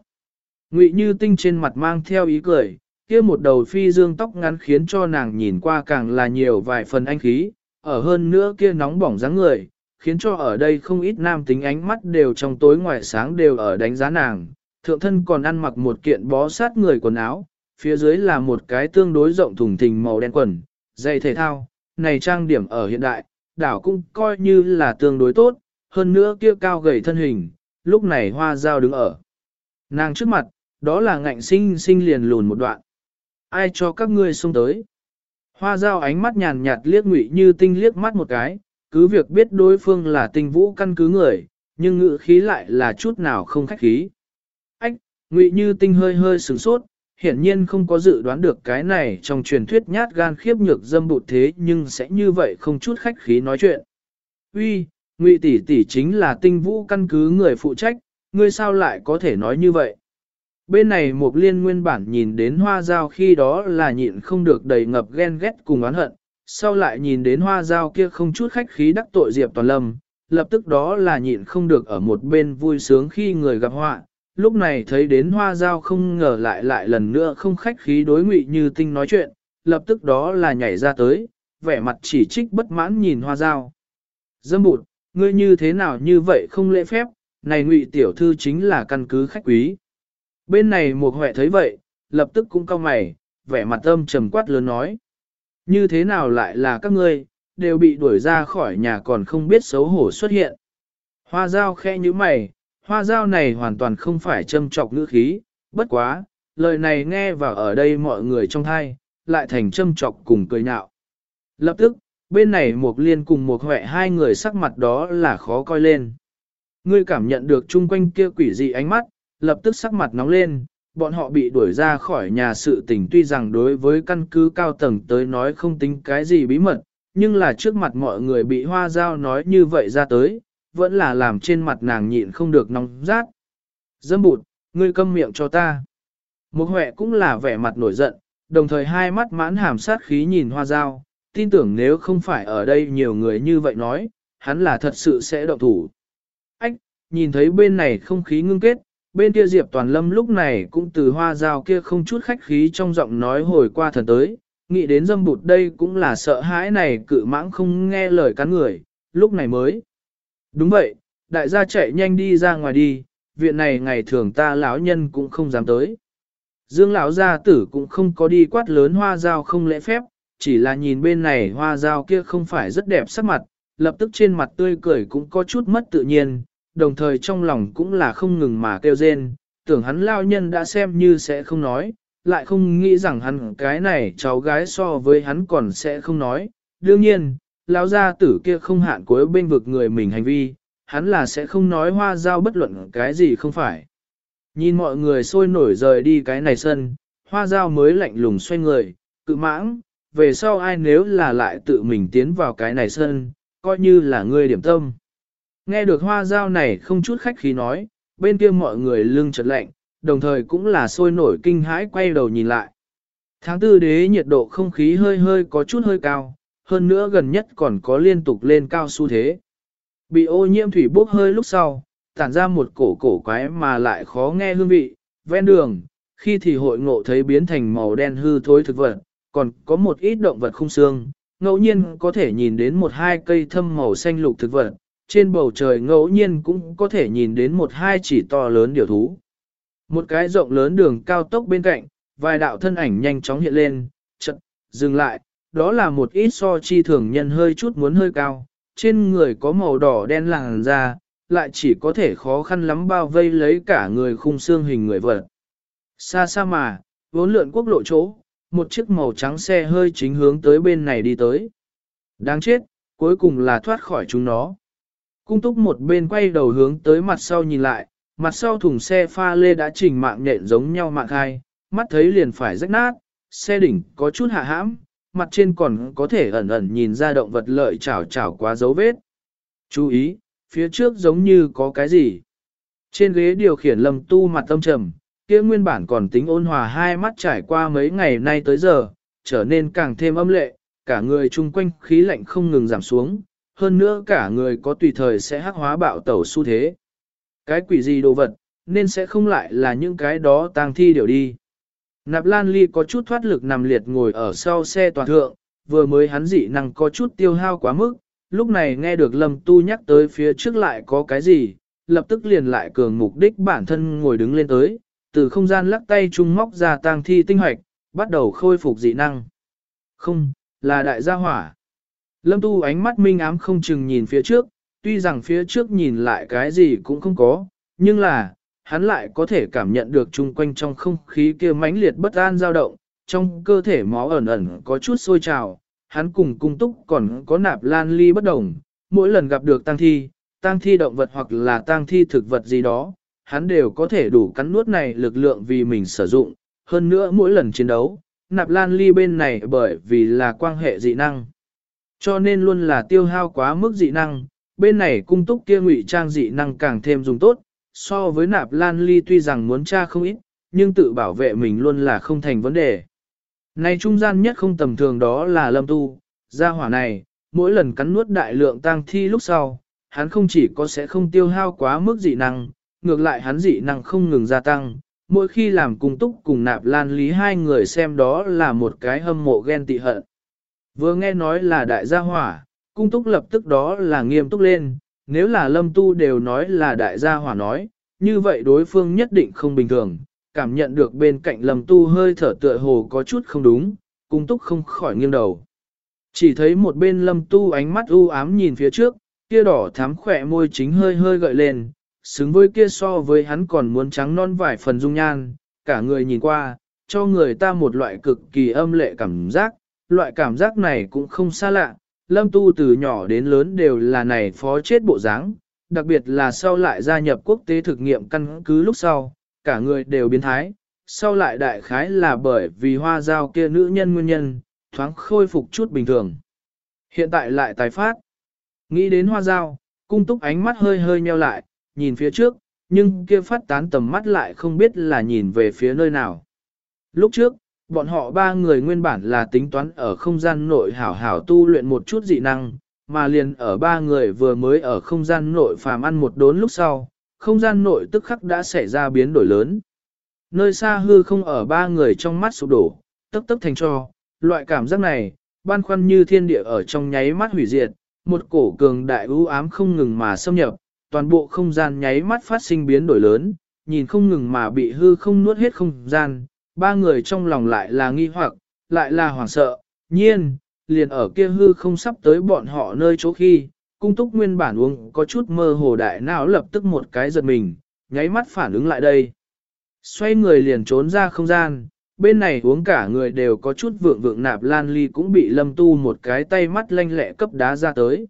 S1: Ngụy Như Tinh trên mặt mang theo ý cười, kia một đầu phi dương tóc ngắn khiến cho nàng nhìn qua càng là nhiều vài phần anh khí, ở hơn nữa kia nóng bỏng dáng người, khiến cho ở đây không ít nam tính ánh mắt đều trong tối ngoài sáng đều ở đánh giá nàng. Thượng thân còn ăn mặc một kiện bó sát người quần áo, phía dưới là một cái tương đối rộng thùng thình màu đen quần, giày thể thao, này trang điểm ở hiện đại, đảo cũng coi như là tương đối tốt, hơn nữa kia cao gầy thân hình, lúc này hoa dao đứng ở. Nàng trước mặt, đó là ngạnh sinh sinh liền lùn một đoạn. Ai cho các ngươi xông tới? Hoa dao ánh mắt nhàn nhạt liếc ngụy như tinh liếc mắt một cái, cứ việc biết đối phương là tinh vũ căn cứ người, nhưng ngữ khí lại là chút nào không khách khí. Ách, ngụy như tinh hơi hơi sửng sốt, hiển nhiên không có dự đoán được cái này trong truyền thuyết nhát gan khiếp nhược dâm bụt thế nhưng sẽ như vậy không chút khách khí nói chuyện. Uy, ngụy tỷ tỷ chính là tinh vũ căn cứ người phụ trách, ngươi sao lại có thể nói như vậy? Bên này một liên nguyên bản nhìn đến hoa dao khi đó là nhịn không được đầy ngập ghen ghét cùng oán hận, sau lại nhìn đến hoa dao kia không chút khách khí đắc tội Diệp Toàn Lâm, lập tức đó là nhịn không được ở một bên vui sướng khi người gặp họa. Lúc này thấy đến hoa dao không ngờ lại lại lần nữa không khách khí đối ngụy như tinh nói chuyện, lập tức đó là nhảy ra tới, vẻ mặt chỉ trích bất mãn nhìn hoa dao. Dâm bụt, ngươi như thế nào như vậy không lễ phép, này ngụy tiểu thư chính là căn cứ khách quý. Bên này một huệ thấy vậy, lập tức cũng cau mày, vẻ mặt âm trầm quát lớn nói. Như thế nào lại là các ngươi, đều bị đuổi ra khỏi nhà còn không biết xấu hổ xuất hiện. Hoa dao khe như mày, hoa dao này hoàn toàn không phải châm trọc ngữ khí, bất quá, lời này nghe vào ở đây mọi người trong thai, lại thành châm trọc cùng cười nhạo. Lập tức, bên này một liên cùng một huệ hai người sắc mặt đó là khó coi lên. Ngươi cảm nhận được chung quanh kia quỷ dị ánh mắt, lập tức sắc mặt nóng lên, bọn họ bị đuổi ra khỏi nhà sự tình tuy rằng đối với căn cứ cao tầng tới nói không tính cái gì bí mật, nhưng là trước mặt mọi người bị hoa dao nói như vậy ra tới, vẫn là làm trên mặt nàng nhịn không được nóng rát. Dâm bụt, ngươi câm miệng cho ta. Một huệ cũng là vẻ mặt nổi giận, đồng thời hai mắt mãn hàm sát khí nhìn hoa dao, tin tưởng nếu không phải ở đây nhiều người như vậy nói, hắn là thật sự sẽ động thủ. Ách, nhìn thấy bên này không khí ngưng kết, Bên kia Diệp Toàn Lâm lúc này cũng từ hoa dao kia không chút khách khí trong giọng nói hồi qua thần tới, nghĩ đến dâm bụt đây cũng là sợ hãi này cự mãng không nghe lời cắn người, lúc này mới. Đúng vậy, đại gia chạy nhanh đi ra ngoài đi, viện này ngày thường ta lão nhân cũng không dám tới. Dương lão gia tử cũng không có đi quát lớn hoa dao không lễ phép, chỉ là nhìn bên này hoa dao kia không phải rất đẹp sắc mặt, lập tức trên mặt tươi cười cũng có chút mất tự nhiên, đồng thời trong lòng cũng là không ngừng mà kêu rên, tưởng hắn lao nhân đã xem như sẽ không nói, lại không nghĩ rằng hắn cái này cháu gái so với hắn còn sẽ không nói. Đương nhiên, lão gia tử kia không hạn cuối bên vực người mình hành vi, hắn là sẽ không nói hoa giao bất luận cái gì không phải. Nhìn mọi người sôi nổi rời đi cái này sân, hoa giao mới lạnh lùng xoay người, cự mãng, về sau ai nếu là lại tự mình tiến vào cái này sân, coi như là ngươi điểm tâm. Nghe được hoa dao này không chút khách khí nói, bên kia mọi người lưng chợt lạnh, đồng thời cũng là sôi nổi kinh hãi quay đầu nhìn lại. Tháng tư đế nhiệt độ không khí hơi hơi có chút hơi cao, hơn nữa gần nhất còn có liên tục lên cao xu thế. Bị ô nhiễm thủy bốc hơi lúc sau, tản ra một cổ cổ quái mà lại khó nghe hương vị, ven đường, khi thì hội ngộ thấy biến thành màu đen hư thối thực vật, còn có một ít động vật không xương, ngẫu nhiên có thể nhìn đến một hai cây thâm màu xanh lục thực vật, trên bầu trời ngẫu nhiên cũng có thể nhìn đến một hai chỉ to lớn điều thú. Một cái rộng lớn đường cao tốc bên cạnh, vài đạo thân ảnh nhanh chóng hiện lên, chật, dừng lại, đó là một ít so chi thường nhân hơi chút muốn hơi cao, trên người có màu đỏ đen làng ra, lại chỉ có thể khó khăn lắm bao vây lấy cả người khung xương hình người vật. Xa xa mà, vốn lượn quốc lộ chỗ, một chiếc màu trắng xe hơi chính hướng tới bên này đi tới. Đáng chết, cuối cùng là thoát khỏi chúng nó. Cung túc một bên quay đầu hướng tới mặt sau nhìn lại, mặt sau thùng xe pha lê đã chỉnh mạng nhện giống nhau mạng hai, mắt thấy liền phải rách nát, xe đỉnh có chút hạ hãm, mặt trên còn có thể ẩn ẩn nhìn ra động vật lợi chảo chảo quá dấu vết. Chú ý, phía trước giống như có cái gì. Trên ghế điều khiển lầm tu mặt tâm trầm, kia nguyên bản còn tính ôn hòa hai mắt trải qua mấy ngày nay tới giờ, trở nên càng thêm âm lệ, cả người chung quanh khí lạnh không ngừng giảm xuống, hơn nữa cả người có tùy thời sẽ hắc hóa bạo tẩu xu thế. Cái quỷ gì đồ vật, nên sẽ không lại là những cái đó tang thi đều đi. Nạp Lan Ly có chút thoát lực nằm liệt ngồi ở sau xe toàn thượng, vừa mới hắn dị năng có chút tiêu hao quá mức, lúc này nghe được Lâm Tu nhắc tới phía trước lại có cái gì, lập tức liền lại cường mục đích bản thân ngồi đứng lên tới, từ không gian lắc tay trung móc ra tang thi tinh hoạch, bắt đầu khôi phục dị năng. Không, là đại gia hỏa. Lâm Tu ánh mắt minh ám không chừng nhìn phía trước, tuy rằng phía trước nhìn lại cái gì cũng không có, nhưng là, hắn lại có thể cảm nhận được chung quanh trong không khí kia mãnh liệt bất an dao động, trong cơ thể máu ẩn ẩn có chút sôi trào, hắn cùng cung túc còn có nạp lan ly bất đồng, mỗi lần gặp được tang thi, tang thi động vật hoặc là tang thi thực vật gì đó, hắn đều có thể đủ cắn nuốt này lực lượng vì mình sử dụng, hơn nữa mỗi lần chiến đấu, nạp lan ly bên này bởi vì là quan hệ dị năng. Cho nên luôn là tiêu hao quá mức dị năng, bên này cung túc kia ngụy trang dị năng càng thêm dùng tốt, so với nạp lan ly tuy rằng muốn tra không ít, nhưng tự bảo vệ mình luôn là không thành vấn đề. Này trung gian nhất không tầm thường đó là lâm tu, gia hỏa này, mỗi lần cắn nuốt đại lượng tang thi lúc sau, hắn không chỉ có sẽ không tiêu hao quá mức dị năng, ngược lại hắn dị năng không ngừng gia tăng, mỗi khi làm cung túc cùng nạp lan lý hai người xem đó là một cái hâm mộ ghen tị hận. Vừa nghe nói là đại gia hỏa, cung túc lập tức đó là nghiêm túc lên, nếu là lâm tu đều nói là đại gia hỏa nói, như vậy đối phương nhất định không bình thường, cảm nhận được bên cạnh lâm tu hơi thở tựa hồ có chút không đúng, cung túc không khỏi nghiêng đầu. Chỉ thấy một bên lâm tu ánh mắt u ám nhìn phía trước, kia đỏ thắm khỏe môi chính hơi hơi gợi lên, xứng với kia so với hắn còn muốn trắng non vài phần dung nhan, cả người nhìn qua, cho người ta một loại cực kỳ âm lệ cảm giác, loại cảm giác này cũng không xa lạ, lâm tu từ nhỏ đến lớn đều là này phó chết bộ dáng, đặc biệt là sau lại gia nhập quốc tế thực nghiệm căn cứ lúc sau, cả người đều biến thái, sau lại đại khái là bởi vì hoa giao kia nữ nhân nguyên nhân, thoáng khôi phục chút bình thường. Hiện tại lại tái phát. Nghĩ đến hoa giao, cung túc ánh mắt hơi hơi nheo lại, nhìn phía trước, nhưng kia phát tán tầm mắt lại không biết là nhìn về phía nơi nào. Lúc trước, bọn họ ba người nguyên bản là tính toán ở không gian nội hảo hảo tu luyện một chút dị năng, mà liền ở ba người vừa mới ở không gian nội phàm ăn một đốn lúc sau, không gian nội tức khắc đã xảy ra biến đổi lớn. Nơi xa hư không ở ba người trong mắt sụp đổ, tức tức thành cho, loại cảm giác này, ban khoăn như thiên địa ở trong nháy mắt hủy diệt, một cổ cường đại ưu ám không ngừng mà xâm nhập, toàn bộ không gian nháy mắt phát sinh biến đổi lớn, nhìn không ngừng mà bị hư không nuốt hết không gian, ba người trong lòng lại là nghi hoặc, lại là hoảng sợ, nhiên, liền ở kia hư không sắp tới bọn họ nơi chỗ khi, cung túc nguyên bản uống có chút mơ hồ đại não lập tức một cái giật mình, nháy mắt phản ứng lại đây. Xoay người liền trốn ra không gian, bên này uống cả người đều có chút vượng vượng nạp lan ly cũng bị lâm tu một cái tay mắt lanh lẹ cấp đá ra tới.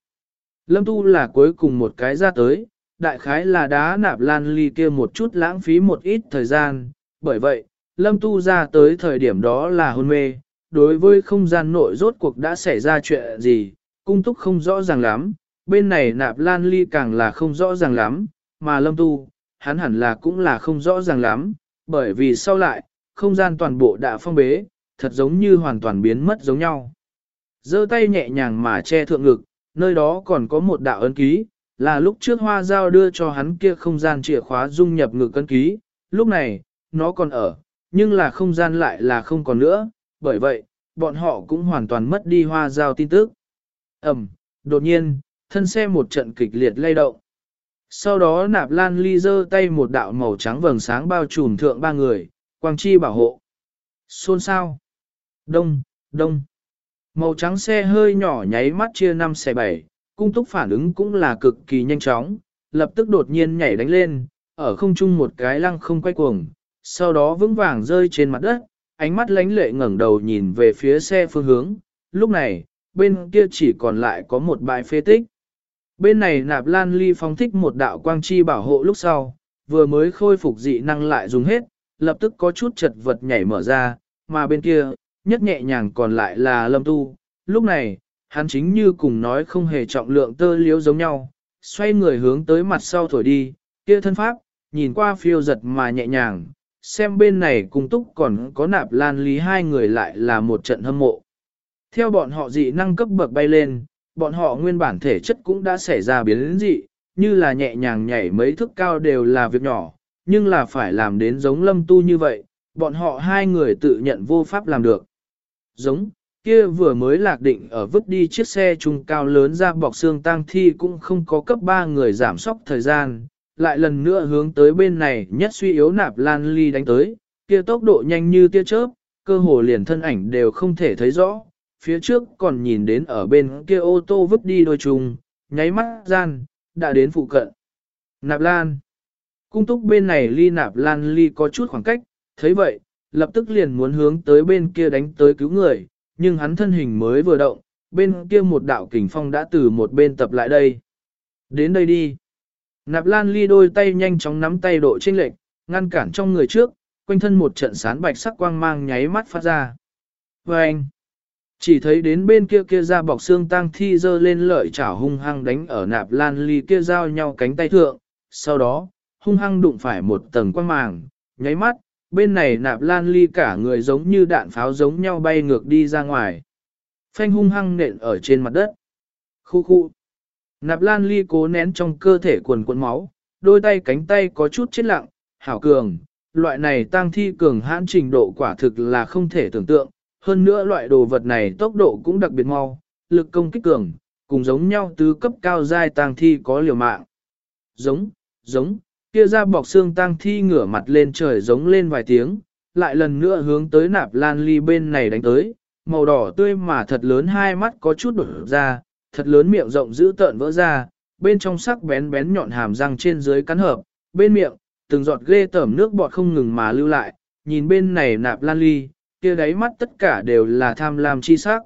S1: Lâm tu là cuối cùng một cái ra tới, đại khái là đá nạp lan ly kia một chút lãng phí một ít thời gian, bởi vậy, lâm tu ra tới thời điểm đó là hôn mê, đối với không gian nội rốt cuộc đã xảy ra chuyện gì, cung túc không rõ ràng lắm, bên này nạp lan ly càng là không rõ ràng lắm, mà lâm tu, hắn hẳn là cũng là không rõ ràng lắm, bởi vì sau lại, không gian toàn bộ đã phong bế, thật giống như hoàn toàn biến mất giống nhau. giơ tay nhẹ nhàng mà che thượng ngực, nơi đó còn có một đạo ấn ký, là lúc trước hoa giao đưa cho hắn kia không gian chìa khóa dung nhập ngực ấn ký, lúc này, nó còn ở, nhưng là không gian lại là không còn nữa, bởi vậy, bọn họ cũng hoàn toàn mất đi hoa giao tin tức. Ẩm, đột nhiên, thân xe một trận kịch liệt lay động. Sau đó nạp lan ly giơ tay một đạo màu trắng vầng sáng bao trùm thượng ba người, quang chi bảo hộ. Xôn sao? Đông, đông. Màu trắng xe hơi nhỏ nháy mắt chia 5 xe 7, cung túc phản ứng cũng là cực kỳ nhanh chóng, lập tức đột nhiên nhảy đánh lên, ở không trung một cái lăng không quay cuồng, sau đó vững vàng rơi trên mặt đất, ánh mắt lánh lệ ngẩng đầu nhìn về phía xe phương hướng, lúc này, bên kia chỉ còn lại có một bãi phê tích. Bên này nạp lan ly phóng thích một đạo quang chi bảo hộ lúc sau, vừa mới khôi phục dị năng lại dùng hết, lập tức có chút chật vật nhảy mở ra, mà bên kia, nhất nhẹ nhàng còn lại là lâm tu. Lúc này, hắn chính như cùng nói không hề trọng lượng tơ liếu giống nhau, xoay người hướng tới mặt sau thổi đi, kia thân pháp, nhìn qua phiêu giật mà nhẹ nhàng, xem bên này cùng túc còn có nạp lan lý hai người lại là một trận hâm mộ. Theo bọn họ dị năng cấp bậc bay lên, bọn họ nguyên bản thể chất cũng đã xảy ra biến dị, như là nhẹ nhàng nhảy mấy thước cao đều là việc nhỏ, nhưng là phải làm đến giống lâm tu như vậy, bọn họ hai người tự nhận vô pháp làm được. Giống, kia vừa mới lạc định ở vứt đi chiếc xe trung cao lớn ra bọc xương tang thi cũng không có cấp ba người giảm sóc thời gian, lại lần nữa hướng tới bên này nhất suy yếu nạp lan ly đánh tới, kia tốc độ nhanh như tia chớp, cơ hồ liền thân ảnh đều không thể thấy rõ, phía trước còn nhìn đến ở bên kia ô tô vứt đi đôi trùng, nháy mắt gian, đã đến phụ cận. Nạp lan. Cung túc bên này ly nạp lan ly có chút khoảng cách, thấy vậy, lập tức liền muốn hướng tới bên kia đánh tới cứu người, nhưng hắn thân hình mới vừa động, bên kia một đạo kình phong đã từ một bên tập lại đây. Đến đây đi. Nạp lan ly đôi tay nhanh chóng nắm tay độ trên lệch, ngăn cản trong người trước, quanh thân một trận sán bạch sắc quang mang nháy mắt phát ra. Và anh, chỉ thấy đến bên kia kia ra bọc xương tang thi dơ lên lợi chảo hung hăng đánh ở nạp lan ly kia giao nhau cánh tay thượng, sau đó, hung hăng đụng phải một tầng quang màng, nháy mắt, bên này nạp lan ly cả người giống như đạn pháo giống nhau bay ngược đi ra ngoài. Phanh hung hăng nện ở trên mặt đất. Khu khu. Nạp lan ly cố nén trong cơ thể quần cuộn máu, đôi tay cánh tay có chút chết lặng, hảo cường, loại này tăng thi cường hãn trình độ quả thực là không thể tưởng tượng, hơn nữa loại đồ vật này tốc độ cũng đặc biệt mau, lực công kích cường, cùng giống nhau tứ cấp cao giai tăng thi có liều mạng. Giống, giống, kia ra bọc xương tăng thi ngửa mặt lên trời giống lên vài tiếng, lại lần nữa hướng tới nạp lan ly bên này đánh tới, màu đỏ tươi mà thật lớn hai mắt có chút đổ ra, thật lớn miệng rộng giữ tợn vỡ ra, bên trong sắc bén bén nhọn hàm răng trên dưới cắn hợp, bên miệng, từng giọt ghê tởm nước bọt không ngừng mà lưu lại, nhìn bên này nạp lan ly, kia đáy mắt tất cả đều là tham lam chi sắc.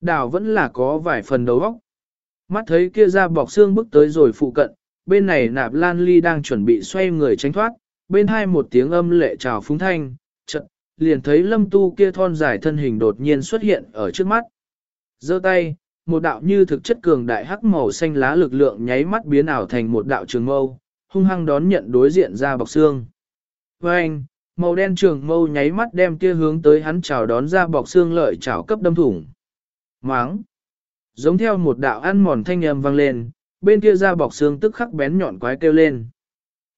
S1: Đào vẫn là có vài phần đầu óc. Mắt thấy kia ra bọc xương bước tới rồi phụ cận, bên này nạp lan ly đang chuẩn bị xoay người tránh thoát, bên hai một tiếng âm lệ trào phúng thanh, chợt liền thấy lâm tu kia thon dài thân hình đột nhiên xuất hiện ở trước mắt. giơ tay, một đạo như thực chất cường đại hắc màu xanh lá lực lượng nháy mắt biến ảo thành một đạo trường mâu, hung hăng đón nhận đối diện ra bọc xương. Với anh, màu đen trường mâu nháy mắt đem kia hướng tới hắn chào đón ra bọc xương lợi chảo cấp đâm thủng. Máng! Giống theo một đạo ăn mòn thanh âm vang lên, bên kia ra bọc xương tức khắc bén nhọn quái kêu lên.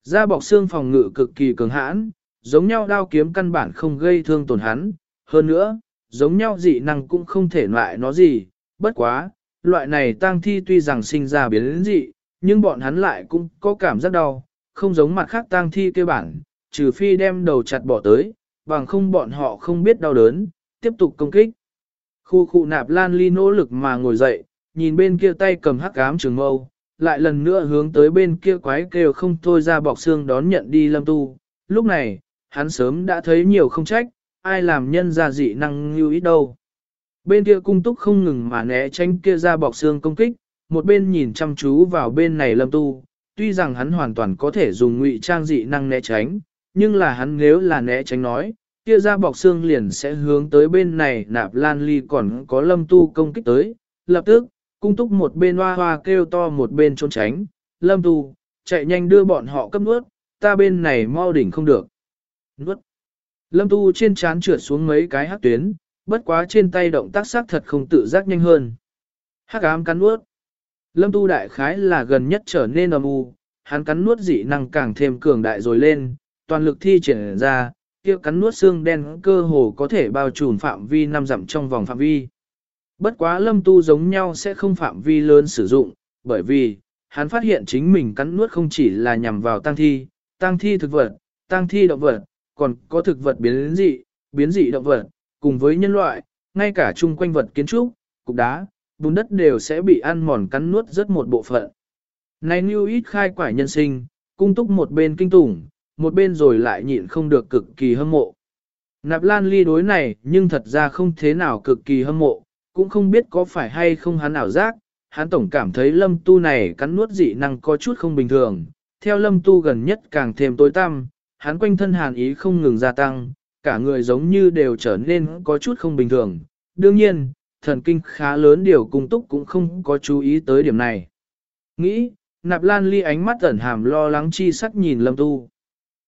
S1: ra bọc xương phòng ngự cực kỳ cường hãn, giống nhau đao kiếm căn bản không gây thương tổn hắn, hơn nữa, giống nhau dị năng cũng không thể loại nó gì, bất quá, loại này tang thi tuy rằng sinh ra biến dị, nhưng bọn hắn lại cũng có cảm giác đau, không giống mặt khác tang thi kêu bản, trừ phi đem đầu chặt bỏ tới, bằng không bọn họ không biết đau đớn, tiếp tục công kích. Khu khu nạp lan ly nỗ lực mà ngồi dậy, nhìn bên kia tay cầm hắc ám trường mâu, lại lần nữa hướng tới bên kia quái kêu không thôi ra bọc xương đón nhận đi lâm tu. Lúc này, hắn sớm đã thấy nhiều không trách, ai làm nhân ra dị năng như ít đâu. Bên kia cung túc không ngừng mà né tránh kia ra bọc xương công kích, một bên nhìn chăm chú vào bên này lâm tu, tuy rằng hắn hoàn toàn có thể dùng ngụy trang dị năng né tránh, nhưng là hắn nếu là né tránh nói, kia ra bọc xương liền sẽ hướng tới bên này nạp lan ly còn có lâm tu công kích tới, lập tức, cung túc một bên hoa hoa kêu to một bên trốn tránh, lâm tu, chạy nhanh đưa bọn họ cấp nuốt, ta bên này mau đỉnh không được. Nuốt. Lâm tu trên chán trượt xuống mấy cái hát tuyến, bất quá trên tay động tác sắc thật không tự giác nhanh hơn. Hắc ám cắn nuốt. Lâm tu đại khái là gần nhất trở nên âm u, hắn cắn nuốt dị năng càng thêm cường đại rồi lên, toàn lực thi triển ra, kia cắn nuốt xương đen cơ hồ có thể bao trùm phạm vi năm dặm trong vòng phạm vi. Bất quá lâm tu giống nhau sẽ không phạm vi lớn sử dụng, bởi vì, hắn phát hiện chính mình cắn nuốt không chỉ là nhằm vào tăng thi, tăng thi thực vật, tăng thi động vật, còn có thực vật biến dị, biến dị động vật, cùng với nhân loại, ngay cả chung quanh vật kiến trúc, cục đá, bùn đất đều sẽ bị ăn mòn cắn nuốt rất một bộ phận. Này như ít khai quả nhân sinh, cung túc một bên kinh tủng, một bên rồi lại nhịn không được cực kỳ hâm mộ. Nạp lan ly đối này nhưng thật ra không thế nào cực kỳ hâm mộ, cũng không biết có phải hay không hắn ảo giác, hắn tổng cảm thấy lâm tu này cắn nuốt dị năng có chút không bình thường, theo lâm tu gần nhất càng thêm tối tăm, hắn quanh thân hàn ý không ngừng gia tăng, cả người giống như đều trở nên có chút không bình thường. Đương nhiên, thần kinh khá lớn điều cung túc cũng không có chú ý tới điểm này. Nghĩ, nạp lan ly ánh mắt ẩn hàm lo lắng chi sắc nhìn lâm tu.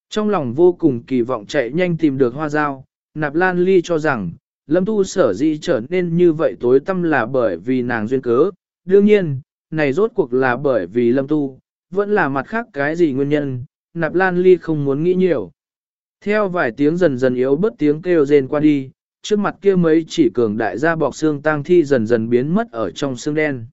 S1: Trong lòng vô cùng kỳ vọng chạy nhanh tìm được hoa dao, nạp lan ly cho rằng, lâm tu sở dĩ trở nên như vậy tối tâm là bởi vì nàng duyên cớ, đương nhiên, này rốt cuộc là bởi vì lâm tu, vẫn là mặt khác cái gì nguyên nhân, nạp lan ly không muốn nghĩ nhiều. Theo vài tiếng dần dần yếu bớt tiếng kêu rên qua đi, trước mặt kia mấy chỉ cường đại ra bọc xương tang thi dần dần biến mất ở trong xương đen.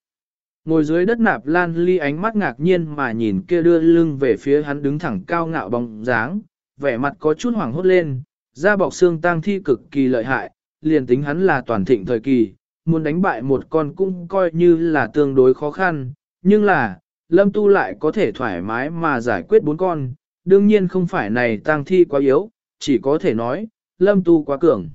S1: Ngồi dưới đất nạp lan ly ánh mắt ngạc nhiên mà nhìn kia đưa lưng về phía hắn đứng thẳng cao ngạo bóng dáng, vẻ mặt có chút hoảng hốt lên, da bọc xương tang thi cực kỳ lợi hại, liền tính hắn là toàn thịnh thời kỳ, muốn đánh bại một con cũng coi như là tương đối khó khăn, nhưng là, lâm tu lại có thể thoải mái mà giải quyết bốn con, đương nhiên không phải này tang thi quá yếu, chỉ có thể nói, lâm tu quá cường.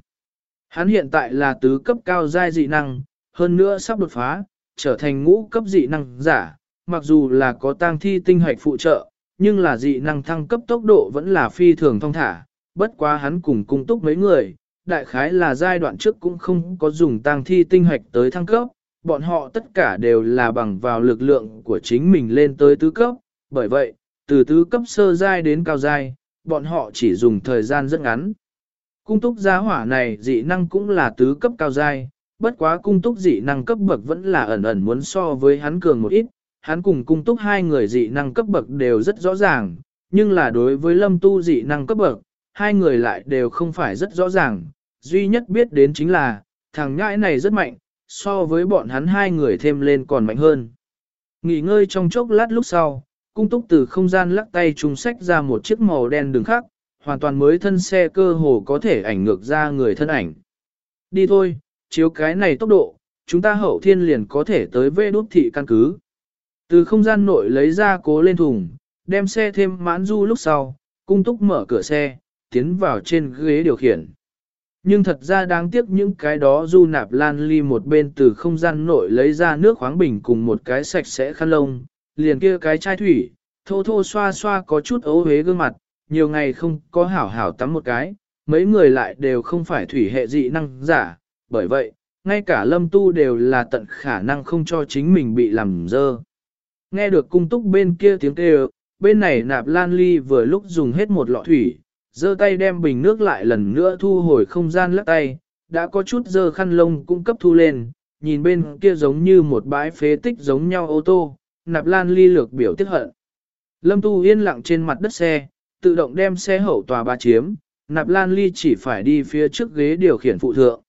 S1: Hắn hiện tại là tứ cấp cao giai dị năng, hơn nữa sắp đột phá, trở thành ngũ cấp dị năng giả, mặc dù là có tang thi tinh hoạch phụ trợ, nhưng là dị năng thăng cấp tốc độ vẫn là phi thường thông thả, bất quá hắn cùng cung túc mấy người, đại khái là giai đoạn trước cũng không có dùng tang thi tinh hoạch tới thăng cấp, bọn họ tất cả đều là bằng vào lực lượng của chính mình lên tới tứ cấp, bởi vậy, từ tứ cấp sơ giai đến cao giai, bọn họ chỉ dùng thời gian rất ngắn. Cung túc giá hỏa này dị năng cũng là tứ cấp cao giai, bất quá cung túc dị năng cấp bậc vẫn là ẩn ẩn muốn so với hắn cường một ít, hắn cùng cung túc hai người dị năng cấp bậc đều rất rõ ràng, nhưng là đối với lâm tu dị năng cấp bậc, hai người lại đều không phải rất rõ ràng, duy nhất biết đến chính là, thằng nhãi này rất mạnh, so với bọn hắn hai người thêm lên còn mạnh hơn. Nghỉ ngơi trong chốc lát lúc sau, cung túc từ không gian lắc tay trùng sách ra một chiếc màu đen đường khác, hoàn toàn mới thân xe cơ hồ có thể ảnh ngược ra người thân ảnh. Đi thôi, chiếu cái này tốc độ, chúng ta hậu thiên liền có thể tới vê đốt thị căn cứ. Từ không gian nội lấy ra cố lên thùng, đem xe thêm mãn du lúc sau, cung túc mở cửa xe, tiến vào trên ghế điều khiển. Nhưng thật ra đáng tiếc những cái đó du nạp lan ly một bên từ không gian nội lấy ra nước khoáng bình cùng một cái sạch sẽ khăn lông, liền kia cái chai thủy, thô thô xoa xoa có chút ấu hế gương mặt, nhiều ngày không có hảo hảo tắm một cái, mấy người lại đều không phải thủy hệ dị năng giả, bởi vậy, ngay cả lâm tu đều là tận khả năng không cho chính mình bị làm dơ. Nghe được cung túc bên kia tiếng kêu, bên này nạp lan ly vừa lúc dùng hết một lọ thủy, giơ tay đem bình nước lại lần nữa thu hồi không gian lắc tay, đã có chút dơ khăn lông cũng cấp thu lên, nhìn bên kia giống như một bãi phế tích giống nhau ô tô, nạp lan ly lược biểu tiếc hận. Lâm tu yên lặng trên mặt đất xe, tự động đem xe hậu tòa ba chiếm, nạp lan ly chỉ phải đi phía trước ghế điều khiển phụ thượng.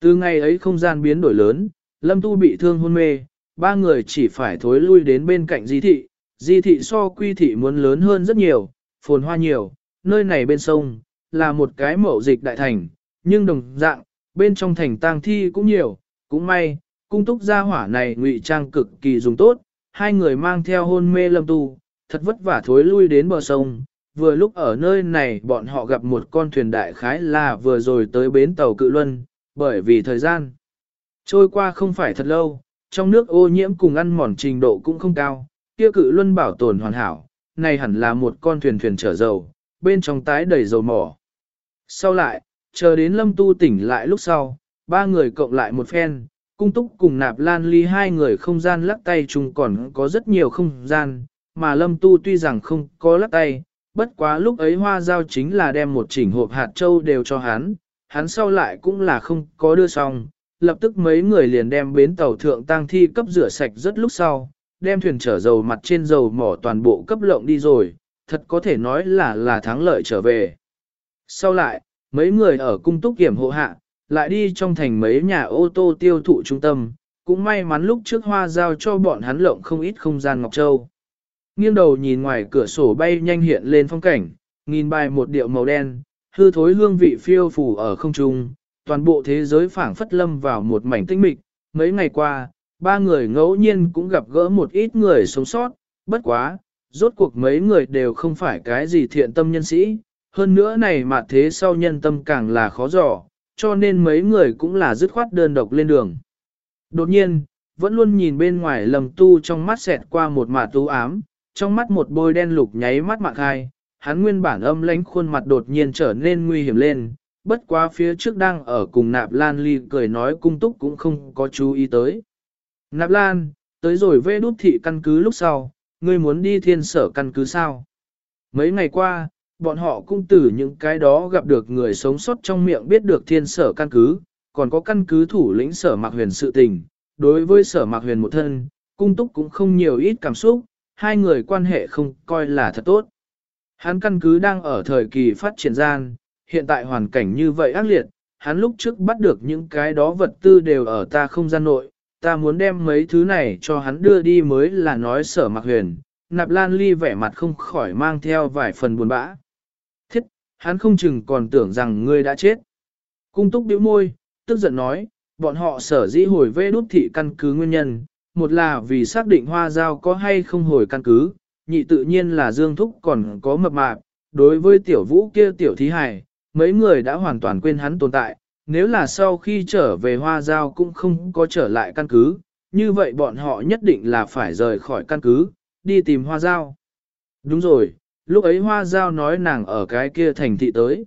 S1: Từ ngày ấy không gian biến đổi lớn, lâm tu bị thương hôn mê, ba người chỉ phải thối lui đến bên cạnh di thị, di thị so quy thị muốn lớn hơn rất nhiều, phồn hoa nhiều, nơi này bên sông, là một cái mậu dịch đại thành, nhưng đồng dạng, bên trong thành tang thi cũng nhiều, cũng may, cung túc gia hỏa này ngụy trang cực kỳ dùng tốt, hai người mang theo hôn mê lâm tu, thật vất vả thối lui đến bờ sông, vừa lúc ở nơi này bọn họ gặp một con thuyền đại khái là vừa rồi tới bến tàu cự luân, bởi vì thời gian trôi qua không phải thật lâu, trong nước ô nhiễm cùng ăn mòn trình độ cũng không cao, kia cự luân bảo tồn hoàn hảo, này hẳn là một con thuyền thuyền chở dầu, bên trong tái đầy dầu mỏ. Sau lại, chờ đến lâm tu tỉnh lại lúc sau, ba người cộng lại một phen, cung túc cùng nạp lan ly hai người không gian lắc tay chung còn có rất nhiều không gian, mà lâm tu tuy rằng không có lắc tay, bất quá lúc ấy hoa giao chính là đem một chỉnh hộp hạt châu đều cho hắn, hắn sau lại cũng là không có đưa xong, lập tức mấy người liền đem bến tàu thượng tang thi cấp rửa sạch rất lúc sau, đem thuyền chở dầu mặt trên dầu mỏ toàn bộ cấp lộng đi rồi, thật có thể nói là là thắng lợi trở về. Sau lại, mấy người ở cung túc kiểm hộ hạ, lại đi trong thành mấy nhà ô tô tiêu thụ trung tâm, cũng may mắn lúc trước hoa giao cho bọn hắn lộng không ít không gian Ngọc Châu. Nghiêng đầu nhìn ngoài cửa sổ bay nhanh hiện lên phong cảnh, nghìn bài một điệu màu đen, hư thối hương vị phiêu phủ ở không trung, toàn bộ thế giới phảng phất lâm vào một mảnh tinh mịch. Mấy ngày qua, ba người ngẫu nhiên cũng gặp gỡ một ít người sống sót, bất quá, rốt cuộc mấy người đều không phải cái gì thiện tâm nhân sĩ, hơn nữa này mà thế sau nhân tâm càng là khó dò, cho nên mấy người cũng là dứt khoát đơn độc lên đường. Đột nhiên, vẫn luôn nhìn bên ngoài lầm tu trong mắt xẹt qua một mạ tú ám, trong mắt một bôi đen lục nháy mắt mạng hai, hắn nguyên bản âm lãnh khuôn mặt đột nhiên trở nên nguy hiểm lên, bất quá phía trước đang ở cùng nạp lan ly cười nói cung túc cũng không có chú ý tới. Nạp lan, tới rồi vê đút thị căn cứ lúc sau, ngươi muốn đi thiên sở căn cứ sao? Mấy ngày qua, bọn họ cũng từ những cái đó gặp được người sống sót trong miệng biết được thiên sở căn cứ, còn có căn cứ thủ lĩnh sở mạc huyền sự tình. Đối với sở mạc huyền một thân, cung túc cũng không nhiều ít cảm xúc, hai người quan hệ không coi là thật tốt. Hắn căn cứ đang ở thời kỳ phát triển gian, hiện tại hoàn cảnh như vậy ác liệt, hắn lúc trước bắt được những cái đó vật tư đều ở ta không gian nội, ta muốn đem mấy thứ này cho hắn đưa đi mới là nói sở mặc huyền, nạp lan ly vẻ mặt không khỏi mang theo vài phần buồn bã. Hắn không chừng còn tưởng rằng ngươi đã chết. Cung túc biểu môi, tức giận nói, bọn họ sở dĩ hồi về đút thị căn cứ nguyên nhân, một là vì xác định hoa giao có hay không hồi căn cứ, nhị tự nhiên là dương thúc còn có mập mạp, đối với tiểu vũ kia tiểu thí hài, mấy người đã hoàn toàn quên hắn tồn tại, nếu là sau khi trở về hoa giao cũng không có trở lại căn cứ, như vậy bọn họ nhất định là phải rời khỏi căn cứ, đi tìm hoa giao. Đúng rồi, lúc ấy hoa giao nói nàng ở cái kia thành thị tới.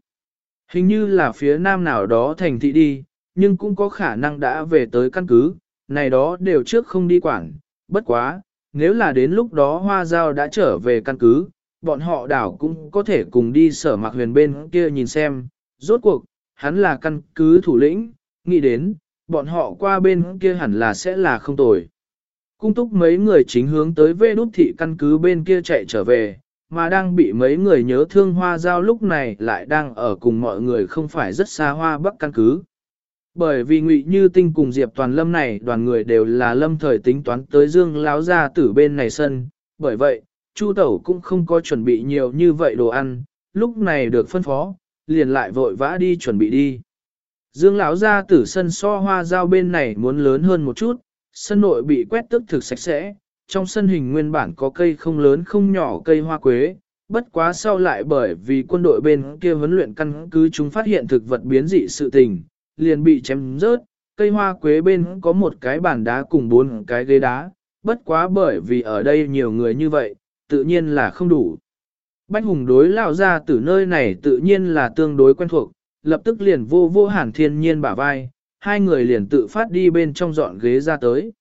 S1: Hình như là phía nam nào đó thành thị đi, nhưng cũng có khả năng đã về tới căn cứ, này đó đều trước không đi quản, bất quá, nếu là đến lúc đó hoa giao đã trở về căn cứ, bọn họ đảo cũng có thể cùng đi sở mạc huyền bên kia nhìn xem, rốt cuộc, hắn là căn cứ thủ lĩnh, nghĩ đến, bọn họ qua bên kia hẳn là sẽ là không tồi. Cung túc mấy người chính hướng tới vê đút thị căn cứ bên kia chạy trở về, mà đang bị mấy người nhớ thương hoa giao lúc này lại đang ở cùng mọi người không phải rất xa hoa bắc căn cứ. Bởi vì ngụy Như Tinh cùng Diệp Toàn Lâm này đoàn người đều là lâm thời tính toán tới Dương láo ra tử bên này sân, bởi vậy, Chu Tẩu cũng không có chuẩn bị nhiều như vậy đồ ăn, lúc này được phân phó, liền lại vội vã đi chuẩn bị đi. Dương lão ra tử sân so hoa giao bên này muốn lớn hơn một chút, sân nội bị quét tức thực sạch sẽ, trong sân hình nguyên bản có cây không lớn không nhỏ cây hoa quế, bất quá sau lại bởi vì quân đội bên kia huấn luyện căn cứ chúng phát hiện thực vật biến dị sự tình, liền bị chém rớt, cây hoa quế bên có một cái bàn đá cùng bốn cái ghế đá, bất quá bởi vì ở đây nhiều người như vậy, tự nhiên là không đủ. Bách Hùng đối lao ra từ nơi này tự nhiên là tương đối quen thuộc, lập tức liền vô vô hàn thiên nhiên bả vai, hai người liền tự phát đi bên trong dọn ghế ra tới.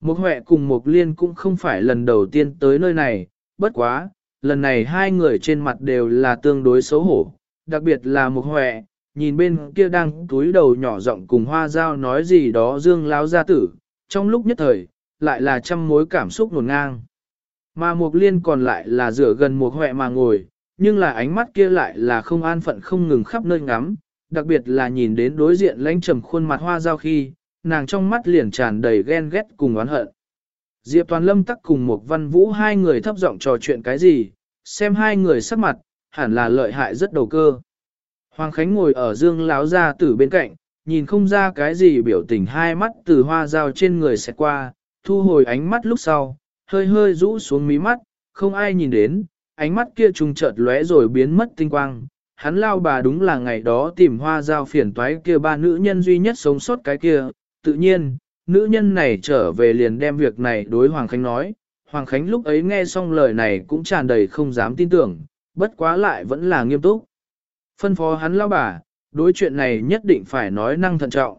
S1: Một huệ cùng một liên cũng không phải lần đầu tiên tới nơi này, bất quá, lần này hai người trên mặt đều là tương đối xấu hổ, đặc biệt là một huệ, nhìn bên kia đang túi đầu nhỏ giọng cùng hoa dao nói gì đó dương láo gia tử, trong lúc nhất thời, lại là trăm mối cảm xúc nổn ngang. Mà Mục Liên còn lại là rửa gần một huệ mà ngồi, nhưng là ánh mắt kia lại là không an phận không ngừng khắp nơi ngắm, đặc biệt là nhìn đến đối diện lãnh trầm khuôn mặt hoa giao khi, nàng trong mắt liền tràn đầy ghen ghét cùng oán hận. Diệp Toàn Lâm tắc cùng một văn vũ hai người thấp giọng trò chuyện cái gì, xem hai người sắc mặt, hẳn là lợi hại rất đầu cơ. Hoàng Khánh ngồi ở dương láo ra tử bên cạnh, nhìn không ra cái gì biểu tình hai mắt từ hoa dao trên người xẹt qua, thu hồi ánh mắt lúc sau, hơi hơi rũ xuống mí mắt, không ai nhìn đến, ánh mắt kia trùng chợt lóe rồi biến mất tinh quang. Hắn lao bà đúng là ngày đó tìm hoa dao phiền toái kia ba nữ nhân duy nhất sống sót cái kia, tự nhiên, nữ nhân này trở về liền đem việc này đối Hoàng Khánh nói. Hoàng Khánh lúc ấy nghe xong lời này cũng tràn đầy không dám tin tưởng, bất quá lại vẫn là nghiêm túc. Phân phó hắn lao bà, đối chuyện này nhất định phải nói năng thận trọng.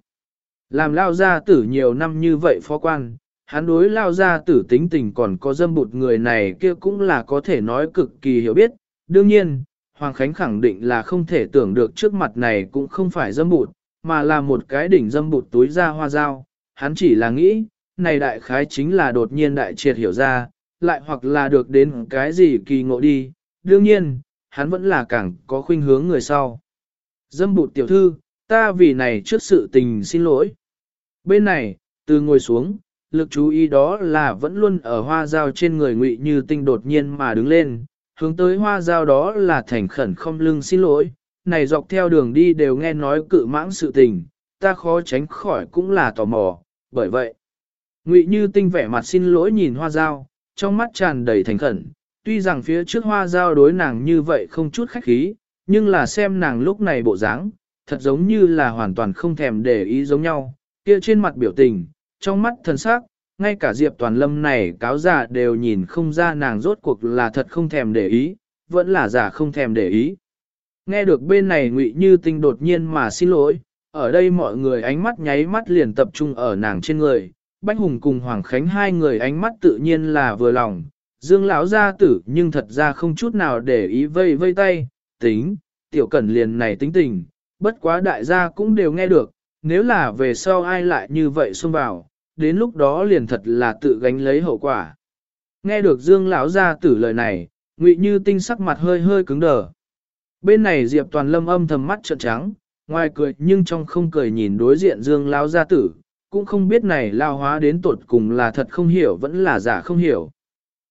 S1: Làm lao gia tử nhiều năm như vậy phó quan, hắn đối lao gia tử tính tình còn có dâm bụt người này kia cũng là có thể nói cực kỳ hiểu biết. Đương nhiên, Hoàng Khánh khẳng định là không thể tưởng được trước mặt này cũng không phải dâm bụt, mà là một cái đỉnh dâm bụt túi ra hoa dao. Hắn chỉ là nghĩ, này đại khái chính là đột nhiên đại triệt hiểu ra, lại hoặc là được đến cái gì kỳ ngộ đi. Đương nhiên, hắn vẫn là càng có khuynh hướng người sau. Dâm bụt tiểu thư, ta vì này trước sự tình xin lỗi. Bên này, từ ngồi xuống, lực chú ý đó là vẫn luôn ở hoa dao trên người ngụy như tinh đột nhiên mà đứng lên, hướng tới hoa dao đó là thành khẩn không lưng xin lỗi, này dọc theo đường đi đều nghe nói cự mãng sự tình, ta khó tránh khỏi cũng là tò mò, bởi vậy. Ngụy như tinh vẻ mặt xin lỗi nhìn hoa dao, trong mắt tràn đầy thành khẩn, tuy rằng phía trước hoa dao đối nàng như vậy không chút khách khí, nhưng là xem nàng lúc này bộ dáng, thật giống như là hoàn toàn không thèm để ý giống nhau, kia trên mặt biểu tình, trong mắt thần sắc, ngay cả Diệp Toàn Lâm này cáo giả đều nhìn không ra nàng rốt cuộc là thật không thèm để ý, vẫn là giả không thèm để ý. Nghe được bên này ngụy như tinh đột nhiên mà xin lỗi, ở đây mọi người ánh mắt nháy mắt liền tập trung ở nàng trên người, Bách Hùng cùng Hoàng Khánh hai người ánh mắt tự nhiên là vừa lòng, Dương lão gia tử nhưng thật ra không chút nào để ý vây vây tay, tính, tiểu cẩn liền này tính tình, bất quá đại gia cũng đều nghe được, nếu là về sau ai lại như vậy xông vào, đến lúc đó liền thật là tự gánh lấy hậu quả. Nghe được Dương lão gia tử lời này, Ngụy Như Tinh sắc mặt hơi hơi cứng đờ. Bên này Diệp Toàn Lâm âm thầm mắt trợn trắng, ngoài cười nhưng trong không cười nhìn đối diện Dương lão gia tử, cũng không biết này lao hóa đến tột cùng là thật không hiểu vẫn là giả không hiểu.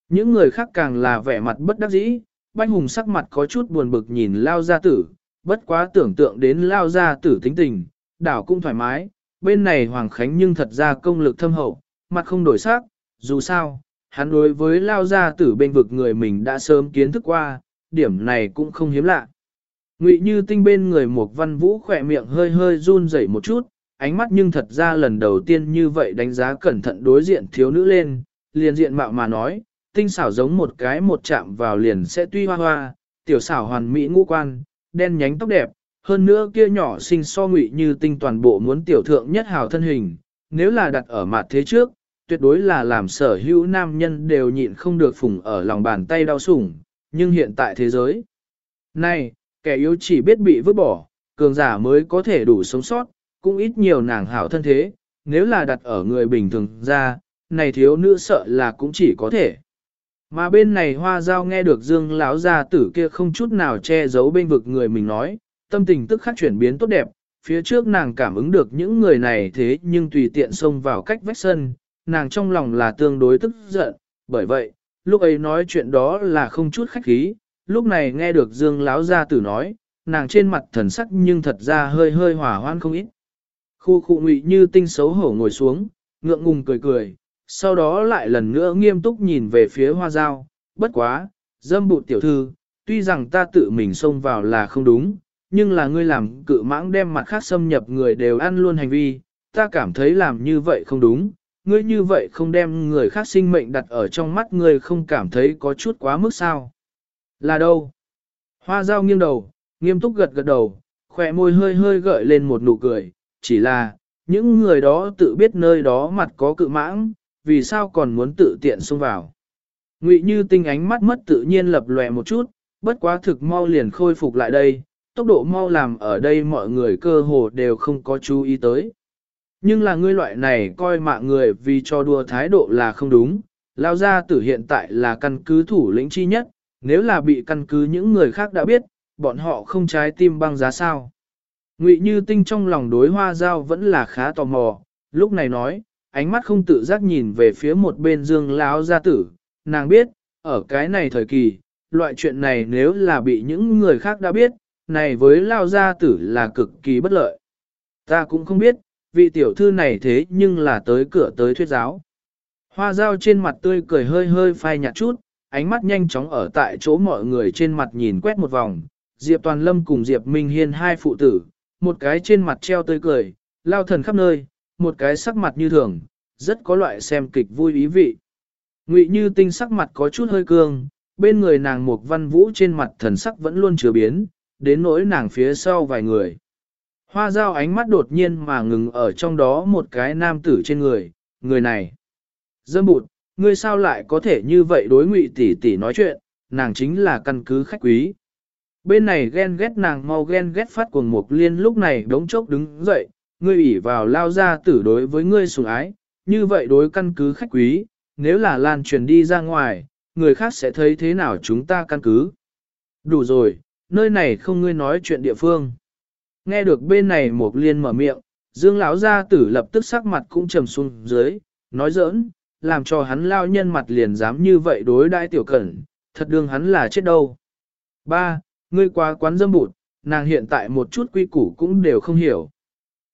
S1: Những người khác càng là vẻ mặt bất đắc dĩ, Banh Hùng sắc mặt có chút buồn bực nhìn lao gia tử, bất quá tưởng tượng đến lao gia tử tính tình, đảo cũng thoải mái, bên này Hoàng Khánh nhưng thật ra công lực thâm hậu, mặt không đổi sắc, dù sao, hắn đối với lao gia tử bên vực người mình đã sớm kiến thức qua, điểm này cũng không hiếm lạ. Ngụy như tinh bên người một văn vũ khỏe miệng hơi hơi run rẩy một chút, ánh mắt nhưng thật ra lần đầu tiên như vậy đánh giá cẩn thận đối diện thiếu nữ lên, liền diện mạo mà nói, tinh xảo giống một cái một chạm vào liền sẽ tuy hoa hoa, tiểu xảo hoàn mỹ ngũ quan, đen nhánh tóc đẹp, hơn nữa kia nhỏ xinh so ngụy như tinh toàn bộ muốn tiểu thượng nhất hào thân hình, nếu là đặt ở mặt thế trước, tuyệt đối là làm sở hữu nam nhân đều nhịn không được phùng ở lòng bàn tay đau sủng, nhưng hiện tại thế giới. Này, kẻ yếu chỉ biết bị vứt bỏ, cường giả mới có thể đủ sống sót, cũng ít nhiều nàng hảo thân thế, nếu là đặt ở người bình thường ra, này thiếu nữ sợ là cũng chỉ có thể. Mà bên này hoa giao nghe được dương lão gia tử kia không chút nào che giấu bên vực người mình nói, tâm tình tức khắc chuyển biến tốt đẹp, phía trước nàng cảm ứng được những người này thế nhưng tùy tiện xông vào cách vách sân, nàng trong lòng là tương đối tức giận, bởi vậy, lúc ấy nói chuyện đó là không chút khách khí, lúc này nghe được dương lão gia tử nói, nàng trên mặt thần sắc nhưng thật ra hơi hơi hỏa hoan không ít. Khu khu ngụy như tinh xấu hổ ngồi xuống, ngượng ngùng cười cười, sau đó lại lần nữa nghiêm túc nhìn về phía hoa dao, bất quá, dâm bụt tiểu thư, tuy rằng ta tự mình xông vào là không đúng, nhưng là ngươi làm cự mãng đem mặt khác xâm nhập người đều ăn luôn hành vi, ta cảm thấy làm như vậy không đúng, ngươi như vậy không đem người khác sinh mệnh đặt ở trong mắt ngươi không cảm thấy có chút quá mức sao. Là đâu? Hoa dao nghiêng đầu, nghiêm túc gật gật đầu, khỏe môi hơi hơi gợi lên một nụ cười, chỉ là, những người đó tự biết nơi đó mặt có cự mãng, vì sao còn muốn tự tiện xông vào. Ngụy như tinh ánh mắt mất tự nhiên lập lòe một chút, bất quá thực mau liền khôi phục lại đây, tốc độ mau làm ở đây mọi người cơ hồ đều không có chú ý tới. Nhưng là ngươi loại này coi mạng người vì cho đùa thái độ là không đúng, lao ra tử hiện tại là căn cứ thủ lĩnh chi nhất, nếu là bị căn cứ những người khác đã biết, bọn họ không trái tim băng giá sao. Ngụy Như Tinh trong lòng đối hoa giao vẫn là khá tò mò, lúc này nói, ánh mắt không tự giác nhìn về phía một bên dương lão gia tử, nàng biết, ở cái này thời kỳ, loại chuyện này nếu là bị những người khác đã biết, này với lao gia tử là cực kỳ bất lợi. Ta cũng không biết, vị tiểu thư này thế nhưng là tới cửa tới thuyết giáo. Hoa dao trên mặt tươi cười hơi hơi phai nhạt chút, ánh mắt nhanh chóng ở tại chỗ mọi người trên mặt nhìn quét một vòng. Diệp Toàn Lâm cùng Diệp Minh Hiên hai phụ tử, một cái trên mặt treo tươi cười, lao thần khắp nơi, một cái sắc mặt như thường, rất có loại xem kịch vui ý vị. Ngụy Như Tinh sắc mặt có chút hơi cương, bên người nàng Mục văn vũ trên mặt thần sắc vẫn luôn chưa biến, đến nỗi nàng phía sau vài người. Hoa dao ánh mắt đột nhiên mà ngừng ở trong đó một cái nam tử trên người, người này. Dâm bụt, ngươi sao lại có thể như vậy đối ngụy tỷ tỷ nói chuyện, nàng chính là căn cứ khách quý. Bên này ghen ghét nàng mau ghen ghét phát cuồng mục liên lúc này đống chốc đứng dậy, ngươi ủy vào lao ra tử đối với ngươi sủng ái, như vậy đối căn cứ khách quý, nếu là lan truyền đi ra ngoài, người khác sẽ thấy thế nào chúng ta căn cứ. Đủ rồi, nơi này không ngươi nói chuyện địa phương. Nghe được bên này một liên mở miệng, dương lão gia tử lập tức sắc mặt cũng trầm xuống dưới, nói giỡn, làm cho hắn lao nhân mặt liền dám như vậy đối đãi tiểu cẩn, thật đương hắn là chết đâu. Ba, ngươi quá quán dâm bụt, nàng hiện tại một chút quy củ cũng đều không hiểu.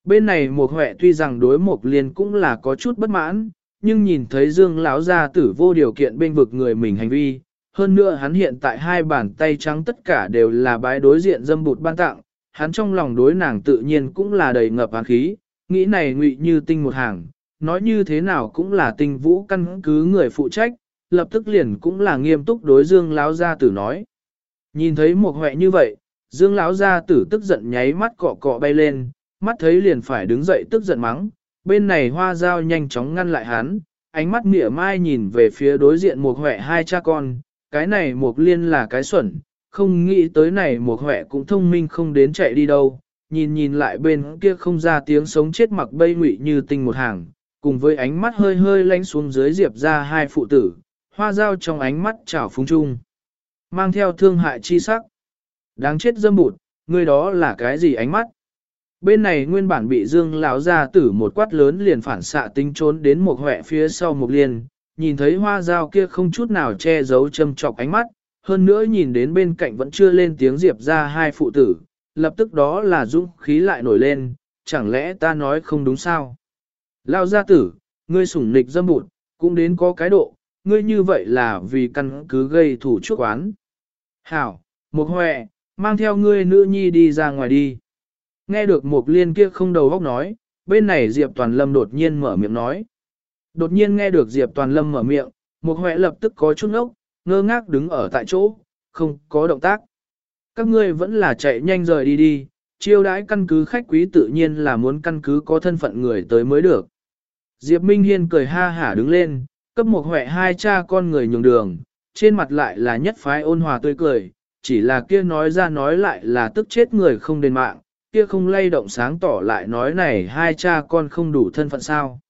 S1: Bên này một huệ tuy rằng đối một liền cũng là có chút bất mãn, nhưng nhìn thấy dương lão gia tử vô điều kiện bên vực người mình hành vi, hơn nữa hắn hiện tại hai bàn tay trắng tất cả đều là bái đối diện dâm bụt ban tặng, hắn trong lòng đối nàng tự nhiên cũng là đầy ngập hán khí, nghĩ này ngụy như tinh một hàng, nói như thế nào cũng là tình vũ căn cứ người phụ trách, lập tức liền cũng là nghiêm túc đối dương lão gia tử nói. Nhìn thấy một huệ như vậy, dương lão gia tử tức giận nháy mắt cọ cọ bay lên, mắt thấy liền phải đứng dậy tức giận mắng, bên này hoa dao nhanh chóng ngăn lại hắn, ánh mắt mỉa mai nhìn về phía đối diện một huệ hai cha con, cái này một liên là cái xuẩn, không nghĩ tới này một huệ cũng thông minh không đến chạy đi đâu, nhìn nhìn lại bên kia không ra tiếng sống chết mặc bay ngụy như tinh một hàng, cùng với ánh mắt hơi hơi lánh xuống dưới diệp ra hai phụ tử, hoa dao trong ánh mắt chảo phúng trung. Mang theo thương hại chi sắc. Đáng chết dâm bụt, người đó là cái gì ánh mắt? Bên này nguyên bản bị dương lão ra tử một quát lớn liền phản xạ tính trốn đến một hẹ phía sau một liền, nhìn thấy hoa dao kia không chút nào che giấu châm chọc ánh mắt, hơn nữa nhìn đến bên cạnh vẫn chưa lên tiếng diệp ra hai phụ tử, lập tức đó là dũng khí lại nổi lên, chẳng lẽ ta nói không đúng sao? Lao gia tử, ngươi sủng nịch dâm bụt, cũng đến có cái độ, ngươi như vậy là vì căn cứ gây thủ chuốc oán. Hảo, một hòe, mang theo ngươi nữ nhi đi ra ngoài đi. Nghe được một liên kia không đầu góc nói, bên này Diệp Toàn Lâm đột nhiên mở miệng nói. Đột nhiên nghe được Diệp Toàn Lâm mở miệng, một hòe lập tức có chút ốc, ngơ ngác đứng ở tại chỗ, không có động tác. Các ngươi vẫn là chạy nhanh rời đi đi, chiêu đãi căn cứ khách quý tự nhiên là muốn căn cứ có thân phận người tới mới được. Diệp Minh Hiên cười ha hả đứng lên, cấp một huệ hai cha con người nhường đường, trên mặt lại là nhất phái ôn hòa tươi cười, chỉ là kia nói ra nói lại là tức chết người không đền mạng, kia không lay động sáng tỏ lại nói này hai cha con không đủ thân phận sao.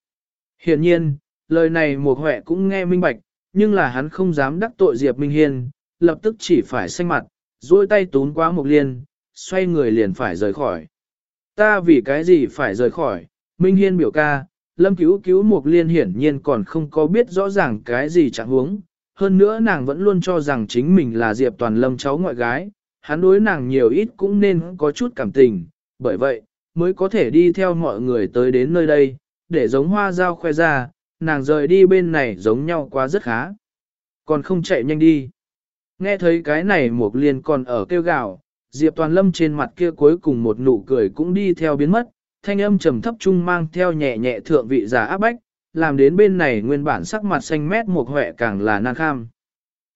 S1: Hiện nhiên, lời này một huệ cũng nghe minh bạch, nhưng là hắn không dám đắc tội Diệp Minh Hiên, lập tức chỉ phải xanh mặt, duỗi tay tún quá một liên, xoay người liền phải rời khỏi. Ta vì cái gì phải rời khỏi, Minh Hiên biểu ca, lâm cứu cứu Mục liên hiển nhiên còn không có biết rõ ràng cái gì chẳng huống. Hơn nữa nàng vẫn luôn cho rằng chính mình là Diệp Toàn Lâm cháu ngoại gái, hắn đối nàng nhiều ít cũng nên có chút cảm tình, bởi vậy, mới có thể đi theo mọi người tới đến nơi đây, để giống hoa dao khoe ra, nàng rời đi bên này giống nhau quá rất khá. Còn không chạy nhanh đi. Nghe thấy cái này Mục liên còn ở kêu gào, Diệp Toàn Lâm trên mặt kia cuối cùng một nụ cười cũng đi theo biến mất, thanh âm trầm thấp trung mang theo nhẹ nhẹ thượng vị giả áp bách, làm đến bên này nguyên bản sắc mặt xanh mét một huệ càng là nan kham.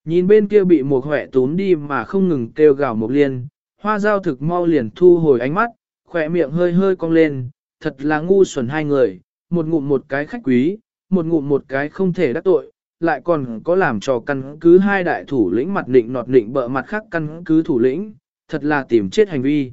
S1: Nhìn bên kia bị một huệ tún đi mà không ngừng kêu gào một liên, hoa giao thực mau liền thu hồi ánh mắt, khỏe miệng hơi hơi cong lên, thật là ngu xuẩn hai người, một ngụm một cái khách quý, một ngụm một cái không thể đắc tội, lại còn có làm cho căn cứ hai đại thủ lĩnh mặt định nọt định bợ mặt khác căn cứ thủ lĩnh, thật là tìm chết hành vi.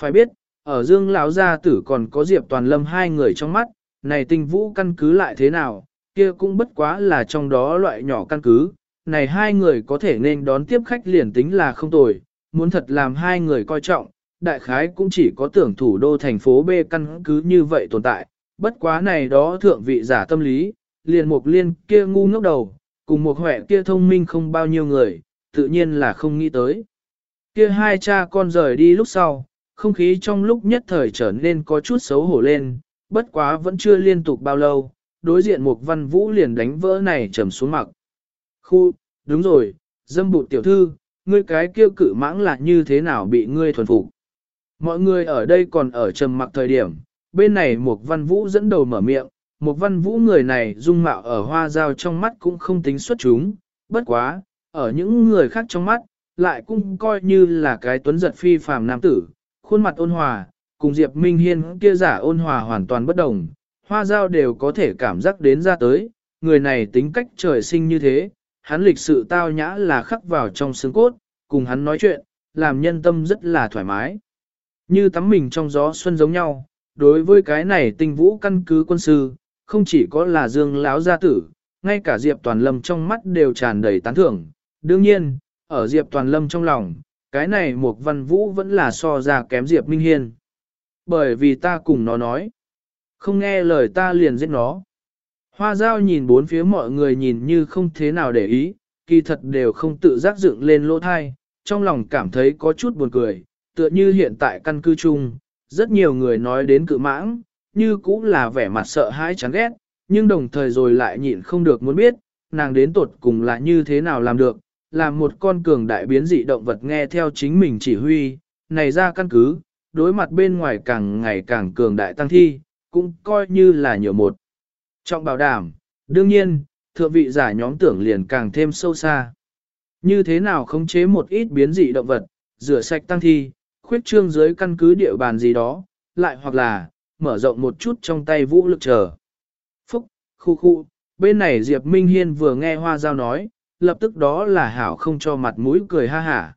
S1: Phải biết, ở Dương lão gia tử còn có Diệp Toàn Lâm hai người trong mắt, này tinh vũ căn cứ lại thế nào, kia cũng bất quá là trong đó loại nhỏ căn cứ, này hai người có thể nên đón tiếp khách liền tính là không tồi, muốn thật làm hai người coi trọng, đại khái cũng chỉ có tưởng thủ đô thành phố B căn cứ như vậy tồn tại, bất quá này đó thượng vị giả tâm lý, liền mục liên kia ngu ngốc đầu, cùng một huệ kia thông minh không bao nhiêu người, tự nhiên là không nghĩ tới. Kia hai cha con rời đi lúc sau, không khí trong lúc nhất thời trở nên có chút xấu hổ lên, bất quá vẫn chưa liên tục bao lâu, đối diện một văn vũ liền đánh vỡ này trầm xuống mặc. Khu, đúng rồi, dâm bụt tiểu thư, ngươi cái kêu cử mãng là như thế nào bị ngươi thuần phục. Mọi người ở đây còn ở trầm mặc thời điểm, bên này một văn vũ dẫn đầu mở miệng, một văn vũ người này dung mạo ở hoa dao trong mắt cũng không tính xuất chúng, bất quá, ở những người khác trong mắt, lại cũng coi như là cái tuấn giật phi phàm nam tử, khuôn mặt ôn hòa, cùng Diệp Minh Hiên kia giả ôn hòa hoàn toàn bất đồng, hoa dao đều có thể cảm giác đến ra tới, người này tính cách trời sinh như thế, hắn lịch sự tao nhã là khắc vào trong xương cốt, cùng hắn nói chuyện, làm nhân tâm rất là thoải mái. Như tắm mình trong gió xuân giống nhau, đối với cái này tinh vũ căn cứ quân sư, không chỉ có là dương lão gia tử, ngay cả Diệp Toàn Lâm trong mắt đều tràn đầy tán thưởng. Đương nhiên, ở Diệp Toàn Lâm trong lòng, cái này Mục văn vũ vẫn là so ra kém Diệp Minh Hiên. Bởi vì ta cùng nó nói, không nghe lời ta liền giết nó. Hoa giao nhìn bốn phía mọi người nhìn như không thế nào để ý, kỳ thật đều không tự giác dựng lên lỗ thai, trong lòng cảm thấy có chút buồn cười, tựa như hiện tại căn cư chung, rất nhiều người nói đến cự mãng, như cũng là vẻ mặt sợ hãi chán ghét, nhưng đồng thời rồi lại nhịn không được muốn biết, nàng đến tuột cùng là như thế nào làm được, làm một con cường đại biến dị động vật nghe theo chính mình chỉ huy, này ra căn cứ, đối mặt bên ngoài càng ngày càng cường đại tăng thi, cũng coi như là nhiều một. Trọng bảo đảm, đương nhiên, thượng vị giả nhóm tưởng liền càng thêm sâu xa. Như thế nào khống chế một ít biến dị động vật, rửa sạch tăng thi, khuyết trương dưới căn cứ địa bàn gì đó, lại hoặc là, mở rộng một chút trong tay vũ lực chờ. Phúc, khu khu, bên này Diệp Minh Hiên vừa nghe hoa giao nói, lập tức đó là hảo không cho mặt mũi cười ha hả.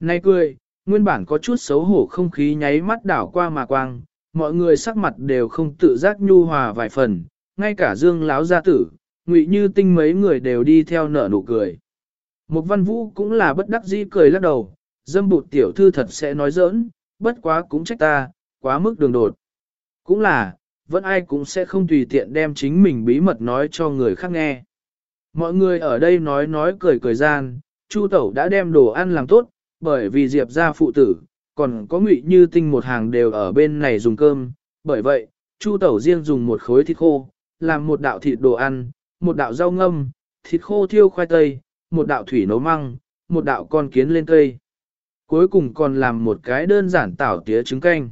S1: Này cười, Nguyên bản có chút xấu hổ không khí nháy mắt đảo qua mà quang, mọi người sắc mặt đều không tự giác nhu hòa vài phần, ngay cả Dương láo gia tử, ngụy như tinh mấy người đều đi theo nở nụ cười. Một văn vũ cũng là bất đắc dĩ cười lắc đầu, dâm bụt tiểu thư thật sẽ nói giỡn, bất quá cũng trách ta, quá mức đường đột. Cũng là, vẫn ai cũng sẽ không tùy tiện đem chính mình bí mật nói cho người khác nghe. Mọi người ở đây nói nói cười cười gian, Chu Tẩu đã đem đồ ăn làm tốt, bởi vì Diệp ra phụ tử, còn có ngụy như tinh một hàng đều ở bên này dùng cơm, bởi vậy, Chu Tẩu riêng dùng một khối thịt khô, làm một đạo thịt đồ ăn, một đạo rau ngâm, thịt khô thiêu khoai tây, một đạo thủy nấu măng, một đạo con kiến lên cây. Cuối cùng còn làm một cái đơn giản tảo tía trứng canh.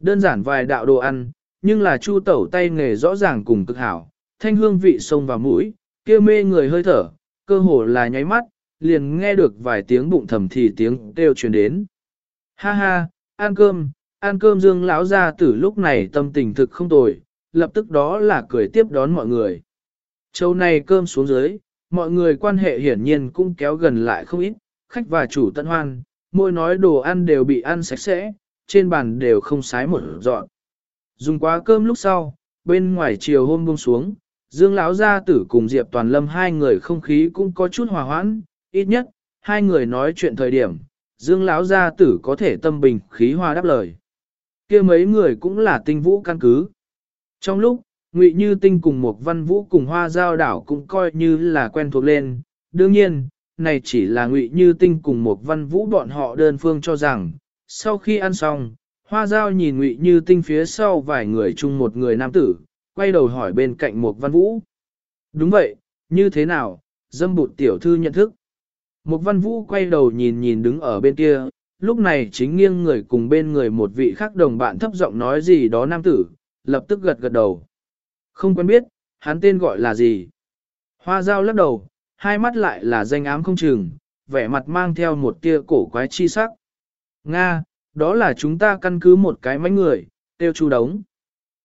S1: Đơn giản vài đạo đồ ăn, nhưng là chu tẩu tay nghề rõ ràng cùng cực hảo, thanh hương vị sông vào mũi, kia mê người hơi thở, cơ hồ là nháy mắt, liền nghe được vài tiếng bụng thầm thì tiếng kêu truyền đến. Ha ha, ăn cơm, ăn cơm dương lão ra từ lúc này tâm tình thực không tồi, lập tức đó là cười tiếp đón mọi người. Châu này cơm xuống dưới, mọi người quan hệ hiển nhiên cũng kéo gần lại không ít, khách và chủ tận hoan, mỗi nói đồ ăn đều bị ăn sạch sẽ, trên bàn đều không sái một dọn. Dùng quá cơm lúc sau, bên ngoài chiều hôm buông xuống, Dương lão gia tử cùng Diệp Toàn Lâm hai người không khí cũng có chút hòa hoãn, ít nhất, hai người nói chuyện thời điểm, Dương lão gia tử có thể tâm bình khí hòa đáp lời. kia mấy người cũng là tinh vũ căn cứ. Trong lúc, Ngụy Như Tinh cùng một văn vũ cùng hoa giao đảo cũng coi như là quen thuộc lên. Đương nhiên, này chỉ là Ngụy Như Tinh cùng một văn vũ bọn họ đơn phương cho rằng, sau khi ăn xong, hoa giao nhìn Ngụy Như Tinh phía sau vài người chung một người nam tử, quay đầu hỏi bên cạnh một văn vũ. Đúng vậy, như thế nào, dâm bụt tiểu thư nhận thức. Một văn vũ quay đầu nhìn nhìn đứng ở bên kia, lúc này chính nghiêng người cùng bên người một vị khác đồng bạn thấp giọng nói gì đó nam tử, lập tức gật gật đầu. Không quen biết, hắn tên gọi là gì. Hoa dao lắc đầu, hai mắt lại là danh ám không chừng, vẻ mặt mang theo một tia cổ quái chi sắc. Nga, đó là chúng ta căn cứ một cái mánh người, tiêu chu đống.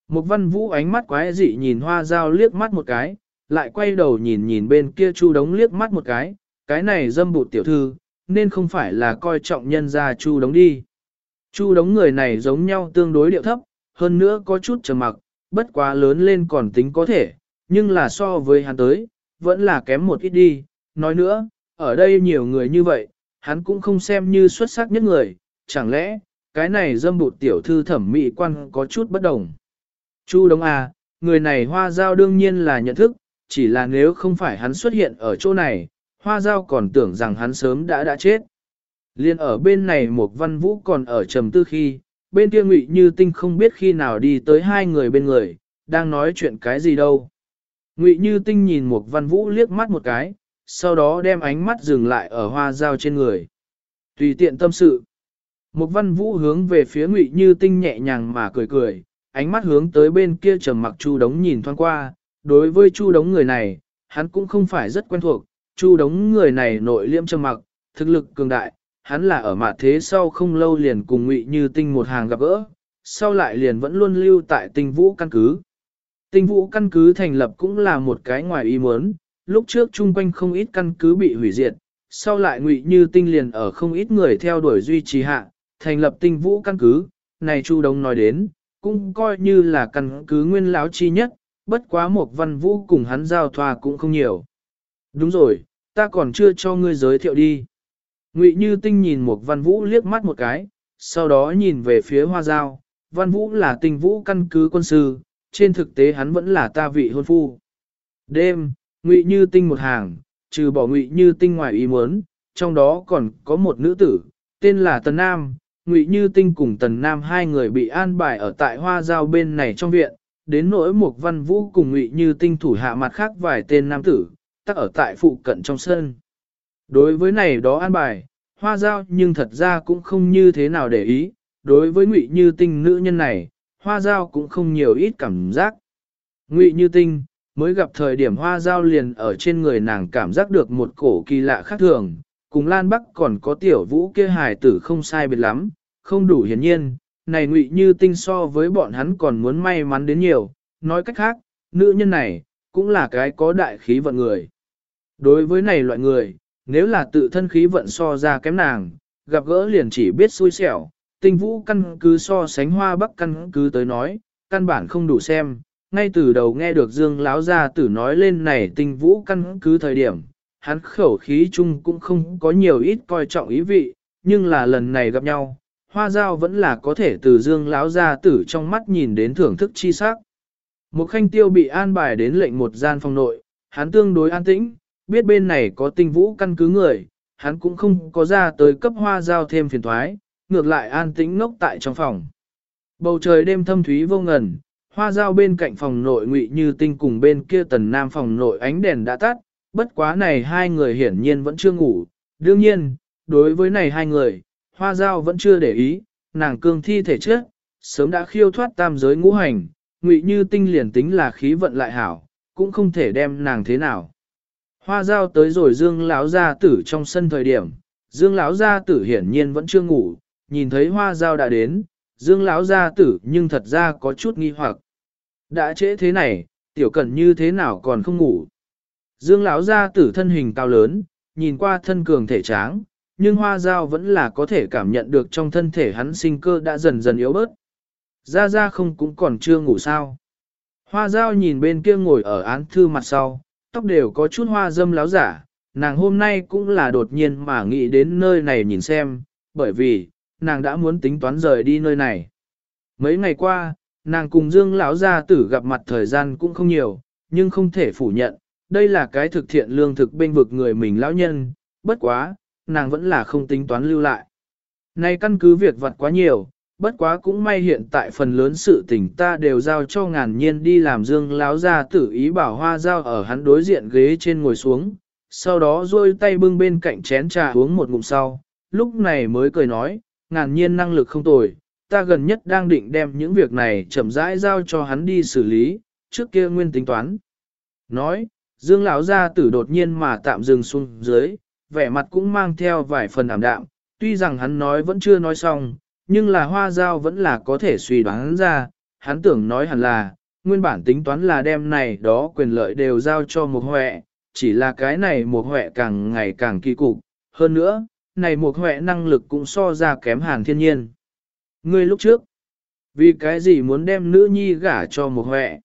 S1: Một văn vũ ánh mắt quái dị nhìn hoa dao liếc mắt một cái, lại quay đầu nhìn nhìn bên kia chu đống liếc mắt một cái, cái này dâm bụt tiểu thư, nên không phải là coi trọng nhân ra chu đống đi. Chu đống người này giống nhau tương đối điệu thấp, hơn nữa có chút trầm mặc, bất quá lớn lên còn tính có thể, nhưng là so với hắn tới, vẫn là kém một ít đi. Nói nữa, ở đây nhiều người như vậy, hắn cũng không xem như xuất sắc nhất người, chẳng lẽ, cái này dâm bụt tiểu thư thẩm mỹ quan có chút bất đồng. Chu Đông A, người này hoa giao đương nhiên là nhận thức, chỉ là nếu không phải hắn xuất hiện ở chỗ này, hoa giao còn tưởng rằng hắn sớm đã đã chết. Liên ở bên này một văn vũ còn ở trầm tư khi, bên kia ngụy như tinh không biết khi nào đi tới hai người bên người, đang nói chuyện cái gì đâu. Ngụy như tinh nhìn một văn vũ liếc mắt một cái, sau đó đem ánh mắt dừng lại ở hoa dao trên người. Tùy tiện tâm sự. Một văn vũ hướng về phía ngụy như tinh nhẹ nhàng mà cười cười, ánh mắt hướng tới bên kia trầm mặc chu đống nhìn thoáng qua. Đối với chu đống người này, hắn cũng không phải rất quen thuộc, chu đống người này nội liêm trầm mặc, thực lực cường đại, hắn là ở mặt thế sau không lâu liền cùng ngụy như tinh một hàng gặp gỡ, sau lại liền vẫn luôn lưu tại tinh vũ căn cứ. Tinh vũ căn cứ thành lập cũng là một cái ngoài ý muốn, lúc trước chung quanh không ít căn cứ bị hủy diệt, sau lại ngụy như tinh liền ở không ít người theo đuổi duy trì hạ, thành lập tinh vũ căn cứ, này Chu Đông nói đến, cũng coi như là căn cứ nguyên lão chi nhất, bất quá một văn vũ cùng hắn giao thoa cũng không nhiều. Đúng rồi, ta còn chưa cho ngươi giới thiệu đi. Ngụy Như Tinh nhìn một Văn Vũ liếc mắt một cái, sau đó nhìn về phía Hoa Giao. Văn Vũ là tinh vũ căn cứ quân sư, trên thực tế hắn vẫn là ta vị hôn phu. Đêm, Ngụy Như Tinh một hàng, trừ bỏ Ngụy Như Tinh ngoài ý muốn, trong đó còn có một nữ tử, tên là Tần Nam. Ngụy Như Tinh cùng Tần Nam hai người bị an bài ở tại Hoa Giao bên này trong viện, đến nỗi Mục Văn Vũ cùng Ngụy Như Tinh thủ hạ mặt khác vài tên nam tử, tắc ở tại phụ cận trong sân. Đối với này đó an bài, hoa giao nhưng thật ra cũng không như thế nào để ý, đối với ngụy như tinh nữ nhân này, hoa giao cũng không nhiều ít cảm giác. Ngụy như tinh, mới gặp thời điểm hoa giao liền ở trên người nàng cảm giác được một cổ kỳ lạ khác thường, cùng Lan Bắc còn có tiểu vũ kia hài tử không sai biệt lắm, không đủ hiển nhiên, này ngụy như tinh so với bọn hắn còn muốn may mắn đến nhiều, nói cách khác, nữ nhân này, cũng là cái có đại khí vận người. Đối với này loại người, nếu là tự thân khí vận so ra kém nàng, gặp gỡ liền chỉ biết xui xẻo, tinh vũ căn cứ so sánh hoa bắc căn cứ tới nói, căn bản không đủ xem, ngay từ đầu nghe được Dương Láo gia tử nói lên này tinh vũ căn cứ thời điểm, hắn khẩu khí chung cũng không có nhiều ít coi trọng ý vị, nhưng là lần này gặp nhau, hoa giao vẫn là có thể từ Dương láo ra tử trong mắt nhìn đến thưởng thức chi sắc. Một khanh tiêu bị an bài đến lệnh một gian phòng nội, hắn tương đối an tĩnh, biết bên này có tinh vũ căn cứ người, hắn cũng không có ra tới cấp hoa giao thêm phiền thoái, ngược lại an tĩnh ngốc tại trong phòng. Bầu trời đêm thâm thúy vô ngần, hoa giao bên cạnh phòng nội ngụy như tinh cùng bên kia tần nam phòng nội ánh đèn đã tắt, bất quá này hai người hiển nhiên vẫn chưa ngủ. Đương nhiên, đối với này hai người, hoa giao vẫn chưa để ý, nàng cương thi thể trước, sớm đã khiêu thoát tam giới ngũ hành, ngụy như tinh liền tính là khí vận lại hảo, cũng không thể đem nàng thế nào. Hoa giao tới rồi dương lão gia tử trong sân thời điểm, dương lão gia tử hiển nhiên vẫn chưa ngủ, nhìn thấy hoa giao đã đến, dương lão gia tử nhưng thật ra có chút nghi hoặc. Đã trễ thế này, tiểu cẩn như thế nào còn không ngủ. Dương lão gia tử thân hình cao lớn, nhìn qua thân cường thể tráng, nhưng hoa giao vẫn là có thể cảm nhận được trong thân thể hắn sinh cơ đã dần dần yếu bớt. Ra ra không cũng còn chưa ngủ sao. Hoa giao nhìn bên kia ngồi ở án thư mặt sau, tóc đều có chút hoa dâm láo giả, nàng hôm nay cũng là đột nhiên mà nghĩ đến nơi này nhìn xem, bởi vì, nàng đã muốn tính toán rời đi nơi này. Mấy ngày qua, nàng cùng Dương lão gia tử gặp mặt thời gian cũng không nhiều, nhưng không thể phủ nhận, đây là cái thực thiện lương thực bên vực người mình lão nhân, bất quá, nàng vẫn là không tính toán lưu lại. nay căn cứ việc vặt quá nhiều, bất quá cũng may hiện tại phần lớn sự tình ta đều giao cho ngàn nhiên đi làm dương láo ra tử ý bảo hoa giao ở hắn đối diện ghế trên ngồi xuống, sau đó duỗi tay bưng bên cạnh chén trà uống một ngụm sau, lúc này mới cười nói, ngàn nhiên năng lực không tồi, ta gần nhất đang định đem những việc này chậm rãi giao cho hắn đi xử lý, trước kia nguyên tính toán. Nói, dương lão gia tử đột nhiên mà tạm dừng xuống dưới, vẻ mặt cũng mang theo vài phần ảm đạm, tuy rằng hắn nói vẫn chưa nói xong, nhưng là hoa giao vẫn là có thể suy đoán ra, hắn tưởng nói hẳn là, nguyên bản tính toán là đem này đó quyền lợi đều giao cho một huệ, chỉ là cái này một huệ càng ngày càng kỳ cục, hơn nữa, này một huệ năng lực cũng so ra kém hàn thiên nhiên. Ngươi lúc trước, vì cái gì muốn đem nữ nhi gả cho một huệ?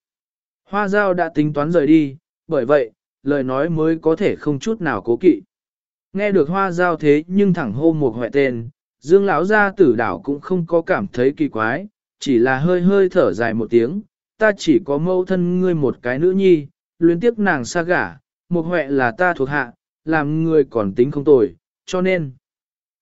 S1: Hoa giao đã tính toán rời đi, bởi vậy, lời nói mới có thể không chút nào cố kỵ. Nghe được hoa giao thế nhưng thẳng hô một huệ tên, Dương lão gia tử đảo cũng không có cảm thấy kỳ quái, chỉ là hơi hơi thở dài một tiếng, ta chỉ có mâu thân ngươi một cái nữ nhi, luyến tiếc nàng xa gả, một huệ là ta thuộc hạ, làm ngươi còn tính không tồi, cho nên,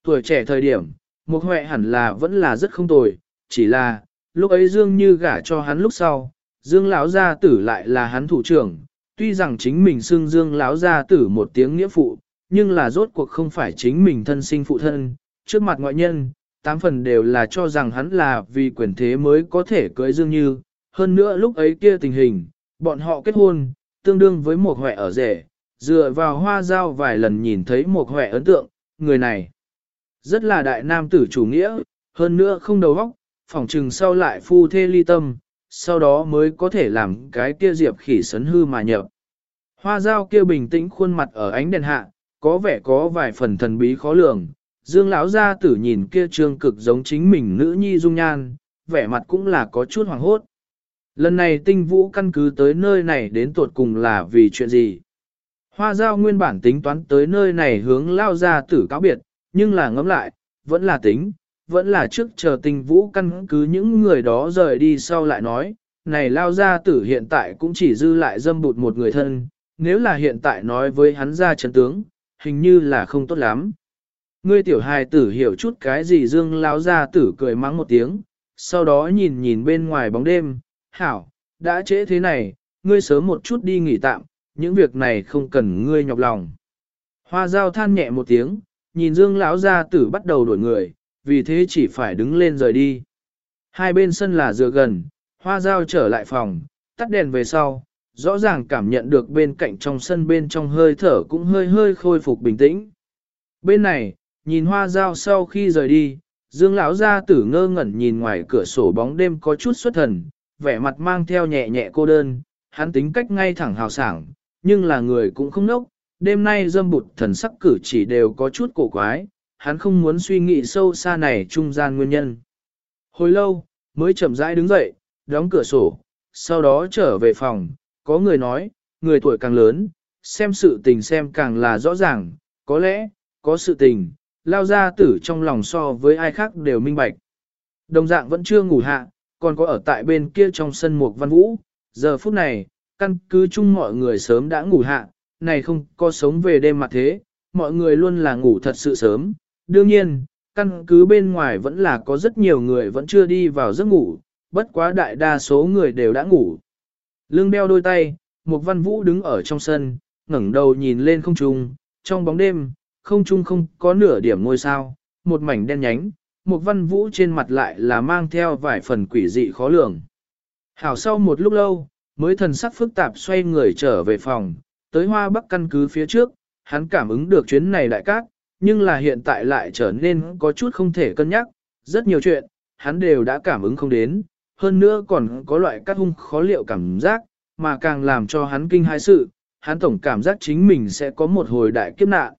S1: tuổi trẻ thời điểm, một huệ hẳn là vẫn là rất không tồi, chỉ là, lúc ấy Dương như gả cho hắn lúc sau, Dương lão gia tử lại là hắn thủ trưởng, tuy rằng chính mình xưng Dương lão gia tử một tiếng nghĩa phụ, nhưng là rốt cuộc không phải chính mình thân sinh phụ thân, trước mặt ngoại nhân, tám phần đều là cho rằng hắn là vì quyền thế mới có thể cưới Dương Như, hơn nữa lúc ấy kia tình hình, bọn họ kết hôn, tương đương với một huệ ở rể, dựa vào hoa giao vài lần nhìn thấy một huệ ấn tượng, người này rất là đại nam tử chủ nghĩa, hơn nữa không đầu óc, phỏng trừng sau lại phu thê ly tâm, sau đó mới có thể làm cái kia diệp khỉ sấn hư mà nhập. Hoa giao kia bình tĩnh khuôn mặt ở ánh đèn hạ, có vẻ có vài phần thần bí khó lường, Dương lão gia tử nhìn kia trương cực giống chính mình nữ nhi dung nhan, vẻ mặt cũng là có chút hoàng hốt. Lần này tinh vũ căn cứ tới nơi này đến tuột cùng là vì chuyện gì? Hoa giao nguyên bản tính toán tới nơi này hướng lao gia tử cáo biệt, nhưng là ngẫm lại, vẫn là tính, vẫn là trước chờ tình vũ căn cứ những người đó rời đi sau lại nói, này lao gia tử hiện tại cũng chỉ dư lại dâm bụt một người thân, nếu là hiện tại nói với hắn ra chấn tướng, hình như là không tốt lắm. Ngươi tiểu hài tử hiểu chút cái gì dương lao gia tử cười mắng một tiếng, sau đó nhìn nhìn bên ngoài bóng đêm, hảo, đã trễ thế này, ngươi sớm một chút đi nghỉ tạm, những việc này không cần ngươi nhọc lòng. Hoa giao than nhẹ một tiếng, nhìn dương lão gia tử bắt đầu đổi người, vì thế chỉ phải đứng lên rời đi. Hai bên sân là dựa gần, hoa giao trở lại phòng, tắt đèn về sau, rõ ràng cảm nhận được bên cạnh trong sân bên trong hơi thở cũng hơi hơi khôi phục bình tĩnh. Bên này, Nhìn hoa dao sau khi rời đi, Dương lão gia tử ngơ ngẩn nhìn ngoài cửa sổ bóng đêm có chút xuất thần, vẻ mặt mang theo nhẹ nhẹ cô đơn, hắn tính cách ngay thẳng hào sảng, nhưng là người cũng không nốc, đêm nay dâm bụt thần sắc cử chỉ đều có chút cổ quái, hắn không muốn suy nghĩ sâu xa này trung gian nguyên nhân. Hồi lâu, mới chậm rãi đứng dậy, đóng cửa sổ, sau đó trở về phòng, có người nói, người tuổi càng lớn, xem sự tình xem càng là rõ ràng, có lẽ, có sự tình, lao ra tử trong lòng so với ai khác đều minh bạch. Đồng dạng vẫn chưa ngủ hạ, còn có ở tại bên kia trong sân mục văn vũ, giờ phút này, căn cứ chung mọi người sớm đã ngủ hạ, này không có sống về đêm mặt thế, mọi người luôn là ngủ thật sự sớm. Đương nhiên, căn cứ bên ngoài vẫn là có rất nhiều người vẫn chưa đi vào giấc ngủ, bất quá đại đa số người đều đã ngủ. Lưng đeo đôi tay, một văn vũ đứng ở trong sân, ngẩng đầu nhìn lên không trung, trong bóng đêm, không trung không có nửa điểm ngôi sao, một mảnh đen nhánh, một văn vũ trên mặt lại là mang theo vài phần quỷ dị khó lường. Hảo sau một lúc lâu, mới thần sắc phức tạp xoay người trở về phòng, tới hoa bắc căn cứ phía trước, hắn cảm ứng được chuyến này đại cát, nhưng là hiện tại lại trở nên có chút không thể cân nhắc, rất nhiều chuyện, hắn đều đã cảm ứng không đến, hơn nữa còn có loại cát hung khó liệu cảm giác, mà càng làm cho hắn kinh hai sự, hắn tổng cảm giác chính mình sẽ có một hồi đại kiếp nạn.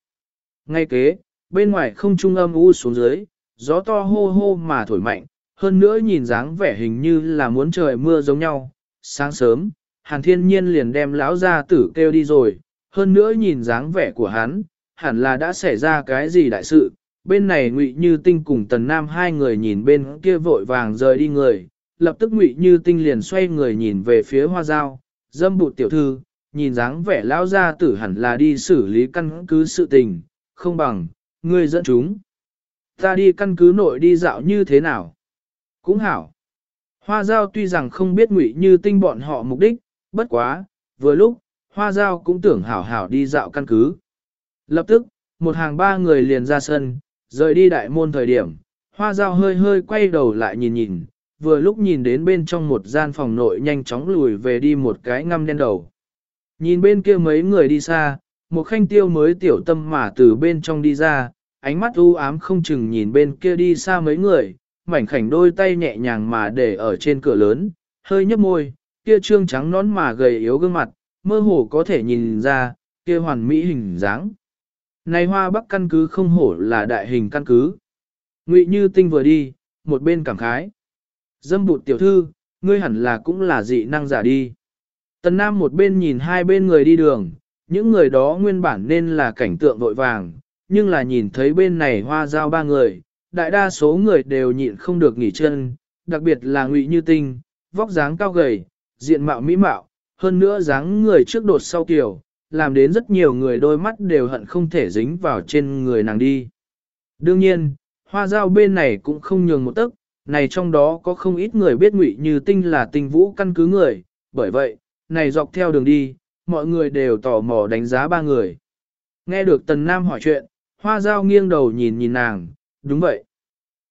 S1: Ngay kế, bên ngoài không trung âm u xuống dưới, gió to hô hô mà thổi mạnh, hơn nữa nhìn dáng vẻ hình như là muốn trời mưa giống nhau. Sáng sớm, Hàn Thiên Nhiên liền đem lão gia tử kêu đi rồi, hơn nữa nhìn dáng vẻ của hắn, hẳn là đã xảy ra cái gì đại sự. Bên này Ngụy Như Tinh cùng Tần Nam hai người nhìn bên kia vội vàng rời đi người, lập tức Ngụy Như Tinh liền xoay người nhìn về phía Hoa Giao, dâm bụt tiểu thư, nhìn dáng vẻ lão gia tử hẳn là đi xử lý căn cứ sự tình, không bằng, ngươi dẫn chúng. Ta đi căn cứ nội đi dạo như thế nào? Cũng hảo. Hoa giao tuy rằng không biết ngụy như tinh bọn họ mục đích, bất quá, vừa lúc, hoa giao cũng tưởng hảo hảo đi dạo căn cứ. Lập tức, một hàng ba người liền ra sân, rời đi đại môn thời điểm, hoa dao hơi hơi quay đầu lại nhìn nhìn, vừa lúc nhìn đến bên trong một gian phòng nội nhanh chóng lùi về đi một cái ngăm đen đầu. Nhìn bên kia mấy người đi xa, một khanh tiêu mới tiểu tâm mà từ bên trong đi ra, ánh mắt u ám không chừng nhìn bên kia đi xa mấy người, mảnh khảnh đôi tay nhẹ nhàng mà để ở trên cửa lớn, hơi nhấp môi, kia trương trắng nón mà gầy yếu gương mặt, mơ hồ có thể nhìn ra, kia hoàn mỹ hình dáng. Này hoa bắc căn cứ không hổ là đại hình căn cứ. Ngụy Như Tinh vừa đi, một bên cảm khái. Dâm bụt tiểu thư, ngươi hẳn là cũng là dị năng giả đi. Tần Nam một bên nhìn hai bên người đi đường, những người đó nguyên bản nên là cảnh tượng vội vàng, nhưng là nhìn thấy bên này hoa giao ba người, đại đa số người đều nhịn không được nghỉ chân, đặc biệt là ngụy như tinh, vóc dáng cao gầy, diện mạo mỹ mạo, hơn nữa dáng người trước đột sau kiểu, làm đến rất nhiều người đôi mắt đều hận không thể dính vào trên người nàng đi. Đương nhiên, hoa giao bên này cũng không nhường một tấc, này trong đó có không ít người biết ngụy như tinh là tinh vũ căn cứ người, bởi vậy, này dọc theo đường đi, mọi người đều tò mò đánh giá ba người. Nghe được Tần Nam hỏi chuyện, Hoa Giao nghiêng đầu nhìn nhìn nàng, đúng vậy.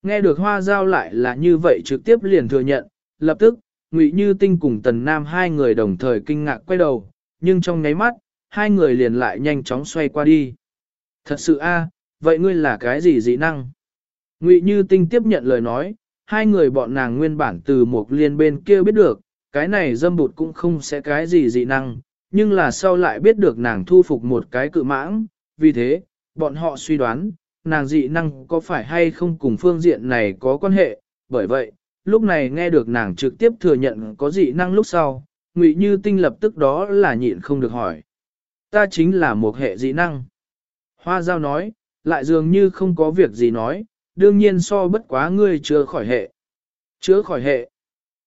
S1: Nghe được Hoa Giao lại là như vậy trực tiếp liền thừa nhận, lập tức, Ngụy Như Tinh cùng Tần Nam hai người đồng thời kinh ngạc quay đầu, nhưng trong nháy mắt, hai người liền lại nhanh chóng xoay qua đi. Thật sự a, vậy ngươi là cái gì dị năng? Ngụy Như Tinh tiếp nhận lời nói, hai người bọn nàng nguyên bản từ một liên bên kia biết được, cái này dâm bụt cũng không sẽ cái gì dị năng, nhưng là sau lại biết được nàng thu phục một cái cự mãng, vì thế, bọn họ suy đoán, nàng dị năng có phải hay không cùng phương diện này có quan hệ, bởi vậy, lúc này nghe được nàng trực tiếp thừa nhận có dị năng lúc sau, ngụy như tinh lập tức đó là nhịn không được hỏi. Ta chính là một hệ dị năng. Hoa giao nói, lại dường như không có việc gì nói, đương nhiên so bất quá ngươi chưa khỏi hệ. Chữa khỏi hệ.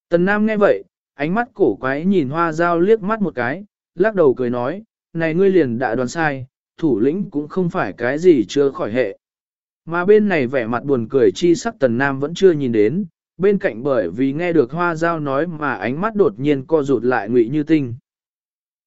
S1: Tần Nam nghe vậy, ánh mắt cổ quái nhìn hoa giao liếc mắt một cái, lắc đầu cười nói, này ngươi liền đã đoán sai, thủ lĩnh cũng không phải cái gì chưa khỏi hệ. Mà bên này vẻ mặt buồn cười chi sắc tần nam vẫn chưa nhìn đến, bên cạnh bởi vì nghe được hoa giao nói mà ánh mắt đột nhiên co rụt lại ngụy như tinh.